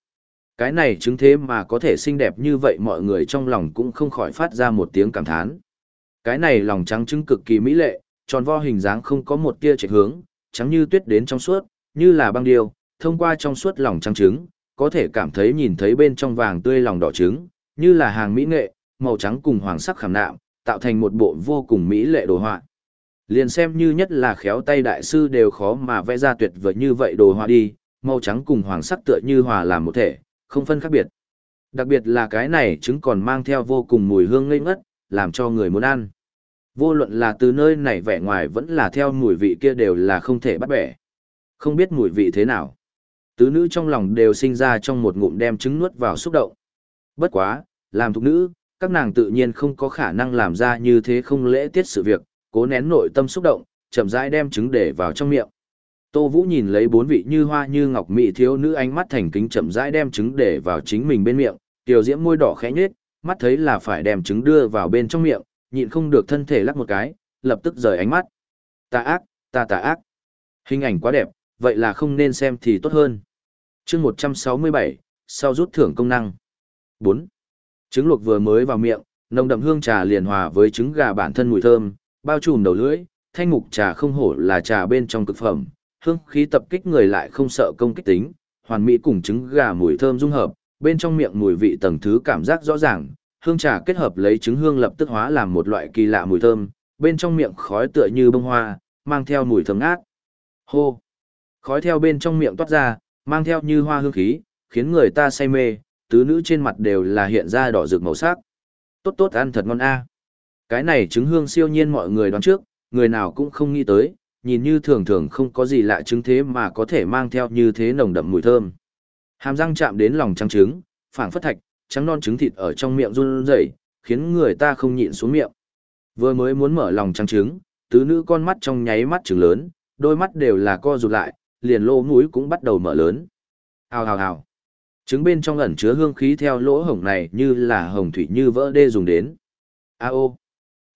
Cái này trứng thế mà có thể xinh đẹp như vậy mọi người trong lòng cũng không khỏi phát ra một tiếng cảm thán. Cái này lòng trắng trứng cực kỳ mỹ lệ, tròn vo hình dáng không có một tia chạy hướng, trắng như tuyết đến trong suốt, như là băng điêu, thông qua trong suốt lòng trắng trứng, có thể cảm thấy nhìn thấy bên trong vàng tươi lòng đỏ trứng, như là hàng mỹ nghệ, màu trắng cùng hoàng sắc khảm nạm, tạo thành một bộ vô cùng mỹ lệ đồ họa. Liền xem như nhất là khéo tay đại sư đều khó mà vẽ ra tuyệt vời như vậy đồ họa đi, màu trắng cùng hoàng sắc tựa như hòa làm một thể, không phân khác biệt. Đặc biệt là cái này trứng còn mang theo vô cùng mùi hương ngây ngất, làm cho người muốn ăn. Vô luận là từ nơi này vẻ ngoài vẫn là theo mùi vị kia đều là không thể bắt bẻ. Không biết mùi vị thế nào. Tứ nữ trong lòng đều sinh ra trong một ngụm đem trứng nuốt vào xúc động. Bất quá, làm thục nữ, các nàng tự nhiên không có khả năng làm ra như thế không lễ tiết sự việc, cố nén nội tâm xúc động, chậm rãi đem trứng để vào trong miệng. Tô Vũ nhìn lấy bốn vị như hoa như ngọc mỹ thiếu nữ ánh mắt thành kính chậm rãi đem trứng để vào chính mình bên miệng, tiểu diễm môi đỏ khẽ nhếch, mắt thấy là phải đem trứng đưa vào bên trong miệng, nhịn không được thân thể lắc một cái, lập tức rời ánh mắt. Tà ác, ta tà ác. Hình ảnh quá đẹp, vậy là không nên xem thì tốt hơn. chương 167, sau rút thưởng công năng. 4. Trứng luộc vừa mới vào miệng, nồng đậm hương trà liền hòa với trứng gà bản thân mùi thơm, bao trùm đầu lưỡi, thanh mục trà không hổ là trà bên trong cực phẩm, hương khí tập kích người lại không sợ công kích tính, hoàn mỹ cùng trứng gà mùi thơm dung hợp, bên trong miệng mùi vị tầng thứ cảm giác rõ ràng, hương trà kết hợp lấy trứng hương lập tức hóa làm một loại kỳ lạ mùi thơm, bên trong miệng khói tựa như bông hoa, mang theo mùi thơm ngát. Hô! Khói theo bên trong miệng toát ra, mang theo như hoa hương khí, khiến người ta say mê, tứ nữ trên mặt đều là hiện ra đỏ rực màu sắc. Tốt tốt ăn thật ngon a. Cái này trứng hương siêu nhiên mọi người đoán trước, người nào cũng không nghĩ tới, nhìn như thường thường không có gì lạ trứng thế mà có thể mang theo như thế nồng đậm mùi thơm. Hàm răng chạm đến lòng trắng trứng, phảng phất thạch, trắng non trứng thịt ở trong miệng run rẩy, khiến người ta không nhịn xuống miệng. Vừa mới muốn mở lòng trắng trứng, tứ nữ con mắt trong nháy mắt trứng lớn, đôi mắt đều là co rụt lại, liền lỗ mũi cũng bắt đầu mở lớn. Hào hào hào. Trứng bên trong ẩn chứa hương khí theo lỗ hổng này như là hồng thủy như vỡ đê dùng đến. A ô.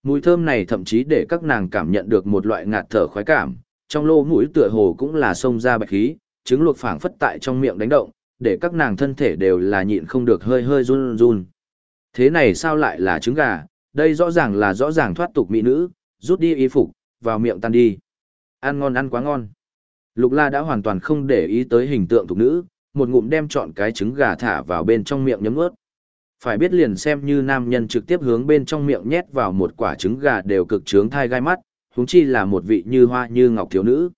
Mùi thơm này thậm chí để các nàng cảm nhận được một loại ngạt thở khoái cảm, trong lỗ mũi tựa hồ cũng là sông ra bạch khí, trứng luộc phảng phất tại trong miệng đánh động, để các nàng thân thể đều là nhịn không được hơi hơi run run. Thế này sao lại là trứng gà, đây rõ ràng là rõ ràng thoát tục mỹ nữ, rút đi y phục, vào miệng tan đi. Ăn ngon ăn quá ngon. Lục la đã hoàn toàn không để ý tới hình tượng tục nữ, một ngụm đem chọn cái trứng gà thả vào bên trong miệng nhấm ướt. Phải biết liền xem như nam nhân trực tiếp hướng bên trong miệng nhét vào một quả trứng gà đều cực trướng thai gai mắt, huống chi là một vị như hoa như ngọc thiếu nữ.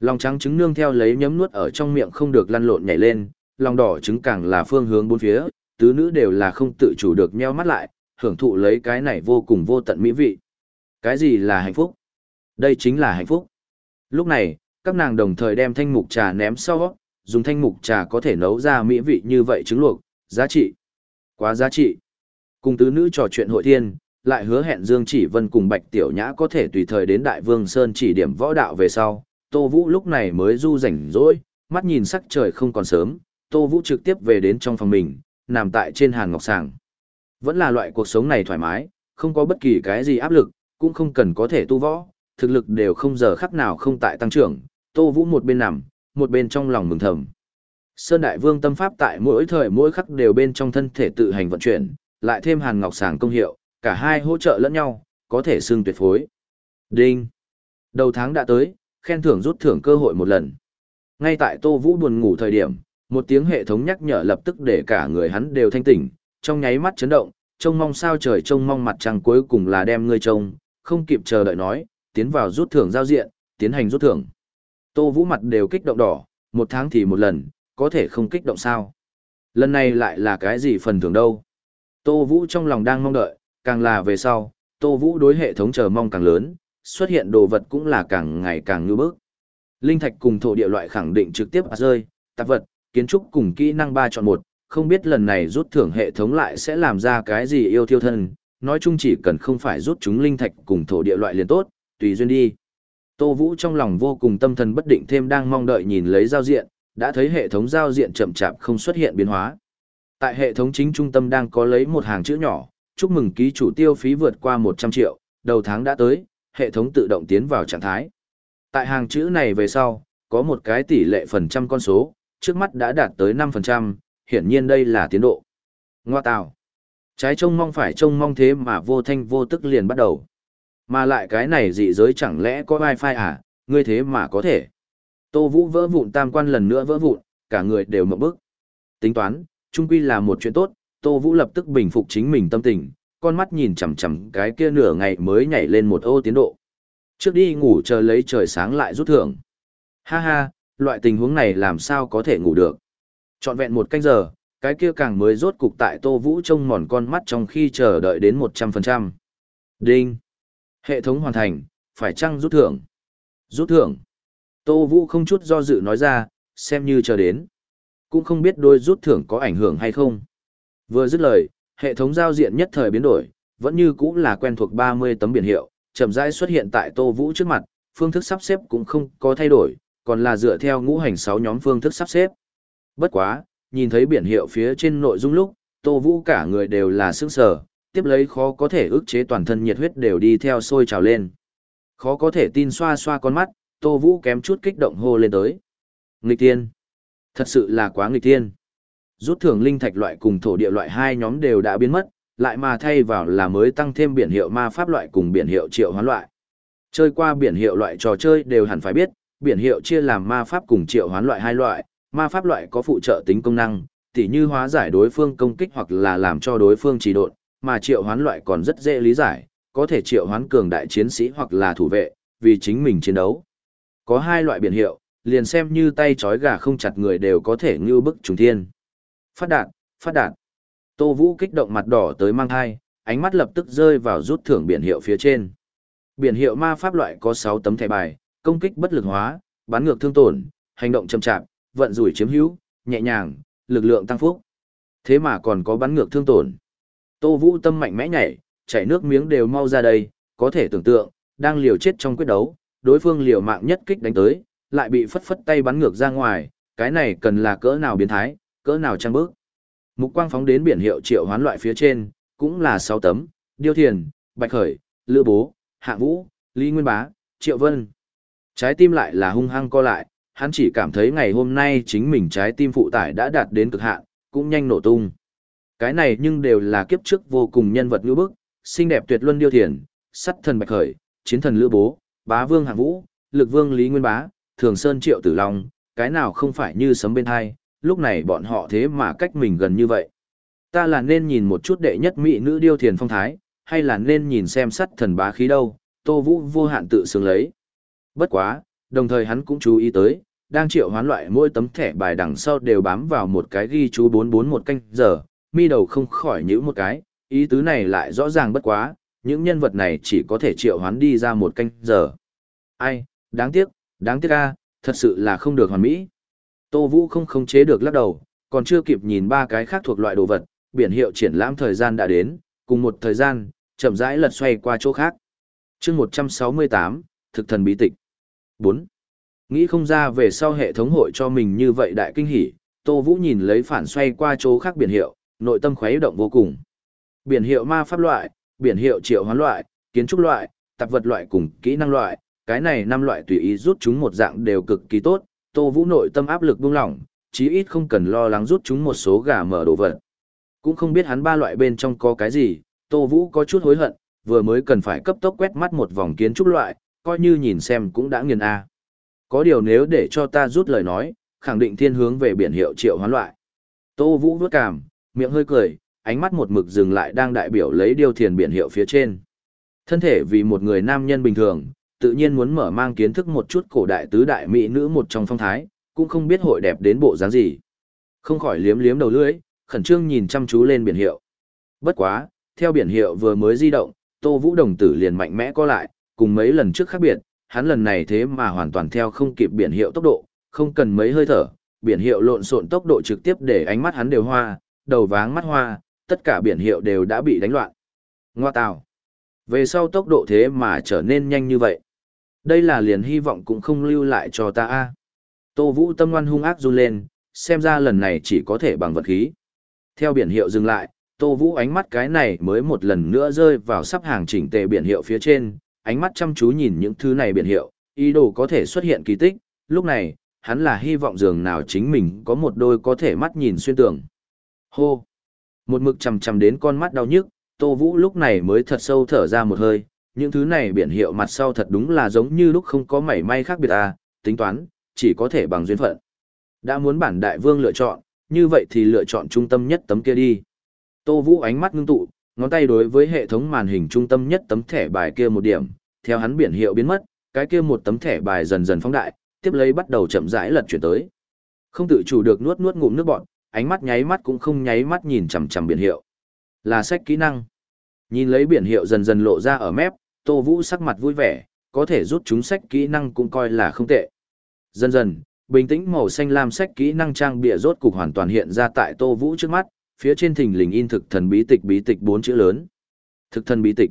Lòng trắng trứng nương theo lấy nhấm nuốt ở trong miệng không được lăn lộn nhảy lên, lòng đỏ trứng càng là phương hướng bốn phía, tứ nữ đều là không tự chủ được nheo mắt lại, hưởng thụ lấy cái này vô cùng vô tận mỹ vị. Cái gì là hạnh phúc? Đây chính là hạnh phúc. Lúc này, các nàng đồng thời đem thanh mục trà ném sau, dùng thanh mục trà có thể nấu ra mỹ vị như vậy trứng luộc, giá trị. Quá giá trị. Cùng tứ nữ trò chuyện hội thiên, lại hứa hẹn Dương Chỉ Vân cùng Bạch Tiểu Nhã có thể tùy thời đến Đại Vương Sơn chỉ điểm võ đạo về sau. Tô Vũ lúc này mới du rảnh rỗi, mắt nhìn sắc trời không còn sớm, Tô Vũ trực tiếp về đến trong phòng mình, nằm tại trên hàn ngọc sàng. Vẫn là loại cuộc sống này thoải mái, không có bất kỳ cái gì áp lực, cũng không cần có thể tu võ, thực lực đều không giờ khắc nào không tại tăng trưởng. Tô Vũ một bên nằm, một bên trong lòng mừng thầm. Sơn Đại Vương tâm pháp tại mỗi thời mỗi khắc đều bên trong thân thể tự hành vận chuyển, lại thêm Hàn Ngọc Sàng công hiệu, cả hai hỗ trợ lẫn nhau, có thể xưng tuyệt phối. Đinh. Đầu tháng đã tới, khen thưởng rút thưởng cơ hội một lần. Ngay tại Tô Vũ buồn ngủ thời điểm, một tiếng hệ thống nhắc nhở lập tức để cả người hắn đều thanh tỉnh, trong nháy mắt chấn động, trông mong sao trời trông mong mặt trăng cuối cùng là đem ngươi trông, không kịp chờ đợi nói, tiến vào rút thưởng giao diện, tiến hành rút thưởng. Tô Vũ mặt đều kích động đỏ, một tháng thì một lần, có thể không kích động sao. Lần này lại là cái gì phần thưởng đâu. Tô Vũ trong lòng đang mong đợi, càng là về sau, Tô Vũ đối hệ thống chờ mong càng lớn, xuất hiện đồ vật cũng là càng ngày càng như bức. Linh thạch cùng thổ địa loại khẳng định trực tiếp rơi, tạp vật, kiến trúc cùng kỹ năng ba chọn một, không biết lần này rút thưởng hệ thống lại sẽ làm ra cái gì yêu thiêu thân, nói chung chỉ cần không phải rút chúng linh thạch cùng thổ địa loại liền tốt, tùy duyên đi. Tô Vũ trong lòng vô cùng tâm thần bất định thêm đang mong đợi nhìn lấy giao diện, đã thấy hệ thống giao diện chậm chạp không xuất hiện biến hóa. Tại hệ thống chính trung tâm đang có lấy một hàng chữ nhỏ, chúc mừng ký chủ tiêu phí vượt qua 100 triệu, đầu tháng đã tới, hệ thống tự động tiến vào trạng thái. Tại hàng chữ này về sau, có một cái tỷ lệ phần trăm con số, trước mắt đã đạt tới 5%, hiển nhiên đây là tiến độ. Ngoa tạo. Trái trông mong phải trông mong thế mà vô thanh vô tức liền bắt đầu. Mà lại cái này dị giới chẳng lẽ có wifi à, ngươi thế mà có thể. Tô Vũ vỡ vụn tam quan lần nữa vỡ vụn, cả người đều mở bức. Tính toán, chung quy là một chuyện tốt, Tô Vũ lập tức bình phục chính mình tâm tình, con mắt nhìn chằm chằm cái kia nửa ngày mới nhảy lên một ô tiến độ. Trước đi ngủ chờ lấy trời sáng lại rút thưởng. Ha ha, loại tình huống này làm sao có thể ngủ được. Chọn vẹn một canh giờ, cái kia càng mới rốt cục tại Tô Vũ trông mòn con mắt trong khi chờ đợi đến 100%. Đinh. Hệ thống hoàn thành, phải chăng rút thưởng? Rút thưởng. Tô Vũ không chút do dự nói ra, xem như chờ đến. Cũng không biết đôi rút thưởng có ảnh hưởng hay không. Vừa dứt lời, hệ thống giao diện nhất thời biến đổi, vẫn như cũ là quen thuộc 30 tấm biển hiệu, chậm rãi xuất hiện tại Tô Vũ trước mặt, phương thức sắp xếp cũng không có thay đổi, còn là dựa theo ngũ hành sáu nhóm phương thức sắp xếp. Bất quá, nhìn thấy biển hiệu phía trên nội dung lúc, Tô Vũ cả người đều là sững sờ, tiếp lấy khó có thể ức chế toàn thân nhiệt huyết đều đi theo sôi trào lên. Khó có thể tin xoa xoa con mắt, Tô Vũ kém chút kích động hô lên tới. Nghịch tiên. Thật sự là quá nghịch tiên. Rút thưởng linh thạch loại cùng thổ địa loại hai nhóm đều đã biến mất, lại mà thay vào là mới tăng thêm biển hiệu ma pháp loại cùng biển hiệu triệu hoán loại. Chơi qua biển hiệu loại trò chơi đều hẳn phải biết, biển hiệu chia làm ma pháp cùng triệu hoán loại hai loại, ma pháp loại có phụ trợ tính công năng, tỉ như hóa giải đối phương công kích hoặc là làm cho đối phương trì độn, mà triệu hoán loại còn rất dễ lý giải, có thể triệu hoán cường đại chiến sĩ hoặc là thủ vệ, vì chính mình chiến đấu. Có hai loại biển hiệu, liền xem như tay chói gà không chặt người đều có thể như bức trùng thiên. Phát đạn, phát đạn. Tô Vũ kích động mặt đỏ tới mang thai, ánh mắt lập tức rơi vào rút thưởng biển hiệu phía trên. Biển hiệu ma pháp loại có 6 tấm thẻ bài, công kích bất lực hóa, bắn ngược thương tổn, hành động chậm chạp, vận rủi chiếm hữu, nhẹ nhàng, lực lượng tăng phúc. Thế mà còn có bắn ngược thương tổn. Tô Vũ tâm mạnh mẽ nhảy, chảy nước miếng đều mau ra đây, có thể tưởng tượng, đang liều chết trong quyết đấu, đối phương liều mạng nhất kích đánh tới, lại bị phất phất tay bắn ngược ra ngoài, cái này cần là cỡ nào biến thái, cỡ nào trăng bước. Mục quang phóng đến biển hiệu triệu hoán loại phía trên, cũng là 6 tấm, Điêu Thiền, Bạch Khởi, Lữ Bố, Hạ Vũ, Lý Nguyên Bá, Triệu Vân. Trái tim lại là hung hăng co lại, hắn chỉ cảm thấy ngày hôm nay chính mình trái tim phụ tải đã đạt đến cực hạn, cũng nhanh nổ tung. Cái này nhưng đều là kiếp trước vô cùng nhân vật ngữ bức, xinh đẹp tuyệt luân điêu thiền, sắt thần bạch khởi, chiến thần lữ bố, bá vương hạng vũ, lực vương lý nguyên bá, thường sơn triệu tử long, cái nào không phải như sấm bên hai, lúc này bọn họ thế mà cách mình gần như vậy. Ta là nên nhìn một chút đệ nhất mỹ nữ điêu thiền phong thái, hay là nên nhìn xem sắt thần bá khí đâu, tô vũ vô hạn tự sướng lấy. Bất quá, đồng thời hắn cũng chú ý tới, đang triệu hoán loại mỗi tấm thẻ bài đằng sau đều bám vào một cái ghi chú 441 canh giờ, mi đầu không khỏi nhữ một cái, ý tứ này lại rõ ràng bất quá, những nhân vật này chỉ có thể triệu hoán đi ra một canh giờ. Ai, đáng tiếc, đáng tiếc a, thật sự là không được hoàn mỹ. Tô Vũ không khống chế được lắc đầu, còn chưa kịp nhìn ba cái khác thuộc loại đồ vật, biển hiệu triển lãm thời gian đã đến, cùng một thời gian, chậm rãi lật xoay qua chỗ khác. chương 168, thực thần bí tịch. 4. Nghĩ không ra về sau hệ thống hội cho mình như vậy đại kinh hỉ, Tô Vũ nhìn lấy phản xoay qua chỗ khác biển hiệu, nội tâm khuấy động vô cùng. Biển hiệu ma pháp loại, biển hiệu triệu hoán loại, kiến trúc loại, tạp vật loại cùng kỹ năng loại, cái này năm loại tùy ý rút chúng một dạng đều cực kỳ tốt, Tô Vũ nội tâm áp lực buông lỏng, chí ít không cần lo lắng rút chúng một số gà mở đồ vật. Cũng không biết hắn ba loại bên trong có cái gì, Tô Vũ có chút hối hận, vừa mới cần phải cấp tốc quét mắt một vòng kiến trúc loại, coi như nhìn xem cũng đã nghiền a. Có điều nếu để cho ta rút lời nói, khẳng định thiên hướng về biển hiệu triệu hoán loại. Tô Vũ vớt cảm, miệng hơi cười, ánh mắt một mực dừng lại đang đại biểu lấy điều thiền biển hiệu phía trên. Thân thể vì một người nam nhân bình thường, tự nhiên muốn mở mang kiến thức một chút cổ đại tứ đại mỹ nữ một trong phong thái, cũng không biết hội đẹp đến bộ dáng gì. Không khỏi liếm liếm đầu lưỡi, khẩn trương nhìn chăm chú lên biển hiệu. Bất quá, theo biển hiệu vừa mới di động, Tô Vũ đồng tử liền mạnh mẽ co lại, cùng mấy lần trước khác biệt, hắn lần này thế mà hoàn toàn theo không kịp biển hiệu tốc độ, không cần mấy hơi thở, biển hiệu lộn xộn tốc độ trực tiếp để ánh mắt hắn đều hoa, đầu váng mắt hoa, tất cả biển hiệu đều đã bị đánh loạn. Ngoa tào. Về sau tốc độ thế mà trở nên nhanh như vậy. Đây là liền hy vọng cũng không lưu lại cho ta a. Tô Vũ tâm ngoan hung ác run lên, xem ra lần này chỉ có thể bằng vật khí. Theo biển hiệu dừng lại, Tô Vũ ánh mắt cái này mới một lần nữa rơi vào sắp hàng chỉnh tề biển hiệu phía trên, ánh mắt chăm chú nhìn những thứ này biển hiệu, ý đồ có thể xuất hiện kỳ tích, lúc này, hắn là hy vọng dường nào chính mình có một đôi có thể mắt nhìn xuyên tường. Hô! Một mực chầm chầm đến con mắt đau nhức, Tô Vũ lúc này mới thật sâu thở ra một hơi, những thứ này biển hiệu mặt sau thật đúng là giống như lúc không có mảy may khác biệt à, tính toán, chỉ có thể bằng duyên phận. Đã muốn bản đại vương lựa chọn, như vậy thì lựa chọn trung tâm nhất tấm kia đi. Tô Vũ ánh mắt ngưng tụ, ngón tay đối với hệ thống màn hình trung tâm nhất tấm thẻ bài kia một điểm, theo hắn biển hiệu biến mất, cái kia một tấm thẻ bài dần dần phóng đại, tiếp lấy bắt đầu chậm rãi lật chuyển tới. Không tự chủ được nuốt nuốt ngụm nước bọt, ánh mắt nháy mắt cũng không nháy mắt nhìn chằm chằm biển hiệu. Là sách kỹ năng. Nhìn lấy biển hiệu dần dần lộ ra ở mép, Tô Vũ sắc mặt vui vẻ, có thể rút chúng sách kỹ năng cũng coi là không tệ. Dần dần, bình tĩnh màu xanh lam sách kỹ năng trang bìa rốt cục hoàn toàn hiện ra tại Tô Vũ trước mắt, phía trên thình lình in thực thần bí tịch bí tịch bốn chữ lớn. Thực thần bí tịch.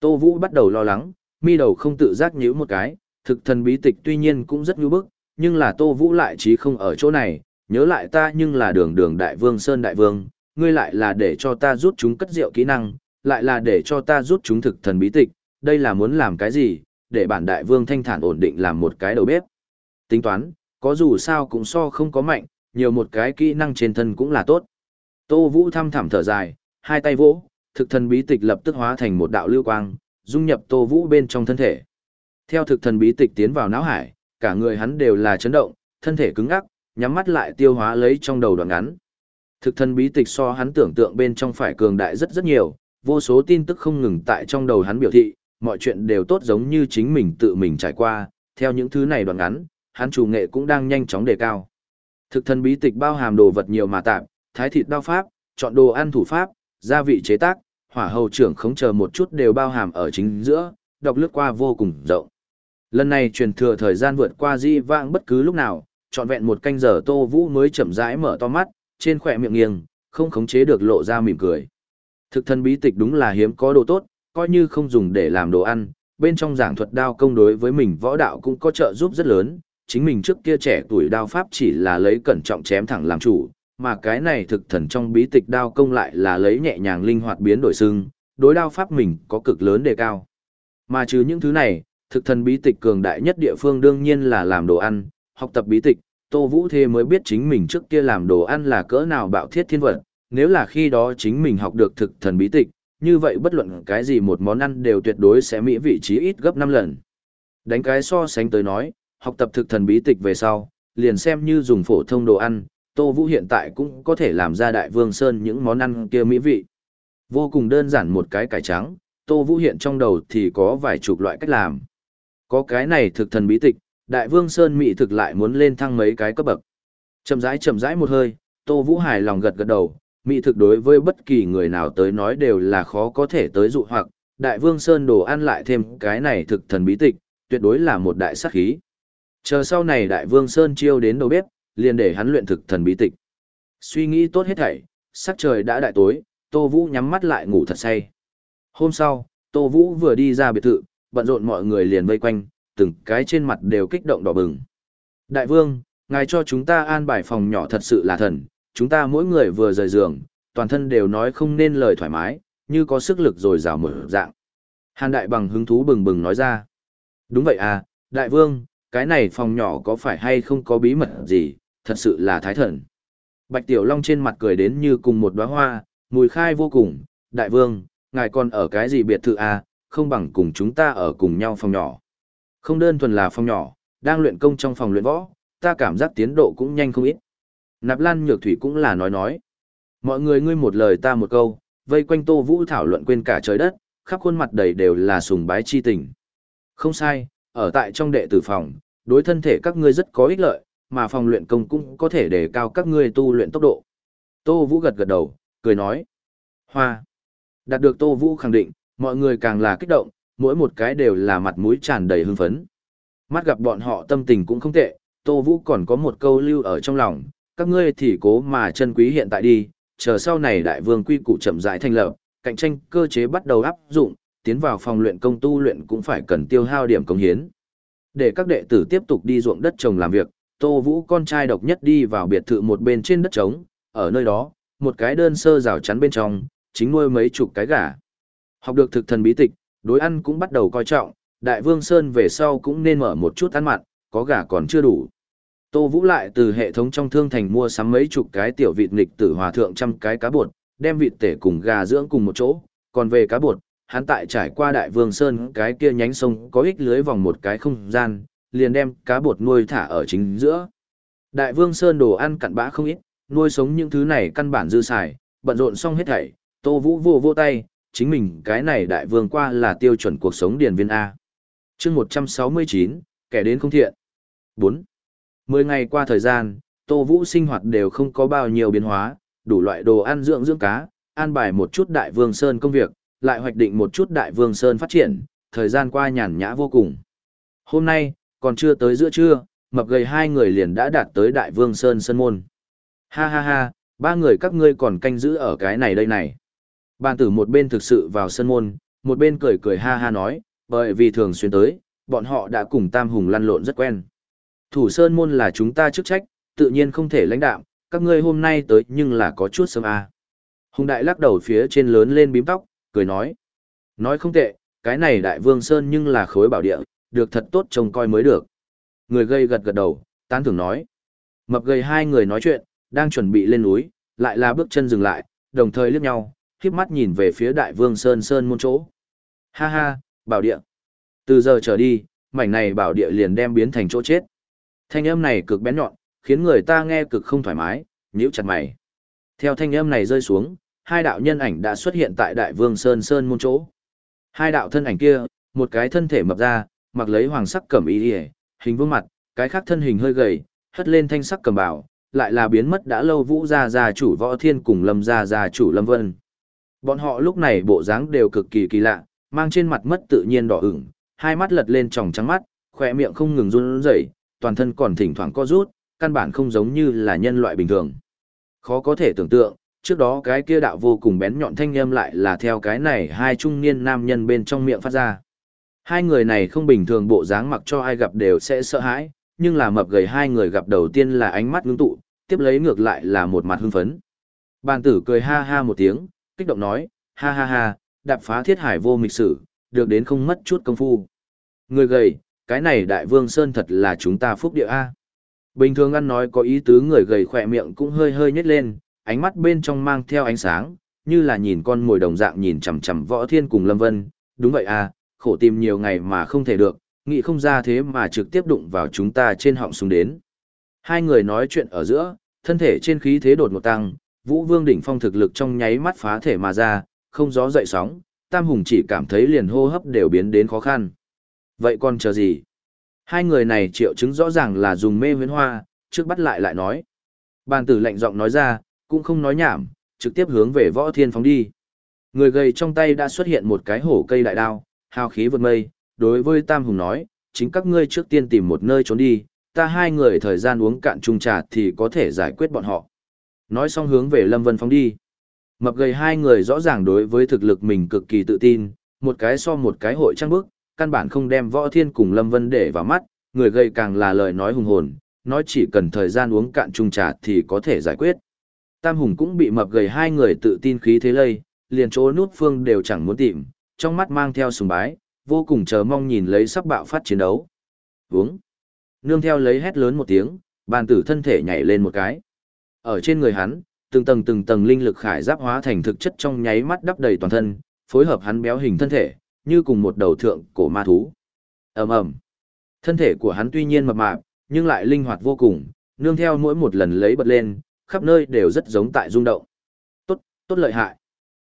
Tô Vũ bắt đầu lo lắng, mi đầu không tự giác nhíu một cái, thực thần bí tịch tuy nhiên cũng rất nhu bức, nhưng là Tô Vũ lại chí không ở chỗ này, nhớ lại ta nhưng là đường đường đại vương Sơn đại vương, ngươi lại là để cho ta rút chúng cất rượu kỹ năng, lại là để cho ta rút chúng thực thần bí tịch, đây là muốn làm cái gì, để bản đại vương thanh thản ổn định làm một cái đầu bếp. Tính toán, có dù sao cũng so không có mạnh, nhiều một cái kỹ năng trên thân cũng là tốt. Tô Vũ thăm thẳm thở dài, hai tay vỗ, thực thần bí tịch lập tức hóa thành một đạo lưu quang, dung nhập Tô Vũ bên trong thân thể. Theo thực thần bí tịch tiến vào não hải, cả người hắn đều là chấn động, thân thể cứng ngắc, nhắm mắt lại tiêu hóa lấy trong đầu đoạn ngắn. Thực thần bí tịch so hắn tưởng tượng bên trong phải cường đại rất rất nhiều, vô số tin tức không ngừng tại trong đầu hắn biểu thị, mọi chuyện đều tốt giống như chính mình tự mình trải qua, theo những thứ này đoạn ngắn, hắn chủ nghệ cũng đang nhanh chóng đề cao. Thực thần bí tịch bao hàm đồ vật nhiều mà tạm, thái thịt đao pháp, chọn đồ ăn thủ pháp, gia vị chế tác, hỏa hầu trưởng khống chờ một chút đều bao hàm ở chính giữa, đọc lướt qua vô cùng rộng. Lần này truyền thừa thời gian vượt qua di vãng bất cứ lúc nào, trọn vẹn một canh giờ Tô Vũ mới chậm rãi mở to mắt, trên khỏe miệng nghiêng, không khống chế được lộ ra mỉm cười. Thực thân bí tịch đúng là hiếm có đồ tốt, coi như không dùng để làm đồ ăn, bên trong giảng thuật đao công đối với mình võ đạo cũng có trợ giúp rất lớn, chính mình trước kia trẻ tuổi đao pháp chỉ là lấy cẩn trọng chém thẳng làm chủ, mà cái này thực thần trong bí tịch đao công lại là lấy nhẹ nhàng linh hoạt biến đổi xương, đối đao pháp mình có cực lớn đề cao. Mà trừ những thứ này, thực thần bí tịch cường đại nhất địa phương đương nhiên là làm đồ ăn, học tập bí tịch, Tô Vũ Thê mới biết chính mình trước kia làm đồ ăn là cỡ nào bạo thiết thiên vật, nếu là khi đó chính mình học được thực thần bí tịch, như vậy bất luận cái gì một món ăn đều tuyệt đối sẽ mỹ vị trí ít gấp 5 lần. Đánh cái so sánh tới nói, học tập thực thần bí tịch về sau, liền xem như dùng phổ thông đồ ăn, Tô Vũ hiện tại cũng có thể làm ra đại vương sơn những món ăn kia mỹ vị. Vô cùng đơn giản một cái cải trắng, Tô Vũ hiện trong đầu thì có vài chục loại cách làm. Có cái này thực thần bí tịch, đại vương sơn mỹ thực lại muốn lên thăng mấy cái cấp bậc. Chậm rãi chậm rãi một hơi, Tô Vũ hài lòng gật gật đầu, mỹ thực đối với bất kỳ người nào tới nói đều là khó có thể tới dụ hoặc, đại vương sơn đồ ăn lại thêm cái này thực thần bí tịch, tuyệt đối là một đại sát khí. Chờ sau này đại vương sơn chiêu đến đầu bếp, liền để hắn luyện thực thần bí tịch. Suy nghĩ tốt hết thảy, sắc trời đã đại tối, Tô Vũ nhắm mắt lại ngủ thật say. Hôm sau, Tô Vũ vừa đi ra biệt thự, bận rộn mọi người liền vây quanh, từng cái trên mặt đều kích động đỏ bừng. Đại vương, ngài cho chúng ta an bài phòng nhỏ thật sự là thần, chúng ta mỗi người vừa rời giường, toàn thân đều nói không nên lời thoải mái, như có sức lực rồi rào mở dạng. Hàn đại bằng hứng thú bừng bừng nói ra. Đúng vậy à, đại vương, cái này phòng nhỏ có phải hay không có bí mật gì, thật sự là thái thần. Bạch Tiểu Long trên mặt cười đến như cùng một đóa hoa, mùi khai vô cùng, đại vương, ngài còn ở cái gì biệt thự à, không bằng cùng chúng ta ở cùng nhau phòng nhỏ. Không đơn thuần là phòng nhỏ, đang luyện công trong phòng luyện võ, ta cảm giác tiến độ cũng nhanh không ít. Nạp Lan Nhược Thủy cũng là nói nói. Mọi người ngươi một lời ta một câu, vây quanh Tô Vũ thảo luận quên cả trời đất, khắp khuôn mặt đầy đều là sùng bái chi tình. Không sai, ở tại trong đệ tử phòng, đối thân thể các ngươi rất có ích lợi, mà phòng luyện công cũng có thể đề cao các ngươi tu luyện tốc độ. Tô Vũ gật gật đầu, cười nói. Hoa. Đạt được Tô Vũ khẳng định, mọi người càng là kích động, mỗi một cái đều là mặt mũi tràn đầy hưng phấn. Mắt gặp bọn họ tâm tình cũng không tệ, Tô Vũ còn có một câu lưu ở trong lòng, các ngươi thì cố mà chân quý hiện tại đi, chờ sau này đại vương quy củ chậm rãi thành lập, cạnh tranh cơ chế bắt đầu áp dụng, tiến vào phòng luyện công tu luyện cũng phải cần tiêu hao điểm công hiến. Để các đệ tử tiếp tục đi ruộng đất trồng làm việc, Tô Vũ con trai độc nhất đi vào biệt thự một bên trên đất trống, ở nơi đó, một cái đơn sơ rào chắn bên trong, chính nuôi mấy chục cái gà. Học được thực thần bí tịch, đối ăn cũng bắt đầu coi trọng, Đại Vương Sơn về sau cũng nên mở một chút ăn mặn, có gà còn chưa đủ. Tô Vũ lại từ hệ thống trong thương thành mua sắm mấy chục cái tiểu vịt nghịch tử hòa thượng trăm cái cá bột, đem vịt tể cùng gà dưỡng cùng một chỗ, còn về cá bột, hắn tại trải qua Đại Vương Sơn cái kia nhánh sông có ích lưới vòng một cái không gian, liền đem cá bột nuôi thả ở chính giữa. Đại Vương Sơn đồ ăn cặn bã không ít, nuôi sống những thứ này căn bản dư xài, bận rộn xong hết thảy, Tô Vũ vô vô tay, chính mình cái này đại vương qua là tiêu chuẩn cuộc sống điển viên A. chương 169, kẻ đến không thiện. 4. Mười ngày qua thời gian, Tô Vũ sinh hoạt đều không có bao nhiêu biến hóa, đủ loại đồ ăn dưỡng dưỡng cá, an bài một chút đại vương Sơn công việc, lại hoạch định một chút đại vương Sơn phát triển, thời gian qua nhàn nhã vô cùng. Hôm nay, còn chưa tới giữa trưa, mập gầy hai người liền đã đạt tới đại vương Sơn Sơn Môn. Ha ha ha, ba người các ngươi còn canh giữ ở cái này đây này. Bàn tử một bên thực sự vào sơn môn, một bên cười cười ha ha nói, bởi vì thường xuyên tới, bọn họ đã cùng Tam Hùng lăn lộn rất quen. Thủ sơn môn là chúng ta chức trách, tự nhiên không thể lãnh đạo, các ngươi hôm nay tới nhưng là có chút sớm à. Hùng đại lắc đầu phía trên lớn lên bím tóc, cười nói. Nói không tệ, cái này đại vương sơn nhưng là khối bảo địa, được thật tốt trông coi mới được. Người gây gật gật đầu, tán thưởng nói. Mập gầy hai người nói chuyện, đang chuẩn bị lên núi, lại là bước chân dừng lại, đồng thời liếc nhau, khiếp mắt nhìn về phía đại vương Sơn Sơn môn chỗ. Ha ha, bảo địa. Từ giờ trở đi, mảnh này bảo địa liền đem biến thành chỗ chết. Thanh âm này cực bén nhọn, khiến người ta nghe cực không thoải mái, nhíu chặt mày. Theo thanh âm này rơi xuống, hai đạo nhân ảnh đã xuất hiện tại đại vương Sơn Sơn môn chỗ. Hai đạo thân ảnh kia, một cái thân thể mập ra, mặc lấy hoàng sắc cẩm y ỉa hình vuông mặt, cái khác thân hình hơi gầy, hất lên thanh sắc cầm bảo, lại là biến mất đã lâu Vũ gia gia chủ Võ Thiên cùng Lâm gia gia chủ Lâm Vân. Bọn họ lúc này bộ dáng đều cực kỳ kỳ lạ, mang trên mặt mất tự nhiên đỏ ửng, hai mắt lật lên tròng trắng mắt, khoe miệng không ngừng run rẩy, toàn thân còn thỉnh thoảng co rút, căn bản không giống như là nhân loại bình thường. Khó có thể tưởng tượng, trước đó cái kia đạo vô cùng bén nhọn thanh âm lại là theo cái này hai trung niên nam nhân bên trong miệng phát ra. Hai người này không bình thường bộ dáng mặc cho ai gặp đều sẽ sợ hãi, nhưng là mập gầy hai người gặp đầu tiên là ánh mắt ngưng tụ, tiếp lấy ngược lại là một mặt hưng phấn. Bàn tử cười ha ha một tiếng, kích động nói, ha ha ha, đạp phá thiết hải vô mịch sử, được đến không mất chút công phu. Người gầy, cái này đại vương Sơn thật là chúng ta phúc địa A. Bình thường ăn nói có ý tứ người gầy khỏe miệng cũng hơi hơi nhếch lên, ánh mắt bên trong mang theo ánh sáng, như là nhìn con mồi đồng dạng nhìn chằm chằm võ thiên cùng lâm vân. Đúng vậy à, khổ tìm nhiều ngày mà không thể được, nghĩ không ra thế mà trực tiếp đụng vào chúng ta trên họng súng đến. Hai người nói chuyện ở giữa, thân thể trên khí thế đột một tăng, Vũ Vương đỉnh phong thực lực trong nháy mắt phá thể mà ra, không gió dậy sóng, Tam Hùng chỉ cảm thấy liền hô hấp đều biến đến khó khăn. Vậy còn chờ gì? Hai người này triệu chứng rõ ràng là dùng mê huyến hoa, trước bắt lại lại nói. Bàn tử lạnh giọng nói ra, cũng không nói nhảm, trực tiếp hướng về võ thiên phóng đi. Người gầy trong tay đã xuất hiện một cái hổ cây đại đao, hào khí vượt mây, đối với Tam Hùng nói, chính các ngươi trước tiên tìm một nơi trốn đi, ta hai người thời gian uống cạn chung trà thì có thể giải quyết bọn họ. Nói xong hướng về Lâm Vân phóng đi. Mập gầy hai người rõ ràng đối với thực lực mình cực kỳ tự tin, một cái so một cái hội trăng bước, căn bản không đem võ thiên cùng Lâm Vân để vào mắt, người gầy càng là lời nói hùng hồn, nói chỉ cần thời gian uống cạn chung trà thì có thể giải quyết. Tam Hùng cũng bị mập gầy hai người tự tin khí thế lây, liền chỗ nút phương đều chẳng muốn tìm, trong mắt mang theo sùng bái, vô cùng chờ mong nhìn lấy sắp bạo phát chiến đấu. Uống. Nương theo lấy hét lớn một tiếng, bàn tử thân thể nhảy lên một cái. Ở trên người hắn, từng tầng từng tầng linh lực khải giáp hóa thành thực chất trong nháy mắt đắp đầy toàn thân, phối hợp hắn béo hình thân thể, như cùng một đầu thượng cổ ma thú. Ầm ầm. Thân thể của hắn tuy nhiên mập mạp, nhưng lại linh hoạt vô cùng, nương theo mỗi một lần lấy bật lên, khắp nơi đều rất giống tại rung động. Tốt, tốt lợi hại.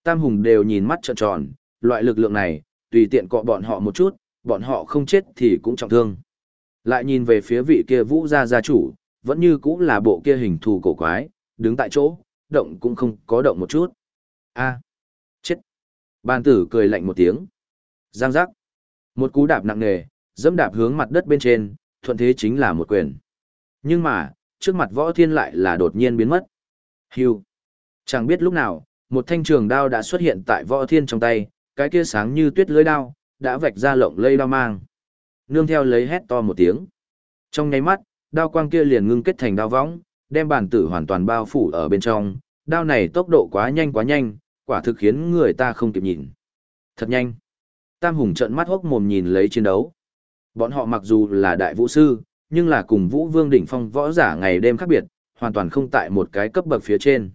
Tam hùng đều nhìn mắt trợn tròn, loại lực lượng này, tùy tiện cọ bọn họ một chút, bọn họ không chết thì cũng trọng thương. Lại nhìn về phía vị kia vũ gia gia chủ, vẫn như cũng là bộ kia hình thù cổ quái, đứng tại chỗ, động cũng không có động một chút. a chết. Bàn tử cười lạnh một tiếng. Giang giác. Một cú đạp nặng nề, dẫm đạp hướng mặt đất bên trên, thuận thế chính là một quyền. Nhưng mà, trước mặt võ thiên lại là đột nhiên biến mất. Hưu. Chẳng biết lúc nào, một thanh trường đao đã xuất hiện tại võ thiên trong tay, cái kia sáng như tuyết lưới đao, đã vạch ra lộng lây đao mang. Nương theo lấy hét to một tiếng. Trong nháy mắt, đao quang kia liền ngưng kết thành đao võng, đem bản tử hoàn toàn bao phủ ở bên trong. Đao này tốc độ quá nhanh quá nhanh, quả thực khiến người ta không kịp nhìn. Thật nhanh. Tam Hùng trợn mắt hốc mồm nhìn lấy chiến đấu. Bọn họ mặc dù là đại vũ sư, nhưng là cùng Vũ Vương đỉnh phong võ giả ngày đêm khác biệt, hoàn toàn không tại một cái cấp bậc phía trên.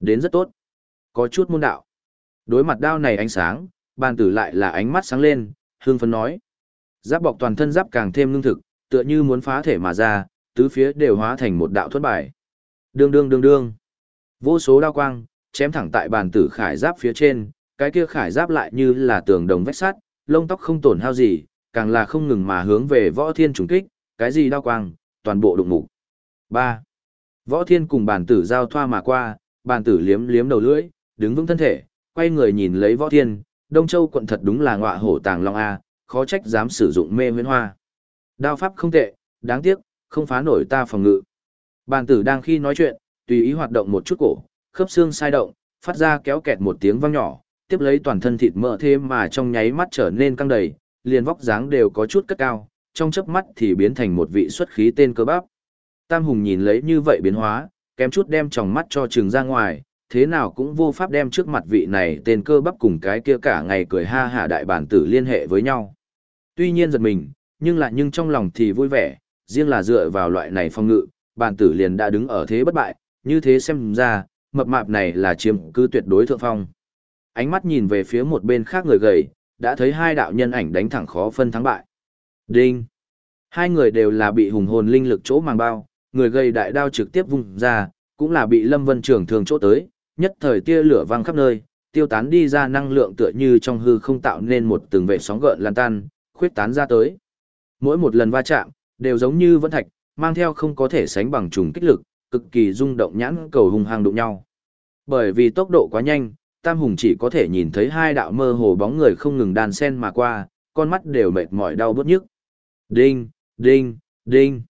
Đến rất tốt. Có chút môn đạo. Đối mặt đao này ánh sáng, bàn tử lại là ánh mắt sáng lên, hương phấn nói. Giáp bọc toàn thân giáp càng thêm lương thực, tựa như muốn phá thể mà ra, tứ phía đều hóa thành một đạo thuẫn bài. Đương đương đương đương. Vô số đao quang, chém thẳng tại bàn tử khải giáp phía trên, cái kia khải giáp lại như là tường đồng vách sắt, lông tóc không tổn hao gì, càng là không ngừng mà hướng về võ thiên trùng kích, cái gì đao quang, toàn bộ đụng mục. 3. Võ thiên cùng bàn tử giao thoa mà qua, bàn tử liếm liếm đầu lưỡi, đứng vững thân thể, quay người nhìn lấy võ thiên, Đông Châu quận thật đúng là ngọa hổ tàng long A, khó trách dám sử dụng mê huyễn hoa. Đao pháp không tệ, đáng tiếc, không phá nổi ta phòng ngự. Bàn tử đang khi nói chuyện, tùy ý hoạt động một chút cổ, khớp xương sai động, phát ra kéo kẹt một tiếng vang nhỏ, tiếp lấy toàn thân thịt mỡ thêm mà trong nháy mắt trở nên căng đầy, liền vóc dáng đều có chút cất cao, trong chớp mắt thì biến thành một vị xuất khí tên cơ bắp. Tam Hùng nhìn lấy như vậy biến hóa, kém chút đem tròng mắt cho trường ra ngoài, thế nào cũng vô pháp đem trước mặt vị này tên cơ bắp cùng cái kia cả ngày cười ha hả đại bản tử liên hệ với nhau. Tuy nhiên giật mình, nhưng lại nhưng trong lòng thì vui vẻ, riêng là dựa vào loại này phong ngự, bản tử liền đã đứng ở thế bất bại, như thế xem ra, mập mạp này là chiếm cứ tuyệt đối thượng phong. Ánh mắt nhìn về phía một bên khác người gầy, đã thấy hai đạo nhân ảnh đánh thẳng khó phân thắng bại. Đinh! Hai người đều là bị hùng hồn linh lực chỗ màng bao, người gầy đại đao trực tiếp vung ra, cũng là bị Lâm Vân Trường thường chỗ tới, nhất thời tia lửa vang khắp nơi, tiêu tán đi ra năng lượng tựa như trong hư không tạo nên một từng vệ sóng gợn lan tan, khuyết tán ra tới. Mỗi một lần va chạm, đều giống như vẫn thạch, mang theo không có thể sánh bằng trùng kích lực, cực kỳ rung động nhãn cầu hùng hăng đụng nhau. Bởi vì tốc độ quá nhanh, Tam Hùng chỉ có thể nhìn thấy hai đạo mơ hồ bóng người không ngừng đàn sen mà qua, con mắt đều mệt mỏi đau bứt nhức. Đinh, đinh, đinh.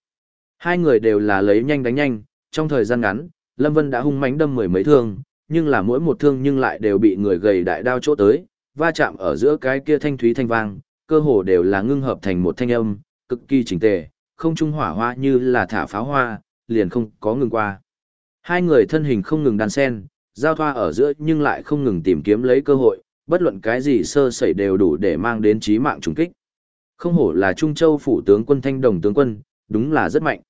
Hai người đều là lấy nhanh đánh nhanh, trong thời gian ngắn, Lâm Vân đã hung mãnh đâm mười mấy thương, nhưng là mỗi một thương nhưng lại đều bị người gầy đại đao chỗ tới, va chạm ở giữa cái kia thanh thúy thanh vang, cơ hồ đều là ngưng hợp thành một thanh âm, cực kỳ chỉnh tề, không trung hỏa hoa như là thả pháo hoa, liền không có ngừng qua. Hai người thân hình không ngừng đan sen, giao thoa ở giữa nhưng lại không ngừng tìm kiếm lấy cơ hội, bất luận cái gì sơ sẩy đều đủ để mang đến chí mạng trùng kích. Không hổ là Trung Châu phủ tướng quân thanh đồng tướng quân, đúng là rất mạnh.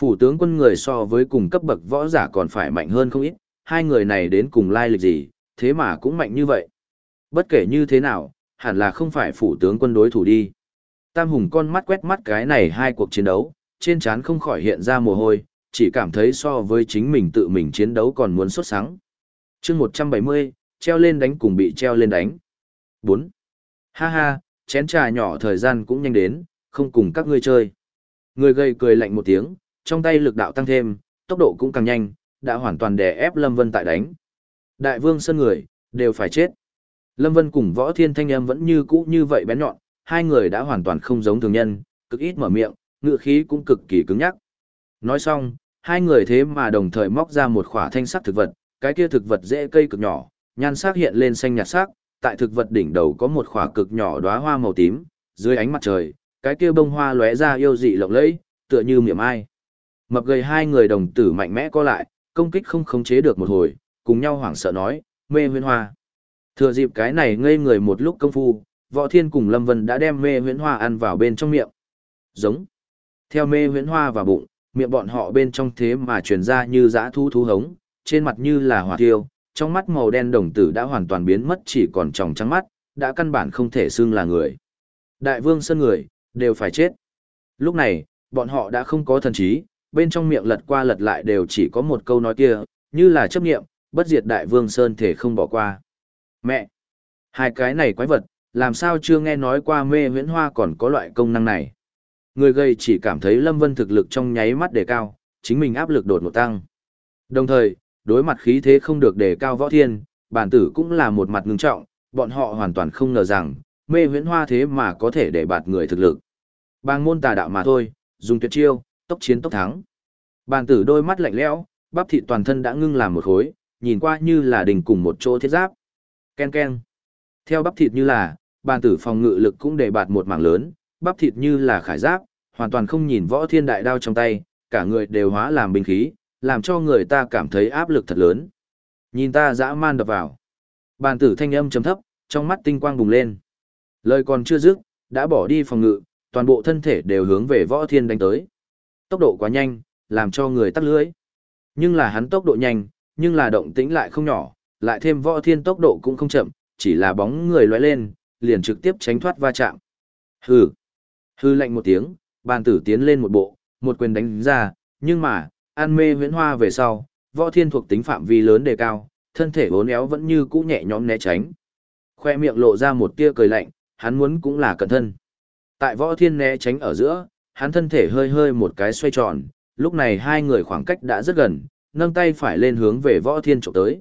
Phủ tướng quân người so với cùng cấp bậc võ giả còn phải mạnh hơn không ít, hai người này đến cùng lai lịch gì, thế mà cũng mạnh như vậy. Bất kể như thế nào, hẳn là không phải phủ tướng quân đối thủ đi. Tam Hùng con mắt quét mắt cái này hai cuộc chiến đấu, trên trán không khỏi hiện ra mồ hôi, chỉ cảm thấy so với chính mình tự mình chiến đấu còn muốn xuất sáng. chương 170, treo lên đánh cùng bị treo lên đánh. 4. Ha ha, chén trà nhỏ thời gian cũng nhanh đến, không cùng các ngươi chơi. Người gây cười lạnh một tiếng, trong tay lực đạo tăng thêm, tốc độ cũng càng nhanh, đã hoàn toàn đè ép Lâm Vân tại đánh. Đại vương sân người, đều phải chết. Lâm Vân cùng võ thiên thanh âm vẫn như cũ như vậy bén nhọn, hai người đã hoàn toàn không giống thường nhân, cực ít mở miệng, ngựa khí cũng cực kỳ cứng nhắc. Nói xong, hai người thế mà đồng thời móc ra một khỏa thanh sắc thực vật, cái kia thực vật dễ cây cực nhỏ, nhan sắc hiện lên xanh nhạt sắc, tại thực vật đỉnh đầu có một khỏa cực nhỏ đóa hoa màu tím, dưới ánh mặt trời, cái kia bông hoa lóe ra yêu dị lộng lẫy, tựa như miệng ai. Mập gầy hai người đồng tử mạnh mẽ co lại, công kích không khống chế được một hồi, cùng nhau hoảng sợ nói, mê huyễn hoa. Thừa dịp cái này ngây người một lúc công phu, Võ Thiên cùng Lâm Vân đã đem mê huyễn hoa ăn vào bên trong miệng. Giống. Theo mê huyễn hoa vào bụng, miệng bọn họ bên trong thế mà truyền ra như dã thu thú hống, trên mặt như là hỏa tiêu, trong mắt màu đen đồng tử đã hoàn toàn biến mất chỉ còn tròng trắng mắt, đã căn bản không thể xưng là người. Đại vương sơn người, đều phải chết. Lúc này, bọn họ đã không có thần trí, bên trong miệng lật qua lật lại đều chỉ có một câu nói kia, như là chấp nghiệm, bất diệt đại vương sơn thể không bỏ qua. Mẹ! Hai cái này quái vật, làm sao chưa nghe nói qua mê huyễn hoa còn có loại công năng này. Người gây chỉ cảm thấy Lâm Vân thực lực trong nháy mắt đề cao, chính mình áp lực đột ngột tăng. Đồng thời, đối mặt khí thế không được đề cao võ thiên, bản tử cũng là một mặt ngưng trọng, bọn họ hoàn toàn không ngờ rằng, mê huyễn hoa thế mà có thể để bạt người thực lực. Bang môn tà đạo mà thôi, dùng tuyệt chiêu, tốc chiến tốc thắng. Bàn tử đôi mắt lạnh lẽo, bắp thịt toàn thân đã ngưng làm một khối, nhìn qua như là đình cùng một chỗ thiết giáp. Ken ken. Theo bắp thịt như là, bàn tử phòng ngự lực cũng để bạt một mảng lớn, bắp thịt như là khải giáp, hoàn toàn không nhìn võ thiên đại đao trong tay, cả người đều hóa làm binh khí, làm cho người ta cảm thấy áp lực thật lớn. Nhìn ta dã man đập vào. Bàn tử thanh âm trầm thấp, trong mắt tinh quang bùng lên. Lời còn chưa dứt, đã bỏ đi phòng ngự, toàn bộ thân thể đều hướng về võ thiên đánh tới. Tốc độ quá nhanh, làm cho người tắt lưới. Nhưng là hắn tốc độ nhanh, nhưng là động tĩnh lại không nhỏ, lại thêm võ thiên tốc độ cũng không chậm, chỉ là bóng người lóe lên, liền trực tiếp tránh thoát va chạm. Hừ. Hừ lạnh một tiếng, bàn tử tiến lên một bộ, một quyền đánh ra, nhưng mà, an mê huyễn hoa về sau, võ thiên thuộc tính phạm vi lớn đề cao, thân thể bốn éo vẫn như cũ nhẹ nhõm né tránh. Khoe miệng lộ ra một tia cười lạnh, hắn muốn cũng là cẩn thân. Tại võ thiên né tránh ở giữa, hắn thân thể hơi hơi một cái xoay tròn, lúc này hai người khoảng cách đã rất gần, nâng tay phải lên hướng về võ thiên chụp tới.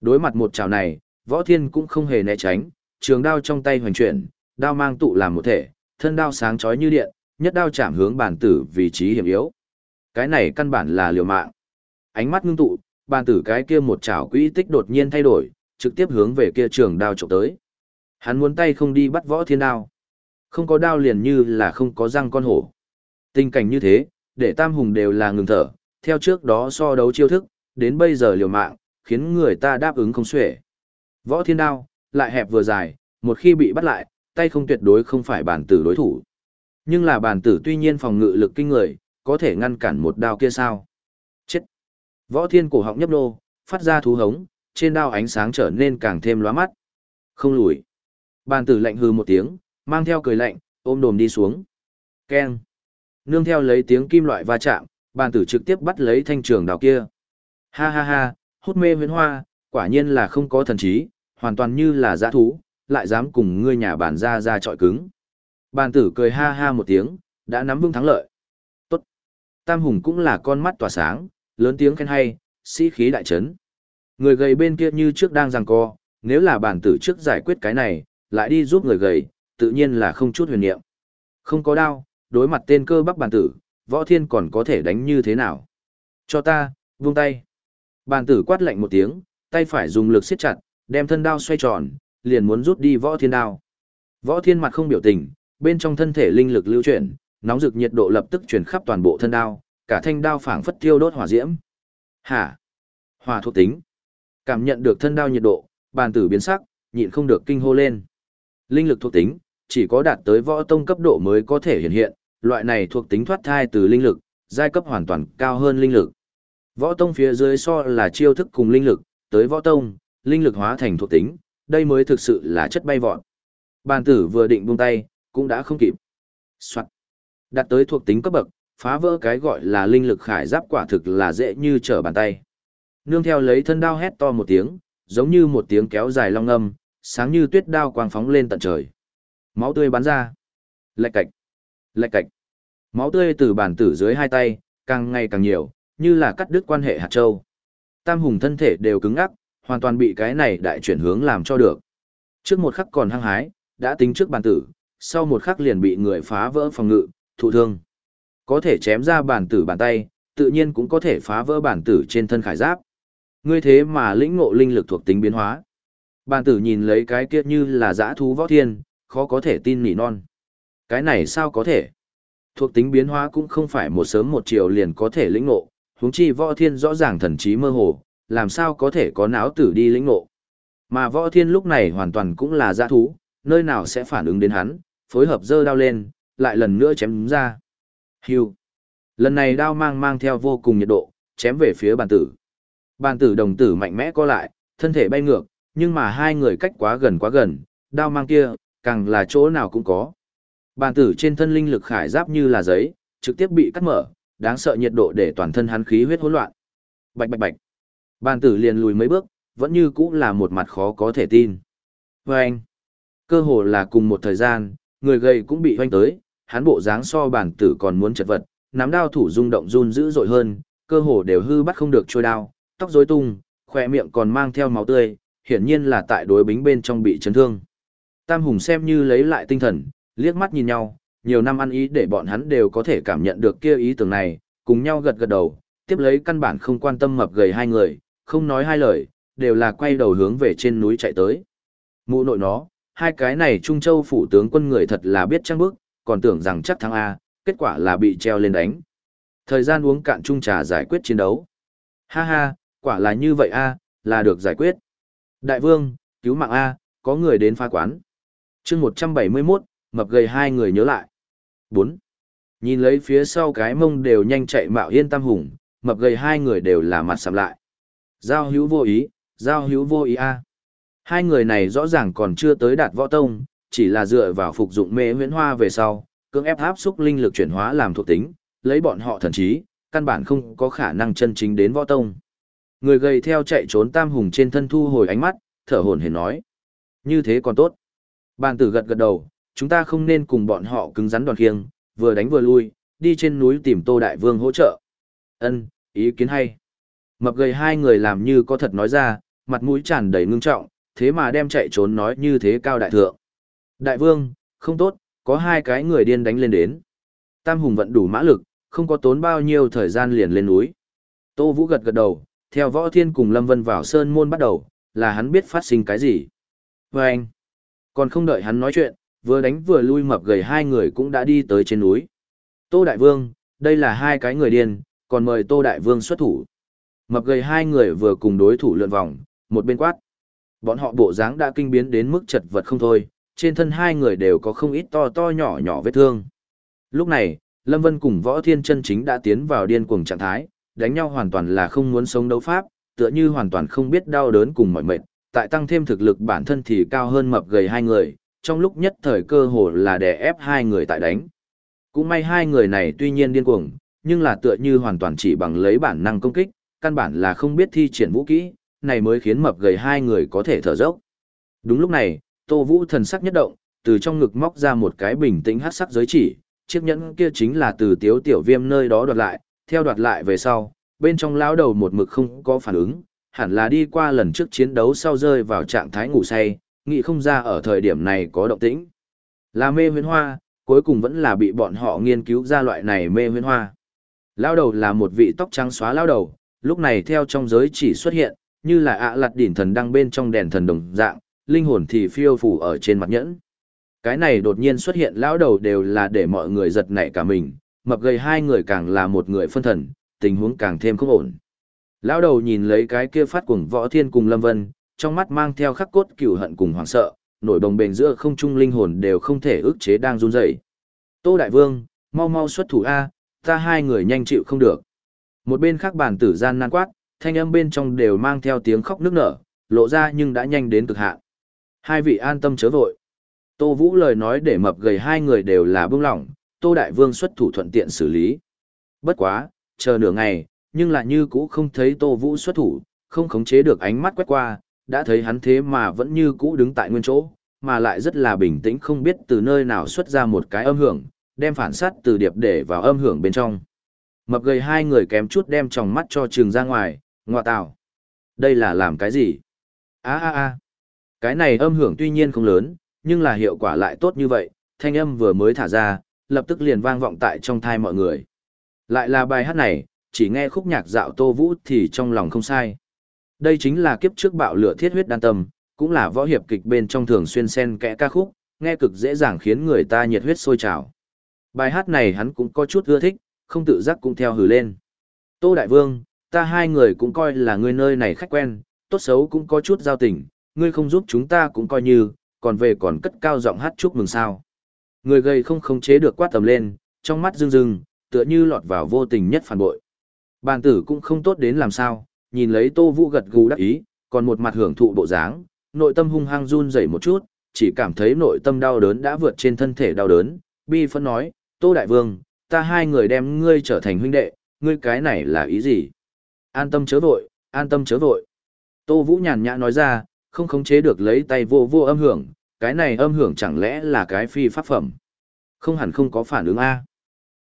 Đối mặt một chảo này, võ thiên cũng không hề né tránh, trường đao trong tay hoành chuyển, đao mang tụ làm một thể, thân đao sáng chói như điện, nhất đao chạm hướng bản tử vị trí hiểm yếu. Cái này căn bản là liều mạng. Ánh mắt ngưng tụ, bản tử cái kia một chảo quỹ tích đột nhiên thay đổi, trực tiếp hướng về kia trường đao chụp tới. Hắn muốn tay không đi bắt võ thiên đao. Không có đao liền như là không có răng con hổ. Tình cảnh như thế, để tam hùng đều là ngừng thở, theo trước đó so đấu chiêu thức, đến bây giờ liều mạng, khiến người ta đáp ứng không xuể. Võ thiên đao, lại hẹp vừa dài, một khi bị bắt lại, tay không tuyệt đối không phải bản tử đối thủ. Nhưng là bản tử tuy nhiên phòng ngự lực kinh người, có thể ngăn cản một đao kia sao? Chết! Võ thiên cổ họng nhấp nô, phát ra thú hống, trên đao ánh sáng trở nên càng thêm lóa mắt. Không lùi. Bàn tử lạnh hừ một tiếng, mang theo cười lạnh, ôm đồm đi xuống. Keng. Nương theo lấy tiếng kim loại va chạm, bàn tử trực tiếp bắt lấy thanh trường đào kia. Ha ha ha, hút mê huyễn hoa, quả nhiên là không có thần trí, hoàn toàn như là giã thú, lại dám cùng ngươi nhà bàn ra ra trọi cứng. Bàn tử cười ha ha một tiếng, đã nắm vững thắng lợi. Tốt. Tam hùng cũng là con mắt tỏa sáng, lớn tiếng khen hay, sĩ khí đại trấn. Người gầy bên kia như trước đang giằng co, nếu là bản tử trước giải quyết cái này, lại đi giúp người gầy, tự nhiên là không chút huyền niệm. Không có đau đối mặt tên cơ bắp bàn tử, võ thiên còn có thể đánh như thế nào? Cho ta, vung tay. bàn tử quát lạnh một tiếng, tay phải dùng lực siết chặt, đem thân đao xoay tròn, liền muốn rút đi võ thiên đao. Võ thiên mặt không biểu tình, bên trong thân thể linh lực lưu chuyển, nóng rực nhiệt độ lập tức truyền khắp toàn bộ thân đao, cả thanh đao phảng phất tiêu đốt hỏa diễm. Hả? Hỏa thuộc tính. Cảm nhận được thân đao nhiệt độ, bàn tử biến sắc, nhịn không được kinh hô lên. Linh lực thuộc tính, chỉ có đạt tới võ tông cấp độ mới có thể hiện hiện, loại này thuộc tính thoát thai từ linh lực, giai cấp hoàn toàn cao hơn linh lực. Võ tông phía dưới so là chiêu thức cùng linh lực, tới võ tông, linh lực hóa thành thuộc tính, đây mới thực sự là chất bay vọt. Bàn tử vừa định buông tay, cũng đã không kịp. Soạn. Đạt tới thuộc tính cấp bậc, phá vỡ cái gọi là linh lực khải giáp quả thực là dễ như trở bàn tay. Nương theo lấy thân đao hét to một tiếng, giống như một tiếng kéo dài long âm, sáng như tuyết đao quang phóng lên tận trời. Máu tươi bắn ra. Lạch cạch. Lạch cạch. Máu tươi từ bản tử dưới hai tay, càng ngày càng nhiều, như là cắt đứt quan hệ hạt châu. Tam hùng thân thể đều cứng ngắc, hoàn toàn bị cái này đại chuyển hướng làm cho được. Trước một khắc còn hăng hái, đã tính trước bản tử, sau một khắc liền bị người phá vỡ phòng ngự, thụ thương. Có thể chém ra bản tử bàn tay, tự nhiên cũng có thể phá vỡ bản tử trên thân khải giáp. Ngươi thế mà lĩnh ngộ linh lực thuộc tính biến hóa. Bàn tử nhìn lấy cái kia như là dã thú võ thiên, khó có thể tin nỉ non. Cái này sao có thể? Thuộc tính biến hóa cũng không phải một sớm một chiều liền có thể lĩnh ngộ, huống chi võ thiên rõ ràng thần trí mơ hồ, làm sao có thể có não tử đi lĩnh ngộ. Mà võ thiên lúc này hoàn toàn cũng là giã thú, nơi nào sẽ phản ứng đến hắn, phối hợp dơ đao lên, lại lần nữa chém ra. Hưu. Lần này đao mang mang theo vô cùng nhiệt độ, chém về phía bàn tử. Bàn tử đồng tử mạnh mẽ co lại, thân thể bay ngược, nhưng mà hai người cách quá gần quá gần, đao mang kia, càng là chỗ nào cũng có. Bàn tử trên thân linh lực khải giáp như là giấy, trực tiếp bị cắt mở, đáng sợ nhiệt độ để toàn thân hắn khí huyết hỗn loạn. Bạch bạch bạch. Bàn tử liền lùi mấy bước, vẫn như cũ là một mặt khó có thể tin. Vâng! Cơ hồ là cùng một thời gian, người gầy cũng bị hoanh tới, hắn bộ dáng so bản tử còn muốn chật vật, nắm đao thủ rung động run dữ dội hơn, cơ hồ đều hư bắt không được trôi đao, tóc rối tung, khỏe miệng còn mang theo máu tươi, hiển nhiên là tại đối bính bên trong bị chấn thương. Tam Hùng xem như lấy lại tinh thần, liếc mắt nhìn nhau, nhiều năm ăn ý để bọn hắn đều có thể cảm nhận được kia ý tưởng này, cùng nhau gật gật đầu, tiếp lấy căn bản không quan tâm mập gầy hai người, không nói hai lời, đều là quay đầu hướng về trên núi chạy tới. Mụ nội nó, hai cái này Trung Châu phủ tướng quân người thật là biết trăng bức, còn tưởng rằng chắc thắng A, kết quả là bị treo lên đánh. Thời gian uống cạn chung trà giải quyết chiến đấu. Ha ha, quả là như vậy A, là được giải quyết. Đại vương, cứu mạng A, có người đến phá quán chương 171, mập gầy hai người nhớ lại. bốn Nhìn lấy phía sau cái mông đều nhanh chạy mạo yên tam hùng, mập gầy hai người đều là mặt sầm lại. Giao hữu vô ý, giao hữu vô ý A. Hai người này rõ ràng còn chưa tới đạt võ tông, chỉ là dựa vào phục dụng mê huyễn hoa về sau, cưỡng ép áp xúc linh lực chuyển hóa làm thuộc tính, lấy bọn họ thần trí, căn bản không có khả năng chân chính đến võ tông. Người gầy theo chạy trốn tam hùng trên thân thu hồi ánh mắt, thở hổn hển nói. Như thế còn tốt. Bàn tử gật gật đầu, chúng ta không nên cùng bọn họ cứng rắn đoàn khiêng, vừa đánh vừa lui, đi trên núi tìm Tô Đại Vương hỗ trợ. Ân, ý kiến hay. Mập gầy hai người làm như có thật nói ra, mặt mũi tràn đầy ngưng trọng, thế mà đem chạy trốn nói như thế cao đại thượng. Đại vương, không tốt, có hai cái người điên đánh lên đến. Tam hùng vận đủ mã lực, không có tốn bao nhiêu thời gian liền lên núi. Tô Vũ gật gật đầu, theo võ thiên cùng Lâm Vân vào sơn môn bắt đầu, là hắn biết phát sinh cái gì. Và anh, còn không đợi hắn nói chuyện, vừa đánh vừa lui mập gầy hai người cũng đã đi tới trên núi. Tô Đại Vương, đây là hai cái người điên, còn mời Tô Đại Vương xuất thủ. Mập gầy hai người vừa cùng đối thủ lượn vòng, một bên quát. Bọn họ bộ dáng đã kinh biến đến mức chật vật không thôi, trên thân hai người đều có không ít to to nhỏ nhỏ vết thương. Lúc này, Lâm Vân cùng Võ Thiên chân chính đã tiến vào điên cuồng trạng thái, đánh nhau hoàn toàn là không muốn sống đấu pháp, tựa như hoàn toàn không biết đau đớn cùng mỏi mệt, tại tăng thêm thực lực bản thân thì cao hơn mập gầy hai người, trong lúc nhất thời cơ hồ là đè ép hai người tại đánh. Cũng may hai người này tuy nhiên điên cuồng, nhưng là tựa như hoàn toàn chỉ bằng lấy bản năng công kích, căn bản là không biết thi triển vũ kỹ, này mới khiến mập gầy hai người có thể thở dốc. Đúng lúc này, Tô Vũ thần sắc nhất động, từ trong ngực móc ra một cái bình tĩnh hắc sắc giới chỉ, chiếc nhẫn kia chính là từ tiếu tiểu viêm nơi đó đoạt lại, theo đoạt lại về sau, bên trong lão đầu một mực không có phản ứng, hẳn là đi qua lần trước chiến đấu sau rơi vào trạng thái ngủ say, nghĩ không ra ở thời điểm này có động tĩnh. Là mê huyễn hoa, cuối cùng vẫn là bị bọn họ nghiên cứu ra loại này mê huyễn hoa. Lão đầu là một vị tóc trắng xóa lão đầu, lúc này theo trong giới chỉ xuất hiện, như là ạ lặt đỉnh thần đang bên trong đèn thần đồng dạng, linh hồn thì phiêu phù ở trên mặt nhẫn. Cái này đột nhiên xuất hiện lão đầu đều là để mọi người giật nảy cả mình, mập gầy hai người càng là một người phân thần, tình huống càng thêm không ổn. Lão đầu nhìn lấy cái kia phát cuồng võ thiên cùng Lâm Vân, trong mắt mang theo khắc cốt cửu hận cùng hoảng sợ, nổi bồng bền giữa không trung linh hồn đều không thể ức chế đang run rẩy. Tô Đại Vương, mau mau xuất thủ A, ta hai người nhanh chịu không được. Một bên khác bàn tử gian nan quát, thanh âm bên trong đều mang theo tiếng khóc nức nở, lộ ra nhưng đã nhanh đến cực hạn. Hai vị an tâm chớ vội. Tô Vũ lời nói để mập gầy hai người đều là bưng lỏng, Tô Đại Vương xuất thủ thuận tiện xử lý. Bất quá, chờ nửa ngày, nhưng lại như cũ không thấy Tô Vũ xuất thủ, không khống chế được ánh mắt quét qua, đã thấy hắn thế mà vẫn như cũ đứng tại nguyên chỗ, mà lại rất là bình tĩnh không biết từ nơi nào xuất ra một cái âm hưởng, đem phản sát từ điệp để vào âm hưởng bên trong. Mập gầy hai người kém chút đem tròng mắt cho trường ra ngoài, ngọa tạo. Đây là làm cái gì? a a a Cái này âm hưởng tuy nhiên không lớn, nhưng là hiệu quả lại tốt như vậy, thanh âm vừa mới thả ra, lập tức liền vang vọng tại trong thai mọi người. Lại là bài hát này, chỉ nghe khúc nhạc dạo tô vũ thì trong lòng không sai. Đây chính là kiếp trước bạo lửa thiết huyết đan tâm, cũng là võ hiệp kịch bên trong thường xuyên xen kẽ ca khúc, nghe cực dễ dàng khiến người ta nhiệt huyết sôi trào. Bài hát này hắn cũng có chút ưa thích, không tự giác cũng theo hử lên. Tô Đại Vương, ta hai người cũng coi là người nơi này khách quen, tốt xấu cũng có chút giao tình, ngươi không giúp chúng ta cũng coi như, còn về còn cất cao giọng hát chúc mừng sao. Người gầy không khống chế được quát tầm lên, trong mắt rưng rưng, tựa như lọt vào vô tình nhất phản bội. Bàn tử cũng không tốt đến làm sao, nhìn lấy Tô Vũ gật gù đắc ý, còn một mặt hưởng thụ bộ dáng, nội tâm hung hăng run rẩy một chút, chỉ cảm thấy nội tâm đau đớn đã vượt trên thân thể đau đớn, bi phân nói, Tô Đại Vương, ta hai người đem ngươi trở thành huynh đệ, ngươi cái này là ý gì? An tâm chớ vội, an tâm chớ vội. Tô Vũ nhàn nhã nói ra, không khống chế được lấy tay vô vô âm hưởng, cái này âm hưởng chẳng lẽ là cái phi pháp phẩm. Không hẳn không có phản ứng A.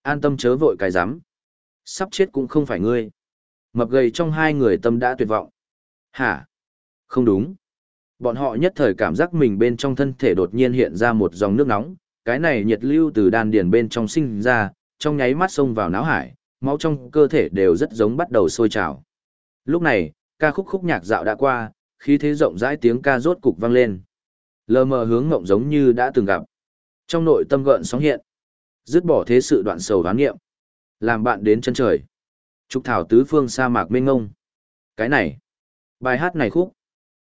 An tâm chớ vội cái rắm Sắp chết cũng không phải ngươi. Mập gầy trong hai người tâm đã tuyệt vọng. Hả? Không đúng. Bọn họ nhất thời cảm giác mình bên trong thân thể đột nhiên hiện ra một dòng nước nóng, cái này nhiệt lưu từ đan điền bên trong sinh ra, trong nháy mắt xông vào não hải, máu trong cơ thể đều rất giống bắt đầu sôi trào. Lúc này, ca khúc khúc nhạc dạo đã qua, khí thế rộng rãi tiếng ca rốt cục vang lên. Lờ mờ hướng ngộng giống như đã từng gặp. Trong nội tâm gợn sóng hiện. Dứt bỏ thế sự đoạn sầu đoán nghiệm. Làm bạn đến chân trời. Trúc thảo tứ phương sa mạc mênh ngông. Cái này. Bài hát này khúc.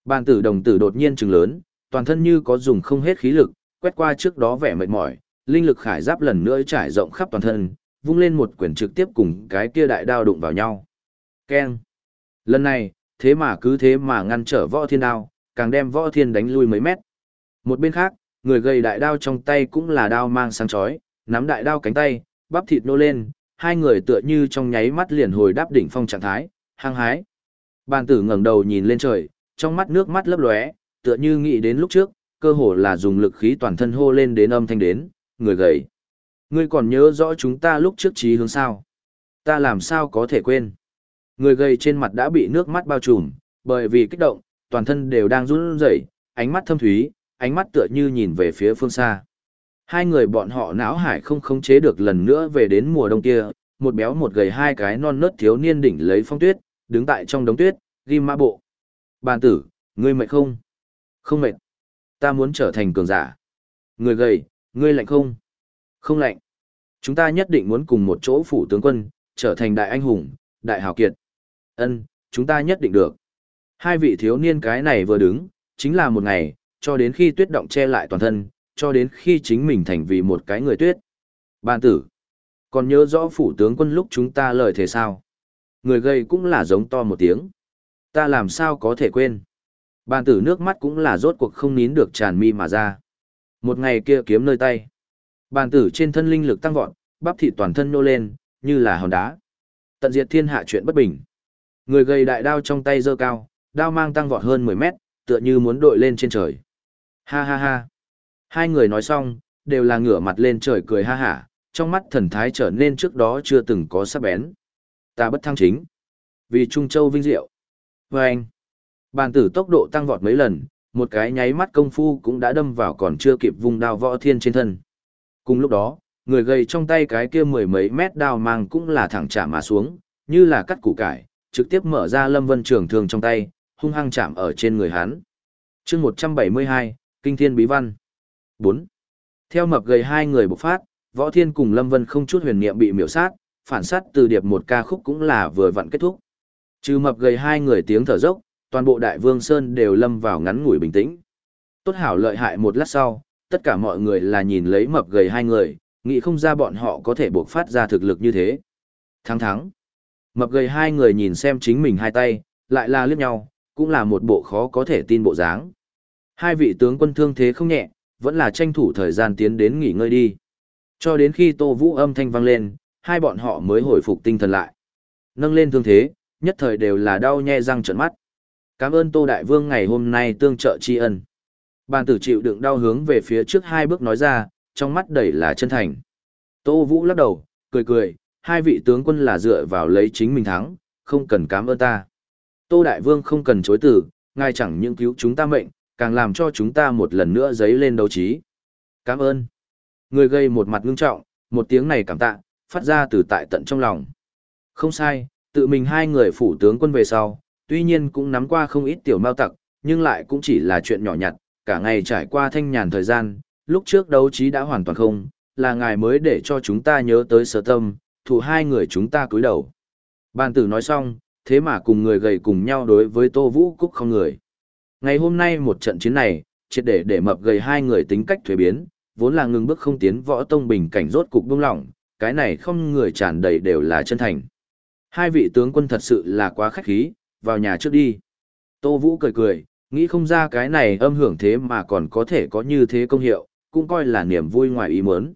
Bàn tử đồng tử đột nhiên trừng lớn, toàn thân như có dùng không hết khí lực, quét qua trước đó vẻ mệt mỏi, linh lực khải giáp lần nữa trải rộng khắp toàn thân, vung lên một quyển trực tiếp cùng cái kia đại đao đụng vào nhau. Keng. Lần này, thế mà cứ thế mà ngăn trở võ thiên đao, càng đem võ thiên đánh lui mấy mét. Một bên khác, người gầy đại đao trong tay cũng là đao mang sáng chói, nắm đại đao cánh tay, bắp thịt nô lên, hai người tựa như trong nháy mắt liền hồi đáp đỉnh phong trạng thái, hăng hái. Bàn tử ngẩng đầu nhìn lên trời, trong mắt nước mắt lấp lóe, tựa như nghĩ đến lúc trước, cơ hồ là dùng lực khí toàn thân hô lên đến âm thanh đến, người gầy. Ngươi còn nhớ rõ chúng ta lúc trước trí hướng sao? Ta làm sao có thể quên? Người gầy trên mặt đã bị nước mắt bao trùm, bởi vì kích động, toàn thân đều đang run rẩy, ánh mắt thâm thúy, ánh mắt tựa như nhìn về phía phương xa. Hai người bọn họ não hải không khống chế được lần nữa về đến mùa đông kia, một béo một gầy hai cái non nớt thiếu niên đỉnh lấy phong tuyết, đứng tại trong đống tuyết, ghim mã bộ. Bàn tử, ngươi mệt không? Không mệt. Ta muốn trở thành cường giả. Người gầy, ngươi lạnh không? Không lạnh. Chúng ta nhất định muốn cùng một chỗ phủ tướng quân, trở thành đại anh hùng, đại hào kiệt. Ân, chúng ta nhất định được. Hai vị thiếu niên cái này vừa đứng, chính là một ngày, cho đến khi tuyết động che lại toàn thân, cho đến khi chính mình thành vì một cái người tuyết. Ban tử, còn nhớ rõ phủ tướng quân lúc chúng ta lời thế sao? Người gây cũng là giống to một tiếng. Ta làm sao có thể quên? Bàn tử nước mắt cũng là rốt cuộc không nín được tràn mi mà ra. Một ngày kia kiếm nơi tay. Bàn tử trên thân linh lực tăng vọt, bắp thịt toàn thân nô lên, như là hòn đá. Tận diệt thiên hạ chuyện bất bình. Người gầy đại đao trong tay giơ cao, đao mang tăng vọt hơn 10 mét, tựa như muốn đội lên trên trời. Ha ha ha. Hai người nói xong, đều là ngửa mặt lên trời cười ha hả, trong mắt thần thái trở nên trước đó chưa từng có sắc bén. Ta bất thăng chính. Vì Trung Châu vinh diệu. Và anh. Bàn tử tốc độ tăng vọt mấy lần, một cái nháy mắt công phu cũng đã đâm vào còn chưa kịp vùng đao võ thiên trên thân. Cùng lúc đó, người gầy trong tay cái kia mười mấy mét đao mang cũng là thẳng chạm mà xuống, như là cắt củ cải, trực tiếp mở ra lâm vân trường thường trong tay, hung hăng chạm ở trên người hắn. chương 172, Kinh Thiên Bí Văn 4. Theo mập gầy hai người bộc phát, võ thiên cùng lâm vân không chút huyền niệm bị miểu sát, phản sát từ điệp một ca khúc cũng là vừa vặn kết thúc. Trừ mập gầy hai người tiếng thở dốc, toàn bộ đại vương sơn đều lâm vào ngắn ngủi bình tĩnh. Tốt hảo lợi hại một lát sau, tất cả mọi người là nhìn lấy mập gầy hai người, nghĩ không ra bọn họ có thể bộc phát ra thực lực như thế. Thắng thắng. Mập gầy hai người nhìn xem chính mình hai tay, lại là liếc nhau, cũng là một bộ khó có thể tin bộ dáng. Hai vị tướng quân thương thế không nhẹ, vẫn là tranh thủ thời gian tiến đến nghỉ ngơi đi. Cho đến khi Tô Vũ âm thanh vang lên, hai bọn họ mới hồi phục tinh thần lại. Nâng lên thương thế, nhất thời đều là đau nhe răng trợn mắt. Cảm ơn Tô Đại Vương ngày hôm nay tương trợ tri ân. Bàn tử chịu đựng đau hướng về phía trước hai bước nói ra, trong mắt đầy là chân thành. Tô Vũ lắc đầu, cười cười, hai vị tướng quân là dựa vào lấy chính mình thắng, không cần cảm ơn ta. Tô Đại Vương không cần chối từ, ngài chẳng những cứu chúng ta mệnh, càng làm cho chúng ta một lần nữa dấy lên đấu trí. Cảm ơn. Người gây một mặt ngưng trọng, một tiếng này cảm tạ, phát ra từ tại tận trong lòng. Không sai, tự mình hai người phủ tướng quân về sau, tuy nhiên cũng nắm qua không ít tiểu mao tặc, nhưng lại cũng chỉ là chuyện nhỏ nhặt, cả ngày trải qua thanh nhàn thời gian, lúc trước đấu trí đã hoàn toàn không, là ngài mới để cho chúng ta nhớ tới sở tâm, thủ hai người chúng ta cúi đầu. Bàn tử nói xong, thế mà cùng người gầy cùng nhau đối với Tô Vũ Cúc không người. Ngày hôm nay một trận chiến này, triệt để để mập gầy hai người tính cách thuế biến, vốn là ngừng bước không tiến võ tông bình cảnh rốt cục buông lỏng, cái này không người tràn đầy đều là chân thành. Hai vị tướng quân thật sự là quá khách khí, vào nhà trước đi. Tô Vũ cười cười, nghĩ không ra cái này âm hưởng thế mà còn có thể có như thế công hiệu, cũng coi là niềm vui ngoài ý muốn.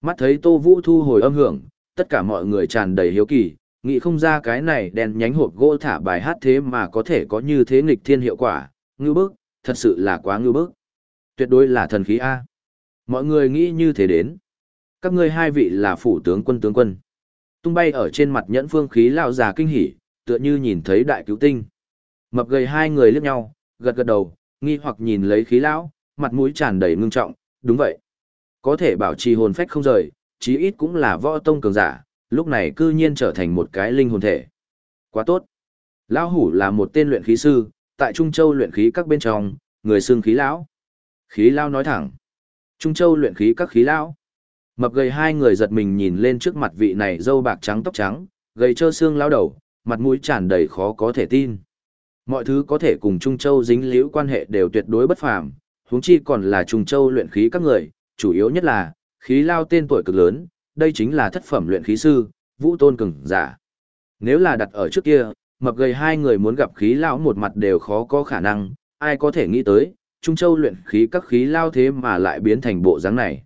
Mắt thấy Tô Vũ thu hồi âm hưởng, tất cả mọi người tràn đầy hiếu kỳ, nghĩ không ra cái này đèn nhánh hộp gỗ thả bài hát thế mà có thể có như thế nghịch thiên hiệu quả, ngư bức, thật sự là quá ngư bức. Tuyệt đối là thần khí A. Mọi người nghĩ như thế đến. Các ngươi hai vị là phủ tướng quân tướng quân. Tung bay ở trên mặt nhẫn phương khí lao già kinh hỉ, tựa như nhìn thấy đại cứu tinh. Mập gầy hai người liếc nhau, gật gật đầu, nghi hoặc nhìn lấy khí lão, mặt mũi tràn đầy ngưng trọng, đúng vậy. Có thể bảo trì hồn phách không rời, chí ít cũng là võ tông cường giả, lúc này cư nhiên trở thành một cái linh hồn thể. Quá tốt. Lão hủ là một tên luyện khí sư, tại Trung Châu luyện khí các bên trong, người xưng khí lão. Khí lão nói thẳng. Trung Châu luyện khí các khí lão. Mập gầy hai người giật mình nhìn lên trước mặt vị này dâu bạc trắng tóc trắng, gầy trơ xương lão đầu, mặt mũi tràn đầy khó có thể tin. Mọi thứ có thể cùng Trung Châu dính liễu quan hệ đều tuyệt đối bất phàm, huống chi còn là Trung Châu luyện khí các người, chủ yếu nhất là, khí lao tên tuổi cực lớn, đây chính là thất phẩm luyện khí sư, vũ tôn cường giả. Nếu là đặt ở trước kia, mập gầy hai người muốn gặp khí lao một mặt đều khó có khả năng, ai có thể nghĩ tới, Trung Châu luyện khí các khí lao thế mà lại biến thành bộ dáng này.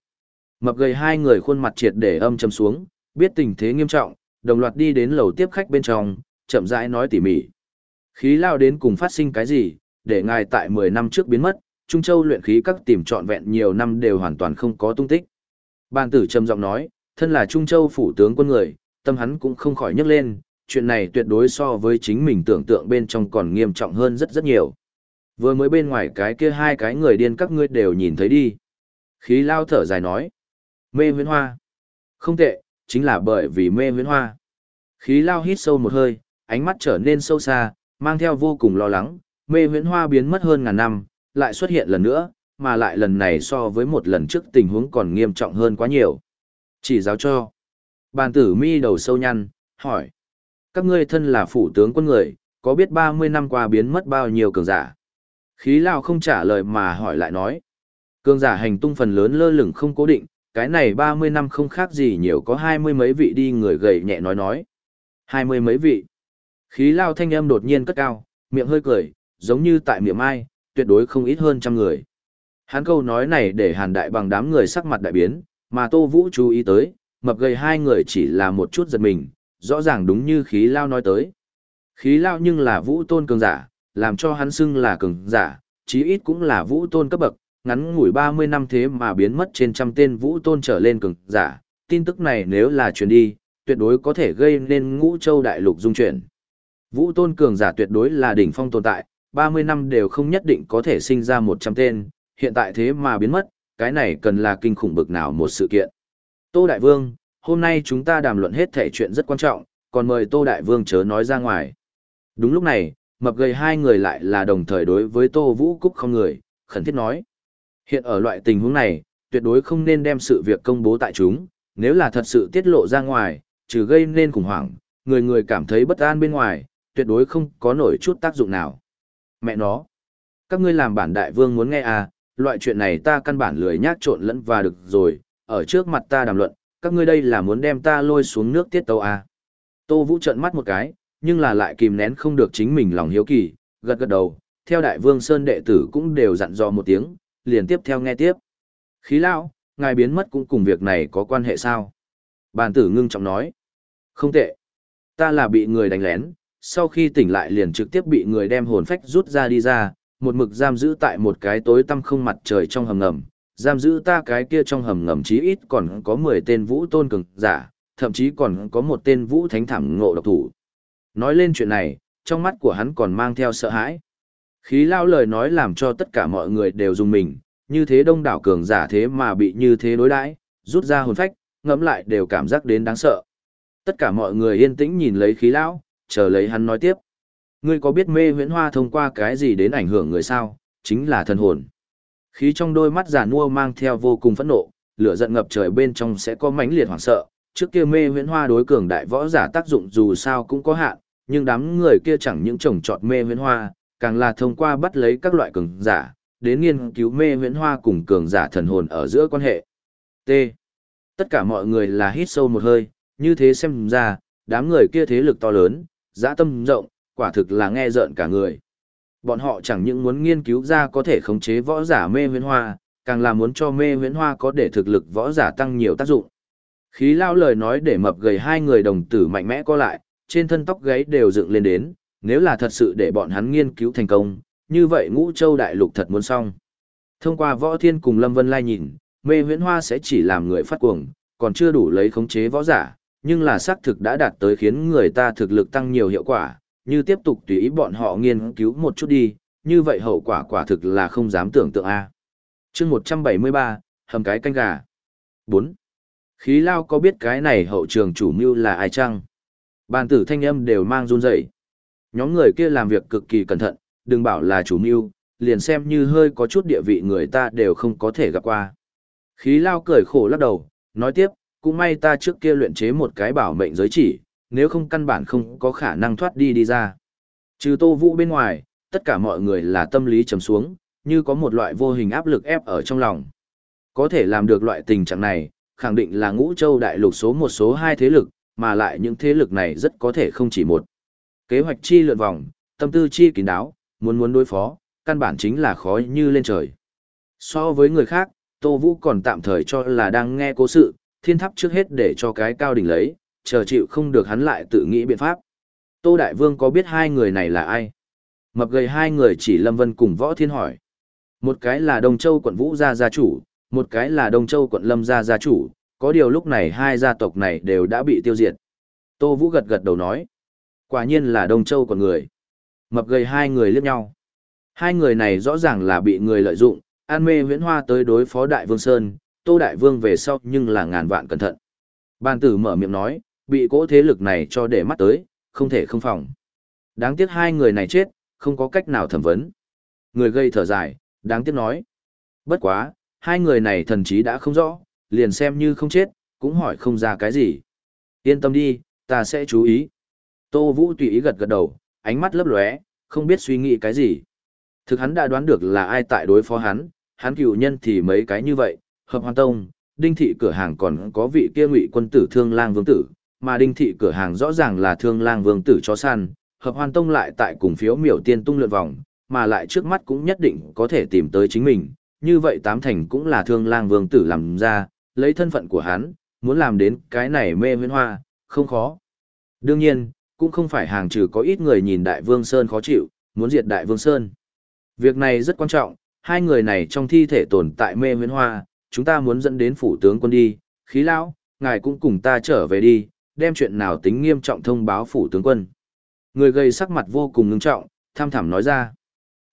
Mập gầy hai người khuôn mặt triệt để âm châm xuống, biết tình thế nghiêm trọng, đồng loạt đi đến lầu tiếp khách bên trong, chậm rãi nói tỉ mỉ. Khí lao đến cùng phát sinh cái gì, để ngài tại 10 năm trước biến mất, Trung Châu luyện khí các tìm trọn vẹn nhiều năm đều hoàn toàn không có tung tích. Bàn tử trầm giọng nói, thân là Trung Châu phủ tướng quân người, tâm hắn cũng không khỏi nhấc lên, chuyện này tuyệt đối so với chính mình tưởng tượng bên trong còn nghiêm trọng hơn rất rất nhiều. Vừa mới bên ngoài cái kia hai cái người điên các ngươi đều nhìn thấy đi. Khí lao thở dài nói, mê huyến hoa. Không tệ, chính là bởi vì mê huyến hoa. Khí lao hít sâu một hơi, ánh mắt trở nên sâu xa, mang theo vô cùng lo lắng, mê huyến hoa biến mất hơn ngàn năm, lại xuất hiện lần nữa, mà lại lần này so với một lần trước tình huống còn nghiêm trọng hơn quá nhiều. Chỉ giáo cho. Bàn tử mi đầu sâu nhăn, hỏi. Các ngươi thân là phủ tướng quân người, có biết 30 năm qua biến mất bao nhiêu cường giả? Khí lao không trả lời mà hỏi lại nói. Cường giả hành tung phần lớn lơ lửng không cố định, cái này 30 năm không khác gì nhiều có hai mươi mấy vị đi người gầy nhẹ nói nói. Hai mươi mấy vị. Khí lao thanh âm đột nhiên cất cao, miệng hơi cười, giống như tại miệng ai, tuyệt đối không ít hơn trăm người. Hắn câu nói này để hàn đại bằng đám người sắc mặt đại biến, mà Tô Vũ chú ý tới, mập gầy hai người chỉ là một chút giật mình, rõ ràng đúng như khí lao nói tới. Khí lao nhưng là vũ tôn cường giả, làm cho hắn xưng là cường giả, chí ít cũng là vũ tôn cấp bậc, ngắn ngủi 30 năm thế mà biến mất trên trăm tên vũ tôn trở lên cường giả. Tin tức này nếu là truyền đi, tuyệt đối có thể gây nên ngũ châu đại lục dung chuyển. Vũ tôn cường giả tuyệt đối là đỉnh phong tồn tại, 30 năm đều không nhất định có thể sinh ra 100 tên, hiện tại thế mà biến mất, cái này cần là kinh khủng bực nào một sự kiện. Tô Đại Vương, hôm nay chúng ta đàm luận hết thể chuyện rất quan trọng, còn mời Tô Đại Vương chớ nói ra ngoài. Đúng lúc này, mập gầy hai người lại là đồng thời đối với Tô Vũ Cúc không người, khẩn thiết nói. Hiện ở loại tình huống này, tuyệt đối không nên đem sự việc công bố tại chúng, nếu là thật sự tiết lộ ra ngoài, trừ gây nên khủng hoảng, người người cảm thấy bất an bên ngoài, tuyệt đối không có nổi chút tác dụng nào. Mẹ nó, các ngươi làm bản đại vương muốn nghe à, loại chuyện này ta căn bản lười nhác trộn lẫn và được rồi, ở trước mặt ta đàm luận, các ngươi đây là muốn đem ta lôi xuống nước tiết tấu à. Tô Vũ trợn mắt một cái, nhưng là lại kìm nén không được chính mình lòng hiếu kỳ, gật gật đầu, theo đại vương Sơn đệ tử cũng đều dặn dò một tiếng, liền tiếp theo nghe tiếp. Khí lão, ngài biến mất cũng cùng việc này có quan hệ sao? Bàn tử ngưng trọng nói. Không tệ. Ta là bị người đánh lén, sau khi tỉnh lại liền trực tiếp bị người đem hồn phách rút ra đi ra, một mực giam giữ tại một cái tối tăm không mặt trời trong hầm ngầm. Giam giữ ta cái kia trong hầm ngầm chí ít còn có 10 tên vũ tôn cường giả, thậm chí còn có một tên vũ thánh thảm ngộ độc thủ. Nói lên chuyện này, trong mắt của hắn còn mang theo sợ hãi. Khí lao lời nói làm cho tất cả mọi người đều dùng mình, như thế đông đảo cường giả thế mà bị như thế đối đãi, rút ra hồn phách, ngẫm lại đều cảm giác đến đáng sợ. Tất cả mọi người yên tĩnh nhìn lấy khí lão, chờ lấy hắn nói tiếp. Ngươi có biết mê huyễn hoa thông qua cái gì đến ảnh hưởng người sao? Chính là thần hồn. Khí trong đôi mắt giả nua mang theo vô cùng phẫn nộ, lửa giận ngập trời bên trong sẽ có mãnh liệt hoảng sợ. Trước kia mê huyễn hoa đối cường đại võ giả tác dụng dù sao cũng có hạn, nhưng đám người kia chẳng những trồng trọt mê huyễn hoa, càng là thông qua bắt lấy các loại cường giả, đến nghiên cứu mê huyễn hoa cùng cường giả thần hồn ở giữa quan hệ. T. Tất cả mọi người là hít sâu một hơi, như thế xem ra, đám người kia thế lực to lớn, dã tâm rộng, quả thực là nghe rợn cả người. Bọn họ chẳng những muốn nghiên cứu ra có thể khống chế võ giả mê huyễn hoa, càng là muốn cho mê huyễn hoa có để thực lực võ giả tăng nhiều tác dụng. Khí lao lời nói để mập gầy hai người đồng tử mạnh mẽ co lại, trên thân tóc gáy đều dựng lên đến, nếu là thật sự để bọn hắn nghiên cứu thành công, như vậy ngũ châu đại lục thật muốn xong. Thông qua võ thiên cùng Lâm Vân Lai nhìn, mê huyễn hoa sẽ chỉ làm người phát cuồng, còn chưa đủ lấy khống chế võ giả, nhưng là xác thực đã đạt tới khiến người ta thực lực tăng nhiều hiệu quả, như tiếp tục tùy ý bọn họ nghiên cứu một chút đi, như vậy hậu quả quả thực là không dám tưởng tượng a. Chương 173, hầm cái canh gà. 4. Khí lao có biết cái này hậu trường chủ mưu là ai chăng? Bàn tử thanh âm đều mang run rẩy. Nhóm người kia làm việc cực kỳ cẩn thận, đừng bảo là chủ mưu, liền xem như hơi có chút địa vị người ta đều không có thể gặp qua. Khí lao cười khổ lắc đầu, nói tiếp, cũng may ta trước kia luyện chế một cái bảo mệnh giới chỉ, nếu không căn bản không có khả năng thoát đi đi ra. Trừ tô vũ bên ngoài, tất cả mọi người là tâm lý trầm xuống, như có một loại vô hình áp lực ép ở trong lòng. Có thể làm được loại tình trạng này, khẳng định là ngũ châu đại lục số một số hai thế lực, mà lại những thế lực này rất có thể không chỉ một. Kế hoạch chi lượn vòng, tâm tư chi kín đáo, muốn muốn đối phó, căn bản chính là khó như lên trời. So với người khác, Tô Vũ còn tạm thời cho là đang nghe cố sự, thiên tháp trước hết để cho cái cao đỉnh lấy, chờ chịu không được hắn lại tự nghĩ biện pháp. Tô Đại Vương có biết hai người này là ai? Mập gầy hai người chỉ Lâm Vân cùng Võ Thiên hỏi. Một cái là Đông Châu quận Vũ gia gia chủ, một cái là Đông Châu quận Lâm gia gia chủ, có điều lúc này hai gia tộc này đều đã bị tiêu diệt. Tô Vũ gật gật đầu nói. Quả nhiên là Đông Châu quận người. Mập gầy hai người liếc nhau. Hai người này rõ ràng là bị người lợi dụng, an mê huyễn hoa tới đối phó Đại Vương Sơn, Tô Đại Vương về sau nhưng là ngàn vạn cẩn thận. Bàn tử mở miệng nói, bị cỗ thế lực này cho để mắt tới, không thể không phòng. Đáng tiếc hai người này chết, không có cách nào thẩm vấn. Người gây thở dài, đáng tiếc nói. Bất quá, hai người này thần chí đã không rõ, liền xem như không chết, cũng hỏi không ra cái gì. Yên tâm đi, ta sẽ chú ý. Tô Vũ tùy ý gật gật đầu, ánh mắt lấp lóe, không biết suy nghĩ cái gì. Thực hắn đã đoán được là ai tại đối phó hắn, hắn cựu nhân thì mấy cái như vậy, hợp hoàn tông, đinh thị cửa hàng còn có vị kia ngụy quân tử thương lang vương tử, mà đinh thị cửa hàng rõ ràng là thương lang vương tử chó săn, hợp hoàn tông lại tại cùng phiếu miểu tiên tung lượn vòng, mà lại trước mắt cũng nhất định có thể tìm tới chính mình, như vậy tám thành cũng là thương lang vương tử làm ra, lấy thân phận của hắn, muốn làm đến cái này mê huyễn hoa, không khó. Đương nhiên, cũng không phải hàng trừ có ít người nhìn Đại Vương Sơn khó chịu, muốn diệt Đại Vương Sơn. Việc này rất quan trọng, hai người này trong thi thể tồn tại mê huyễn hoa, chúng ta muốn dẫn đến phủ tướng quân đi, khí lão, ngài cũng cùng ta trở về đi, đem chuyện nào tính nghiêm trọng thông báo phủ tướng quân. Người gây sắc mặt vô cùng ngưng trọng, tham thảm nói ra.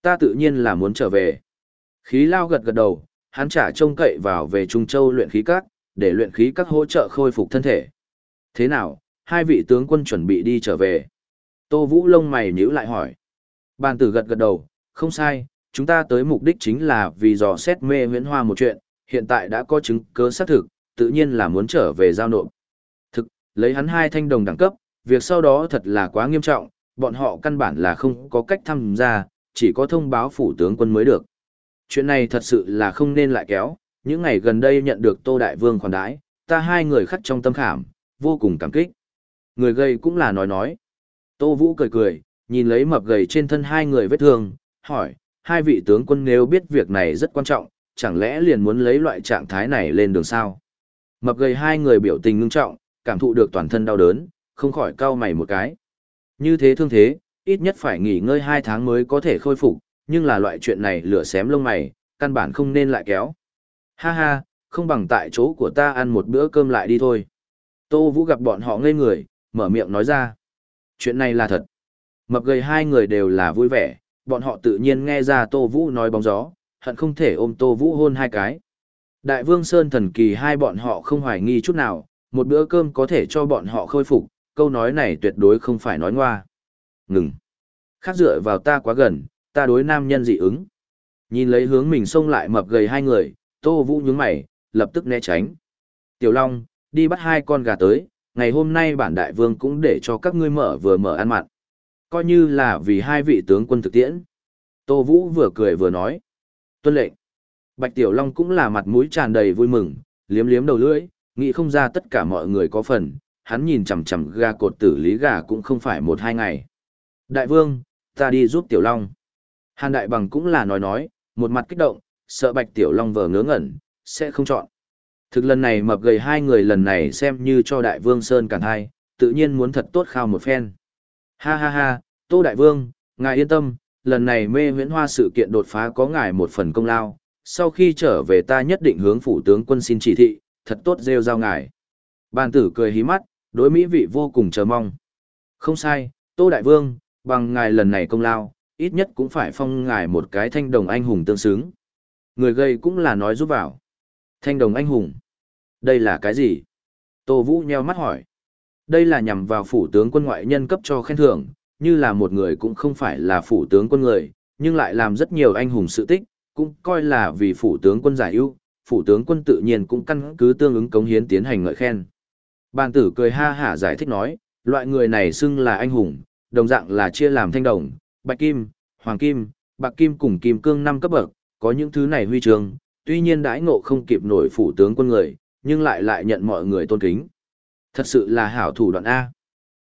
Ta tự nhiên là muốn trở về. Khí lao gật gật đầu, hắn trả trông cậy vào về Trung Châu luyện khí các, để luyện khí các hỗ trợ khôi phục thân thể. Thế nào, hai vị tướng quân chuẩn bị đi trở về? Tô Vũ lông mày nhíu lại hỏi. Bàn tử gật gật đầu, không sai, chúng ta tới mục đích chính là vì dò xét mê huyễn hoa một chuyện, hiện tại đã có chứng cứ xác thực, tự nhiên là muốn trở về giao nộp. Lấy hắn hai thanh đồng đẳng cấp, việc sau đó thật là quá nghiêm trọng, bọn họ căn bản là không có cách tham gia, chỉ có thông báo phủ tướng quân mới được. Chuyện này thật sự là không nên lại kéo, những ngày gần đây nhận được Tô Đại Vương khoản đãi, ta hai người khắc trong tâm khảm, vô cùng cảm kích. Người gây cũng là nói nói. Tô Vũ cười cười, nhìn lấy mập gầy trên thân hai người vết thương, hỏi, hai vị tướng quân nếu biết việc này rất quan trọng, chẳng lẽ liền muốn lấy loại trạng thái này lên đường sao? Mập gầy hai người biểu tình ngưng trọng, cảm thụ được toàn thân đau đớn, không khỏi cau mày một cái. Như thế thương thế, ít nhất phải nghỉ ngơi hai tháng mới có thể khôi phục, nhưng là loại chuyện này lửa xém lông mày, căn bản không nên lại kéo. Ha ha, không bằng tại chỗ của ta ăn một bữa cơm lại đi thôi. Tô Vũ gặp bọn họ ngây người, mở miệng nói ra. Chuyện này là thật. Mập gầy hai người đều là vui vẻ, bọn họ tự nhiên nghe ra Tô Vũ nói bóng gió, hận không thể ôm Tô Vũ hôn hai cái. Đại Vương Sơn thần kỳ hai bọn họ không hoài nghi chút nào, một bữa cơm có thể cho bọn họ khôi phục, câu nói này tuyệt đối không phải nói ngoa. Ngừng. Khác dựa vào ta quá gần, ta đối nam nhân dị ứng. Nhìn lấy hướng mình xông lại mập gầy hai người, Tô Vũ nhướng mày, lập tức né tránh. Tiểu Long, đi bắt hai con gà tới, ngày hôm nay bản đại vương cũng để cho các ngươi mở vừa mở ăn mặn. Coi như là vì hai vị tướng quân thực tiễn. Tô Vũ vừa cười vừa nói. Tuân lệnh. Bạch Tiểu Long cũng là mặt mũi tràn đầy vui mừng, liếm liếm đầu lưỡi, nghĩ không ra tất cả mọi người có phần, hắn nhìn chằm chằm gà cột tử lý gà cũng không phải một hai ngày. Đại vương, ta đi giúp Tiểu Long. Hàn Đại Bằng cũng là nói nói, một mặt kích động, sợ Bạch Tiểu Long vờ ngớ ngẩn, sẽ không chọn. Thực lần này mập gầy hai người lần này xem như cho Đại Vương Sơn cản hai, tự nhiên muốn thật tốt khao một phen. Ha ha ha, Tô Đại Vương, ngài yên tâm, lần này mê huyễn hoa sự kiện đột phá có ngài một phần công lao, sau khi trở về ta nhất định hướng phủ tướng quân xin chỉ thị, thật tốt rêu giao ngài. Bàn tử cười hí mắt, đối mỹ vị vô cùng chờ mong. Không sai, Tô Đại Vương, bằng ngài lần này công lao, ít nhất cũng phải phong ngài một cái thanh đồng anh hùng tương xứng. Người gây cũng là nói giúp vào. Thanh đồng anh hùng. Đây là cái gì? Tô Vũ nheo mắt hỏi. Đây là nhằm vào phủ tướng quân ngoại nhân cấp cho khen thưởng, như là một người cũng không phải là phủ tướng quân người, nhưng lại làm rất nhiều anh hùng sự tích, cũng coi là vì phủ tướng quân giải ưu, phủ tướng quân tự nhiên cũng căn cứ tương ứng cống hiến tiến hành ngợi khen. Bàn tử cười ha hả giải thích nói, loại người này xưng là anh hùng, đồng dạng là chia làm thanh đồng, bạch kim, hoàng kim, bạc kim cùng kim cương năm cấp bậc, có những thứ này huy chương, tuy nhiên đãi ngộ không kịp nổi phủ tướng quân người, nhưng lại lại nhận mọi người tôn kính. Thật sự là hảo thủ đoạn A.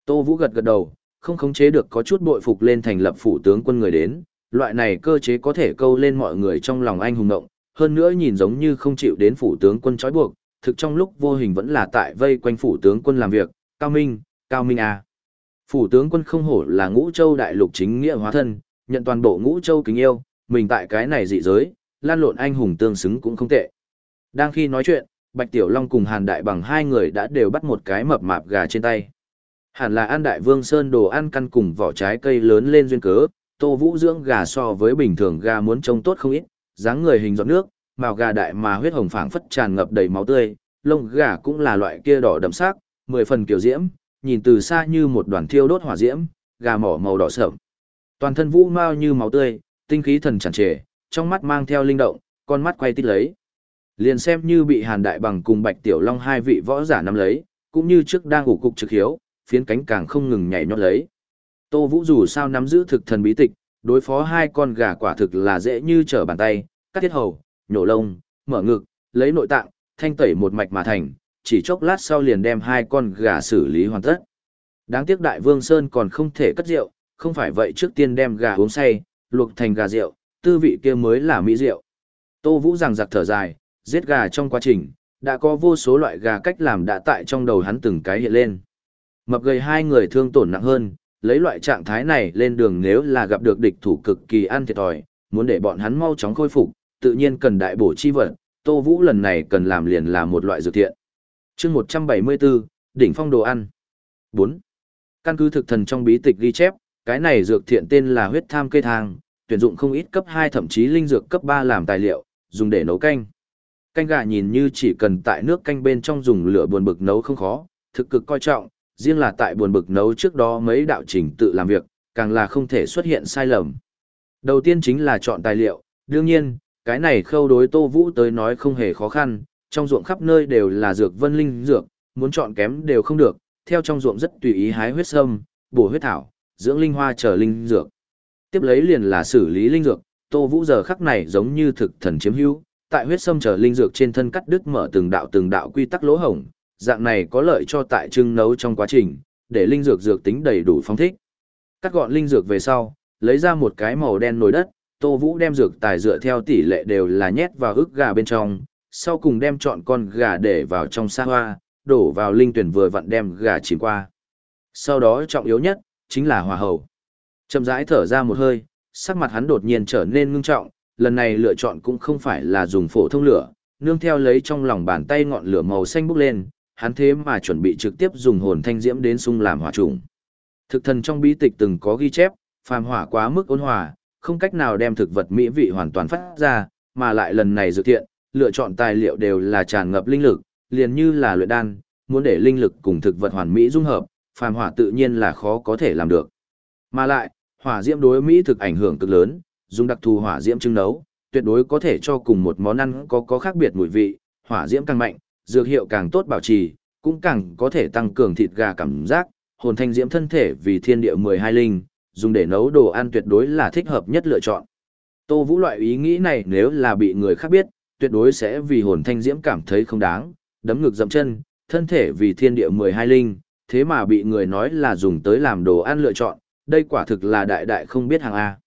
Tô Vũ gật gật đầu, không khống chế được có chút bội phục lên thành lập phủ tướng quân người đến, loại này cơ chế có thể câu lên mọi người trong lòng anh hùng động, hơn nữa nhìn giống như không chịu đến phủ tướng quân trói buộc, thực trong lúc vô hình vẫn là tại vây quanh phủ tướng quân làm việc, cao minh, cao minh à Phủ tướng quân không hổ là ngũ châu đại lục chính nghĩa hóa thân, nhận toàn bộ ngũ châu kính yêu, mình tại cái này dị giới, lan lộn anh hùng tương xứng cũng không tệ. Đang khi nói chuyện, Bạch Tiểu Long cùng Hàn Đại bằng hai người đã đều bắt một cái mập mạp gà trên tay. Hẳn là An Đại Vương Sơn đồ ăn căn cùng vỏ trái cây lớn lên duyên cớ, Tô Vũ dưỡng gà so với bình thường gà muốn trông tốt không ít, dáng người hình giọt nước, màu gà đại mà huyết hồng phảng phất tràn ngập đầy máu tươi, lông gà cũng là loại kia đỏ đậm sắc, mười phần kiểu diễm, nhìn từ xa như một đoàn thiêu đốt hỏa diễm, gà mỏ màu đỏ sẫm. Toàn thân vũ mau như máu tươi, tinh khí thần tràn trề, trong mắt mang theo linh động, con mắt quay tít lấy. Liền xem như bị Hàn Đại Bằng cùng Bạch Tiểu Long hai vị võ giả nắm lấy, cũng như trước đang ủ cục trực hiếu, phiến cánh càng không ngừng nhảy nhót lấy. Tô Vũ dù sao nắm giữ thực thần bí tịch, đối phó hai con gà quả thực là dễ như trở bàn tay, cắt thiết hầu, nhổ lông, mở ngực, lấy nội tạng, thanh tẩy một mạch mà thành, chỉ chốc lát sau liền đem hai con gà xử lý hoàn tất. Đáng tiếc Đại Vương Sơn còn không thể cất rượu, không phải vậy trước tiên đem gà uống say, luộc thành gà rượu, tư vị kia mới là mỹ rượu. Tô Vũ rằng giặc thở dài, giết gà trong quá trình, đã có vô số loại gà cách làm đã tại trong đầu hắn từng cái hiện lên. Mập gầy hai người thương tổn nặng hơn, lấy loại trạng thái này lên đường nếu là gặp được địch thủ cực kỳ ăn thiệt thòi, muốn để bọn hắn mau chóng khôi phục, tự nhiên cần đại bổ chi vật, Tô Vũ lần này cần làm liền là một loại dược thiện. Chương 174, đỉnh phong đồ ăn. 4. Căn cứ thực thần trong bí tịch ghi chép, cái này dược thiện tên là huyết tham cây thang, tuyển dụng không ít cấp 2 thậm chí linh dược cấp 3 làm tài liệu, dùng để nấu canh. Canh gà nhìn như chỉ cần tại nước canh bên trong dùng lửa buồn bực nấu không khó, thực cực coi trọng, riêng là tại buồn bực nấu trước đó mấy đạo trình tự làm việc, càng là không thể xuất hiện sai lầm. Đầu tiên chính là chọn tài liệu, đương nhiên, cái này khâu đối Tô Vũ tới nói không hề khó khăn, trong ruộng khắp nơi đều là dược vân linh dược, muốn chọn kém đều không được, theo trong ruộng rất tùy ý hái huyết sâm, bổ huyết thảo, dưỡng linh hoa trở linh dược. Tiếp lấy liền là xử lý linh dược, Tô Vũ giờ khắc này giống như thực thần chiếm hữu, tại huyết sâm trở linh dược trên thân cắt đứt mở từng đạo từng đạo quy tắc lỗ hổng, dạng này có lợi cho tại trưng nấu trong quá trình, để linh dược dược tính đầy đủ phong thích. Cắt gọn linh dược về sau, lấy ra một cái màu đen nồi đất, Tô Vũ đem dược tài dựa theo tỷ lệ đều là nhét vào ức gà bên trong, sau cùng đem chọn con gà để vào trong sa hoa, đổ vào linh tuyển vừa vặn đem gà chìm qua. Sau đó trọng yếu nhất, chính là hòa hầu. Chậm rãi thở ra một hơi, sắc mặt hắn đột nhiên trở nên ngưng trọng, lần này lựa chọn cũng không phải là dùng phổ thông lửa, nương theo lấy trong lòng bàn tay ngọn lửa màu xanh bốc lên, hắn thế mà chuẩn bị trực tiếp dùng hồn thanh diễm đến sung làm hỏa trùng. Thực thần trong bí tịch từng có ghi chép, phàm hỏa quá mức ôn hòa, không cách nào đem thực vật mỹ vị hoàn toàn phát ra, mà lại lần này dự thiện, lựa chọn tài liệu đều là tràn ngập linh lực, liền như là luyện đan, muốn để linh lực cùng thực vật hoàn mỹ dung hợp, phàm hỏa tự nhiên là khó có thể làm được. Mà lại, hỏa diễm đối mỹ thực ảnh hưởng cực lớn, dùng đặc thù hỏa diễm trưng nấu, tuyệt đối có thể cho cùng một món ăn có có khác biệt mùi vị, hỏa diễm càng mạnh, dược hiệu càng tốt bảo trì, cũng càng có thể tăng cường thịt gà cảm giác, hồn thanh diễm thân thể vì thiên địa 12 linh, dùng để nấu đồ ăn tuyệt đối là thích hợp nhất lựa chọn. Tô Vũ loại ý nghĩ này nếu là bị người khác biết, tuyệt đối sẽ vì hồn thanh diễm cảm thấy không đáng, đấm ngực dậm chân, thân thể vì thiên địa 12 linh, thế mà bị người nói là dùng tới làm đồ ăn lựa chọn, đây quả thực là đại đại không biết hàng A.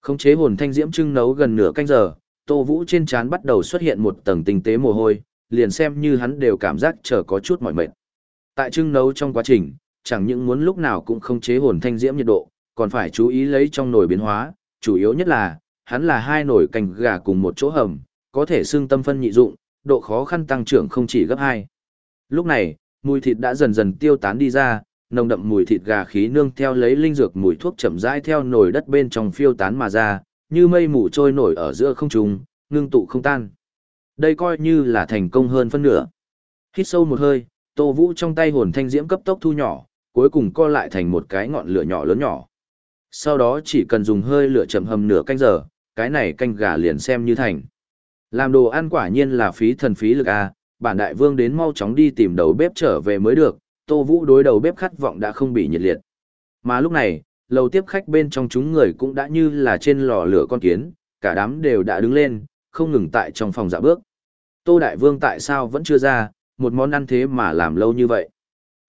Khống chế hồn thanh diễm trưng nấu gần nửa canh giờ, Tô Vũ trên trán bắt đầu xuất hiện một tầng tinh tế mồ hôi, liền xem như hắn đều cảm giác chờ có chút mỏi mệt. Tại trưng nấu trong quá trình, chẳng những muốn lúc nào cũng không chế hồn thanh diễm nhiệt độ, còn phải chú ý lấy trong nồi biến hóa, chủ yếu nhất là, hắn là hai nồi canh gà cùng một chỗ hầm, có thể xương tâm phân nhị dụng, độ khó khăn tăng trưởng không chỉ gấp hai. Lúc này, mùi thịt đã dần dần tiêu tán đi ra, nồng đậm mùi thịt gà khí nương theo lấy linh dược mùi thuốc chậm rãi theo nồi đất bên trong phiêu tán mà ra, như mây mù trôi nổi ở giữa không trung, ngưng tụ không tan. Đây coi như là thành công hơn phân nửa. Hít sâu một hơi, Tô Vũ trong tay hồn thanh diễm cấp tốc thu nhỏ, cuối cùng co lại thành một cái ngọn lửa nhỏ lớn nhỏ. Sau đó chỉ cần dùng hơi lửa chậm hầm nửa canh giờ, cái này canh gà liền xem như thành. Làm đồ ăn quả nhiên là phí thần phí lực a, bản đại vương đến mau chóng đi tìm đầu bếp trở về mới được, Tô Vũ đối đầu bếp khát vọng đã không bị nhiệt liệt. Mà lúc này, lầu tiếp khách bên trong chúng người cũng đã như là trên lò lửa con kiến, cả đám đều đã đứng lên, không ngừng tại trong phòng dạ bước. Tô Đại Vương tại sao vẫn chưa ra, một món ăn thế mà làm lâu như vậy?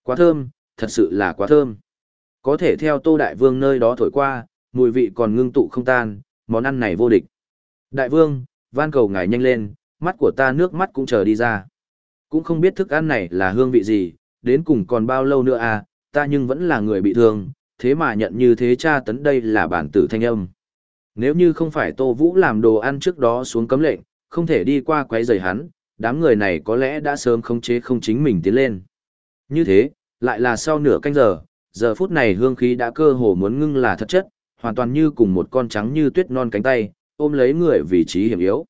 Quá thơm, thật sự là quá thơm. Có thể theo Tô Đại Vương nơi đó thổi qua, mùi vị còn ngưng tụ không tan, món ăn này vô địch. Đại Vương, van cầu ngài nhanh lên, mắt của ta nước mắt cũng chờ đi ra. Cũng không biết thức ăn này là hương vị gì, đến cùng còn bao lâu nữa à, ta nhưng vẫn là người bị thương, thế mà nhận như thế cha tấn đây là bản tử thanh âm. Nếu như không phải Tô Vũ làm đồ ăn trước đó xuống cấm lệnh, không thể đi qua quấy rầy hắn, đám người này có lẽ đã sớm khống chế không chính mình tiến lên. Như thế, lại là sau nửa canh giờ, giờ phút này hương khí đã cơ hồ muốn ngưng là thật chất, hoàn toàn như cùng một con trắng như tuyết non cánh tay, ôm lấy người vị trí hiểm yếu.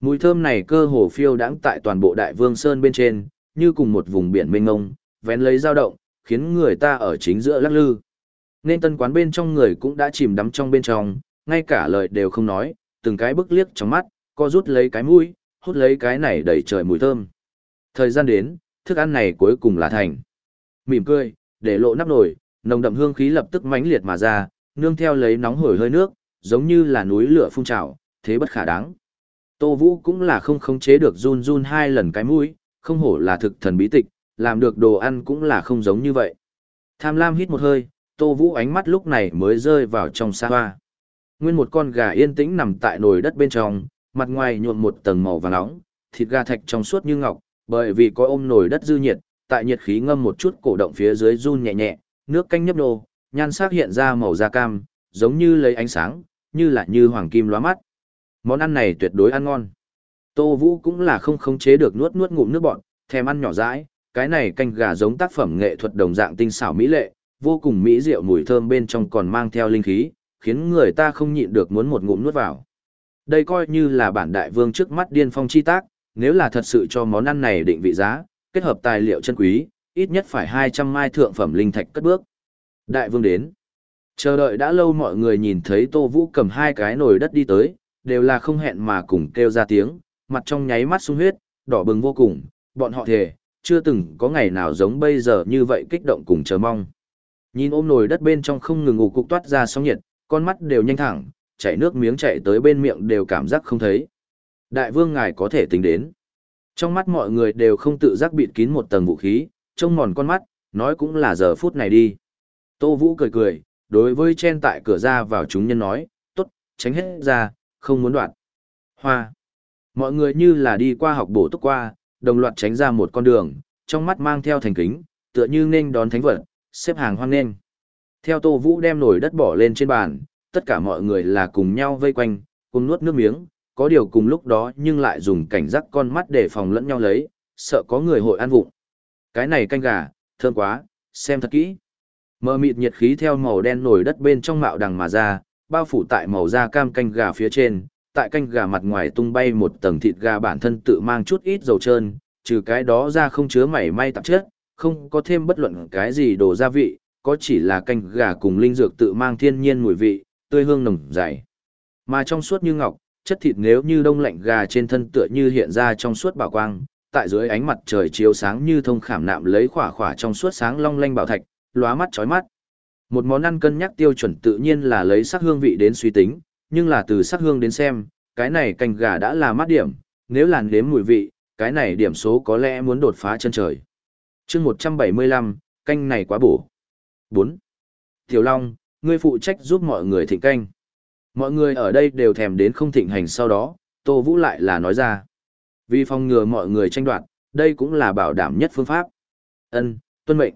Mùi thơm này cơ hồ phiêu đãng tại toàn bộ đại vương sơn bên trên, như cùng một vùng biển mênh mông, vén lấy dao động, khiến người ta ở chính giữa lắc lư. Nên tân quán bên trong người cũng đã chìm đắm trong bên trong, ngay cả lời đều không nói, từng cái bức liếc trong mắt, co rút lấy cái mũi, hút lấy cái này đầy trời mùi thơm. Thời gian đến, thức ăn này cuối cùng là thành. Mỉm cười, để lộ nắp nồi, nồng đậm hương khí lập tức mãnh liệt mà ra, nương theo lấy nóng hổi hơi nước, giống như là núi lửa phun trào, thế bất khả đáng. Tô Vũ cũng là không khống chế được run run hai lần cái mũi, không hổ là thực thần bí tịch, làm được đồ ăn cũng là không giống như vậy. Tham lam hít một hơi, Tô Vũ ánh mắt lúc này mới rơi vào trong xa hoa. Nguyên một con gà yên tĩnh nằm tại nồi đất bên trong, mặt ngoài nhuộm một tầng màu vàng nóng, thịt gà thạch trong suốt như ngọc, bởi vì có ôm nồi đất dư nhiệt, tại nhiệt khí ngâm một chút cổ động phía dưới run nhẹ nhẹ, nước canh nhấp nô, nhan sắc hiện ra màu da cam, giống như lấy ánh sáng, như là như hoàng kim lóa mắt. Món ăn này tuyệt đối ăn ngon. Tô Vũ cũng là không khống chế được nuốt nuốt ngụm nước bọn, thèm ăn nhỏ dãi, cái này canh gà giống tác phẩm nghệ thuật đồng dạng tinh xảo mỹ lệ, vô cùng mỹ diệu mùi thơm bên trong còn mang theo linh khí, khiến người ta không nhịn được muốn một ngụm nuốt vào. Đây coi như là bản đại vương trước mắt điên phong chi tác, nếu là thật sự cho món ăn này định vị giá, kết hợp tài liệu chân quý, ít nhất phải 200 mai thượng phẩm linh thạch cất bước. Đại vương đến. Chờ đợi đã lâu mọi người nhìn thấy Tô Vũ cầm hai cái nồi đất đi tới, đều là không hẹn mà cùng kêu ra tiếng, mặt trong nháy mắt sung huyết, đỏ bừng vô cùng, bọn họ thề, chưa từng có ngày nào giống bây giờ như vậy kích động cùng chờ mong. Nhìn ôm nồi đất bên trong không ngừng ngủ cục toát ra sóng nhiệt, con mắt đều nhanh thẳng, chảy nước miếng chạy tới bên miệng đều cảm giác không thấy. Đại vương ngài có thể tính đến. Trong mắt mọi người đều không tự giác bịt kín một tầng vũ khí, trông mòn con mắt, nói cũng là giờ phút này đi. Tô Vũ cười cười, đối với chen tại cửa ra vào chúng nhân nói, tốt, tránh hết ra, không muốn đoạn. Hoa. Mọi người như là đi qua học bổ túc qua, đồng loạt tránh ra một con đường, trong mắt mang theo thành kính, tựa như nên đón thánh vật, xếp hàng hoang nên. Theo Tô Vũ đem nồi đất bỏ lên trên bàn, tất cả mọi người là cùng nhau vây quanh, cùng nuốt nước miếng, có điều cùng lúc đó nhưng lại dùng cảnh giác con mắt để phòng lẫn nhau lấy, sợ có người hội ăn vụng. Cái này canh gà, thơm quá, xem thật kỹ. Mờ mịt nhiệt khí theo màu đen nổi đất bên trong mạo đằng mà ra, bao phủ tại màu da cam canh gà phía trên, tại canh gà mặt ngoài tung bay một tầng thịt gà bản thân tự mang chút ít dầu trơn, trừ cái đó ra không chứa mảy may tạp chất, không có thêm bất luận cái gì đồ gia vị, có chỉ là canh gà cùng linh dược tự mang thiên nhiên mùi vị, tươi hương nồng dày. Mà trong suốt như ngọc, chất thịt nếu như đông lạnh gà trên thân tựa như hiện ra trong suốt bảo quang, tại dưới ánh mặt trời chiếu sáng như thông khảm nạm lấy khỏa khỏa trong suốt sáng long lanh bảo thạch, lóa mắt chói mắt. Một món ăn cân nhắc tiêu chuẩn tự nhiên là lấy sắc hương vị đến suy tính, nhưng là từ sắc hương đến xem, cái này canh gà đã là mát điểm, nếu làn đếm mùi vị, cái này điểm số có lẽ muốn đột phá chân trời. chương 175, canh này quá bổ. 4. Tiểu Long, ngươi phụ trách giúp mọi người thịnh canh. Mọi người ở đây đều thèm đến không thịnh hành sau đó, Tô Vũ lại là nói ra. Vì phòng ngừa mọi người tranh đoạt, đây cũng là bảo đảm nhất phương pháp. Ân, tuân mệnh.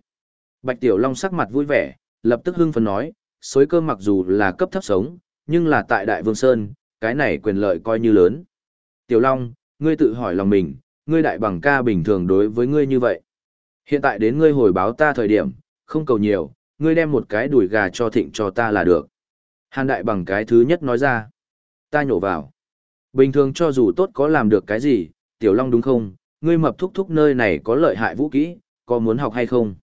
Bạch Tiểu Long sắc mặt vui vẻ, lập tức hưng phấn nói, xối cơ mặc dù là cấp thấp sống, nhưng là tại Đại Vương Sơn, cái này quyền lợi coi như lớn. Tiểu Long, ngươi tự hỏi lòng mình, ngươi đại bằng ca bình thường đối với ngươi như vậy. Hiện tại đến ngươi hồi báo ta thời điểm, không cầu nhiều, ngươi đem một cái đùi gà cho thịnh cho ta là được. Hàn đại bằng cái thứ nhất nói ra. Ta nhổ vào. Bình thường cho dù tốt có làm được cái gì, Tiểu Long đúng không, ngươi mập thúc thúc nơi này có lợi hại vũ kỹ, có muốn học hay không?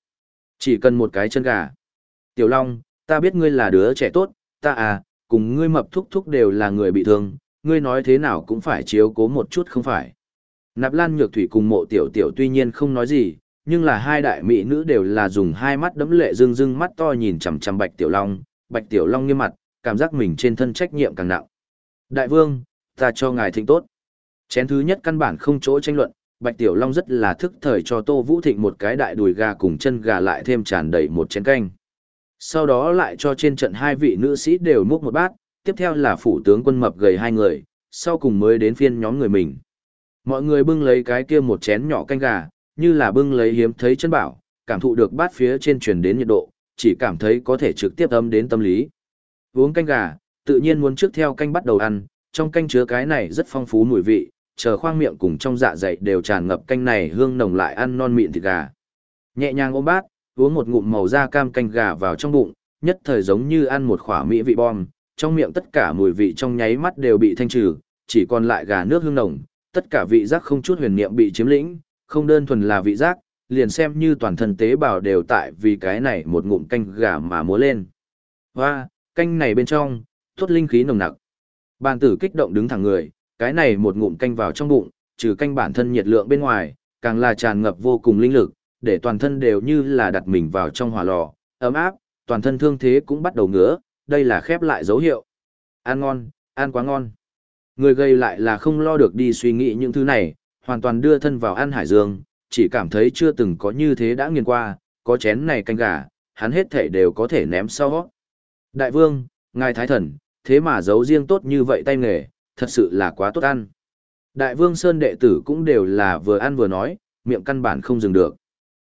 Chỉ cần một cái chân gà. Tiểu Long, ta biết ngươi là đứa trẻ tốt, ta à, cùng ngươi mập thúc thúc đều là người bị thương, ngươi nói thế nào cũng phải chiếu cố một chút không phải. Nạp Lan Nhược Thủy cùng mộ tiểu tiểu tuy nhiên không nói gì, nhưng là hai đại mỹ nữ đều là dùng hai mắt đấm lệ rưng rưng mắt to nhìn chằm chằm Bạch Tiểu Long, Bạch Tiểu Long nghiêm mặt, cảm giác mình trên thân trách nhiệm càng nặng. Đại vương, ta cho ngài thịnh tốt. Chén thứ nhất căn bản không chỗ tranh luận, Bạch Tiểu Long rất là thức thời cho Tô Vũ Thịnh một cái đại đùi gà cùng chân gà lại thêm tràn đầy một chén canh. Sau đó lại cho trên trận hai vị nữ sĩ đều múc một bát, tiếp theo là phủ tướng quân mập gầy hai người, sau cùng mới đến phiên nhóm người mình. Mọi người bưng lấy cái kia một chén nhỏ canh gà, như là bưng lấy hiếm thấy chân bảo, cảm thụ được bát phía trên truyền đến nhiệt độ, chỉ cảm thấy có thể trực tiếp âm đến tâm lý. Uống canh gà, tự nhiên muốn trước theo canh bắt đầu ăn, trong canh chứa cái này rất phong phú mùi vị, chờ khoang miệng cùng trong dạ dày đều tràn ngập canh này hương nồng lại ăn non mịn thịt gà. Nhẹ nhàng ôm bát, uống một ngụm màu da cam canh gà vào trong bụng, nhất thời giống như ăn một khỏa mỹ vị bom, trong miệng tất cả mùi vị trong nháy mắt đều bị thanh trừ, chỉ còn lại gà nước hương nồng, tất cả vị giác không chút huyền niệm bị chiếm lĩnh, không đơn thuần là vị giác, liền xem như toàn thân tế bào đều tại vì cái này một ngụm canh gà mà múa lên. Và canh này bên trong, thuốc linh khí nồng nặc. Bàn tử kích động đứng thẳng người, cái này một ngụm canh vào trong bụng, trừ canh bản thân nhiệt lượng bên ngoài, càng là tràn ngập vô cùng linh lực, để toàn thân đều như là đặt mình vào trong hỏa lò, ấm áp, toàn thân thương thế cũng bắt đầu ngứa, đây là khép lại dấu hiệu. Ăn ngon, ăn quá ngon. Người gây lại là không lo được đi suy nghĩ những thứ này, hoàn toàn đưa thân vào ăn hải dương, chỉ cảm thấy chưa từng có như thế đã nghiền qua, có chén này canh gà, hắn hết thể đều có thể ném sau. Đại vương, ngài thái thần, thế mà giấu riêng tốt như vậy tay nghề, thật sự là quá tốt ăn. Đại vương Sơn đệ tử cũng đều là vừa ăn vừa nói, miệng căn bản không dừng được.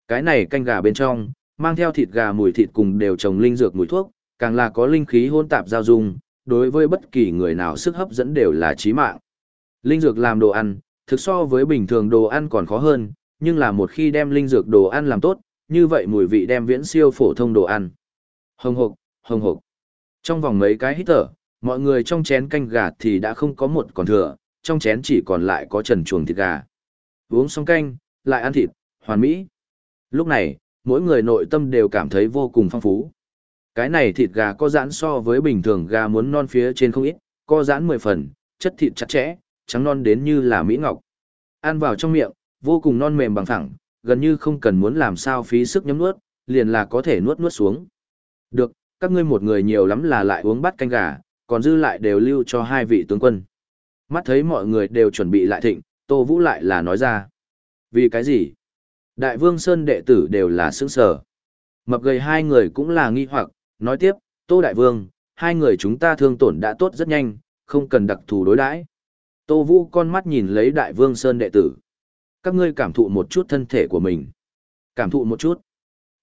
Cái này canh gà bên trong, mang theo thịt gà mùi thịt cùng đều trồng linh dược mùi thuốc, càng là có linh khí hôn tạp giao dung, đối với bất kỳ người nào sức hấp dẫn đều là chí mạng. Linh dược làm đồ ăn, thực so với bình thường đồ ăn còn khó hơn, nhưng là một khi đem linh dược đồ ăn làm tốt, như vậy mùi vị đem viễn siêu phổ thông đồ ăn. Hồng hộc, hồng hộc. Trong vòng mấy cái hít thở, mọi người trong chén canh gà thì đã không có một còn thừa, trong chén chỉ còn lại có trần chuồng thịt gà. Uống xong canh, lại ăn thịt, hoàn mỹ. Lúc này, mỗi người nội tâm đều cảm thấy vô cùng phong phú. Cái này thịt gà có giãn so với bình thường gà muốn non phía trên không ít, có giãn 10 phần, chất thịt chặt chẽ, trắng non đến như là mỹ ngọc. Ăn vào trong miệng, vô cùng non mềm bằng thẳng, gần như không cần muốn làm sao phí sức nhấm nuốt, liền là có thể nuốt nuốt xuống. Được, các ngươi một người nhiều lắm là lại uống bát canh gà, còn dư lại đều lưu cho hai vị tướng quân. Mắt thấy mọi người đều chuẩn bị lại thịnh, Tô Vũ lại là nói ra. Vì cái gì? Đại vương Sơn đệ tử đều là sướng sở. Mập gầy hai người cũng là nghi hoặc, nói tiếp, Tô Đại Vương, hai người chúng ta thương tổn đã tốt rất nhanh, không cần đặc thù đối đãi. Tô Vũ con mắt nhìn lấy Đại Vương Sơn đệ tử. Các ngươi cảm thụ một chút thân thể của mình. Cảm thụ một chút.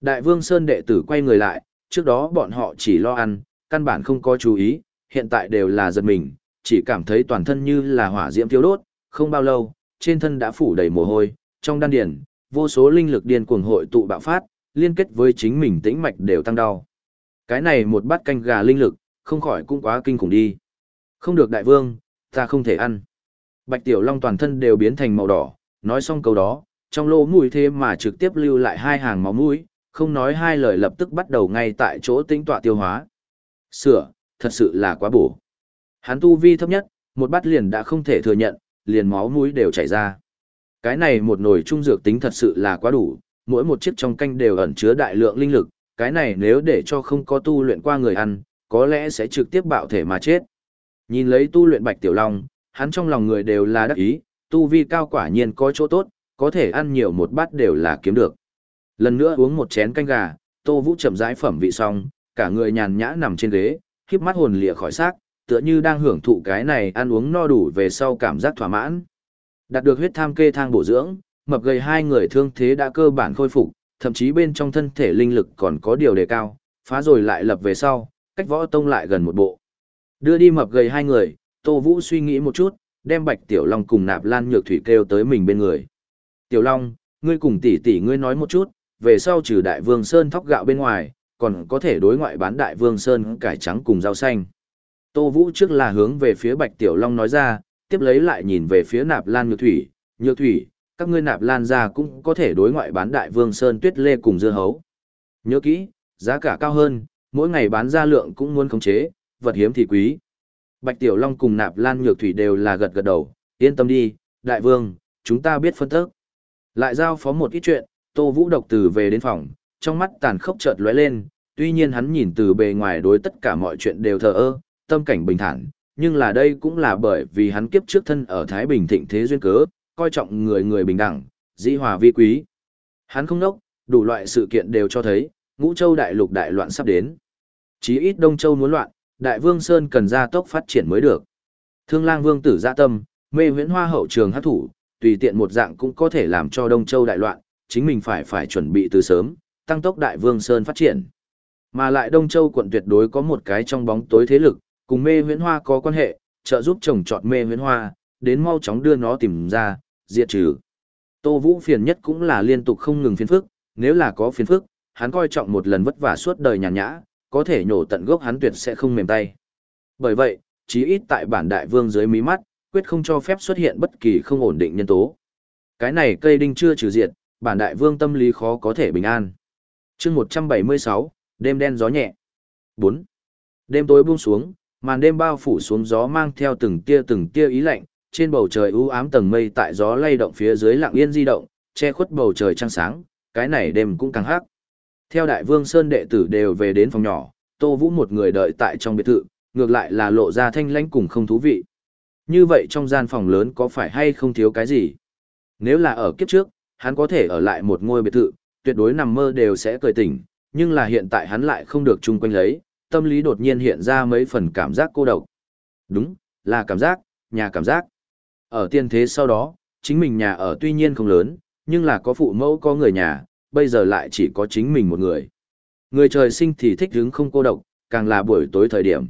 Đại Vương Sơn đệ tử quay người lại, trước đó bọn họ chỉ lo ăn, căn bản không có chú ý, hiện tại đều là giật mình, chỉ cảm thấy toàn thân như là hỏa diễm thiêu đốt, không bao lâu, trên thân đã phủ đầy mồ hôi, trong đan điển, vô số linh lực điên cuồng hội tụ bạo phát, liên kết với chính mình tĩnh mạch đều tăng đau. Cái này một bát canh gà linh lực, không khỏi cũng quá kinh khủng đi. Không được đại vương, ta không thể ăn. Bạch Tiểu Long toàn thân đều biến thành màu đỏ, nói xong câu đó, trong lỗ mũi thế mà trực tiếp lưu lại hai hàng máu mũi, không nói hai lời lập tức bắt đầu ngay tại chỗ tinh tọa tiêu hóa. Sửa, thật sự là quá bổ. Hắn tu vi thấp nhất, một bát liền đã không thể thừa nhận, liền máu mũi đều chảy ra. Cái này một nồi trung dược tính thật sự là quá đủ, mỗi một chiếc trong canh đều ẩn chứa đại lượng linh lực, cái này nếu để cho không có tu luyện qua người ăn, có lẽ sẽ trực tiếp bạo thể mà chết. Nhìn lấy tu luyện Bạch Tiểu Long, hắn trong lòng người đều là đắc ý, tu vi cao quả nhiên có chỗ tốt, có thể ăn nhiều một bát đều là kiếm được. Lần nữa uống một chén canh gà, Tô Vũ chậm rãi phẩm vị xong, cả người nhàn nhã nằm trên ghế, khiếp mắt hồn lìa khỏi xác, tựa như đang hưởng thụ cái này ăn uống no đủ về sau cảm giác thỏa mãn. Đạt được huyết tham kê thang bổ dưỡng, mập gầy hai người thương thế đã cơ bản khôi phục, thậm chí bên trong thân thể linh lực còn có điều đề cao, phá rồi lại lập về sau, cách võ tông lại gần một bộ. Đưa đi mập gầy hai người, Tô Vũ suy nghĩ một chút, đem Bạch Tiểu Long cùng Nạp Lan Nhược Thủy kêu tới mình bên người. Tiểu Long, ngươi cùng tỷ tỷ ngươi nói một chút, về sau trừ Đại Vương Sơn thóc gạo bên ngoài, còn có thể đối ngoại bán Đại Vương Sơn cải trắng cùng rau xanh. Tô Vũ trước là hướng về phía Bạch Tiểu Long nói ra, tiếp lấy lại nhìn về phía Nạp Lan Nhược Thủy, Nhược Thủy, các ngươi Nạp Lan ra cũng có thể đối ngoại bán Đại Vương Sơn tuyết lê cùng dưa hấu. Nhớ kỹ, giá cả cao hơn, mỗi ngày bán ra lượng cũng muốn khống chế, vật hiếm thì quý. Bạch Tiểu Long cùng Nạp Lan Nhược Thủy đều là gật gật đầu, yên tâm đi, đại vương, chúng ta biết phân tức. Lại giao phó một ít chuyện, Tô Vũ độc từ về đến phòng, trong mắt tàn khốc chợt lóe lên, tuy nhiên hắn nhìn từ bề ngoài đối tất cả mọi chuyện đều thờ ơ, tâm cảnh bình thản, nhưng là đây cũng là bởi vì hắn kiếp trước thân ở Thái Bình thịnh thế duyên cớ, coi trọng người người bình đẳng, dĩ hòa vi quý. Hắn không nốc, đủ loại sự kiện đều cho thấy, ngũ châu đại lục đại loạn sắp đến. Chí ít Đông Châu muốn loạn, Đại Vương Sơn cần gia tốc phát triển mới được. Thương lang vương tử gia tâm, mê huyễn hoa hậu trường hát thủ, tùy tiện một dạng cũng có thể làm cho Đông Châu đại loạn, chính mình phải phải chuẩn bị từ sớm, tăng tốc Đại Vương Sơn phát triển. Mà lại Đông Châu quận tuyệt đối có một cái trong bóng tối thế lực, cùng mê huyễn hoa có quan hệ, trợ giúp trồng trọt mê huyễn hoa, đến mau chóng đưa nó tìm ra, diệt trừ. Tô Vũ phiền nhất cũng là liên tục không ngừng phiền phức, nếu là có phiền phức, hắn coi trọng một lần vất vả suốt đời nhàn nhã, có thể nhổ tận gốc hắn tuyệt sẽ không mềm tay. Bởi vậy, chí ít tại bản đại vương dưới mí mắt, quyết không cho phép xuất hiện bất kỳ không ổn định nhân tố. Cái này cây đinh chưa trừ diệt, bản đại vương tâm lý khó có thể bình an. chương 176, đêm đen gió nhẹ. 4. Đêm tối buông xuống, màn đêm bao phủ xuống gió mang theo từng tia từng tia ý lạnh, trên bầu trời u ám tầng mây tại gió lay động phía dưới lặng yên di động, che khuất bầu trời trăng sáng, cái này đêm cũng càng hắc. Theo đại vương Sơn đệ tử đều về đến phòng nhỏ, Tô Vũ một người đợi tại trong biệt thự, ngược lại là lộ ra thanh lãnh cùng không thú vị. Như vậy trong gian phòng lớn có phải hay không thiếu cái gì? Nếu là ở kiếp trước, hắn có thể ở lại một ngôi biệt thự, tuyệt đối nằm mơ đều sẽ cười tỉnh, nhưng là hiện tại hắn lại không được chung quanh lấy, tâm lý đột nhiên hiện ra mấy phần cảm giác cô độc. Đúng, là cảm giác, nhà cảm giác. Ở tiên thế sau đó, chính mình nhà ở tuy nhiên không lớn, nhưng là có phụ mẫu có người nhà, bây giờ lại chỉ có chính mình một người. Người trời sinh thì thích hứng không cô độc, càng là buổi tối thời điểm.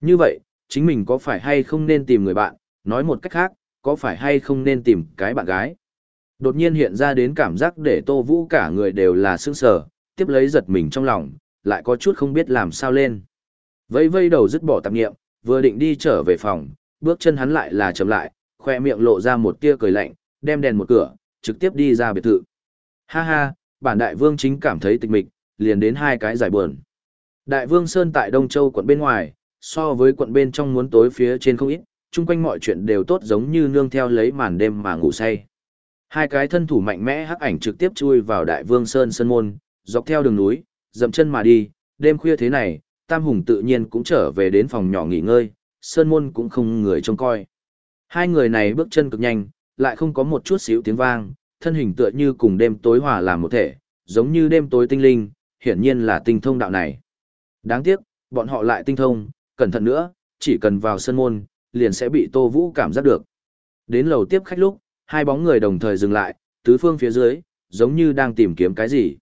Như vậy, chính mình có phải hay không nên tìm người bạn, nói một cách khác, có phải hay không nên tìm cái bạn gái. Đột nhiên hiện ra đến cảm giác để Tô Vũ cả người đều là sững sờ, tiếp lấy giật mình trong lòng, lại có chút không biết làm sao lên. Vây vây đầu dứt bỏ tạp nghiệm, vừa định đi trở về phòng, bước chân hắn lại là chậm lại, khoe miệng lộ ra một tia cười lạnh, đem đèn một cửa, trực tiếp đi ra biệt thự. Ha ha, bản đại vương chính cảm thấy tịch mịch, liền đến hai cái giải buồn. Đại vương Sơn tại Đông Châu quận bên ngoài, so với quận bên trong muốn tối phía trên không ít, chung quanh mọi chuyện đều tốt giống như nương theo lấy màn đêm mà ngủ say. Hai cái thân thủ mạnh mẽ hắc ảnh trực tiếp chui vào Đại Vương Sơn Sơn Môn, dọc theo đường núi, dậm chân mà đi, đêm khuya thế này, Tam Hùng tự nhiên cũng trở về đến phòng nhỏ nghỉ ngơi, Sơn Môn cũng không người trông coi. Hai người này bước chân cực nhanh, lại không có một chút xíu tiếng vang, thân hình tựa như cùng đêm tối hòa làm một thể, giống như đêm tối tinh linh, hiển nhiên là tinh thông đạo này. Đáng tiếc, bọn họ lại tinh thông, cẩn thận nữa, chỉ cần vào sân môn, liền sẽ bị Tô Vũ cảm giác được. Đến lầu tiếp khách lúc, hai bóng người đồng thời dừng lại, tứ phương phía dưới, giống như đang tìm kiếm cái gì.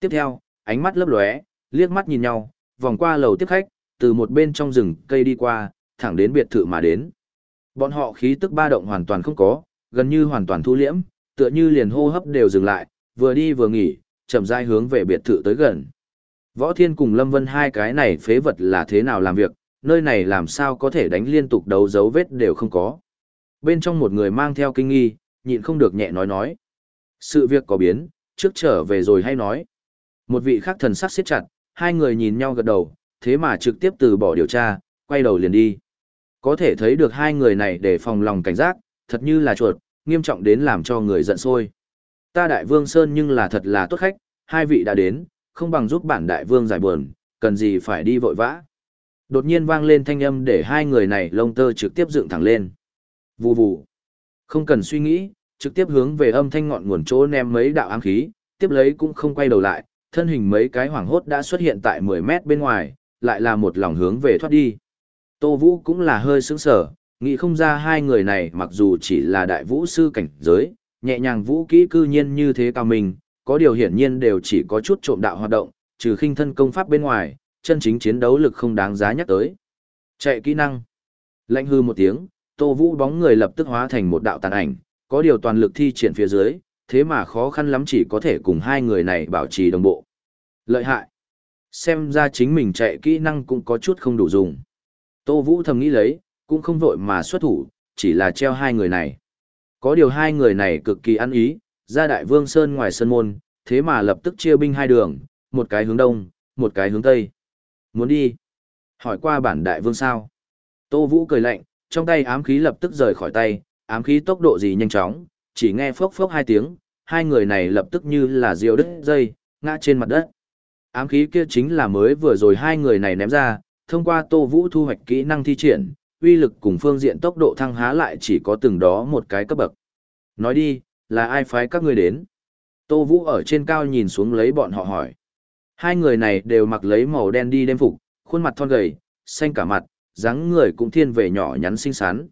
Tiếp theo, ánh mắt lấp lóe, liếc mắt nhìn nhau, vòng qua lầu tiếp khách, từ một bên trong rừng cây đi qua, thẳng đến biệt thự mà đến. Bọn họ khí tức ba động hoàn toàn không có, gần như hoàn toàn thu liễm, tựa như liền hô hấp đều dừng lại, vừa đi vừa nghỉ, chậm rãi hướng về biệt thự tới gần. Võ Thiên cùng Lâm Vân hai cái này phế vật là thế nào làm việc, nơi này làm sao có thể đánh liên tục đấu dấu vết đều không có. Bên trong một người mang theo kinh nghi, nhịn không được nhẹ nói nói. Sự việc có biến, trước trở về rồi hay nói. Một vị khác thần sắc siết chặt, hai người nhìn nhau gật đầu, thế mà trực tiếp từ bỏ điều tra, quay đầu liền đi. Có thể thấy được hai người này để phòng lòng cảnh giác, thật như là chuột, nghiêm trọng đến làm cho người giận sôi. Ta đại vương Sơn nhưng là thật là tốt khách, hai vị đã đến, không bằng giúp bản đại vương giải buồn, cần gì phải đi vội vã. Đột nhiên vang lên thanh âm để hai người này lông tơ trực tiếp dựng thẳng lên. Vù vù. Không cần suy nghĩ, trực tiếp hướng về âm thanh ngọn nguồn chỗ ném mấy đạo ám khí, tiếp lấy cũng không quay đầu lại, thân hình mấy cái hoảng hốt đã xuất hiện tại 10 mét bên ngoài, lại là một lòng hướng về thoát đi. Tô Vũ cũng là hơi sững sở, nghĩ không ra hai người này mặc dù chỉ là đại vũ sư cảnh giới, nhẹ nhàng vũ kỹ cư nhiên như thế cao mình, có điều hiển nhiên đều chỉ có chút trộm đạo hoạt động, trừ khinh thân công pháp bên ngoài, chân chính chiến đấu lực không đáng giá nhắc tới. Chạy kỹ năng. Lạnh hư một tiếng, Tô Vũ bóng người lập tức hóa thành một đạo tàn ảnh, có điều toàn lực thi triển phía dưới, thế mà khó khăn lắm chỉ có thể cùng hai người này bảo trì đồng bộ. Lợi hại. Xem ra chính mình chạy kỹ năng cũng có chút không đủ dùng. Tô Vũ thầm nghĩ lấy, cũng không vội mà xuất thủ, chỉ là treo hai người này. Có điều hai người này cực kỳ ăn ý, ra đại vương sơn ngoài sơn môn, thế mà lập tức chia binh hai đường, một cái hướng đông, một cái hướng tây. Muốn đi? Hỏi qua bản đại vương sao? Tô Vũ cười lạnh, trong tay ám khí lập tức rời khỏi tay, ám khí tốc độ gì nhanh chóng, chỉ nghe phốc phốc hai tiếng, hai người này lập tức như là diều đứt dây, ngã trên mặt đất. Ám khí kia chính là mới vừa rồi hai người này ném ra, thông qua Tô Vũ thu hoạch kỹ năng thi triển, uy lực cùng phương diện tốc độ thăng há lại chỉ có từng đó một cái cấp bậc. Nói đi, là ai phái các ngươi đến? Tô Vũ ở trên cao nhìn xuống lấy bọn họ hỏi. Hai người này đều mặc lấy màu đen đi đêm phục, khuôn mặt thon gầy, xanh cả mặt, dáng người cũng thiên về nhỏ nhắn xinh xắn.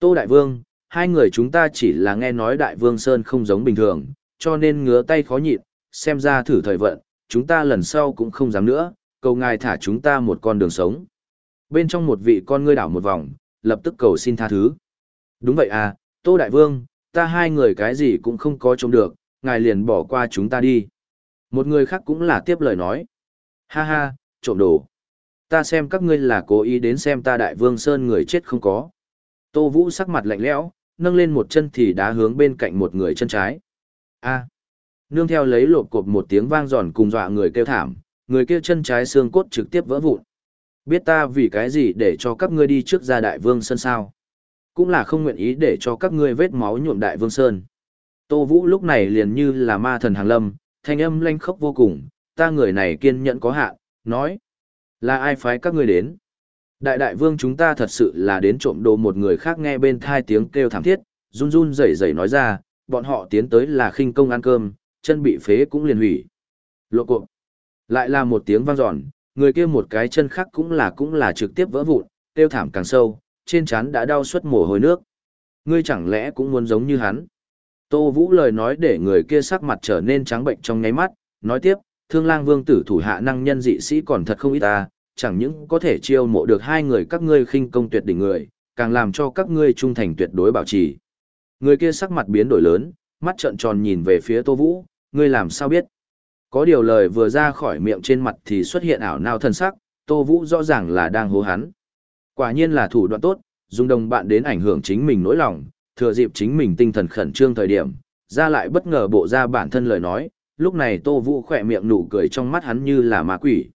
Tô Đại Vương, hai người chúng ta chỉ là nghe nói Đại Vương Sơn không giống bình thường, cho nên ngứa tay khó nhịn, xem ra thử thời vận, chúng ta lần sau cũng không dám nữa, cầu ngài thả chúng ta một con đường sống. Bên trong một vị con ngươi đảo một vòng, lập tức cầu xin tha thứ. Đúng vậy à, Tô Đại Vương, ta hai người cái gì cũng không có trông được, ngài liền bỏ qua chúng ta đi. Một người khác cũng là tiếp lời nói. Ha ha, trộm đồ. Ta xem các ngươi là cố ý đến xem ta đại vương sơn người chết không có. Tô Vũ sắc mặt lạnh lẽo, nâng lên một chân thì đá hướng bên cạnh một người chân trái. A. Nương theo lấy lộp cột một tiếng vang giòn cùng dọa người kêu thảm, người kia chân trái xương cốt trực tiếp vỡ vụn. Biết ta vì cái gì để cho các ngươi đi trước ra đại vương sơn sao? Cũng là không nguyện ý để cho các ngươi vết máu nhuộm đại vương sơn. Tô Vũ lúc này liền như là ma thần hàng lâm, thanh âm lanh khốc vô cùng, ta người này kiên nhẫn có hạn, nói. Là ai phái các ngươi đến? Đại đại vương chúng ta thật sự là đến trộm đồ một người khác nghe bên thai tiếng kêu thảm thiết, run run rẩy rẩy nói ra, bọn họ tiến tới là khinh công ăn cơm, chân bị phế cũng liền hủy. Lộ cộp. Lại là một tiếng vang dọn, người kia một cái chân khác cũng là cũng là trực tiếp vỡ vụn, tiêu thảm càng sâu, trên trán đã đau suất mồ hôi nước. Ngươi chẳng lẽ cũng muốn giống như hắn? Tô Vũ lời nói để người kia sắc mặt trở nên trắng bệnh trong nháy mắt, nói tiếp, thương lang vương tử thủ hạ năng nhân dị sĩ còn thật không ít ta, chẳng những có thể chiêu mộ được hai người các ngươi khinh công tuyệt đỉnh người, càng làm cho các ngươi trung thành tuyệt đối bảo trì. Người kia sắc mặt biến đổi lớn, mắt trợn tròn nhìn về phía Tô Vũ, ngươi làm sao biết? Có điều lời vừa ra khỏi miệng trên mặt thì xuất hiện ảo nào thần sắc, Tô Vũ rõ ràng là đang hố hắn. Quả nhiên là thủ đoạn tốt, dùng đồng bạn đến ảnh hưởng chính mình nỗi lòng, thừa dịp chính mình tinh thần khẩn trương thời điểm, ra lại bất ngờ bộ ra bản thân lời nói, lúc này Tô Vũ khỏe miệng nụ cười trong mắt hắn như là ma quỷ.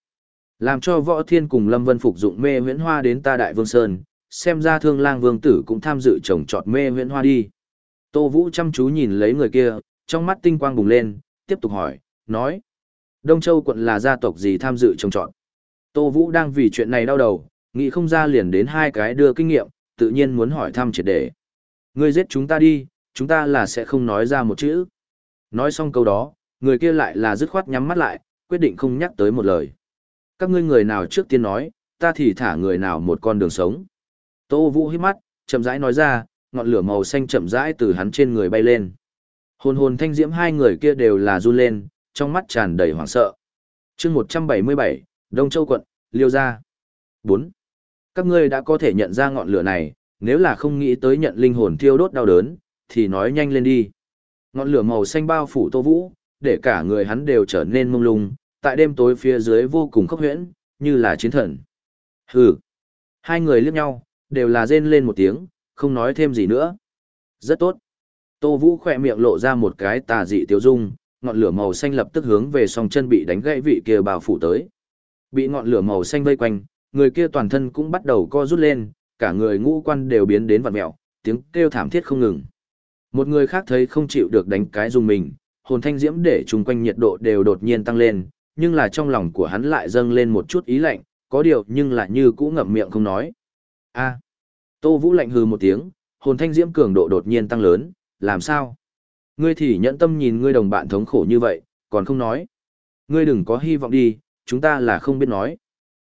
Làm cho võ thiên cùng Lâm Vân phục dụng mê huyễn hoa đến ta Đại Vương Sơn, xem ra thương lang vương tử cũng tham dự trồng trọt mê huyễn hoa đi. Tô Vũ chăm chú nhìn lấy người kia, trong mắt tinh quang bùng lên, tiếp tục hỏi, nói. Đông Châu quận là gia tộc gì tham dự trồng trọt? Tô Vũ đang vì chuyện này đau đầu, nghĩ không ra liền đến hai cái đưa kinh nghiệm, tự nhiên muốn hỏi thăm triệt để. Ngươi giết chúng ta đi, chúng ta là sẽ không nói ra một chữ. Nói xong câu đó, người kia lại là dứt khoát nhắm mắt lại, quyết định không nhắc tới một lời. Các ngươi người nào trước tiên nói, ta thì thả người nào một con đường sống. Tô Vũ hít mắt, chậm rãi nói ra, ngọn lửa màu xanh chậm rãi từ hắn trên người bay lên. Hồn hồn thanh diễm hai người kia đều là run lên, trong mắt tràn đầy hoảng sợ. chương 177, Đông Châu quận, Liêu Gia. 4. Các ngươi đã có thể nhận ra ngọn lửa này, nếu là không nghĩ tới nhận linh hồn thiêu đốt đau đớn, thì nói nhanh lên đi. Ngọn lửa màu xanh bao phủ Tô Vũ, để cả người hắn đều trở nên mông lung, tại đêm tối phía dưới vô cùng khốc huyễn, như là chiến thần. Hừ. Hai người liếc nhau, đều là rên lên một tiếng, không nói thêm gì nữa. Rất tốt. Tô Vũ khỏe miệng lộ ra một cái tà dị tiêu dung, ngọn lửa màu xanh lập tức hướng về song chân bị đánh gãy vị kia bao phủ tới. Bị ngọn lửa màu xanh vây quanh, người kia toàn thân cũng bắt đầu co rút lên, cả người ngũ quan đều biến đến vặn mèo, tiếng kêu thảm thiết không ngừng. Một người khác thấy không chịu được đánh cái dùng mình, hồn thanh diễm để chung quanh nhiệt độ đều đột nhiên tăng lên, nhưng là trong lòng của hắn lại dâng lên một chút ý lạnh, có điều nhưng lại như cũ ngậm miệng không nói. A. Tô Vũ lạnh hừ một tiếng, hồn thanh diễm cường độ đột nhiên tăng lớn, làm sao? Ngươi thì nhẫn tâm nhìn ngươi đồng bạn thống khổ như vậy, còn không nói. Ngươi đừng có hy vọng đi, chúng ta là không biết nói.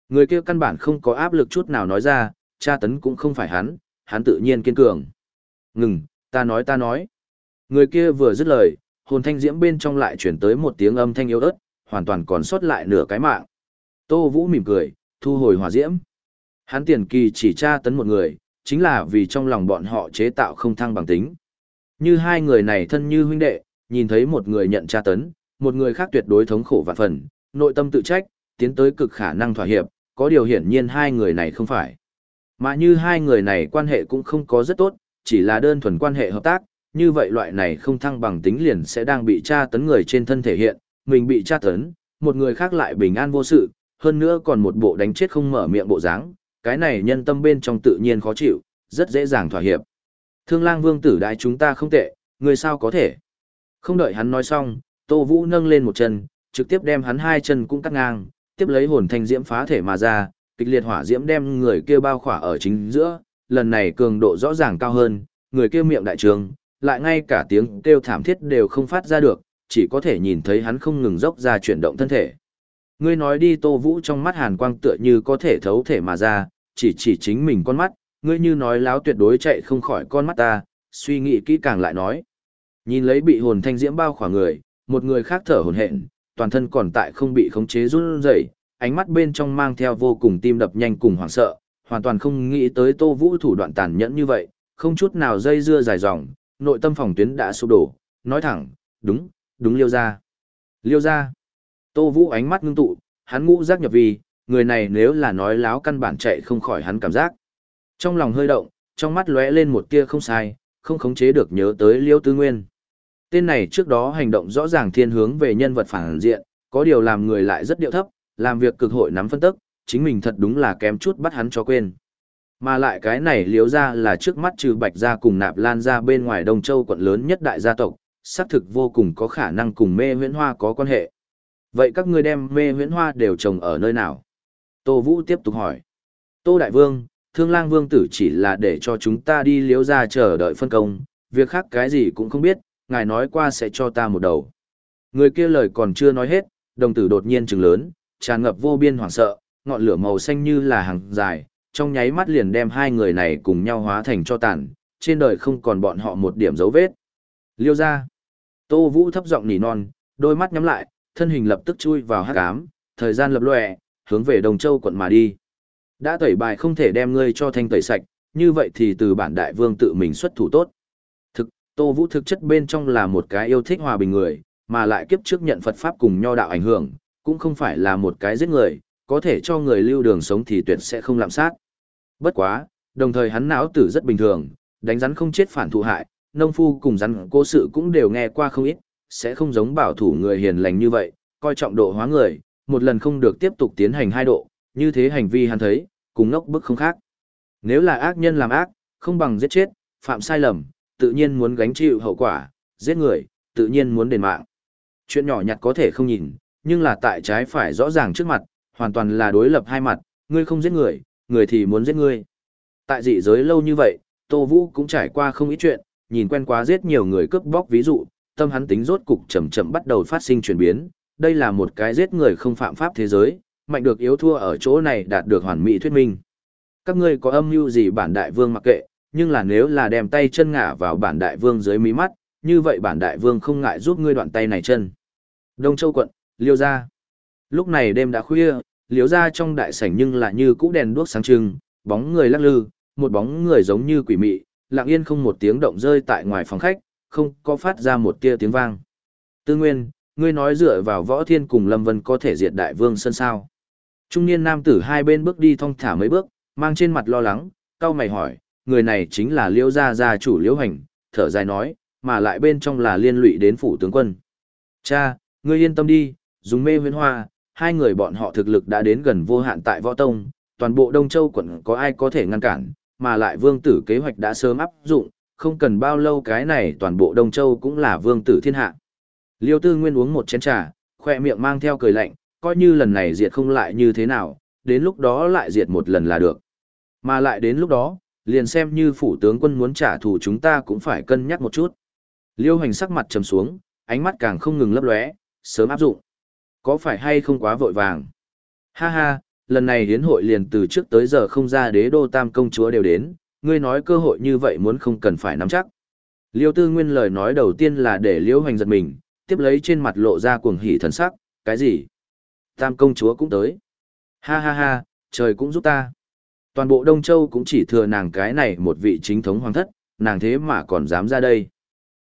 Người kia căn bản không có áp lực chút nào nói ra, cha tấn cũng không phải hắn, hắn tự nhiên kiên cường. Ngừng, ta nói ta nói. Người kia vừa dứt lời, hồn thanh diễm bên trong lại chuyển tới một tiếng âm thanh yếu ớt, hoàn toàn còn sót lại nửa cái mạng. Tô Vũ mỉm cười, thu hồi hỏa diễm. Hắn tiền kỳ chỉ tra tấn một người, chính là vì trong lòng bọn họ chế tạo không thăng bằng tính. Như hai người này thân như huynh đệ, nhìn thấy một người nhận tra tấn, một người khác tuyệt đối thống khổ vạn phần, nội tâm tự trách, tiến tới cực khả năng thỏa hiệp, có điều hiển nhiên hai người này không phải. Mà như hai người này quan hệ cũng không có rất tốt, chỉ là đơn thuần quan hệ hợp tác, như vậy loại này không thăng bằng tính liền sẽ đang bị tra tấn người trên thân thể hiện, mình bị tra tấn, một người khác lại bình an vô sự, hơn nữa còn một bộ đánh chết không mở miệng bộ dáng, cái này nhân tâm bên trong tự nhiên khó chịu, rất dễ dàng thỏa hiệp. Thương lang vương tử đại chúng ta không tệ, người sao có thể. Không đợi hắn nói xong, Tô Vũ nâng lên một chân, trực tiếp đem hắn hai chân cũng cắt ngang, tiếp lấy hồn thanh diễm phá thể mà ra, kịch liệt hỏa diễm đem người kia bao khỏa ở chính giữa, lần này cường độ rõ ràng cao hơn, người kia miệng đại trường, lại ngay cả tiếng kêu thảm thiết đều không phát ra được, chỉ có thể nhìn thấy hắn không ngừng dốc ra chuyển động thân thể. Ngươi nói đi Tô Vũ trong mắt hàn quang tựa như có thể thấu thể mà ra, chỉ chỉ chính mình con mắt, ngươi như nói láo tuyệt đối chạy không khỏi con mắt ta, suy nghĩ kỹ càng lại nói. Nhìn lấy bị hồn thanh diễm bao khỏa người, một người khác thở hồn hện, toàn thân còn tại không bị khống chế run rẩy, ánh mắt bên trong mang theo vô cùng tim đập nhanh cùng hoảng sợ, hoàn toàn không nghĩ tới Tô Vũ thủ đoạn tàn nhẫn như vậy, không chút nào dây dưa dài dòng, nội tâm phòng tuyến đã sụp đổ, nói thẳng, đúng, đúng liêu ra. Liêu ra. Tô Vũ ánh mắt ngưng tụ, hắn ngũ giác nhập vi, người này nếu là nói láo căn bản chạy không khỏi hắn cảm giác. Trong lòng hơi động, trong mắt lóe lên một tia không sai, không khống chế được nhớ tới Liêu Tư Nguyên. Tên này trước đó hành động rõ ràng thiên hướng về nhân vật phản diện, có điều làm người lại rất điệu thấp, làm việc cực hội nắm phân tức, chính mình thật đúng là kém chút bắt hắn cho quên. Mà lại cái này liếu ra là trước mắt trừ bạch ra cùng nạp lan ra bên ngoài Đông Châu quận lớn nhất đại gia tộc, xác thực vô cùng có khả năng cùng mê huyễn hoa có quan hệ. Vậy các ngươi đem mê huyễn hoa đều trồng ở nơi nào? Tô Vũ tiếp tục hỏi. Tô Đại Vương, Thương Lang Vương tử chỉ là để cho chúng ta đi liếu ra chờ đợi phân công, việc khác cái gì cũng không biết, ngài nói qua sẽ cho ta một đầu. Người kia lời còn chưa nói hết, đồng tử đột nhiên trừng lớn, tràn ngập vô biên hoảng sợ, ngọn lửa màu xanh như là hàng dài, trong nháy mắt liền đem hai người này cùng nhau hóa thành cho tàn, trên đời không còn bọn họ một điểm dấu vết. Liêu ra. Tô Vũ thấp giọng nỉ non, đôi mắt nhắm lại, thân hình lập tức chui vào hát cám, thời gian lập lòe, hướng về Đồng Châu quận mà đi. Đã tẩy bài không thể đem ngươi cho thanh tẩy sạch, như vậy thì từ bản đại vương tự mình xuất thủ tốt. Thực, Tô Vũ thực chất bên trong là một cái yêu thích hòa bình người, mà lại kiếp trước nhận Phật Pháp cùng nho đạo ảnh hưởng, cũng không phải là một cái giết người, có thể cho người lưu đường sống thì tuyệt sẽ không làm sát. Bất quá, đồng thời hắn não tử rất bình thường, đánh rắn không chết phản thụ hại, nông phu cùng rắn cố sự cũng đều nghe qua không ít, sẽ không giống bảo thủ người hiền lành như vậy, coi trọng độ hóa người, một lần không được tiếp tục tiến hành hai độ, như thế hành vi hắn thấy, cùng ngốc bức không khác. Nếu là ác nhân làm ác, không bằng giết chết, phạm sai lầm, tự nhiên muốn gánh chịu hậu quả, giết người, tự nhiên muốn đền mạng. Chuyện nhỏ nhặt có thể không nhìn, nhưng là tại trái phải rõ ràng trước mặt, hoàn toàn là đối lập hai mặt, ngươi không giết người, người thì muốn giết ngươi. Tại dị giới lâu như vậy, Tô Vũ cũng trải qua không ít chuyện, nhìn quen quá giết nhiều người cướp bóc ví dụ, tâm hắn tính rốt cục chậm chậm bắt đầu phát sinh chuyển biến, đây là một cái giết người không phạm pháp thế giới, mạnh được yếu thua ở chỗ này đạt được hoàn mỹ thuyết minh. Các ngươi có âm mưu gì bản đại vương mặc kệ, nhưng là nếu là đem tay chân ngả vào bản đại vương dưới mí mắt, như vậy bản đại vương không ngại giúp ngươi đoạn tay này chân. Đông Châu quận, Liêu gia. Lúc này đêm đã khuya, Liêu gia trong đại sảnh nhưng là như cũ đèn đuốc sáng trưng, bóng người lắc lư, một bóng người giống như quỷ mị, lặng yên không một tiếng động rơi tại ngoài phòng khách, không có phát ra một tia tiếng vang. Tư Nguyên, ngươi nói dựa vào võ thiên cùng Lâm Vân có thể diệt đại vương sân sao. Trung niên nam tử hai bên bước đi thong thả mấy bước, mang trên mặt lo lắng, cao mày hỏi, người này chính là liễu gia gia chủ liễu hành, thở dài nói, mà lại bên trong là liên lụy đến phủ tướng quân. Cha, ngươi yên tâm đi, dùng mê huyễn hoa, hai người bọn họ thực lực đã đến gần vô hạn tại võ tông, toàn bộ Đông Châu quận có ai có thể ngăn cản, mà lại vương tử kế hoạch đã sớm áp dụng, không cần bao lâu cái này toàn bộ Đông Châu cũng là vương tử thiên hạ. Liêu tư nguyên uống một chén trà, khoe miệng mang theo cười lạnh, coi như lần này diệt không lại như thế nào, đến lúc đó lại diệt một lần là được. Mà lại đến lúc đó, liền xem như phủ tướng quân muốn trả thù chúng ta cũng phải cân nhắc một chút. Liêu hành sắc mặt trầm xuống, ánh mắt càng không ngừng lấp lóe, sớm áp dụng. Có phải hay không quá vội vàng? Ha ha, lần này hiến hội liền từ trước tới giờ không ra đế đô tam công chúa đều đến, ngươi nói cơ hội như vậy muốn không cần phải nắm chắc. Liêu tư nguyên lời nói đầu tiên là để liêu hành giật mình, tiếp lấy trên mặt lộ ra cuồng hỉ thần sắc, cái gì? Tam công chúa cũng tới. Ha ha ha, trời cũng giúp ta. Toàn bộ Đông Châu cũng chỉ thừa nàng cái này một vị chính thống hoàng thất, nàng thế mà còn dám ra đây.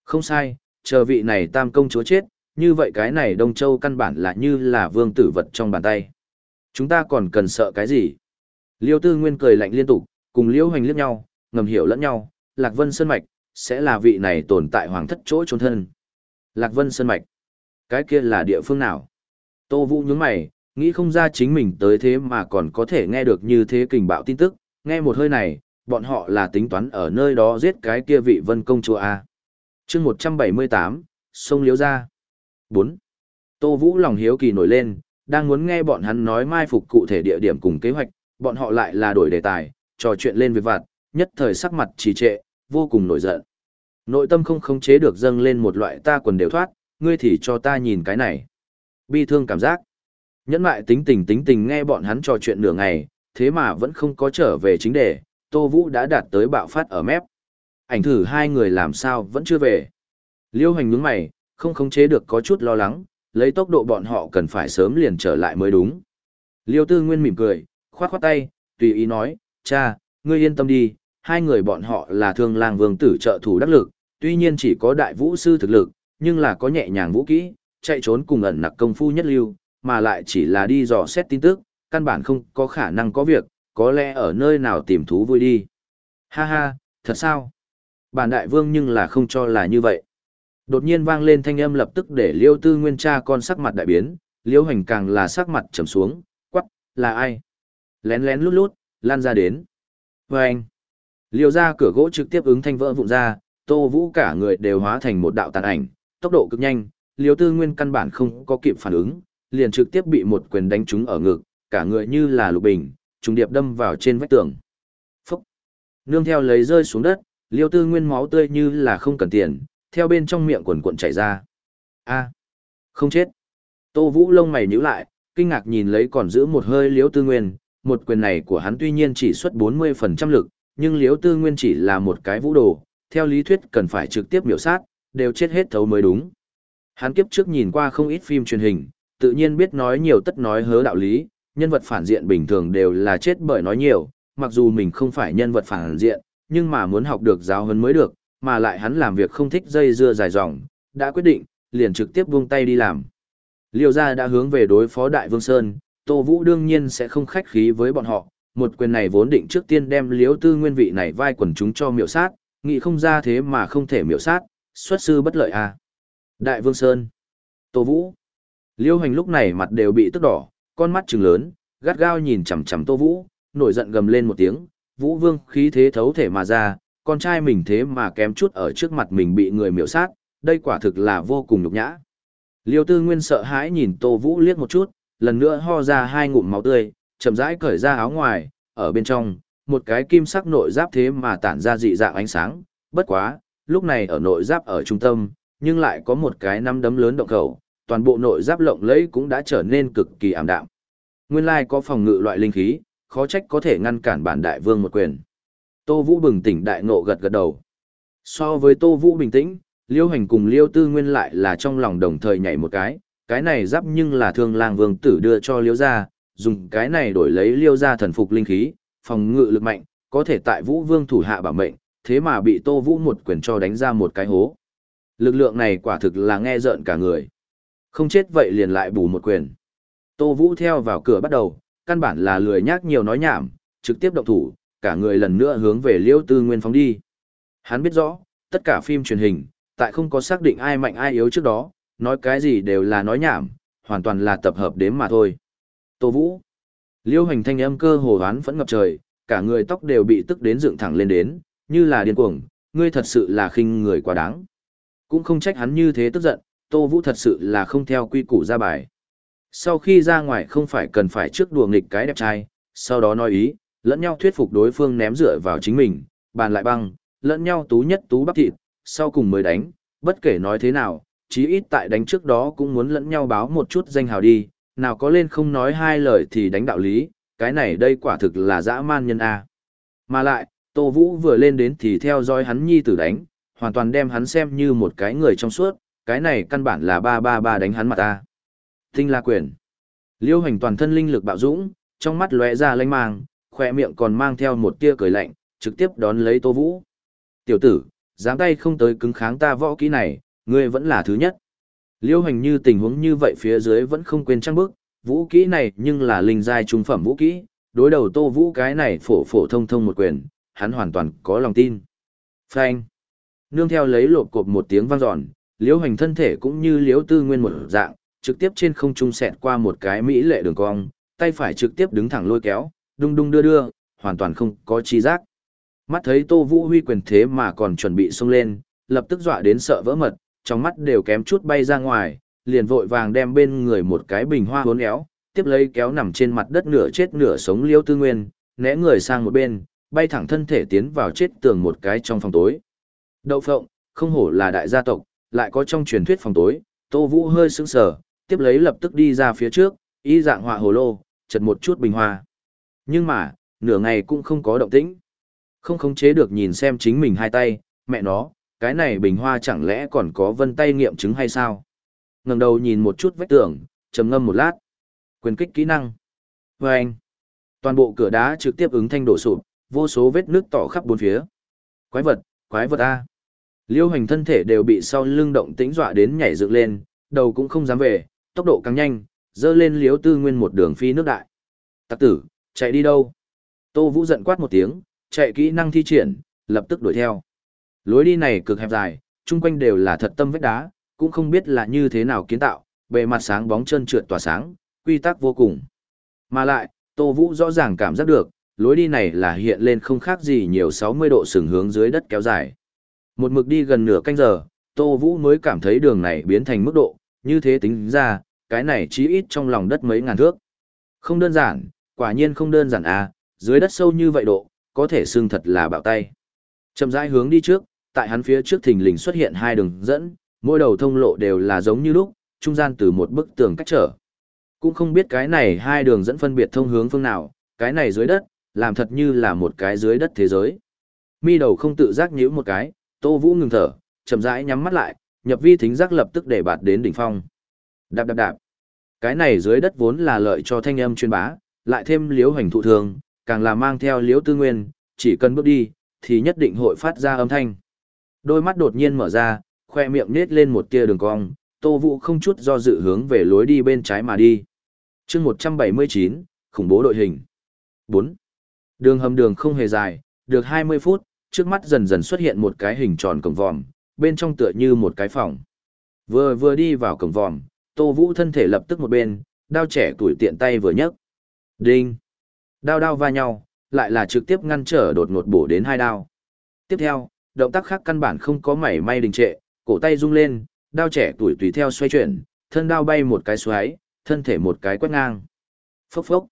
Không sai, chờ vị này tam công chúa chết, như vậy cái này Đông Châu căn bản là như là vương tử vật trong bàn tay. Chúng ta còn cần sợ cái gì? Liêu Tư Nguyên cười lạnh liên tục, cùng Liêu Hoành liếc nhau, ngầm hiểu lẫn nhau, Lạc Vân Sơn Mạch, sẽ là vị này tồn tại hoàng thất chỗ trốn thân. Lạc Vân Sơn Mạch, cái kia là địa phương nào? Tô Vũ nhướng mày, nghĩ không ra chính mình tới thế mà còn có thể nghe được như thế kình bạo tin tức, nghe một hơi này, bọn họ là tính toán ở nơi đó giết cái kia vị vân công chúa A. chương 178, sông Liễu ra. 4. Tô Vũ lòng hiếu kỳ nổi lên, đang muốn nghe bọn hắn nói mai phục cụ thể địa điểm cùng kế hoạch, bọn họ lại là đổi đề tài, trò chuyện lên việc vặt, nhất thời sắc mặt trì trệ, vô cùng nổi giận. Nội tâm không khống chế được dâng lên một loại ta quần đều thoát, ngươi thì cho ta nhìn cái này. Bi thương cảm giác. Nhẫn mại tính tình tính tình nghe bọn hắn trò chuyện nửa ngày, thế mà vẫn không có trở về chính đề, Tô Vũ đã đạt tới bạo phát ở mép. Ảnh thử hai người làm sao vẫn chưa về. Liêu hành nhướng mày, không khống chế được có chút lo lắng, lấy tốc độ bọn họ cần phải sớm liền trở lại mới đúng. Liêu tư nguyên mỉm cười, khoát khoát tay, tùy ý nói, cha, ngươi yên tâm đi, hai người bọn họ là thương lang vương tử trợ thủ đắc lực, tuy nhiên chỉ có đại vũ sư thực lực, nhưng là có nhẹ nhàng vũ kỹ, chạy trốn cùng ẩn nặc công phu nhất lưu, mà lại chỉ là đi dò xét tin tức, căn bản không có khả năng có việc, có lẽ ở nơi nào tìm thú vui đi. Ha ha, thật sao? Bản đại vương nhưng là không cho là như vậy. Đột nhiên vang lên thanh âm lập tức để liêu tư nguyên cha con sắc mặt đại biến, liêu hành càng là sắc mặt trầm xuống, quắc, là ai? Lén lén lút lút, lan ra đến. Và anh, liêu ra cửa gỗ trực tiếp ứng thanh vỡ vụn ra, tô vũ cả người đều hóa thành một đạo tàn ảnh, tốc độ cực nhanh, liêu tư nguyên căn bản không có kịp phản ứng, liền trực tiếp bị một quyền đánh trúng ở ngực, cả người như là lục bình, trùng điệp đâm vào trên vách tường. Phúc! Nương theo lấy rơi xuống đất, liêu tư nguyên máu tươi như là không cần tiền, theo bên trong miệng quần cuộn chảy ra. a không chết. Tô Vũ lông mày nhíu lại, kinh ngạc nhìn lấy còn giữ một hơi liêu tư nguyên, một quyền này của hắn tuy nhiên chỉ xuất 40% lực, nhưng liêu tư nguyên chỉ là một cái vũ đồ, theo lý thuyết cần phải trực tiếp miểu sát, đều chết hết thấu mới đúng. Hắn kiếp trước nhìn qua không ít phim truyền hình, tự nhiên biết nói nhiều tất nói hớ đạo lý, nhân vật phản diện bình thường đều là chết bởi nói nhiều, mặc dù mình không phải nhân vật phản diện, nhưng mà muốn học được giáo huấn mới được, mà lại hắn làm việc không thích dây dưa dài dòng, đã quyết định, liền trực tiếp buông tay đi làm. Liêu gia đã hướng về đối phó Đại Vương Sơn, Tô Vũ đương nhiên sẽ không khách khí với bọn họ, một quyền này vốn định trước tiên đem liếu tư nguyên vị này vai quần chúng cho miểu sát, nghĩ không ra thế mà không thể miểu sát, xuất sư bất lợi à. Đại Vương Sơn, Tô Vũ, Liêu hành lúc này mặt đều bị tức đỏ, con mắt trừng lớn, gắt gao nhìn chằm chằm Tô Vũ, nổi giận gầm lên một tiếng, Vũ Vương khí thế thấu thể mà ra, con trai mình thế mà kém chút ở trước mặt mình bị người miểu sát, đây quả thực là vô cùng nhục nhã. Liêu Tư Nguyên sợ hãi nhìn Tô Vũ liếc một chút, lần nữa ho ra hai ngụm máu tươi, chậm rãi cởi ra áo ngoài, ở bên trong, một cái kim sắc nội giáp thế mà tản ra dị dạng ánh sáng, bất quá, lúc này ở nội giáp ở trung tâm, nhưng lại có một cái năm đấm lớn động khẩu, toàn bộ nội giáp lộng lẫy cũng đã trở nên cực kỳ ảm đạm. Nguyên lai có phòng ngự loại linh khí, khó trách có thể ngăn cản bản đại vương một quyền. Tô Vũ bừng tỉnh đại ngộ gật gật đầu. So với Tô Vũ bình tĩnh, Liêu Hành cùng Liêu Tư Nguyên lại là trong lòng đồng thời nhảy một cái, cái này giáp nhưng là thương lang vương tử đưa cho Liêu gia, dùng cái này đổi lấy Liêu gia thần phục linh khí, phòng ngự lực mạnh, có thể tại Vũ Vương thủ hạ bảo mệnh, thế mà bị Tô Vũ một quyền cho đánh ra một cái hố. Lực lượng này quả thực là nghe rợn cả người. Không chết vậy liền lại bù một quyền. Tô Vũ theo vào cửa bắt đầu, căn bản là lười nhác nhiều nói nhảm, trực tiếp động thủ, cả người lần nữa hướng về Liêu Tư Nguyên phóng đi. Hắn biết rõ, tất cả phim truyền hình, tại không có xác định ai mạnh ai yếu trước đó, nói cái gì đều là nói nhảm, hoàn toàn là tập hợp đếm mà thôi. Tô Vũ. Liêu hành thanh âm cơ hồ hoán phẫn ngập trời, cả người tóc đều bị tức đến dựng thẳng lên đến, như là điên cuồng, ngươi thật sự là khinh người quá đáng. Cũng không trách hắn như thế tức giận, Tô Vũ thật sự là không theo quy củ ra bài. Sau khi ra ngoài không phải cần phải trước đùa nghịch cái đẹp trai, sau đó nói ý, lẫn nhau thuyết phục đối phương ném rửa vào chính mình, bàn lại băng, lẫn nhau tú nhất tú bắp thịt, sau cùng mới đánh, bất kể nói thế nào, chí ít tại đánh trước đó cũng muốn lẫn nhau báo một chút danh hào đi, nào có lên không nói hai lời thì đánh đạo lý, cái này đây quả thực là dã man nhân A. Mà lại, Tô Vũ vừa lên đến thì theo dõi hắn nhi tử đánh, hoàn toàn đem hắn xem như một cái người trong suốt, cái này căn bản là ba ba ba đánh hắn mặt ta. Tinh la quyền. Liêu hành toàn thân linh lực bạo dũng, trong mắt lóe ra lanh mang, khỏe miệng còn mang theo một tia cười lạnh, trực tiếp đón lấy Tô Vũ. Tiểu tử, dám tay không tới cứng kháng ta võ kỹ này, ngươi vẫn là thứ nhất. Liêu hành như tình huống như vậy phía dưới vẫn không quên trăng bước, vũ kỹ này nhưng là linh giai trung phẩm vũ kỹ, đối đầu Tô Vũ cái này phổ phổ thông thông một quyền, hắn hoàn toàn có lòng tin. Phanh. Nương theo lấy lộp cộp một tiếng vang giòn, liễu hành thân thể cũng như liễu tư nguyên một dạng, trực tiếp trên không trung xẹt qua một cái mỹ lệ đường cong, tay phải trực tiếp đứng thẳng lôi kéo, đung đung đưa đưa, hoàn toàn không có chi giác. Mắt thấy Tô Vũ Huy quyền thế mà còn chuẩn bị xông lên, lập tức dọa đến sợ vỡ mật, trong mắt đều kém chút bay ra ngoài, liền vội vàng đem bên người một cái bình hoa uốn éo, tiếp lấy kéo nằm trên mặt đất nửa chết nửa sống liêu tư nguyên, né người sang một bên, bay thẳng thân thể tiến vào chết tường một cái trong phòng tối. Đậu phộng, không hổ là đại gia tộc, lại có trong truyền thuyết phòng tối, Tô Vũ hơi sững sờ, tiếp lấy lập tức đi ra phía trước, ý dạng họa hồ lô, chật một chút bình hoa. Nhưng mà, nửa ngày cũng không có động tĩnh. Không khống chế được nhìn xem chính mình hai tay, mẹ nó, cái này bình hoa chẳng lẽ còn có vân tay nghiệm chứng hay sao? ngẩng đầu nhìn một chút vách tường, trầm ngâm một lát. Quyền kích kỹ năng. Và anh. Toàn bộ cửa đá trực tiếp ứng thanh đổ sụp, vô số vết nước tỏ khắp bốn phía. Quái vật, quái vật A. Liêu hành thân thể đều bị sau lưng động tĩnh dọa đến nhảy dựng lên, đầu cũng không dám về, tốc độ càng nhanh, dơ lên liếu tư nguyên một đường phi nước đại. Tặc tử, chạy đi đâu? Tô Vũ giận quát một tiếng, chạy kỹ năng thi triển, lập tức đuổi theo. Lối đi này cực hẹp dài, chung quanh đều là thật tâm vết đá, cũng không biết là như thế nào kiến tạo, bề mặt sáng bóng chân trượt tỏa sáng, quy tắc vô cùng. Mà lại, Tô Vũ rõ ràng cảm giác được, lối đi này là hiện lên không khác gì nhiều 60 độ sừng hướng dưới đất kéo dài. Một mực đi gần nửa canh giờ, Tô Vũ mới cảm thấy đường này biến thành mức độ, như thế tính ra, cái này chí ít trong lòng đất mấy ngàn thước. Không đơn giản, quả nhiên không đơn giản à, dưới đất sâu như vậy độ, có thể xương thật là bạo tay. Chậm rãi hướng đi trước, tại hắn phía trước thình lình xuất hiện hai đường dẫn, mỗi đầu thông lộ đều là giống như lúc, trung gian từ một bức tường cách trở. Cũng không biết cái này hai đường dẫn phân biệt thông hướng phương nào, cái này dưới đất, làm thật như là một cái dưới đất thế giới. Mi đầu không tự giác nhíu một cái, Tô Vũ ngừng thở, chậm rãi nhắm mắt lại, nhập vi thính giác lập tức để bạt đến đỉnh phong. Đạp đạp đạp. Cái này dưới đất vốn là lợi cho thanh âm chuyên bá, lại thêm liếu hành thụ thường, càng là mang theo liếu tư nguyên, chỉ cần bước đi, thì nhất định hội phát ra âm thanh. Đôi mắt đột nhiên mở ra, khoe miệng nết lên một tia đường cong, Tô Vũ không chút do dự hướng về lối đi bên trái mà đi. chương 179, khủng bố đội hình. 4. Đường hầm đường không hề dài, được 20 phút, trước mắt dần dần xuất hiện một cái hình tròn cổng vòm, bên trong tựa như một cái phòng. Vừa vừa đi vào cổng vòm, Tô Vũ thân thể lập tức một bên, đao trẻ tuổi tiện tay vừa nhấc. Đinh! Đao đao va nhau, lại là trực tiếp ngăn trở đột ngột bổ đến hai đao. Tiếp theo, động tác khác căn bản không có mảy may đình trệ, cổ tay rung lên, đao trẻ tuổi tùy theo xoay chuyển, thân đao bay một cái xoáy, thân thể một cái quét ngang. Phốc phốc.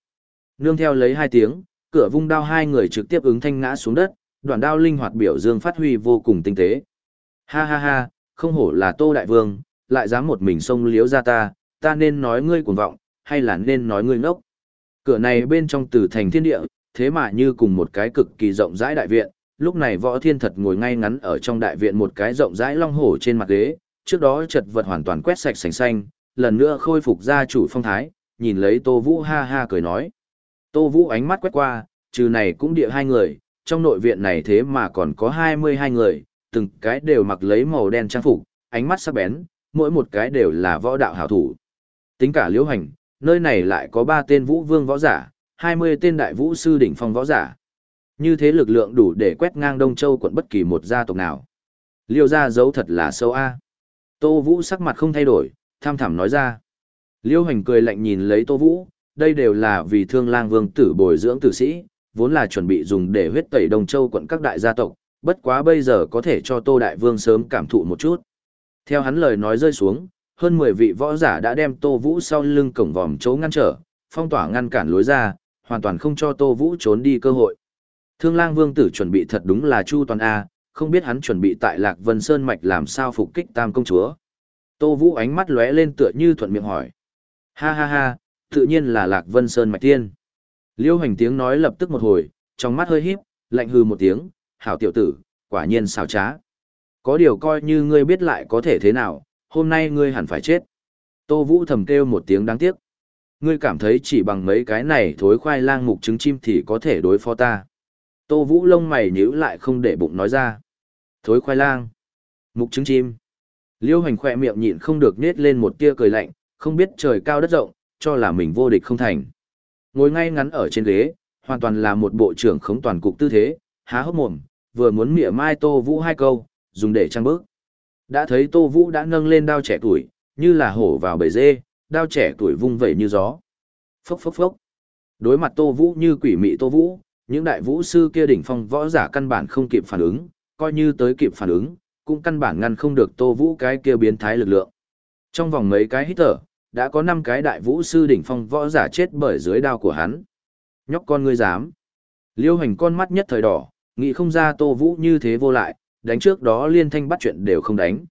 Nương theo lấy hai tiếng, cửa vung đao hai người trực tiếp ứng thanh ngã xuống đất, đoạn đao linh hoạt biểu dương phát huy vô cùng tinh tế. Ha ha ha, không hổ là Tô Đại Vương, lại dám một mình xông liếu ra ta, ta nên nói ngươi cuồng vọng, hay là nên nói ngươi ngốc. Cửa này bên trong từ thành thiên địa, thế mà như cùng một cái cực kỳ rộng rãi đại viện, lúc này võ thiên thật ngồi ngay ngắn ở trong đại viện một cái rộng rãi long hổ trên mặt ghế, trước đó chật vật hoàn toàn quét sạch sành xanh, lần nữa khôi phục gia chủ phong thái, nhìn lấy Tô Vũ ha ha cười nói. Tô Vũ ánh mắt quét qua, trừ này cũng địa hai người, trong nội viện này thế mà còn có 22 người, từng cái đều mặc lấy màu đen trang phục, ánh mắt sắc bén, mỗi một cái đều là võ đạo hảo thủ. Tính cả liễu hành, nơi này lại có 3 tên vũ vương võ giả, 20 tên đại vũ sư đỉnh phong võ giả. Như thế lực lượng đủ để quét ngang Đông Châu quận bất kỳ một gia tộc nào. Liêu gia giấu thật là sâu a. Tô Vũ sắc mặt không thay đổi, tham thảm nói ra. Liêu hành cười lạnh nhìn lấy Tô Vũ, đây đều là vì thương lang vương tử bồi dưỡng tử sĩ, vốn là chuẩn bị dùng để huyết tẩy Đông Châu quận các đại gia tộc, bất quá bây giờ có thể cho Tô Đại Vương sớm cảm thụ một chút. Theo hắn lời nói rơi xuống, hơn 10 vị võ giả đã đem Tô Vũ sau lưng cổng vòm chỗ ngăn trở, phong tỏa ngăn cản lối ra, hoàn toàn không cho Tô Vũ trốn đi cơ hội. Thương lang vương tử chuẩn bị thật đúng là chu toàn A, không biết hắn chuẩn bị tại Lạc Vân Sơn Mạch làm sao phục kích tam công chúa. Tô Vũ ánh mắt lóe lên tựa như thuận miệng hỏi. Ha ha ha, tự nhiên là Lạc Vân Sơn Mạch tiên. Liêu hành tiếng nói lập tức một hồi, trong mắt hơi híp, lạnh hư một tiếng, hảo tiểu tử, quả nhiên xảo trá. Có điều coi như ngươi biết lại có thể thế nào, hôm nay ngươi hẳn phải chết. Tô Vũ thầm kêu một tiếng đáng tiếc. Ngươi cảm thấy chỉ bằng mấy cái này thối khoai lang mục trứng chim thì có thể đối phó ta. Tô Vũ lông mày nhíu lại không để bụng nói ra. Thối khoai lang. Mục trứng chim. Liêu hành khỏe miệng nhịn không được nết lên một tia cười lạnh, không biết trời cao đất rộng, cho là mình vô địch không thành. Ngồi ngay ngắn ở trên ghế, hoàn toàn là một bộ trưởng khống toàn cục tư thế, há hốc mồm, vừa muốn mỉa mai Tô Vũ hai câu, dùng để trang bước. Đã thấy Tô Vũ đã nâng lên đao trẻ tuổi, như là hổ vào bầy dê, đao trẻ tuổi vung vẩy như gió. Phốc phốc phốc. Đối mặt Tô Vũ như quỷ mị Tô Vũ, những đại vũ sư kia đỉnh phong võ giả căn bản không kịp phản ứng, coi như tới kịp phản ứng, cũng căn bản ngăn không được Tô Vũ cái kia biến thái lực lượng. Trong vòng mấy cái hít thở, đã có 5 cái đại vũ sư đỉnh phong võ giả chết bởi dưới đao của hắn. Nhóc con ngươi dám. Liêu hành con mắt nhất thời đỏ, nghĩ không ra Tô Vũ như thế vô lại, đánh trước đó liên thanh bắt chuyện đều không đánh.